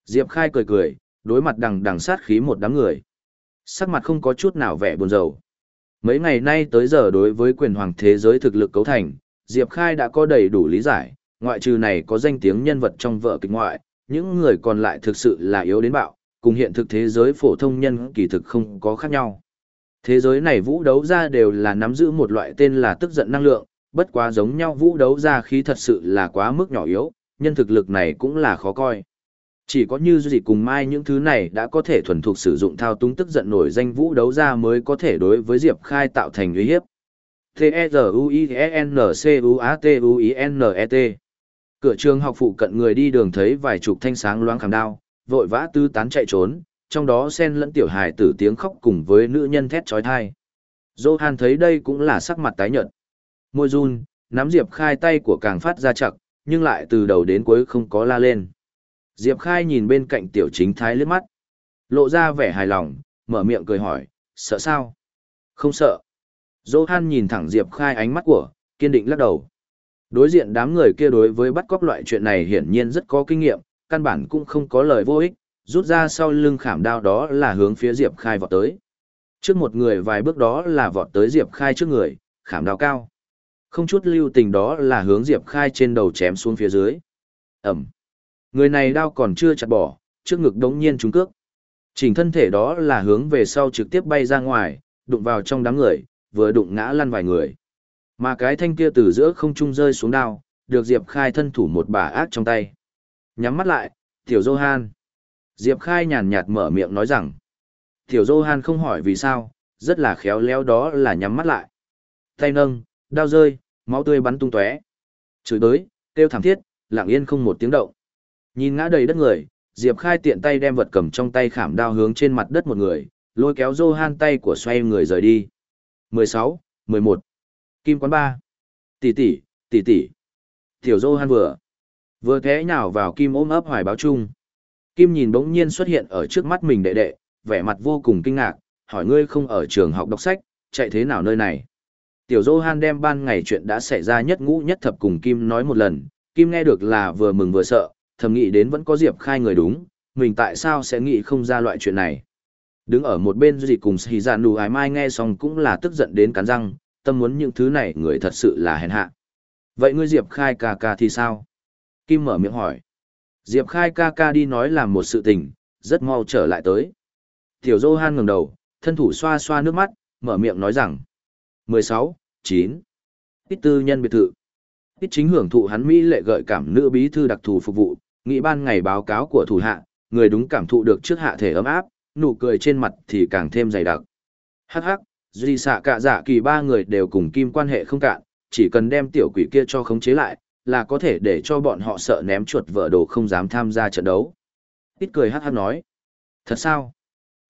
Diệp Khai cười cười, đối mặt đằng đằng sát khí một đám người. Sắc mặt không có chút nào vẻ buồn rầu. Mấy ngày nay tới giờ đối với quyền hoàng thế giới thực lực cấu thành, Diệp Khai đã có đầy đủ lý giải, ngoại trừ này có danh tiếng nhân vật trong vợ kịch ngoại, những người còn lại thực sự là yếu đến bạo, cùng hiện thực thế giới phổ thông nhân kỳ thực không có khác nhau. Thế giới này vũ đấu ra đều là nắm giữ một loại tên là tức giận năng lượng, bất quá giống nhau vũ đấu ra khí thật sự là quá mức nhỏ yếu, nhân thực lực này cũng là khó coi. Chỉ có như gì cùng mai những thứ này đã có thể thuần thục sử dụng thao túng tức giận nổi danh vũ đấu ra mới có thể đối với Diệp Khai tạo thành uy hiếp. T-E-Z-U-I-E-N-C-U-A-T-U-I-N-E-T Cửa trường học phụ cận người đi đường thấy vài chục thanh sáng loáng khảm đao, vội vã tư tán chạy trốn, trong đó xen lẫn tiểu hài tử tiếng khóc cùng với nữ nhân thét trói thai. Johan thấy đây cũng là sắc mặt tái nhợt. Môi run, nắm Diệp Khai tay của càng phát ra chặt, nhưng lại từ đầu đến cuối không có la lên. Diệp Khai nhìn bên cạnh tiểu chính thái lướt mắt. Lộ ra vẻ hài lòng, mở miệng cười hỏi, sợ sao? Không sợ. Johan nhìn thẳng Diệp Khai ánh mắt của, kiên định lắc đầu. Đối diện đám người kia đối với bắt cóc loại chuyện này hiển nhiên rất có kinh nghiệm, căn bản cũng không có lời vô ích, rút ra sau lưng khảm đao đó là hướng phía Diệp Khai vọt tới. Trước một người vài bước đó là vọt tới Diệp Khai trước người, khảm đao cao. Không chút lưu tình đó là hướng Diệp Khai trên đầu chém xuống phía dưới. Ẩm. Người này đao còn chưa chặt bỏ, trước ngực đống nhiên trúng cước. Chỉnh thân thể đó là hướng về sau trực tiếp bay ra ngoài, đụng vào trong đám người, vừa đụng ngã lăn vài người. Mà cái thanh kia từ giữa không trung rơi xuống đao, được Diệp Khai thân thủ một bà ác trong tay. Nhắm mắt lại, Tiểu Johan. Diệp Khai nhàn nhạt mở miệng nói rằng. Tiểu Johan không hỏi vì sao, rất là khéo léo đó là nhắm mắt lại. Tay nâng, đao rơi, máu tươi bắn tung tóe. Chửi đới, kêu thảm thiết, lặng yên không một tiếng động. Nhìn ngã đầy đất người, Diệp Khai tiện tay đem vật cầm trong tay khảm đao hướng trên mặt đất một người, lôi kéo Johan tay của xoay người rời đi. 16, 11. Kim quán ba. Tỷ tỷ, tỷ tỷ. Tiểu Johan vừa vừa thế nhào vào Kim ôm ấp hoài báo chung. Kim nhìn bỗng nhiên xuất hiện ở trước mắt mình đệ đệ, vẻ mặt vô cùng kinh ngạc, hỏi ngươi không ở trường học đọc sách, chạy thế nào nơi này. Tiểu Johan đem ban ngày chuyện đã xảy ra nhất ngũ nhất thập cùng Kim nói một lần, Kim nghe được là vừa mừng vừa sợ, thầm nghĩ đến vẫn có Diệp Khai người đúng, mình tại sao sẽ nghĩ không ra loại chuyện này. Đứng ở một bên gì cùng Sĩ Giàn Nụ Ái Mai nghe xong cũng là tức giận đến cắn răng, tâm muốn những thứ này người thật sự là hèn hạ. Vậy ngươi Diệp Khai ca ca thì sao? Kim mở miệng hỏi. Diệp Khai ca ca đi nói làm một sự tình, rất mau trở lại tới. Tiểu Johan ngẩng đầu, thân thủ xoa xoa nước mắt, mở miệng nói rằng. 16, 9. Ít tư nhân biệt thự. Ít chính hưởng thụ hắn Mỹ lệ gợi cảm nữ bí thư đặc thù phục vụ, nghị ban ngày báo cáo của thủ hạ, người đúng cảm thụ được trước hạ thể ấm áp, nụ cười trên mặt thì càng thêm dày đặc. Hắc hắc, duy xạ cả dạ kỳ ba người đều cùng kim quan hệ không cạn, chỉ cần đem tiểu quỷ kia cho khống chế lại, là có thể để cho bọn họ sợ ném chuột vợ đồ không dám tham gia trận đấu. Ít cười hát hát nói. Thật sao?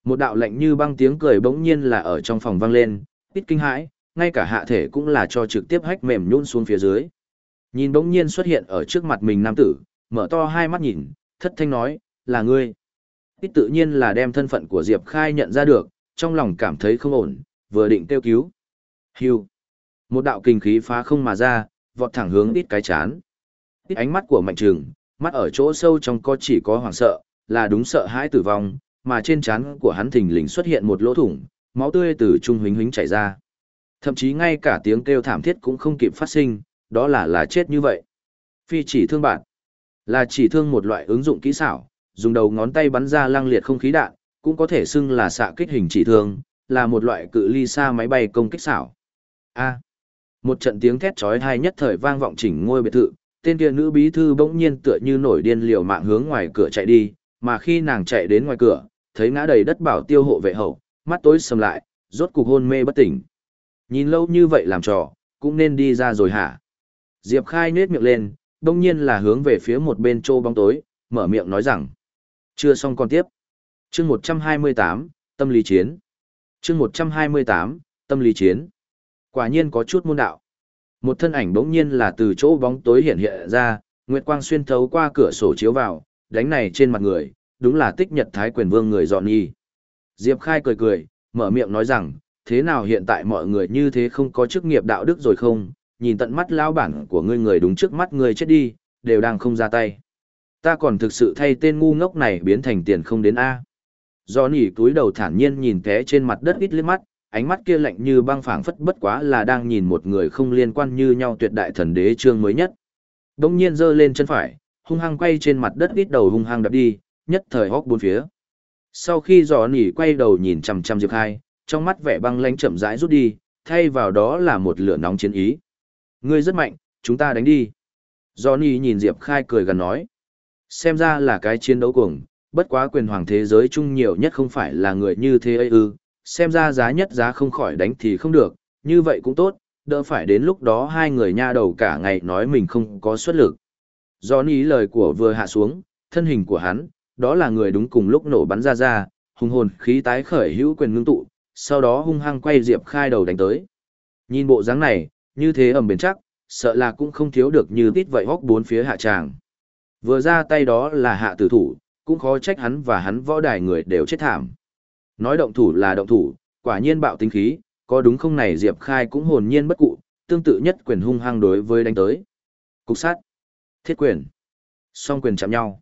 Một đạo lệnh như băng tiếng cười bỗng nhiên là ở trong phòng vang lên, ít kinh hãi, ngay cả hạ thể cũng là cho trực tiếp hách mềm nhún xuống phía dưới. Nhìn bỗng nhiên xuất hiện ở trước mặt mình nam tử, mở to hai mắt nhìn, thất thanh nói, là ngươi. Ít tự nhiên là đem thân phận của Diệp Khai nhận ra được, trong lòng cảm thấy không ổn, vừa định kêu cứu. Hưu. Một đạo kinh khí phá không mà ra, vọt thẳng hướng ít cái chán. Ít ánh mắt của mạnh trường mắt ở chỗ sâu trong có chỉ có hoảng sợ, là đúng sợ hãi tử vong, mà trên chán của hắn thình lình xuất hiện một lỗ thủng, máu tươi từ trung huỳnh huỳnh chảy ra. Thậm chí ngay cả tiếng kêu thảm thiết cũng không kịp phát sinh, đó là là chết như vậy. Phi chỉ thương bạn, là chỉ thương một loại ứng dụng kỹ xảo, dùng đầu ngón tay bắn ra lăng liệt không khí đạn, cũng có thể xưng là xạ kích hình chỉ thương, là một loại cự ly xa máy bay công kích xảo. A một trận tiếng thét chói tai nhất thời vang vọng chỉnh ngôi biệt thự, tên kia nữ bí thư bỗng nhiên tựa như nổi điên liều mạng hướng ngoài cửa chạy đi, mà khi nàng chạy đến ngoài cửa, thấy ngã đầy đất bảo tiêu hộ vệ hậu, mắt tối sầm lại, rốt cục hôn mê bất tỉnh. Nhìn lâu như vậy làm trò, cũng nên đi ra rồi hả? Diệp Khai nhếch miệng lên, đông nhiên là hướng về phía một bên trô bóng tối, mở miệng nói rằng. Chưa xong còn tiếp. chương 128, tâm lý chiến. chương 128, tâm lý chiến. Quả nhiên có chút môn đạo. Một thân ảnh bỗng nhiên là từ chỗ bóng tối hiện hiện ra, Nguyệt Quang xuyên thấu qua cửa sổ chiếu vào, đánh này trên mặt người, đúng là tích nhật thái quyền vương người dọn nhi. Diệp Khai cười cười, mở miệng nói rằng, thế nào hiện tại mọi người như thế không có chức nghiệp đạo đức rồi không, nhìn tận mắt lao bản của ngươi người đúng trước mắt ngươi chết đi, đều đang không ra tay. Ta còn thực sự thay tên ngu ngốc này biến thành tiền không đến A. Do nỉ túi đầu thản nhiên nhìn té trên mặt đất ít liếc mắt, ánh mắt kia lạnh như băng phảng phất bất quá là đang nhìn một người không liên quan như nhau tuyệt đại thần đế trương mới nhất. Đông nhiên giơ lên chân phải, hung hăng quay trên mặt đất ít đầu hung hăng đập đi, nhất thời hốc bốn phía. Sau khi giò nỉ quay đầu nhìn chằm chằm Diệp Khai, trong mắt vẻ băng lãnh chậm rãi rút đi, thay vào đó là một lửa nóng chiến ý. Ngươi rất mạnh, chúng ta đánh đi. Johnny nhìn Diệp Khai cười gần nói. Xem ra là cái chiến đấu cuồng, bất quá quyền hoàng thế giới chung nhiều nhất không phải là người như thế ấy ư, xem ra giá nhất giá không khỏi đánh thì không được, như vậy cũng tốt, đỡ phải đến lúc đó hai người nha đầu cả ngày nói mình không có xuất lực. Johnny lời của vừa hạ xuống, thân hình của hắn, đó là người đúng cùng lúc nổ bắn ra ra, hùng hồn khí tái khởi hữu quyền ngưng tụ, sau đó hung hăng quay Diệp Khai đầu đánh tới. Nhìn bộ dáng này, như thế ầm bền chắc, sợ là cũng không thiếu được như tít vậy hóc bốn phía hạ tràng. Vừa ra tay đó là hạ tử thủ, cũng khó trách hắn và hắn võ đài người đều chết thảm. Nói động thủ là động thủ, quả nhiên bạo tính khí, có đúng không này Diệp Khai cũng hồn nhiên bất cụ, tương tự nhất quyền hung hăng đối với đánh tới. Cục sát, thiết quyền, song quyền chạm nhau.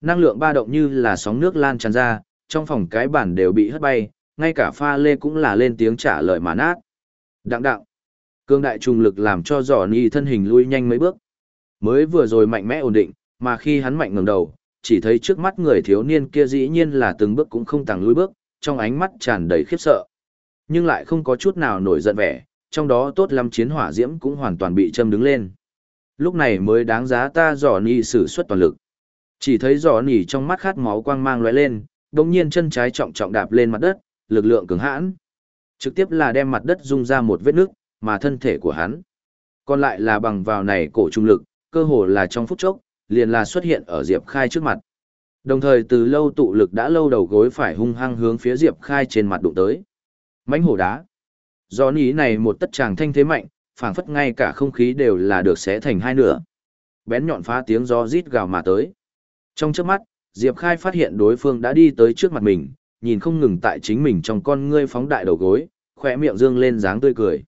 Năng lượng ba động như là sóng nước lan tràn ra, trong phòng cái bản đều bị hất bay, ngay cả pha lê cũng là lên tiếng trả lời mà nát. Đặng đặng. Cương đại trùng lực làm cho giỏ ni thân hình lui nhanh mấy bước. Mới vừa rồi mạnh mẽ ổn định, mà khi hắn mạnh ngẩng đầu, chỉ thấy trước mắt người thiếu niên kia dĩ nhiên là từng bước cũng không tăng lùi bước, trong ánh mắt tràn đầy khiếp sợ. Nhưng lại không có chút nào nổi giận vẻ, trong đó tốt lắm chiến hỏa diễm cũng hoàn toàn bị châm đứng lên. Lúc này mới đáng giá ta giỏ nì sử xuất toàn lực. Chỉ thấy giỏ nì trong mắt khát máu quang mang lóe lên, đồng nhiên chân trái trọng trọng đạp lên mặt đất, lực lượng cứng hãn. Trực tiếp là đem mặt đất rung ra một vết nước, mà thân thể của hắn. Còn lại là bằng vào này cổ trung lực, cơ hồ là trong phút chốc, liền là xuất hiện ở Diệp Khai trước mặt. Đồng thời từ lâu tụ lực đã lâu đầu gối phải hung hăng hướng phía Diệp Khai trên mặt đụng tới. mãnh hổ đá. Do ý này một tất tràng thanh thế mạnh, phảng phất ngay cả không khí đều là được xé thành hai nửa. Bén nhọn phá tiếng do rít gào mà tới. Trong trước mắt, Diệp Khai phát hiện đối phương đã đi tới trước mặt mình, nhìn không ngừng tại chính mình trong con ngươi phóng đại đầu gối, khỏe miệng dương lên dáng tươi cười.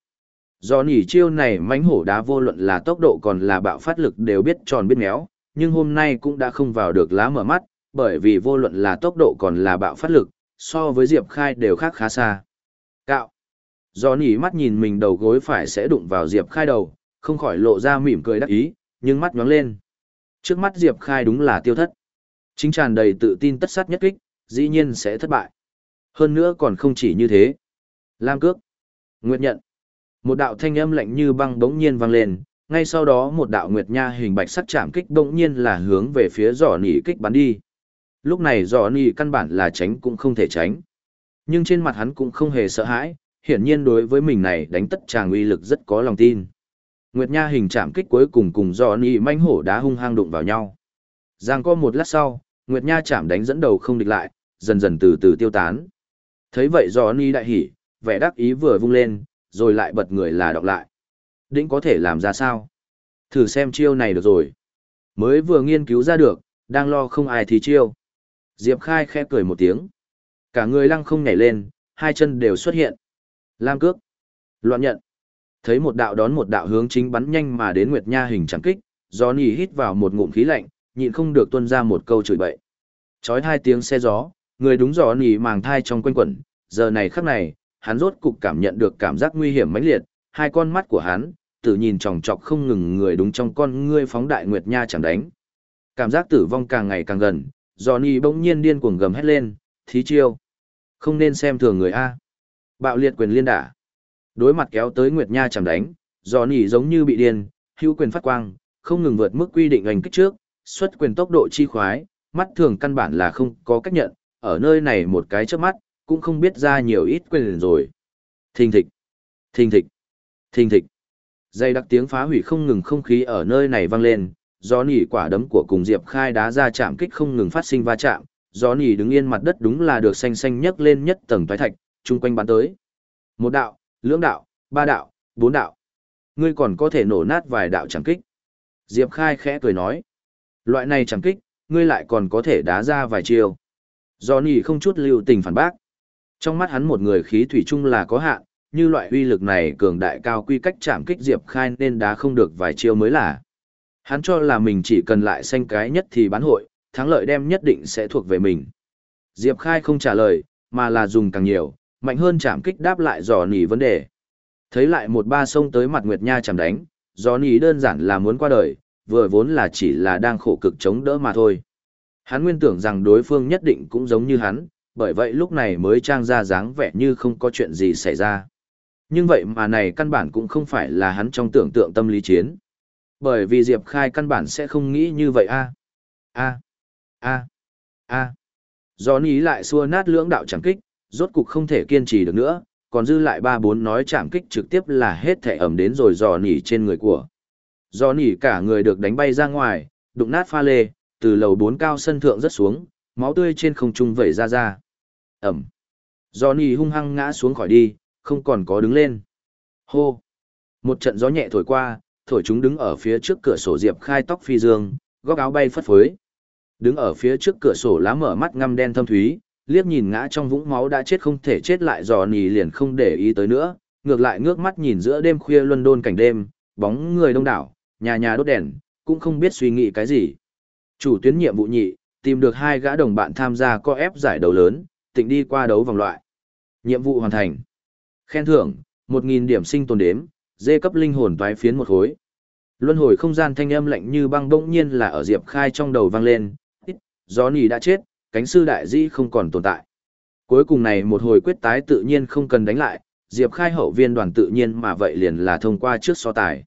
Do nỉ chiêu này mánh hổ đá vô luận là tốc độ còn là bạo phát lực đều biết tròn biết méo, nhưng hôm nay cũng đã không vào được lá mở mắt, bởi vì vô luận là tốc độ còn là bạo phát lực, so với Diệp Khai đều khác khá xa. Cạo. Do nỉ mắt nhìn mình đầu gối phải sẽ đụng vào Diệp Khai đầu, không khỏi lộ ra mỉm cười đắc ý, nhưng mắt nhóng lên. Trước mắt Diệp Khai đúng là tiêu thất. Chính tràn đầy tự tin tất sát nhất kích, dĩ nhiên sẽ thất bại. Hơn nữa còn không chỉ như thế. Lam cước. Nguyệt nhận. Một đạo thanh âm lạnh như băng bỗng nhiên vang lên, ngay sau đó một đạo nguyệt nha hình bạch sắc chạm kích bỗng nhiên là hướng về phía giỏ nỉ kích bắn đi. Lúc này giỏ nỉ căn bản là tránh cũng không thể tránh. Nhưng trên mặt hắn cũng không hề sợ hãi, hiển nhiên đối với mình này đánh tất tràng uy lực rất có lòng tin. Nguyệt nha hình chạm kích cuối cùng cùng giỏ nỉ manh hổ đá hung hăng đụng vào nhau. Giang co một lát sau, Nguyệt Nha chạm đánh dẫn đầu không địch lại, dần dần từ từ tiêu tán. Thấy vậy do ni đại hỉ, vẻ đắc ý vừa vung lên, rồi lại bật người là đọc lại. Đĩnh có thể làm ra sao? Thử xem chiêu này được rồi. Mới vừa nghiên cứu ra được, đang lo không ai thì chiêu. Diệp Khai khẽ cười một tiếng. Cả người lăng không nhảy lên, hai chân đều xuất hiện. Lam cước. Loạn nhận. Thấy một đạo đón một đạo hướng chính bắn nhanh mà đến Nguyệt Nha hình chẳng kích, Johnny hít vào một ngụm khí lạnh, nhịn không được tuôn ra một câu chửi bậy. Chói hai tiếng xe gió, người đúng Johnny màng thai trong quanh quẩn, giờ này khắc này, hắn rốt cục cảm nhận được cảm giác nguy hiểm mãnh liệt, hai con mắt của hắn, tự nhìn chòng chọc không ngừng người đúng trong con ngươi phóng đại nguyệt nha chẳng đánh. Cảm giác tử vong càng ngày càng gần, Johnny bỗng nhiên điên cuồng gầm hét lên, thí chiêu. Không nên xem thường người A. Bạo liệt quyền liên đả. Đối mặt kéo tới Nguyệt Nha chẳng đánh, Johnny giống như bị điên, hữu quyền phát quang, không ngừng vượt mức quy định hành kích trước, xuất quyền tốc độ chi khoái, mắt thường căn bản là không có cách nhận, ở nơi này một cái trước mắt, cũng không biết ra nhiều ít quyền rồi. Thình thịch, thình thịch, thình thịch. Dây đặc tiếng phá hủy không ngừng không khí ở nơi này vang lên, gió nỉ quả đấm của cùng Diệp Khai đá ra chạm kích không ngừng phát sinh va chạm, gió nỉ đứng yên mặt đất đúng là được xanh xanh nhấc lên nhất tầng thoái thạch, chung quanh bắn tới. Một đạo, lưỡng đạo, ba đạo, bốn đạo. Ngươi còn có thể nổ nát vài đạo chạm kích. Diệp Khai khẽ cười nói. Loại này chạm kích, ngươi lại còn có thể đá ra vài chiều do nỉ không chút lưu tình phản bác. Trong mắt hắn một người khí thủy chung là có hạn, như loại uy lực này cường đại cao quy cách chạm kích Diệp Khai nên đá không được vài chiêu mới là. Hắn cho là mình chỉ cần lại xanh cái nhất thì bán hội, thắng lợi đem nhất định sẽ thuộc về mình. Diệp Khai không trả lời, mà là dùng càng nhiều, mạnh hơn chạm kích đáp lại dò nỉ vấn đề. Thấy lại một ba sông tới mặt Nguyệt Nha chạm đánh, dò nỉ đơn giản là muốn qua đời, vừa vốn là chỉ là đang khổ cực chống đỡ mà thôi. Hắn nguyên tưởng rằng đối phương nhất định cũng giống như hắn, bởi vậy lúc này mới trang ra dáng vẻ như không có chuyện gì xảy ra. Nhưng vậy mà này căn bản cũng không phải là hắn trong tưởng tượng tâm lý chiến. Bởi vì Diệp Khai căn bản sẽ không nghĩ như vậy a a a a Do ý lại xua nát lưỡng đạo chẳng kích, rốt cục không thể kiên trì được nữa, còn dư lại ba bốn nói chạm kích trực tiếp là hết thể ẩm đến rồi dò nỉ trên người của. Do nỉ cả người được đánh bay ra ngoài, đụng nát pha lê, từ lầu bốn cao sân thượng rất xuống, máu tươi trên không trung vẩy ra ra. Ẩm. Do nỉ hung hăng ngã xuống khỏi đi, không còn có đứng lên. Hô. Một trận gió nhẹ thổi qua, thổi chúng đứng ở phía trước cửa sổ Diệp khai tóc phi dương, góc áo bay phất phới. Đứng ở phía trước cửa sổ lá mở mắt ngăm đen thâm thúy, liếc nhìn ngã trong vũng máu đã chết không thể chết lại dò nì liền không để ý tới nữa, ngược lại ngước mắt nhìn giữa đêm khuya London cảnh đêm, bóng người đông đảo, nhà nhà đốt đèn, cũng không biết suy nghĩ cái gì. Chủ tuyến nhiệm vụ nhị, tìm được hai gã đồng bạn tham gia co ép giải đấu lớn, tỉnh đi qua đấu vòng loại. Nhiệm vụ hoàn thành. Khen thưởng, 1.000 điểm sinh tồn đếm, dê cấp linh hồn toái phiến một khối. Luân hồi không gian thanh âm lạnh như băng bỗng nhiên là ở Diệp Khai trong đầu vang lên, gió nỉ đã chết, cánh sư đại di không còn tồn tại. Cuối cùng này một hồi quyết tái tự nhiên không cần đánh lại, Diệp Khai hậu viên đoàn tự nhiên mà vậy liền là thông qua trước so tài.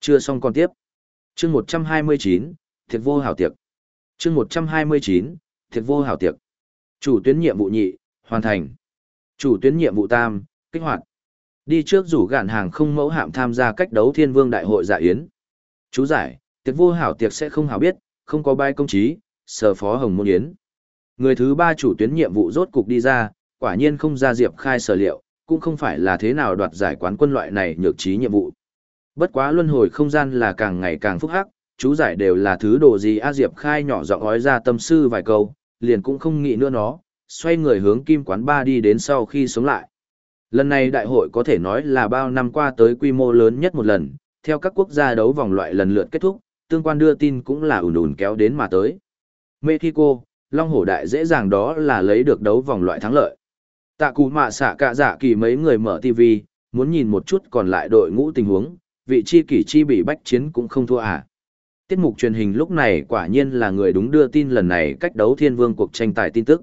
Chưa xong còn tiếp. Chương 129, Thiệt vô hảo tiệc. Chương 129, Thiệt vô hảo tiệc. Chủ tuyến nhiệm vụ nhị, hoàn thành. Chủ tuyến nhiệm vụ tam, kích hoạt. Đi trước rủ gạn hàng không mẫu hạm tham gia cách đấu thiên vương đại hội dạ yến. Chú giải, tiệc vô hảo tiệc sẽ không hảo biết, không có bai công trí, sở phó hồng môn yến. Người thứ ba chủ tuyến nhiệm vụ rốt cục đi ra, quả nhiên không ra diệp khai sở liệu, cũng không phải là thế nào đoạt giải quán quân loại này nhược trí nhiệm vụ. Bất quá luân hồi không gian là càng ngày càng phúc hắc, chú giải đều là thứ đồ gì A Diệp khai nhỏ giọng nói ra tâm sư vài câu, liền cũng không nghĩ nữa nó, xoay người hướng kim quán ba đi đến sau khi sống lại. Lần này đại hội có thể nói là bao năm qua tới quy mô lớn nhất một lần, theo các quốc gia đấu vòng loại lần lượt kết thúc, tương quan đưa tin cũng là ủn ủn kéo đến mà tới. Mexico, Long Hổ Đại dễ dàng đó là lấy được đấu vòng loại thắng lợi. Tạ cụ mạ xạ cả giả kỳ mấy người mở TV, muốn nhìn một chút còn lại đội ngũ tình huống, vị chi kỷ chi bị bách chiến cũng không thua à. Tiết mục truyền hình lúc này quả nhiên là người đúng đưa tin lần này cách đấu thiên vương cuộc tranh tài tin tức.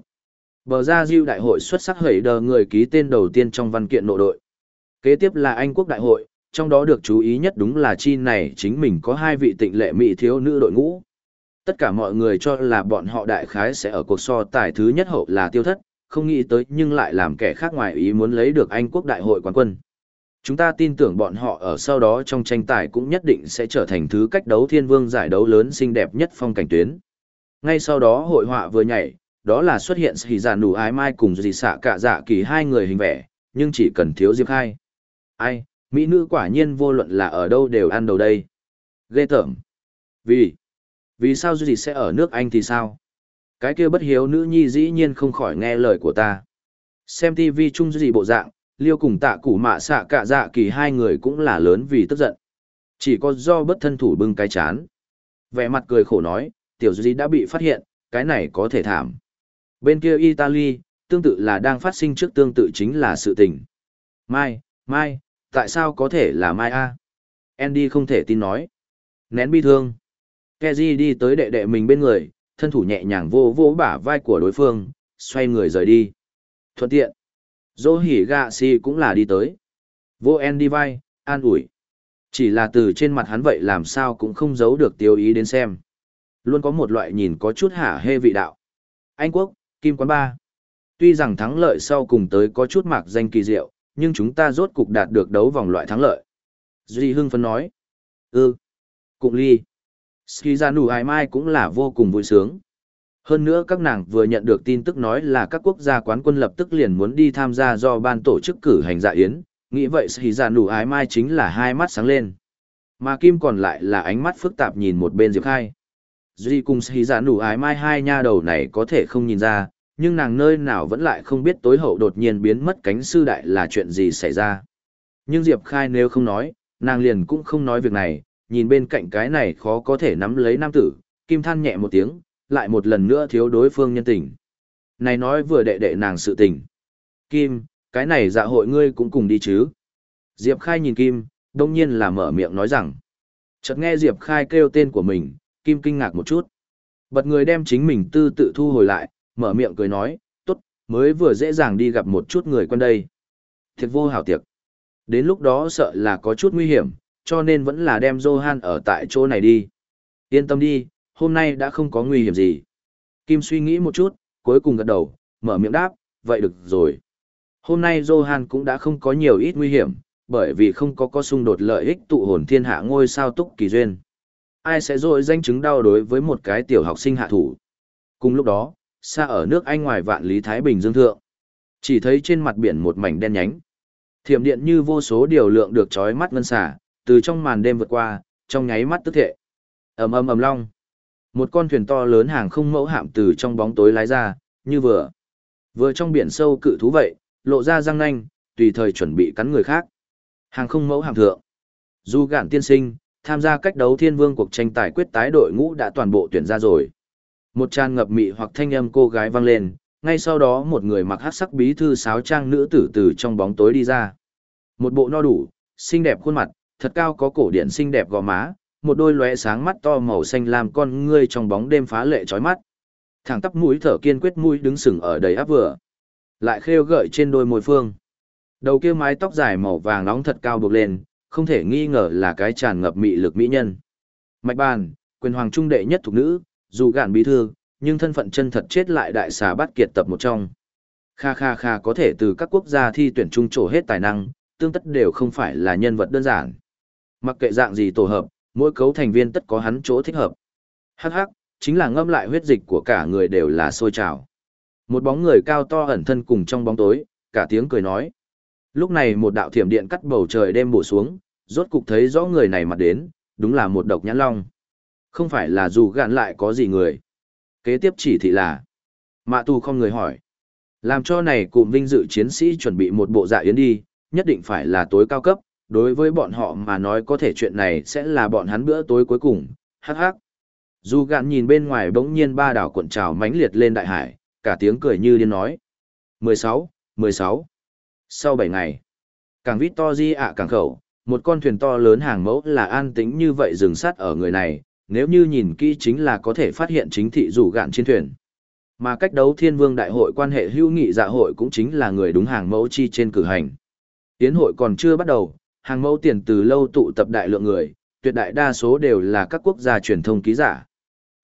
Bờ ra diêu đại hội xuất sắc hẩy đờ người ký tên đầu tiên trong văn kiện nội đội. Kế tiếp là Anh quốc đại hội, trong đó được chú ý nhất đúng là chi này chính mình có hai vị tịnh lệ mỹ thiếu nữ đội ngũ. Tất cả mọi người cho là bọn họ đại khái sẽ ở cuộc so tài thứ nhất hậu là tiêu thất, không nghĩ tới nhưng lại làm kẻ khác ngoài ý muốn lấy được Anh quốc đại hội quán quân. Chúng ta tin tưởng bọn họ ở sau đó trong tranh tài cũng nhất định sẽ trở thành thứ cách đấu thiên vương giải đấu lớn xinh đẹp nhất phong cảnh tuyến. Ngay sau đó hội họa vừa nhảy, đó là xuất hiện sĩ giả nụ ái mai cùng dì xạ cả dạ kỳ hai người hình vẽ, nhưng chỉ cần thiếu diệp hai. Ai, mỹ nữ quả nhiên vô luận là ở đâu đều ăn đầu đây. Ghê tởm. Vì, vì sao dì sẽ ở nước Anh thì sao? Cái kia bất hiếu nữ nhi dĩ nhiên không khỏi nghe lời của ta. Xem TV chung gì bộ dạng, liêu cùng tạ củ mạ xạ cả dạ kỳ hai người cũng là lớn vì tức giận. Chỉ có do bất thân thủ bưng cái chán. Vẻ mặt cười khổ nói, tiểu dì đã bị phát hiện, cái này có thể thảm. Bên kia Italy, tương tự là đang phát sinh trước tương tự chính là sự tình. Mai, Mai, tại sao có thể là Mai A? Andy không thể tin nói. Nén bi thương. Keji đi tới đệ đệ mình bên người, thân thủ nhẹ nhàng vô vô bả vai của đối phương, xoay người rời đi. Thuận tiện. Dô hỉ gạ si cũng là đi tới. Vô Andy vai, an ủi. Chỉ là từ trên mặt hắn vậy làm sao cũng không giấu được tiêu ý đến xem. Luôn có một loại nhìn có chút hả hê vị đạo. Anh Quốc, Kim Quán Ba. Tuy rằng thắng lợi sau cùng tới có chút mạc danh kỳ diệu, nhưng chúng ta rốt cục đạt được đấu vòng loại thắng lợi. Duy Hưng phấn nói. Ừ. Cụng ly. Ski ra nụ ai mai cũng là vô cùng vui sướng. Hơn nữa các nàng vừa nhận được tin tức nói là các quốc gia quán quân lập tức liền muốn đi tham gia do ban tổ chức cử hành dạ yến, nghĩ vậy Ski ra nụ ái mai chính là hai mắt sáng lên. Mà Kim còn lại là ánh mắt phức tạp nhìn một bên Diệp Khai. Duy cùng Ski ra dạ nụ ái mai hai nha đầu này có thể không nhìn ra, nhưng nàng nơi nào vẫn lại không biết tối hậu đột nhiên biến mất cánh sư đại là chuyện gì xảy ra. Nhưng Diệp Khai nếu không nói, nàng liền cũng không nói việc này, nhìn bên cạnh cái này khó có thể nắm lấy nam tử, Kim than nhẹ một tiếng, lại một lần nữa thiếu đối phương nhân tình. Này nói vừa đệ đệ nàng sự tình. Kim, cái này dạ hội ngươi cũng cùng đi chứ. Diệp Khai nhìn Kim, đông nhiên là mở miệng nói rằng. Chợt nghe Diệp Khai kêu tên của mình, Kim kinh ngạc một chút. Bật người đem chính mình tư tự thu hồi lại, mở miệng cười nói, tốt, mới vừa dễ dàng đi gặp một chút người quen đây. Thiệt vô hảo tiệc. Đến lúc đó sợ là có chút nguy hiểm, cho nên vẫn là đem Johan ở tại chỗ này đi. Yên tâm đi, hôm nay đã không có nguy hiểm gì. Kim suy nghĩ một chút, cuối cùng gật đầu, mở miệng đáp, vậy được rồi. Hôm nay Johan cũng đã không có nhiều ít nguy hiểm, bởi vì không có có xung đột lợi ích tụ hồn thiên hạ ngôi sao túc kỳ duyên. Ai sẽ dội danh chứng đau đối với một cái tiểu học sinh hạ thủ. Cùng lúc đó, xa ở nước Anh ngoài vạn lý Thái Bình Dương Thượng. Chỉ thấy trên mặt biển một mảnh đen nhánh. Thiểm điện như vô số điều lượng được trói mắt ngân xả, từ trong màn đêm vượt qua, trong nháy mắt tức thệ. ầm ầm ầm long. Một con thuyền to lớn hàng không mẫu hạm từ trong bóng tối lái ra, như vừa. Vừa trong biển sâu cự thú vậy, lộ ra răng nanh, tùy thời chuẩn bị cắn người khác. Hàng không mẫu hạm thượng. Du gạn tiên sinh, tham gia cách đấu thiên vương cuộc tranh tài quyết tái đội ngũ đã toàn bộ tuyển ra rồi. Một tràn ngập mị hoặc thanh âm cô gái vang lên, ngay sau đó một người mặc hát sắc bí thư sáo trang nữ tử từ trong bóng tối đi ra. Một bộ no đủ, xinh đẹp khuôn mặt, thật cao có cổ điển xinh đẹp gò má, một đôi lóe sáng mắt to màu xanh làm con ngươi trong bóng đêm phá lệ chói mắt. Thẳng tắp mũi thở kiên quyết mũi đứng sừng ở đầy áp vừa. Lại khêu gợi trên đôi môi phương. Đầu kia mái tóc dài màu vàng nóng thật cao buộc lên, không thể nghi ngờ là cái tràn ngập mị lực mỹ nhân. Mạch bàn, quyền hoàng trung đệ nhất thuộc nữ, dù gạn bí thư, nhưng thân phận chân thật chết lại đại xà bát kiệt tập một trong. Kha kha kha có thể từ các quốc gia thi tuyển trung trổ hết tài năng, tương tất đều không phải là nhân vật đơn giản. Mặc kệ dạng gì tổ hợp, mỗi cấu thành viên tất có hắn chỗ thích hợp. Hắc hắc, chính là ngâm lại huyết dịch của cả người đều là sôi trào. Một bóng người cao to ẩn thân cùng trong bóng tối, cả tiếng cười nói. Lúc này một đạo thiểm điện cắt bầu trời đêm bổ xuống, rốt cục thấy rõ người này mặt đến, đúng là một độc nhãn long. Không phải là dù gạn lại có gì người. Kế tiếp chỉ thị là, mạ tù không người hỏi. Làm cho này cụm vinh dự chiến sĩ chuẩn bị một bộ dạ yến đi, nhất định phải là tối cao cấp, đối với bọn họ mà nói có thể chuyện này sẽ là bọn hắn bữa tối cuối cùng, hắc hắc. Dù gạn nhìn bên ngoài bỗng nhiên ba đảo cuộn trào mãnh liệt lên đại hải, cả tiếng cười như điên nói. 16, 16. Sau 7 ngày, cảng di ạ càng khẩu, một con thuyền to lớn hàng mẫu là an tĩnh như vậy dừng sát ở người này, nếu như nhìn kỹ chính là có thể phát hiện chính thị rủ gạn trên thuyền. Mà cách đấu thiên vương đại hội quan hệ hữu nghị dạ hội cũng chính là người đúng hàng mẫu chi trên cử hành. Tiến hội còn chưa bắt đầu, hàng mẫu tiền từ lâu tụ tập đại lượng người, tuyệt đại đa số đều là các quốc gia truyền thông ký giả.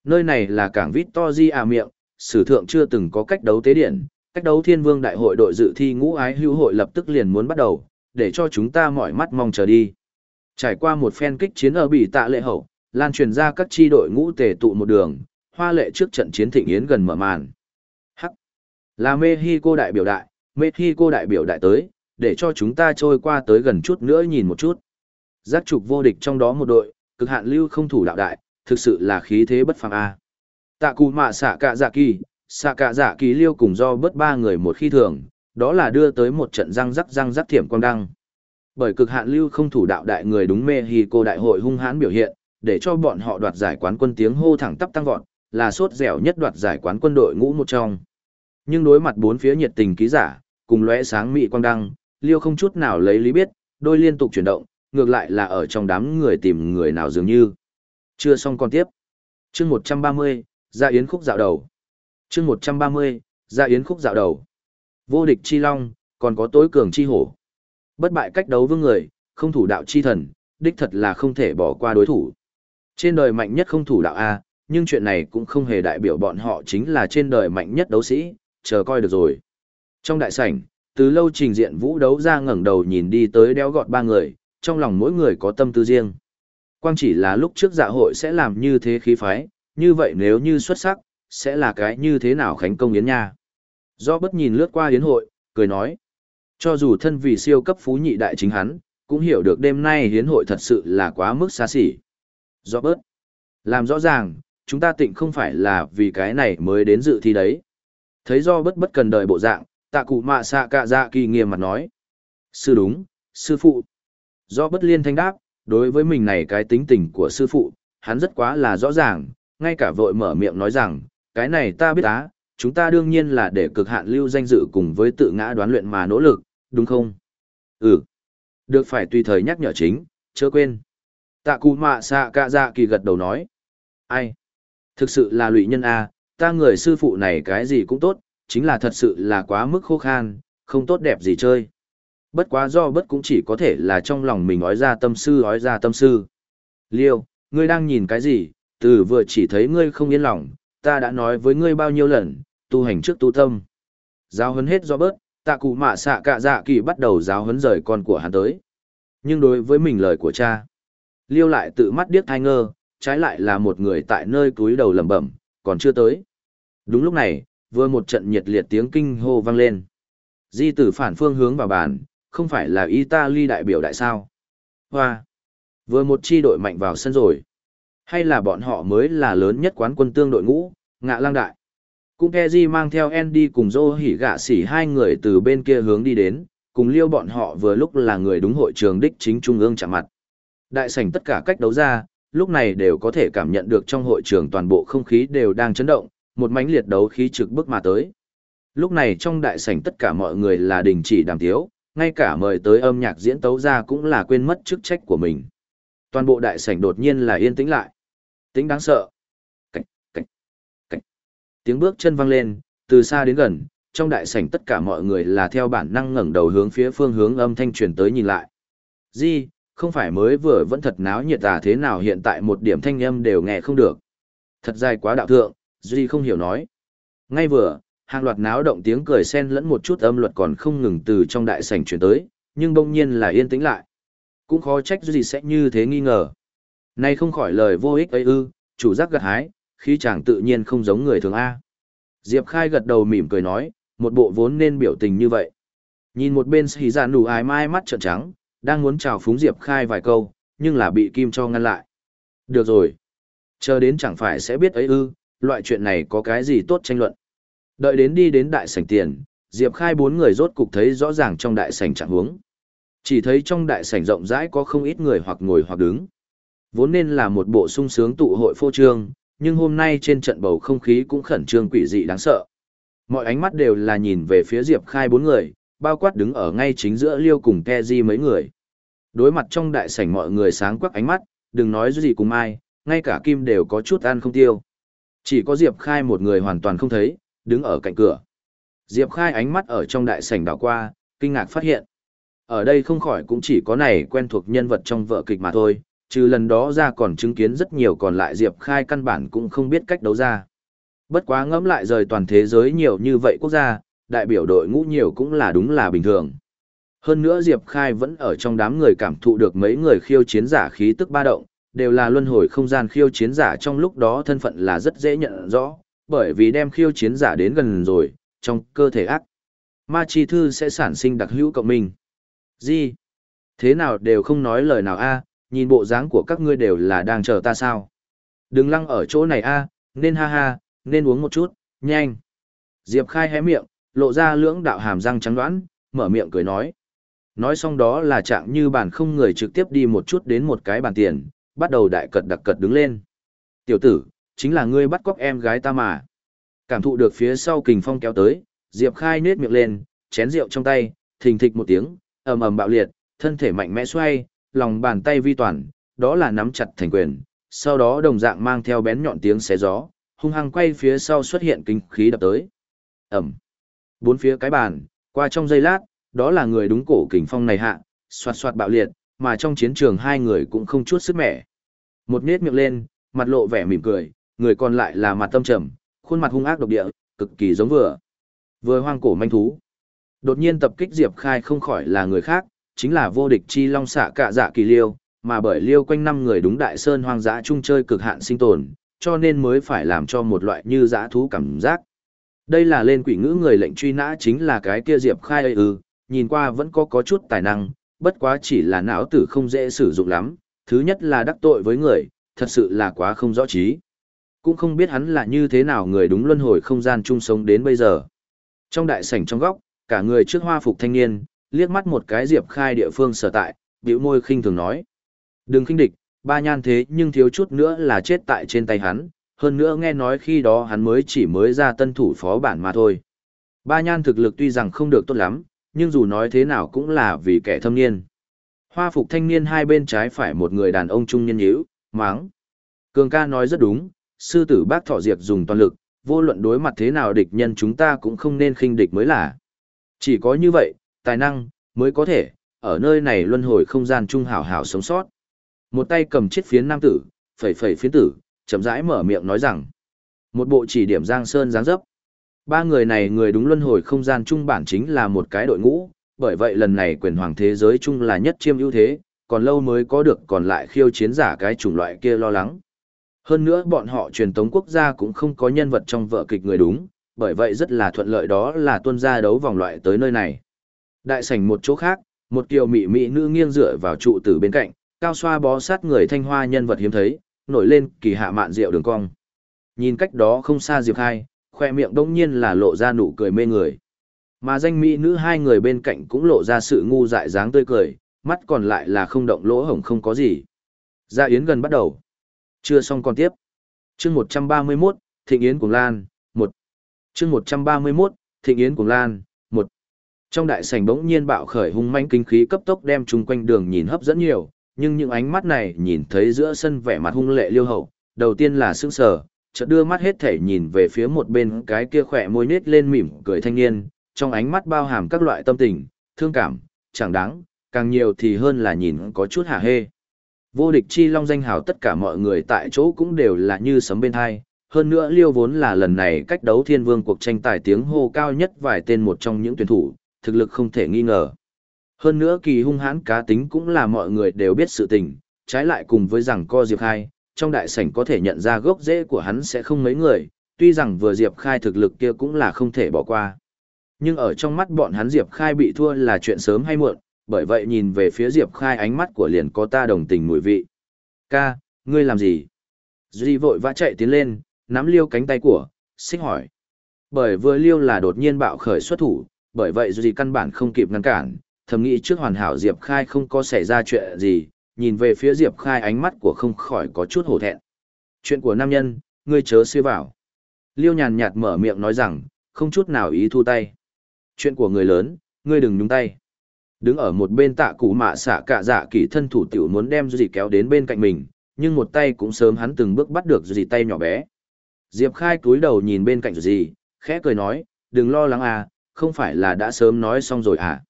Nơi này là cảng Victory à miệng, sử thượng chưa từng có cách đấu tế điện, cách đấu thiên vương đại hội đội dự thi ngũ ái hữu hội lập tức liền muốn bắt đầu, để cho chúng ta mỏi mắt mong chờ đi. Trải qua một phen kích chiến ở bỉ tạ lệ hậu, lan truyền ra các chi đội ngũ tề tụ một đường, hoa lệ trước trận chiến thịnh yến gần mở màn. Hắc, là Mexico đại biểu đại, Mexico đại biểu đại tới, để cho chúng ta trôi qua tới gần chút nữa nhìn một chút. Giác trục vô địch trong đó một đội, cực hạn lưu không thủ đạo đại, thực sự là khí thế bất phàm a. Tạ Cù Mạ xạ cạ dạ kỳ, xạ cạ dạ kỳ liêu cùng do bớt ba người một khi thường, đó là đưa tới một trận răng rắc răng rắc thiểm quang đăng. Bởi cực hạn lưu không thủ đạo đại người đúng mê hi cô đại hội hung hãn biểu hiện, để cho bọn họ đoạt giải quán quân tiếng hô thẳng tắp tăng vọt, là sốt dẻo nhất đoạt giải quán quân đội ngũ một trong. Nhưng đối mặt bốn phía nhiệt tình ký giả, cùng lóe sáng mị quang đăng, liêu không chút nào lấy lý biết, đôi liên tục chuyển động, ngược lại là ở trong đám người tìm người nào dường như. Chưa xong còn tiếp. Chương 130, Gia Yến khúc dạo đầu. Chương 130, Gia Yến khúc dạo đầu. Vô địch chi long, còn có tối cường chi hổ. Bất bại cách đấu vương người, không thủ đạo chi thần, đích thật là không thể bỏ qua đối thủ. Trên đời mạnh nhất không thủ đạo A, nhưng chuyện này cũng không hề đại biểu bọn họ chính là trên đời mạnh nhất đấu sĩ, chờ coi được rồi. Trong đại sảnh, từ lâu trình diện vũ đấu ra ngẩng đầu nhìn đi tới đeo gọt ba người, trong lòng mỗi người có tâm tư riêng. Quang chỉ là lúc trước dạ hội sẽ làm như thế khí phái, như vậy nếu như xuất sắc, sẽ là cái như thế nào khánh công yến nha. Do bất nhìn lướt qua yến hội, cười nói. Cho dù thân vì siêu cấp phú nhị đại chính hắn, cũng hiểu được đêm nay hiến hội thật sự là quá mức xa xỉ. Do bớt. Làm rõ ràng, chúng ta tịnh không phải là vì cái này mới đến dự thi đấy. Thấy do bất bất cần đời bộ dạng, tạ cụ mạ xạ cạ dạ kỳ nghiêm mặt nói. Sư đúng, sư phụ. Do bất liên thanh đáp, đối với mình này cái tính tình của sư phụ, hắn rất quá là rõ ràng, ngay cả vội mở miệng nói rằng, cái này ta biết á, chúng ta đương nhiên là để cực hạn lưu danh dự cùng với tự ngã đoán luyện mà nỗ lực, đúng không? Ừ. Được phải tùy thời nhắc nhở chính, chớ quên. Tạ cụ mạ xạ cạ dạ kỳ gật đầu nói. Ai? Thực sự là lụy nhân A, ta người sư phụ này cái gì cũng tốt, chính là thật sự là quá mức khô khan, không tốt đẹp gì chơi. Bất quá do bất cũng chỉ có thể là trong lòng mình nói ra tâm sư nói ra tâm sư. Liêu, ngươi đang nhìn cái gì, từ vừa chỉ thấy ngươi không yên lòng, ta đã nói với ngươi bao nhiêu lần, tu hành trước tu tâm. Giáo huấn hết do bớt, tạ cụ mạ xạ cạ dạ kỳ bắt đầu giáo huấn rời con của hắn tới. Nhưng đối với mình lời của cha, Liêu lại tự mắt điếc thai ngơ, trái lại là một người tại nơi túi đầu lẩm bẩm, còn chưa tới. Đúng lúc này, vừa một trận nhiệt liệt tiếng kinh hô vang lên. Di tử phản phương hướng vào bàn, không phải là Italy đại biểu đại sao. Hoa! Vừa một chi đội mạnh vào sân rồi. Hay là bọn họ mới là lớn nhất quán quân tương đội ngũ, ngạ lang đại. Cũng Keji mang theo Andy cùng Dô hỉ gạ xỉ hai người từ bên kia hướng đi đến, cùng liêu bọn họ vừa lúc là người đúng hội trường đích chính trung ương chạm mặt. Đại sảnh tất cả cách đấu ra, lúc này đều có thể cảm nhận được trong hội trường toàn bộ không khí đều đang chấn động, một mánh liệt đấu khí trực bước mà tới. Lúc này trong đại sảnh tất cả mọi người là đình chỉ đàm tiếu, ngay cả mời tới âm nhạc diễn tấu ra cũng là quên mất chức trách của mình. Toàn bộ đại sảnh đột nhiên là yên tĩnh lại. Tính đáng sợ. Cạch, cạch, cạch. Tiếng bước chân vang lên, từ xa đến gần, trong đại sảnh tất cả mọi người là theo bản năng ngẩng đầu hướng phía phương hướng âm thanh truyền tới nhìn lại. Di, không phải mới vừa vẫn thật náo nhiệt à thế nào hiện tại một điểm thanh âm đều nghe không được. Thật dài quá đạo thượng, Duy không hiểu nói. Ngay vừa, hàng loạt náo động tiếng cười xen lẫn một chút âm luật còn không ngừng từ trong đại sảnh truyền tới, nhưng bỗng nhiên là yên tĩnh lại. Cũng khó trách Duy sẽ như thế nghi ngờ. Nay không khỏi lời vô ích ấy ư, chủ giác gật hái, khí chàng tự nhiên không giống người thường A. Diệp Khai gật đầu mỉm cười nói, một bộ vốn nên biểu tình như vậy. Nhìn một bên Sĩ Giản dạ nụ ái mai mắt trợn trắng, đang muốn chào phúng Diệp Khai vài câu, nhưng là bị Kim cho ngăn lại. Được rồi. Chờ đến chẳng phải sẽ biết ấy ư, loại chuyện này có cái gì tốt tranh luận. Đợi đến đi đến đại sảnh tiền, Diệp Khai bốn người rốt cục thấy rõ ràng trong đại sảnh trạng huống. Chỉ thấy trong đại sảnh rộng rãi có không ít người hoặc ngồi hoặc đứng. Vốn nên là một bộ sung sướng tụ hội phô trương, nhưng hôm nay trên trận bầu không khí cũng khẩn trương quỷ dị đáng sợ. Mọi ánh mắt đều là nhìn về phía Diệp Khai bốn người, bao quát đứng ở ngay chính giữa Liêu cùng Keji mấy người. Đối mặt trong đại sảnh mọi người sáng quắc ánh mắt, đừng nói gì cùng ai, ngay cả Kim đều có chút ăn không tiêu. Chỉ có Diệp Khai một người hoàn toàn không thấy, đứng ở cạnh cửa. Diệp Khai ánh mắt ở trong đại sảnh đảo qua, kinh ngạc phát hiện. Ở đây không khỏi cũng chỉ có này quen thuộc nhân vật trong vợ kịch mà thôi, trừ lần đó ra còn chứng kiến rất nhiều còn lại Diệp Khai căn bản cũng không biết cách đấu ra. Bất quá ngẫm lại rời toàn thế giới nhiều như vậy quốc gia, đại biểu đội ngũ nhiều cũng là đúng là bình thường. Hơn nữa Diệp Khai vẫn ở trong đám người cảm thụ được mấy người khiêu chiến giả khí tức ba động, đều là luân hồi không gian khiêu chiến giả trong lúc đó thân phận là rất dễ nhận rõ, bởi vì đem khiêu chiến giả đến gần rồi, trong cơ thể ác. Ma chi thư sẽ sản sinh đặc hữu cộng minh. Gì? Thế nào đều không nói lời nào a nhìn bộ dáng của các ngươi đều là đang chờ ta sao? Đừng lăng ở chỗ này a nên ha ha, nên uống một chút, nhanh. Diệp Khai hé miệng, lộ ra lưỡng đạo hàm răng trắng đoán, mở miệng cười nói. Nói xong đó là trạng như bản không người trực tiếp đi một chút đến một cái bàn tiền, bắt đầu đại cật đặc cật đứng lên. Tiểu tử, chính là ngươi bắt cóc em gái ta mà. Cảm thụ được phía sau kình phong kéo tới, Diệp Khai nết miệng lên, chén rượu trong tay, thình thịch một tiếng, ầm ầm bạo liệt, thân thể mạnh mẽ xoay, lòng bàn tay vi toàn, đó là nắm chặt thành quyền, sau đó đồng dạng mang theo bén nhọn tiếng xé gió, hung hăng quay phía sau xuất hiện kinh khí đập tới. Ẩm. Bốn phía cái bàn, qua trong giây lát, đó là người đúng cổ kình phong này hạ, xoạt xoạt bạo liệt, mà trong chiến trường hai người cũng không chút sức mẻ. Một nét miệng lên, mặt lộ vẻ mỉm cười, người còn lại là mặt tâm trầm, khuôn mặt hung ác độc địa, cực kỳ giống vừa. Vừa hoang cổ manh thú. Đột nhiên tập kích Diệp Khai không khỏi là người khác, chính là vô địch chi long xạ cạ dạ kỳ liêu, mà bởi liêu quanh năm người đúng đại sơn hoang dã chung chơi cực hạn sinh tồn, cho nên mới phải làm cho một loại như dã thú cảm giác. Đây là lên quỷ ngữ người lệnh truy nã chính là cái kia Diệp Khai ư, ừ, nhìn qua vẫn có có chút tài năng, bất quá chỉ là não tử không dễ sử dụng lắm, thứ nhất là đắc tội với người, thật sự là quá không rõ trí. Cũng không biết hắn là như thế nào người đúng luân hồi không gian chung sống đến bây giờ. Trong đại sảnh trong góc, cả người trước hoa phục thanh niên, liếc mắt một cái Diệp Khai địa phương sở tại, bĩu môi khinh thường nói. Đừng khinh địch, ba nhan thế nhưng thiếu chút nữa là chết tại trên tay hắn, hơn nữa nghe nói khi đó hắn mới chỉ mới ra tân thủ phó bản mà thôi. Ba nhan thực lực tuy rằng không được tốt lắm, nhưng dù nói thế nào cũng là vì kẻ thâm niên. Hoa phục thanh niên hai bên trái phải một người đàn ông trung nhân nhíu, máng. Cường ca nói rất đúng, sư tử bác thọ diệp dùng toàn lực, vô luận đối mặt thế nào địch nhân chúng ta cũng không nên khinh địch mới là. Chỉ có như vậy, tài năng, mới có thể, ở nơi này luân hồi không gian trung hảo hảo sống sót. Một tay cầm chiếc phiến nam tử, phẩy phẩy phiến tử, chậm rãi mở miệng nói rằng. Một bộ chỉ điểm Giang Sơn dáng dấp. Ba người này người đúng luân hồi không gian trung bản chính là một cái đội ngũ, bởi vậy lần này quyền hoàng thế giới chung là nhất chiêm ưu thế, còn lâu mới có được còn lại khiêu chiến giả cái chủng loại kia lo lắng. Hơn nữa bọn họ truyền thống quốc gia cũng không có nhân vật trong vợ kịch người đúng, bởi vậy rất là thuận lợi đó là tuân gia đấu vòng loại tới nơi này. Đại sảnh một chỗ khác, một kiều mỹ mỹ nữ nghiêng dựa vào trụ tử bên cạnh, cao xoa bó sát người thanh hoa nhân vật hiếm thấy, nổi lên kỳ hạ mạn rượu đường cong. Nhìn cách đó không xa Diệp Khai, khoe miệng đông nhiên là lộ ra nụ cười mê người. Mà danh mỹ nữ hai người bên cạnh cũng lộ ra sự ngu dại dáng tươi cười, mắt còn lại là không động lỗ hổng không có gì. Gia Yến gần bắt đầu. Chưa xong còn tiếp. chương 131, Thịnh Yến Cuồng Lan, 1. chương 131, Thịnh Yến Cuồng Lan, trong đại sảnh bỗng nhiên bạo khởi hung manh kinh khí cấp tốc đem chung quanh đường nhìn hấp dẫn nhiều, nhưng những ánh mắt này nhìn thấy giữa sân vẻ mặt hung lệ liêu hậu, đầu tiên là sững sờ, chợt đưa mắt hết thể nhìn về phía một bên cái kia khỏe môi nết lên mỉm cười thanh niên, trong ánh mắt bao hàm các loại tâm tình, thương cảm, chẳng đáng, càng nhiều thì hơn là nhìn có chút hả hê. Vô địch chi long danh hào tất cả mọi người tại chỗ cũng đều là như sấm bên hai, hơn nữa liêu vốn là lần này cách đấu thiên vương cuộc tranh tài tiếng hô cao nhất vài tên một trong những tuyển thủ, thực lực không thể nghi ngờ. Hơn nữa kỳ hung hãn cá tính cũng là mọi người đều biết sự tình, trái lại cùng với rằng co Diệp Khai, trong đại sảnh có thể nhận ra gốc rễ của hắn sẽ không mấy người, tuy rằng vừa Diệp Khai thực lực kia cũng là không thể bỏ qua. Nhưng ở trong mắt bọn hắn Diệp Khai bị thua là chuyện sớm hay muộn, bởi vậy nhìn về phía Diệp Khai ánh mắt của liền có ta đồng tình mùi vị. Ca, ngươi làm gì? Duy vội vã chạy tiến lên, nắm liêu cánh tay của, xích hỏi. Bởi vừa liêu là đột nhiên bạo khởi xuất thủ, bởi vậy Duy căn bản không kịp ngăn cản, thầm nghĩ trước hoàn hảo Diệp Khai không có xảy ra chuyện gì, nhìn về phía Diệp Khai ánh mắt của không khỏi có chút hổ thẹn. Chuyện của nam nhân, ngươi chớ suy vào. Liêu nhàn nhạt mở miệng nói rằng, không chút nào ý thu tay. Chuyện của người lớn, ngươi đừng nhúng tay. Đứng ở một bên tạ cụ mạ xạ cả dạ kỳ thân thủ tiểu muốn đem Duy kéo đến bên cạnh mình, nhưng một tay cũng sớm hắn từng bước bắt được Duy tay nhỏ bé. Diệp Khai cúi đầu nhìn bên cạnh Duy, khẽ cười nói, đừng lo lắng à, không phải là đã sớm nói xong rồi à.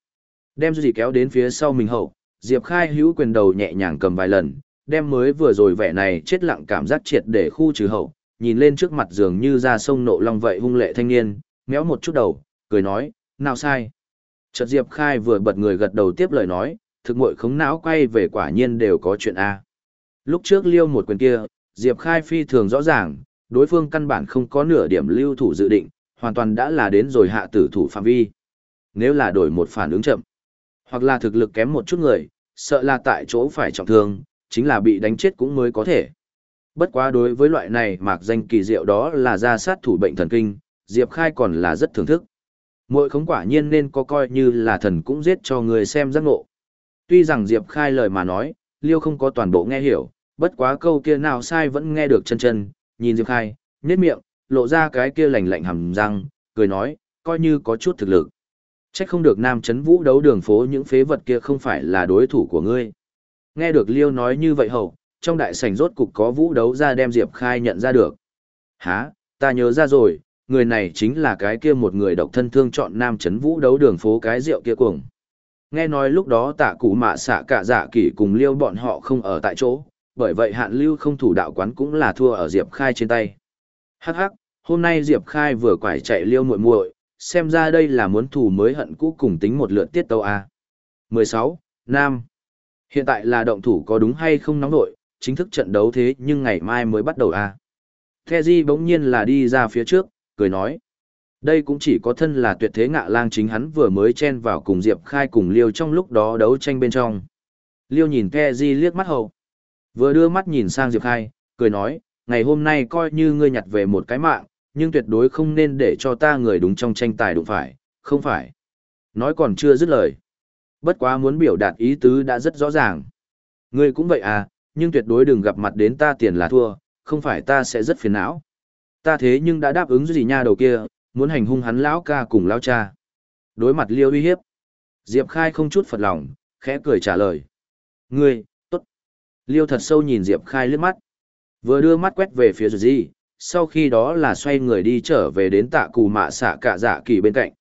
Đem Duy kéo đến phía sau mình hậu, Diệp Khai hữu quyền đầu nhẹ nhàng cầm vài lần, đem mới vừa rồi vẻ này chết lặng cảm giác triệt để khu trừ hậu, nhìn lên trước mặt dường như ra sông nộ long vậy hung lệ thanh niên, méo một chút đầu, cười nói, nào sai. Chợt Diệp Khai vừa bật người gật đầu tiếp lời nói, thực mội khống não quay về quả nhiên đều có chuyện A. Lúc trước liêu một quyền kia, Diệp Khai phi thường rõ ràng, đối phương căn bản không có nửa điểm lưu thủ dự định, hoàn toàn đã là đến rồi hạ tử thủ phạm vi. Nếu là đổi một phản ứng chậm, hoặc là thực lực kém một chút người, sợ là tại chỗ phải trọng thương, chính là bị đánh chết cũng mới có thể. Bất quá đối với loại này mạc danh kỳ diệu đó là ra sát thủ bệnh thần kinh, Diệp Khai còn là rất thưởng thức. Mỗi không quả nhiên nên có coi như là thần cũng giết cho người xem giác ngộ. Tuy rằng Diệp Khai lời mà nói, Liêu không có toàn bộ nghe hiểu, bất quá câu kia nào sai vẫn nghe được chân chân, nhìn Diệp Khai, nhếch miệng, lộ ra cái kia lạnh lạnh hầm răng, cười nói, coi như có chút thực lực. Chắc không được Nam Chấn Vũ đấu đường phố những phế vật kia không phải là đối thủ của ngươi. Nghe được Liêu nói như vậy hậu, trong đại sảnh rốt cục có vũ đấu ra đem Diệp Khai nhận ra được. Hả, ta nhớ ra rồi, người này chính là cái kia một người độc thân thương chọn Nam Chấn Vũ đấu đường phố cái rượu kia cuồng. Nghe nói lúc đó tạ cụ mạ xạ cả dạ kỷ cùng Liêu bọn họ không ở tại chỗ, bởi vậy hạn lưu không thủ đạo quán cũng là thua ở Diệp Khai trên tay. Hắc hắc, hôm nay Diệp Khai vừa quải chạy Liêu muội muội, xem ra đây là muốn thù mới hận cũ cùng tính một lượt tiết tâu A. 16. Nam Hiện tại là động thủ có đúng hay không nóng nội, chính thức trận đấu thế nhưng ngày mai mới bắt đầu A. Keji bỗng nhiên là đi ra phía trước, cười nói. Đây cũng chỉ có thân là tuyệt thế ngạ lang chính hắn vừa mới chen vào cùng Diệp Khai cùng Liêu trong lúc đó đấu tranh bên trong. Liêu nhìn Keji liếc mắt hậu. Vừa đưa mắt nhìn sang Diệp Khai, cười nói, ngày hôm nay coi như ngươi nhặt về một cái mạng, nhưng tuyệt đối không nên để cho ta người đúng trong tranh tài đụng phải, không phải. Nói còn chưa dứt lời. Bất quá muốn biểu đạt ý tứ đã rất rõ ràng. Ngươi cũng vậy à, nhưng tuyệt đối đừng gặp mặt đến ta tiền là thua, không phải ta sẽ rất phiền não. Ta thế nhưng đã đáp ứng gì nha đầu kia, muốn hành hung hắn lão ca cùng lão cha. Đối mặt liêu uy hiếp. Diệp Khai không chút phật lòng, khẽ cười trả lời. Ngươi, tốt. Liêu thật sâu nhìn Diệp Khai lướt mắt. Vừa đưa mắt quét về phía Di, sau khi đó là xoay người đi trở về đến tạ cù mạ xạ cả dạ kỳ bên cạnh.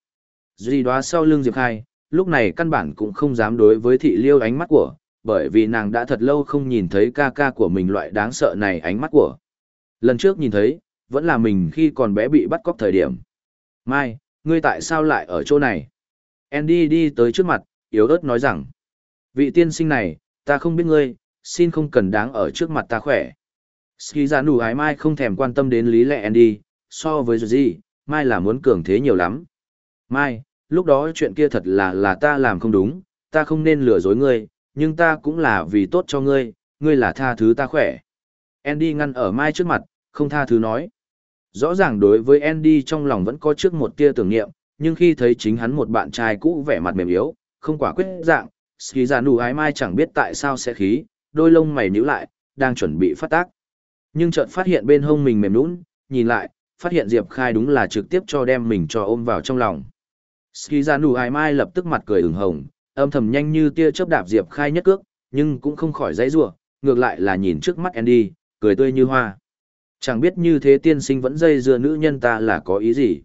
Di đoá sau lưng Diệp Khai, lúc này căn bản cũng không dám đối với thị liêu ánh mắt của, bởi vì nàng đã thật lâu không nhìn thấy ca ca của mình loại đáng sợ này ánh mắt của. Lần trước nhìn thấy, vẫn là mình khi còn bé bị bắt cóc thời điểm. Mai, ngươi tại sao lại ở chỗ này? Andy đi tới trước mặt, yếu ớt nói rằng, vị tiên sinh này, ta không biết ngươi, xin không cần đáng ở trước mặt ta khỏe. Ski giả nụ ái Mai không thèm quan tâm đến lý lẽ Andy, so với gì, Mai là muốn cường thế nhiều lắm. Mai, lúc đó chuyện kia thật là là ta làm không đúng, ta không nên lừa dối ngươi, nhưng ta cũng là vì tốt cho ngươi, ngươi là tha thứ ta khỏe. Andy ngăn ở Mai trước mặt, không tha thứ nói. Rõ ràng đối với Andy trong lòng vẫn có trước một tia tưởng niệm, nhưng khi thấy chính hắn một bạn trai cũ vẻ mặt mềm yếu, không quả quyết dạng, Ski giả nụ ái mai chẳng biết tại sao sẽ khí, đôi lông mày nhíu lại, đang chuẩn bị phát tác. Nhưng chợt phát hiện bên hông mình mềm nũng, nhìn lại, phát hiện Diệp Khai đúng là trực tiếp cho đem mình cho ôm vào trong lòng. Ski ra nụ ai mai lập tức mặt cười ửng hồng, âm thầm nhanh như tia chớp đạp Diệp Khai nhất cước, nhưng cũng không khỏi dãy rủa, ngược lại là nhìn trước mắt Andy, cười tươi như hoa. Chẳng biết như thế tiên sinh vẫn dây dưa nữ nhân ta là có ý gì.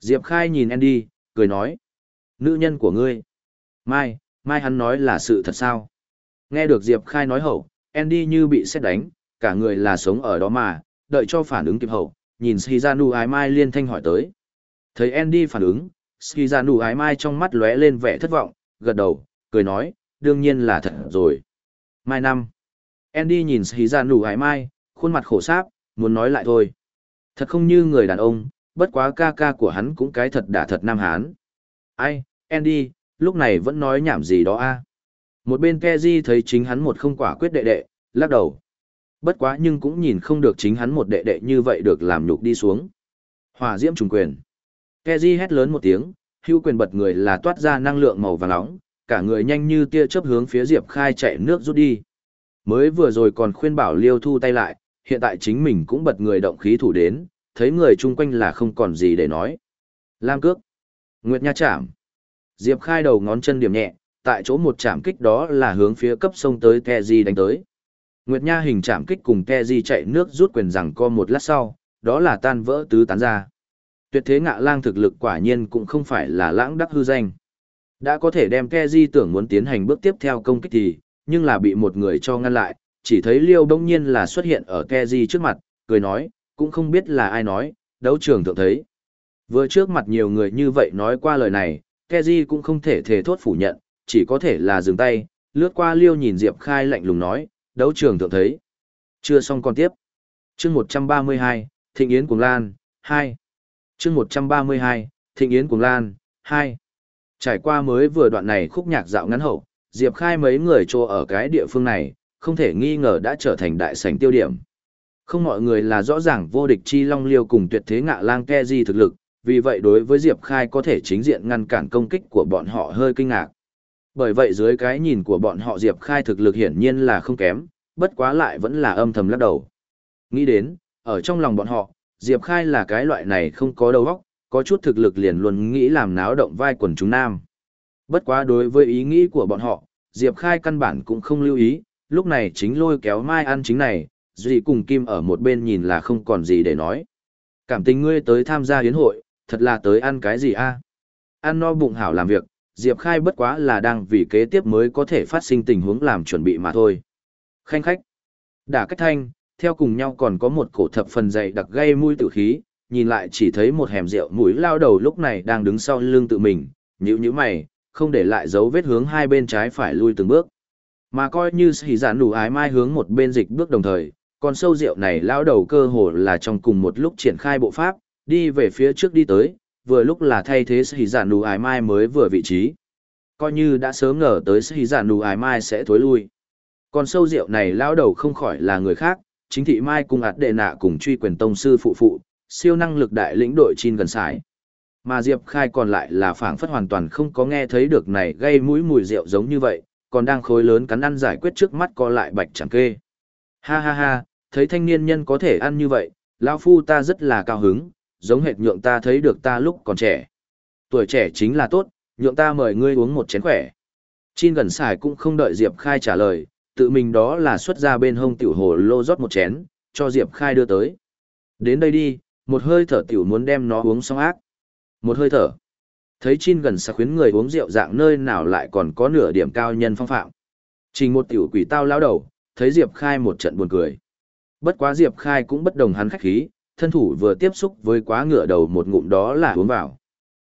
Diệp Khai nhìn Andy, cười nói. Nữ nhân của ngươi. Mai, Mai hắn nói là sự thật sao? Nghe được Diệp Khai nói hậu, Andy như bị xét đánh, cả người là sống ở đó mà, đợi cho phản ứng kịp hậu, nhìn Shizanu ái mai liên thanh hỏi tới. Thấy Andy phản ứng, Shizanu ái mai trong mắt lóe lên vẻ thất vọng, gật đầu, cười nói, đương nhiên là thật rồi. Mai năm. Andy nhìn Shizanu ái mai, khuôn mặt khổ sáp, muốn nói lại thôi. Thật không như người đàn ông, bất quá ca ca của hắn cũng cái thật đả thật nam hán. Ai, Andy, lúc này vẫn nói nhảm gì đó a Một bên Keji thấy chính hắn một không quả quyết đệ đệ, lắc đầu. Bất quá nhưng cũng nhìn không được chính hắn một đệ đệ như vậy được làm nhục đi xuống. Hỏa diễm trùng quyền. Keji hét lớn một tiếng, hưu quyền bật người là toát ra năng lượng màu vàng nóng, cả người nhanh như tia chớp hướng phía Diệp Khai chạy nước rút đi. Mới vừa rồi còn khuyên bảo Liêu thu tay lại, hiện tại chính mình cũng bật người động khí thủ đến, thấy người chung quanh là không còn gì để nói. Lam cước. Nguyệt Nha chạm. Diệp Khai đầu ngón chân điểm nhẹ, tại chỗ một chạm kích đó là hướng phía cấp sông tới Keji đánh tới. Nguyệt Nha hình chạm kích cùng Keji chạy nước rút quyền rằng co một lát sau, đó là tan vỡ tứ tán ra. Tuyệt thế ngạ lang thực lực quả nhiên cũng không phải là lãng đắc hư danh. Đã có thể đem Keji tưởng muốn tiến hành bước tiếp theo công kích thì, nhưng là bị một người cho ngăn lại, chỉ thấy Liêu đông nhiên là xuất hiện ở Keji trước mặt, cười nói, cũng không biết là ai nói, đấu trường thượng thấy. Vừa trước mặt nhiều người như vậy nói qua lời này, Keji cũng không thể thể thốt phủ nhận, chỉ có thể là dừng tay, lướt qua liêu nhìn Diệp Khai lạnh lùng nói, đấu trường thượng thấy. Chưa xong còn tiếp. chương 132, Thịnh Yến Cuồng Lan, 2. chương 132, Thịnh Yến Cuồng Lan, 2. Trải qua mới vừa đoạn này khúc nhạc dạo ngắn hậu, Diệp Khai mấy người trô ở cái địa phương này, không thể nghi ngờ đã trở thành đại sảnh tiêu điểm. Không mọi người là rõ ràng vô địch chi long liêu cùng tuyệt thế ngạ lang ke di thực lực, vì vậy đối với Diệp Khai có thể chính diện ngăn cản công kích của bọn họ hơi kinh ngạc. Bởi vậy dưới cái nhìn của bọn họ Diệp Khai thực lực hiển nhiên là không kém, bất quá lại vẫn là âm thầm lắc đầu. Nghĩ đến, ở trong lòng bọn họ, Diệp Khai là cái loại này không có đầu óc, có chút thực lực liền luôn nghĩ làm náo động vai quần chúng nam. Bất quá đối với ý nghĩ của bọn họ, Diệp Khai căn bản cũng không lưu ý, lúc này chính lôi kéo Mai ăn chính này, Duy cùng Kim ở một bên nhìn là không còn gì để nói. Cảm tình ngươi tới tham gia hiến hội, thật là tới ăn cái gì a? Ăn no bụng hảo làm việc, Diệp Khai bất quá là đang vì kế tiếp mới có thể phát sinh tình huống làm chuẩn bị mà thôi. Khanh khách. Đả cách thanh, theo cùng nhau còn có một cổ thập phần dày đặc gây mũi tử khí, nhìn lại chỉ thấy một hẻm rượu mũi lao đầu lúc này đang đứng sau lưng tự mình, nhữ nhữ mày, không để lại dấu vết hướng hai bên trái phải lui từng bước. Mà coi như sĩ giản đủ ái mai hướng một bên dịch bước đồng thời, còn sâu rượu này lao đầu cơ hồ là trong cùng một lúc triển khai bộ pháp, Đi về phía trước đi tới, vừa lúc là thay thế sĩ giả dạ nù ái mai mới vừa vị trí. Coi như đã sớm ngờ tới sĩ giả dạ nù ái mai sẽ thối lui. Còn sâu rượu này lão đầu không khỏi là người khác, chính thị mai cùng ạt đệ nạ cùng truy quyền tông sư phụ phụ, siêu năng lực đại lĩnh đội chin gần sải. Mà Diệp Khai còn lại là phảng phất hoàn toàn không có nghe thấy được này gây mũi mùi rượu giống như vậy, còn đang khối lớn cắn ăn giải quyết trước mắt co lại bạch chẳng kê. Ha ha ha, thấy thanh niên nhân có thể ăn như vậy, lão phu ta rất là cao hứng, giống hệt nhượng ta thấy được ta lúc còn trẻ. Tuổi trẻ chính là tốt, nhượng ta mời ngươi uống một chén khỏe. Chin gần xài cũng không đợi Diệp Khai trả lời, tự mình đó là xuất ra bên hông tiểu hồ lô rót một chén, cho Diệp Khai đưa tới. Đến đây đi, một hơi thở tiểu muốn đem nó uống xong ác. Một hơi thở. Thấy Chin gần xa khuyến người uống rượu dạng nơi nào lại còn có nửa điểm cao nhân phong phạm. Trình một tiểu quỷ tao lao đầu, thấy Diệp Khai một trận buồn cười. Bất quá Diệp Khai cũng bất đồng hắn khách khí, thân thủ vừa tiếp xúc với quá ngựa đầu một ngụm đó là uống vào.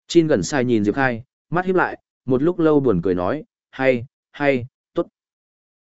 Chin gần sai nhìn Diệp Khai, mắt híp lại, một lúc lâu buồn cười nói, hay, hay,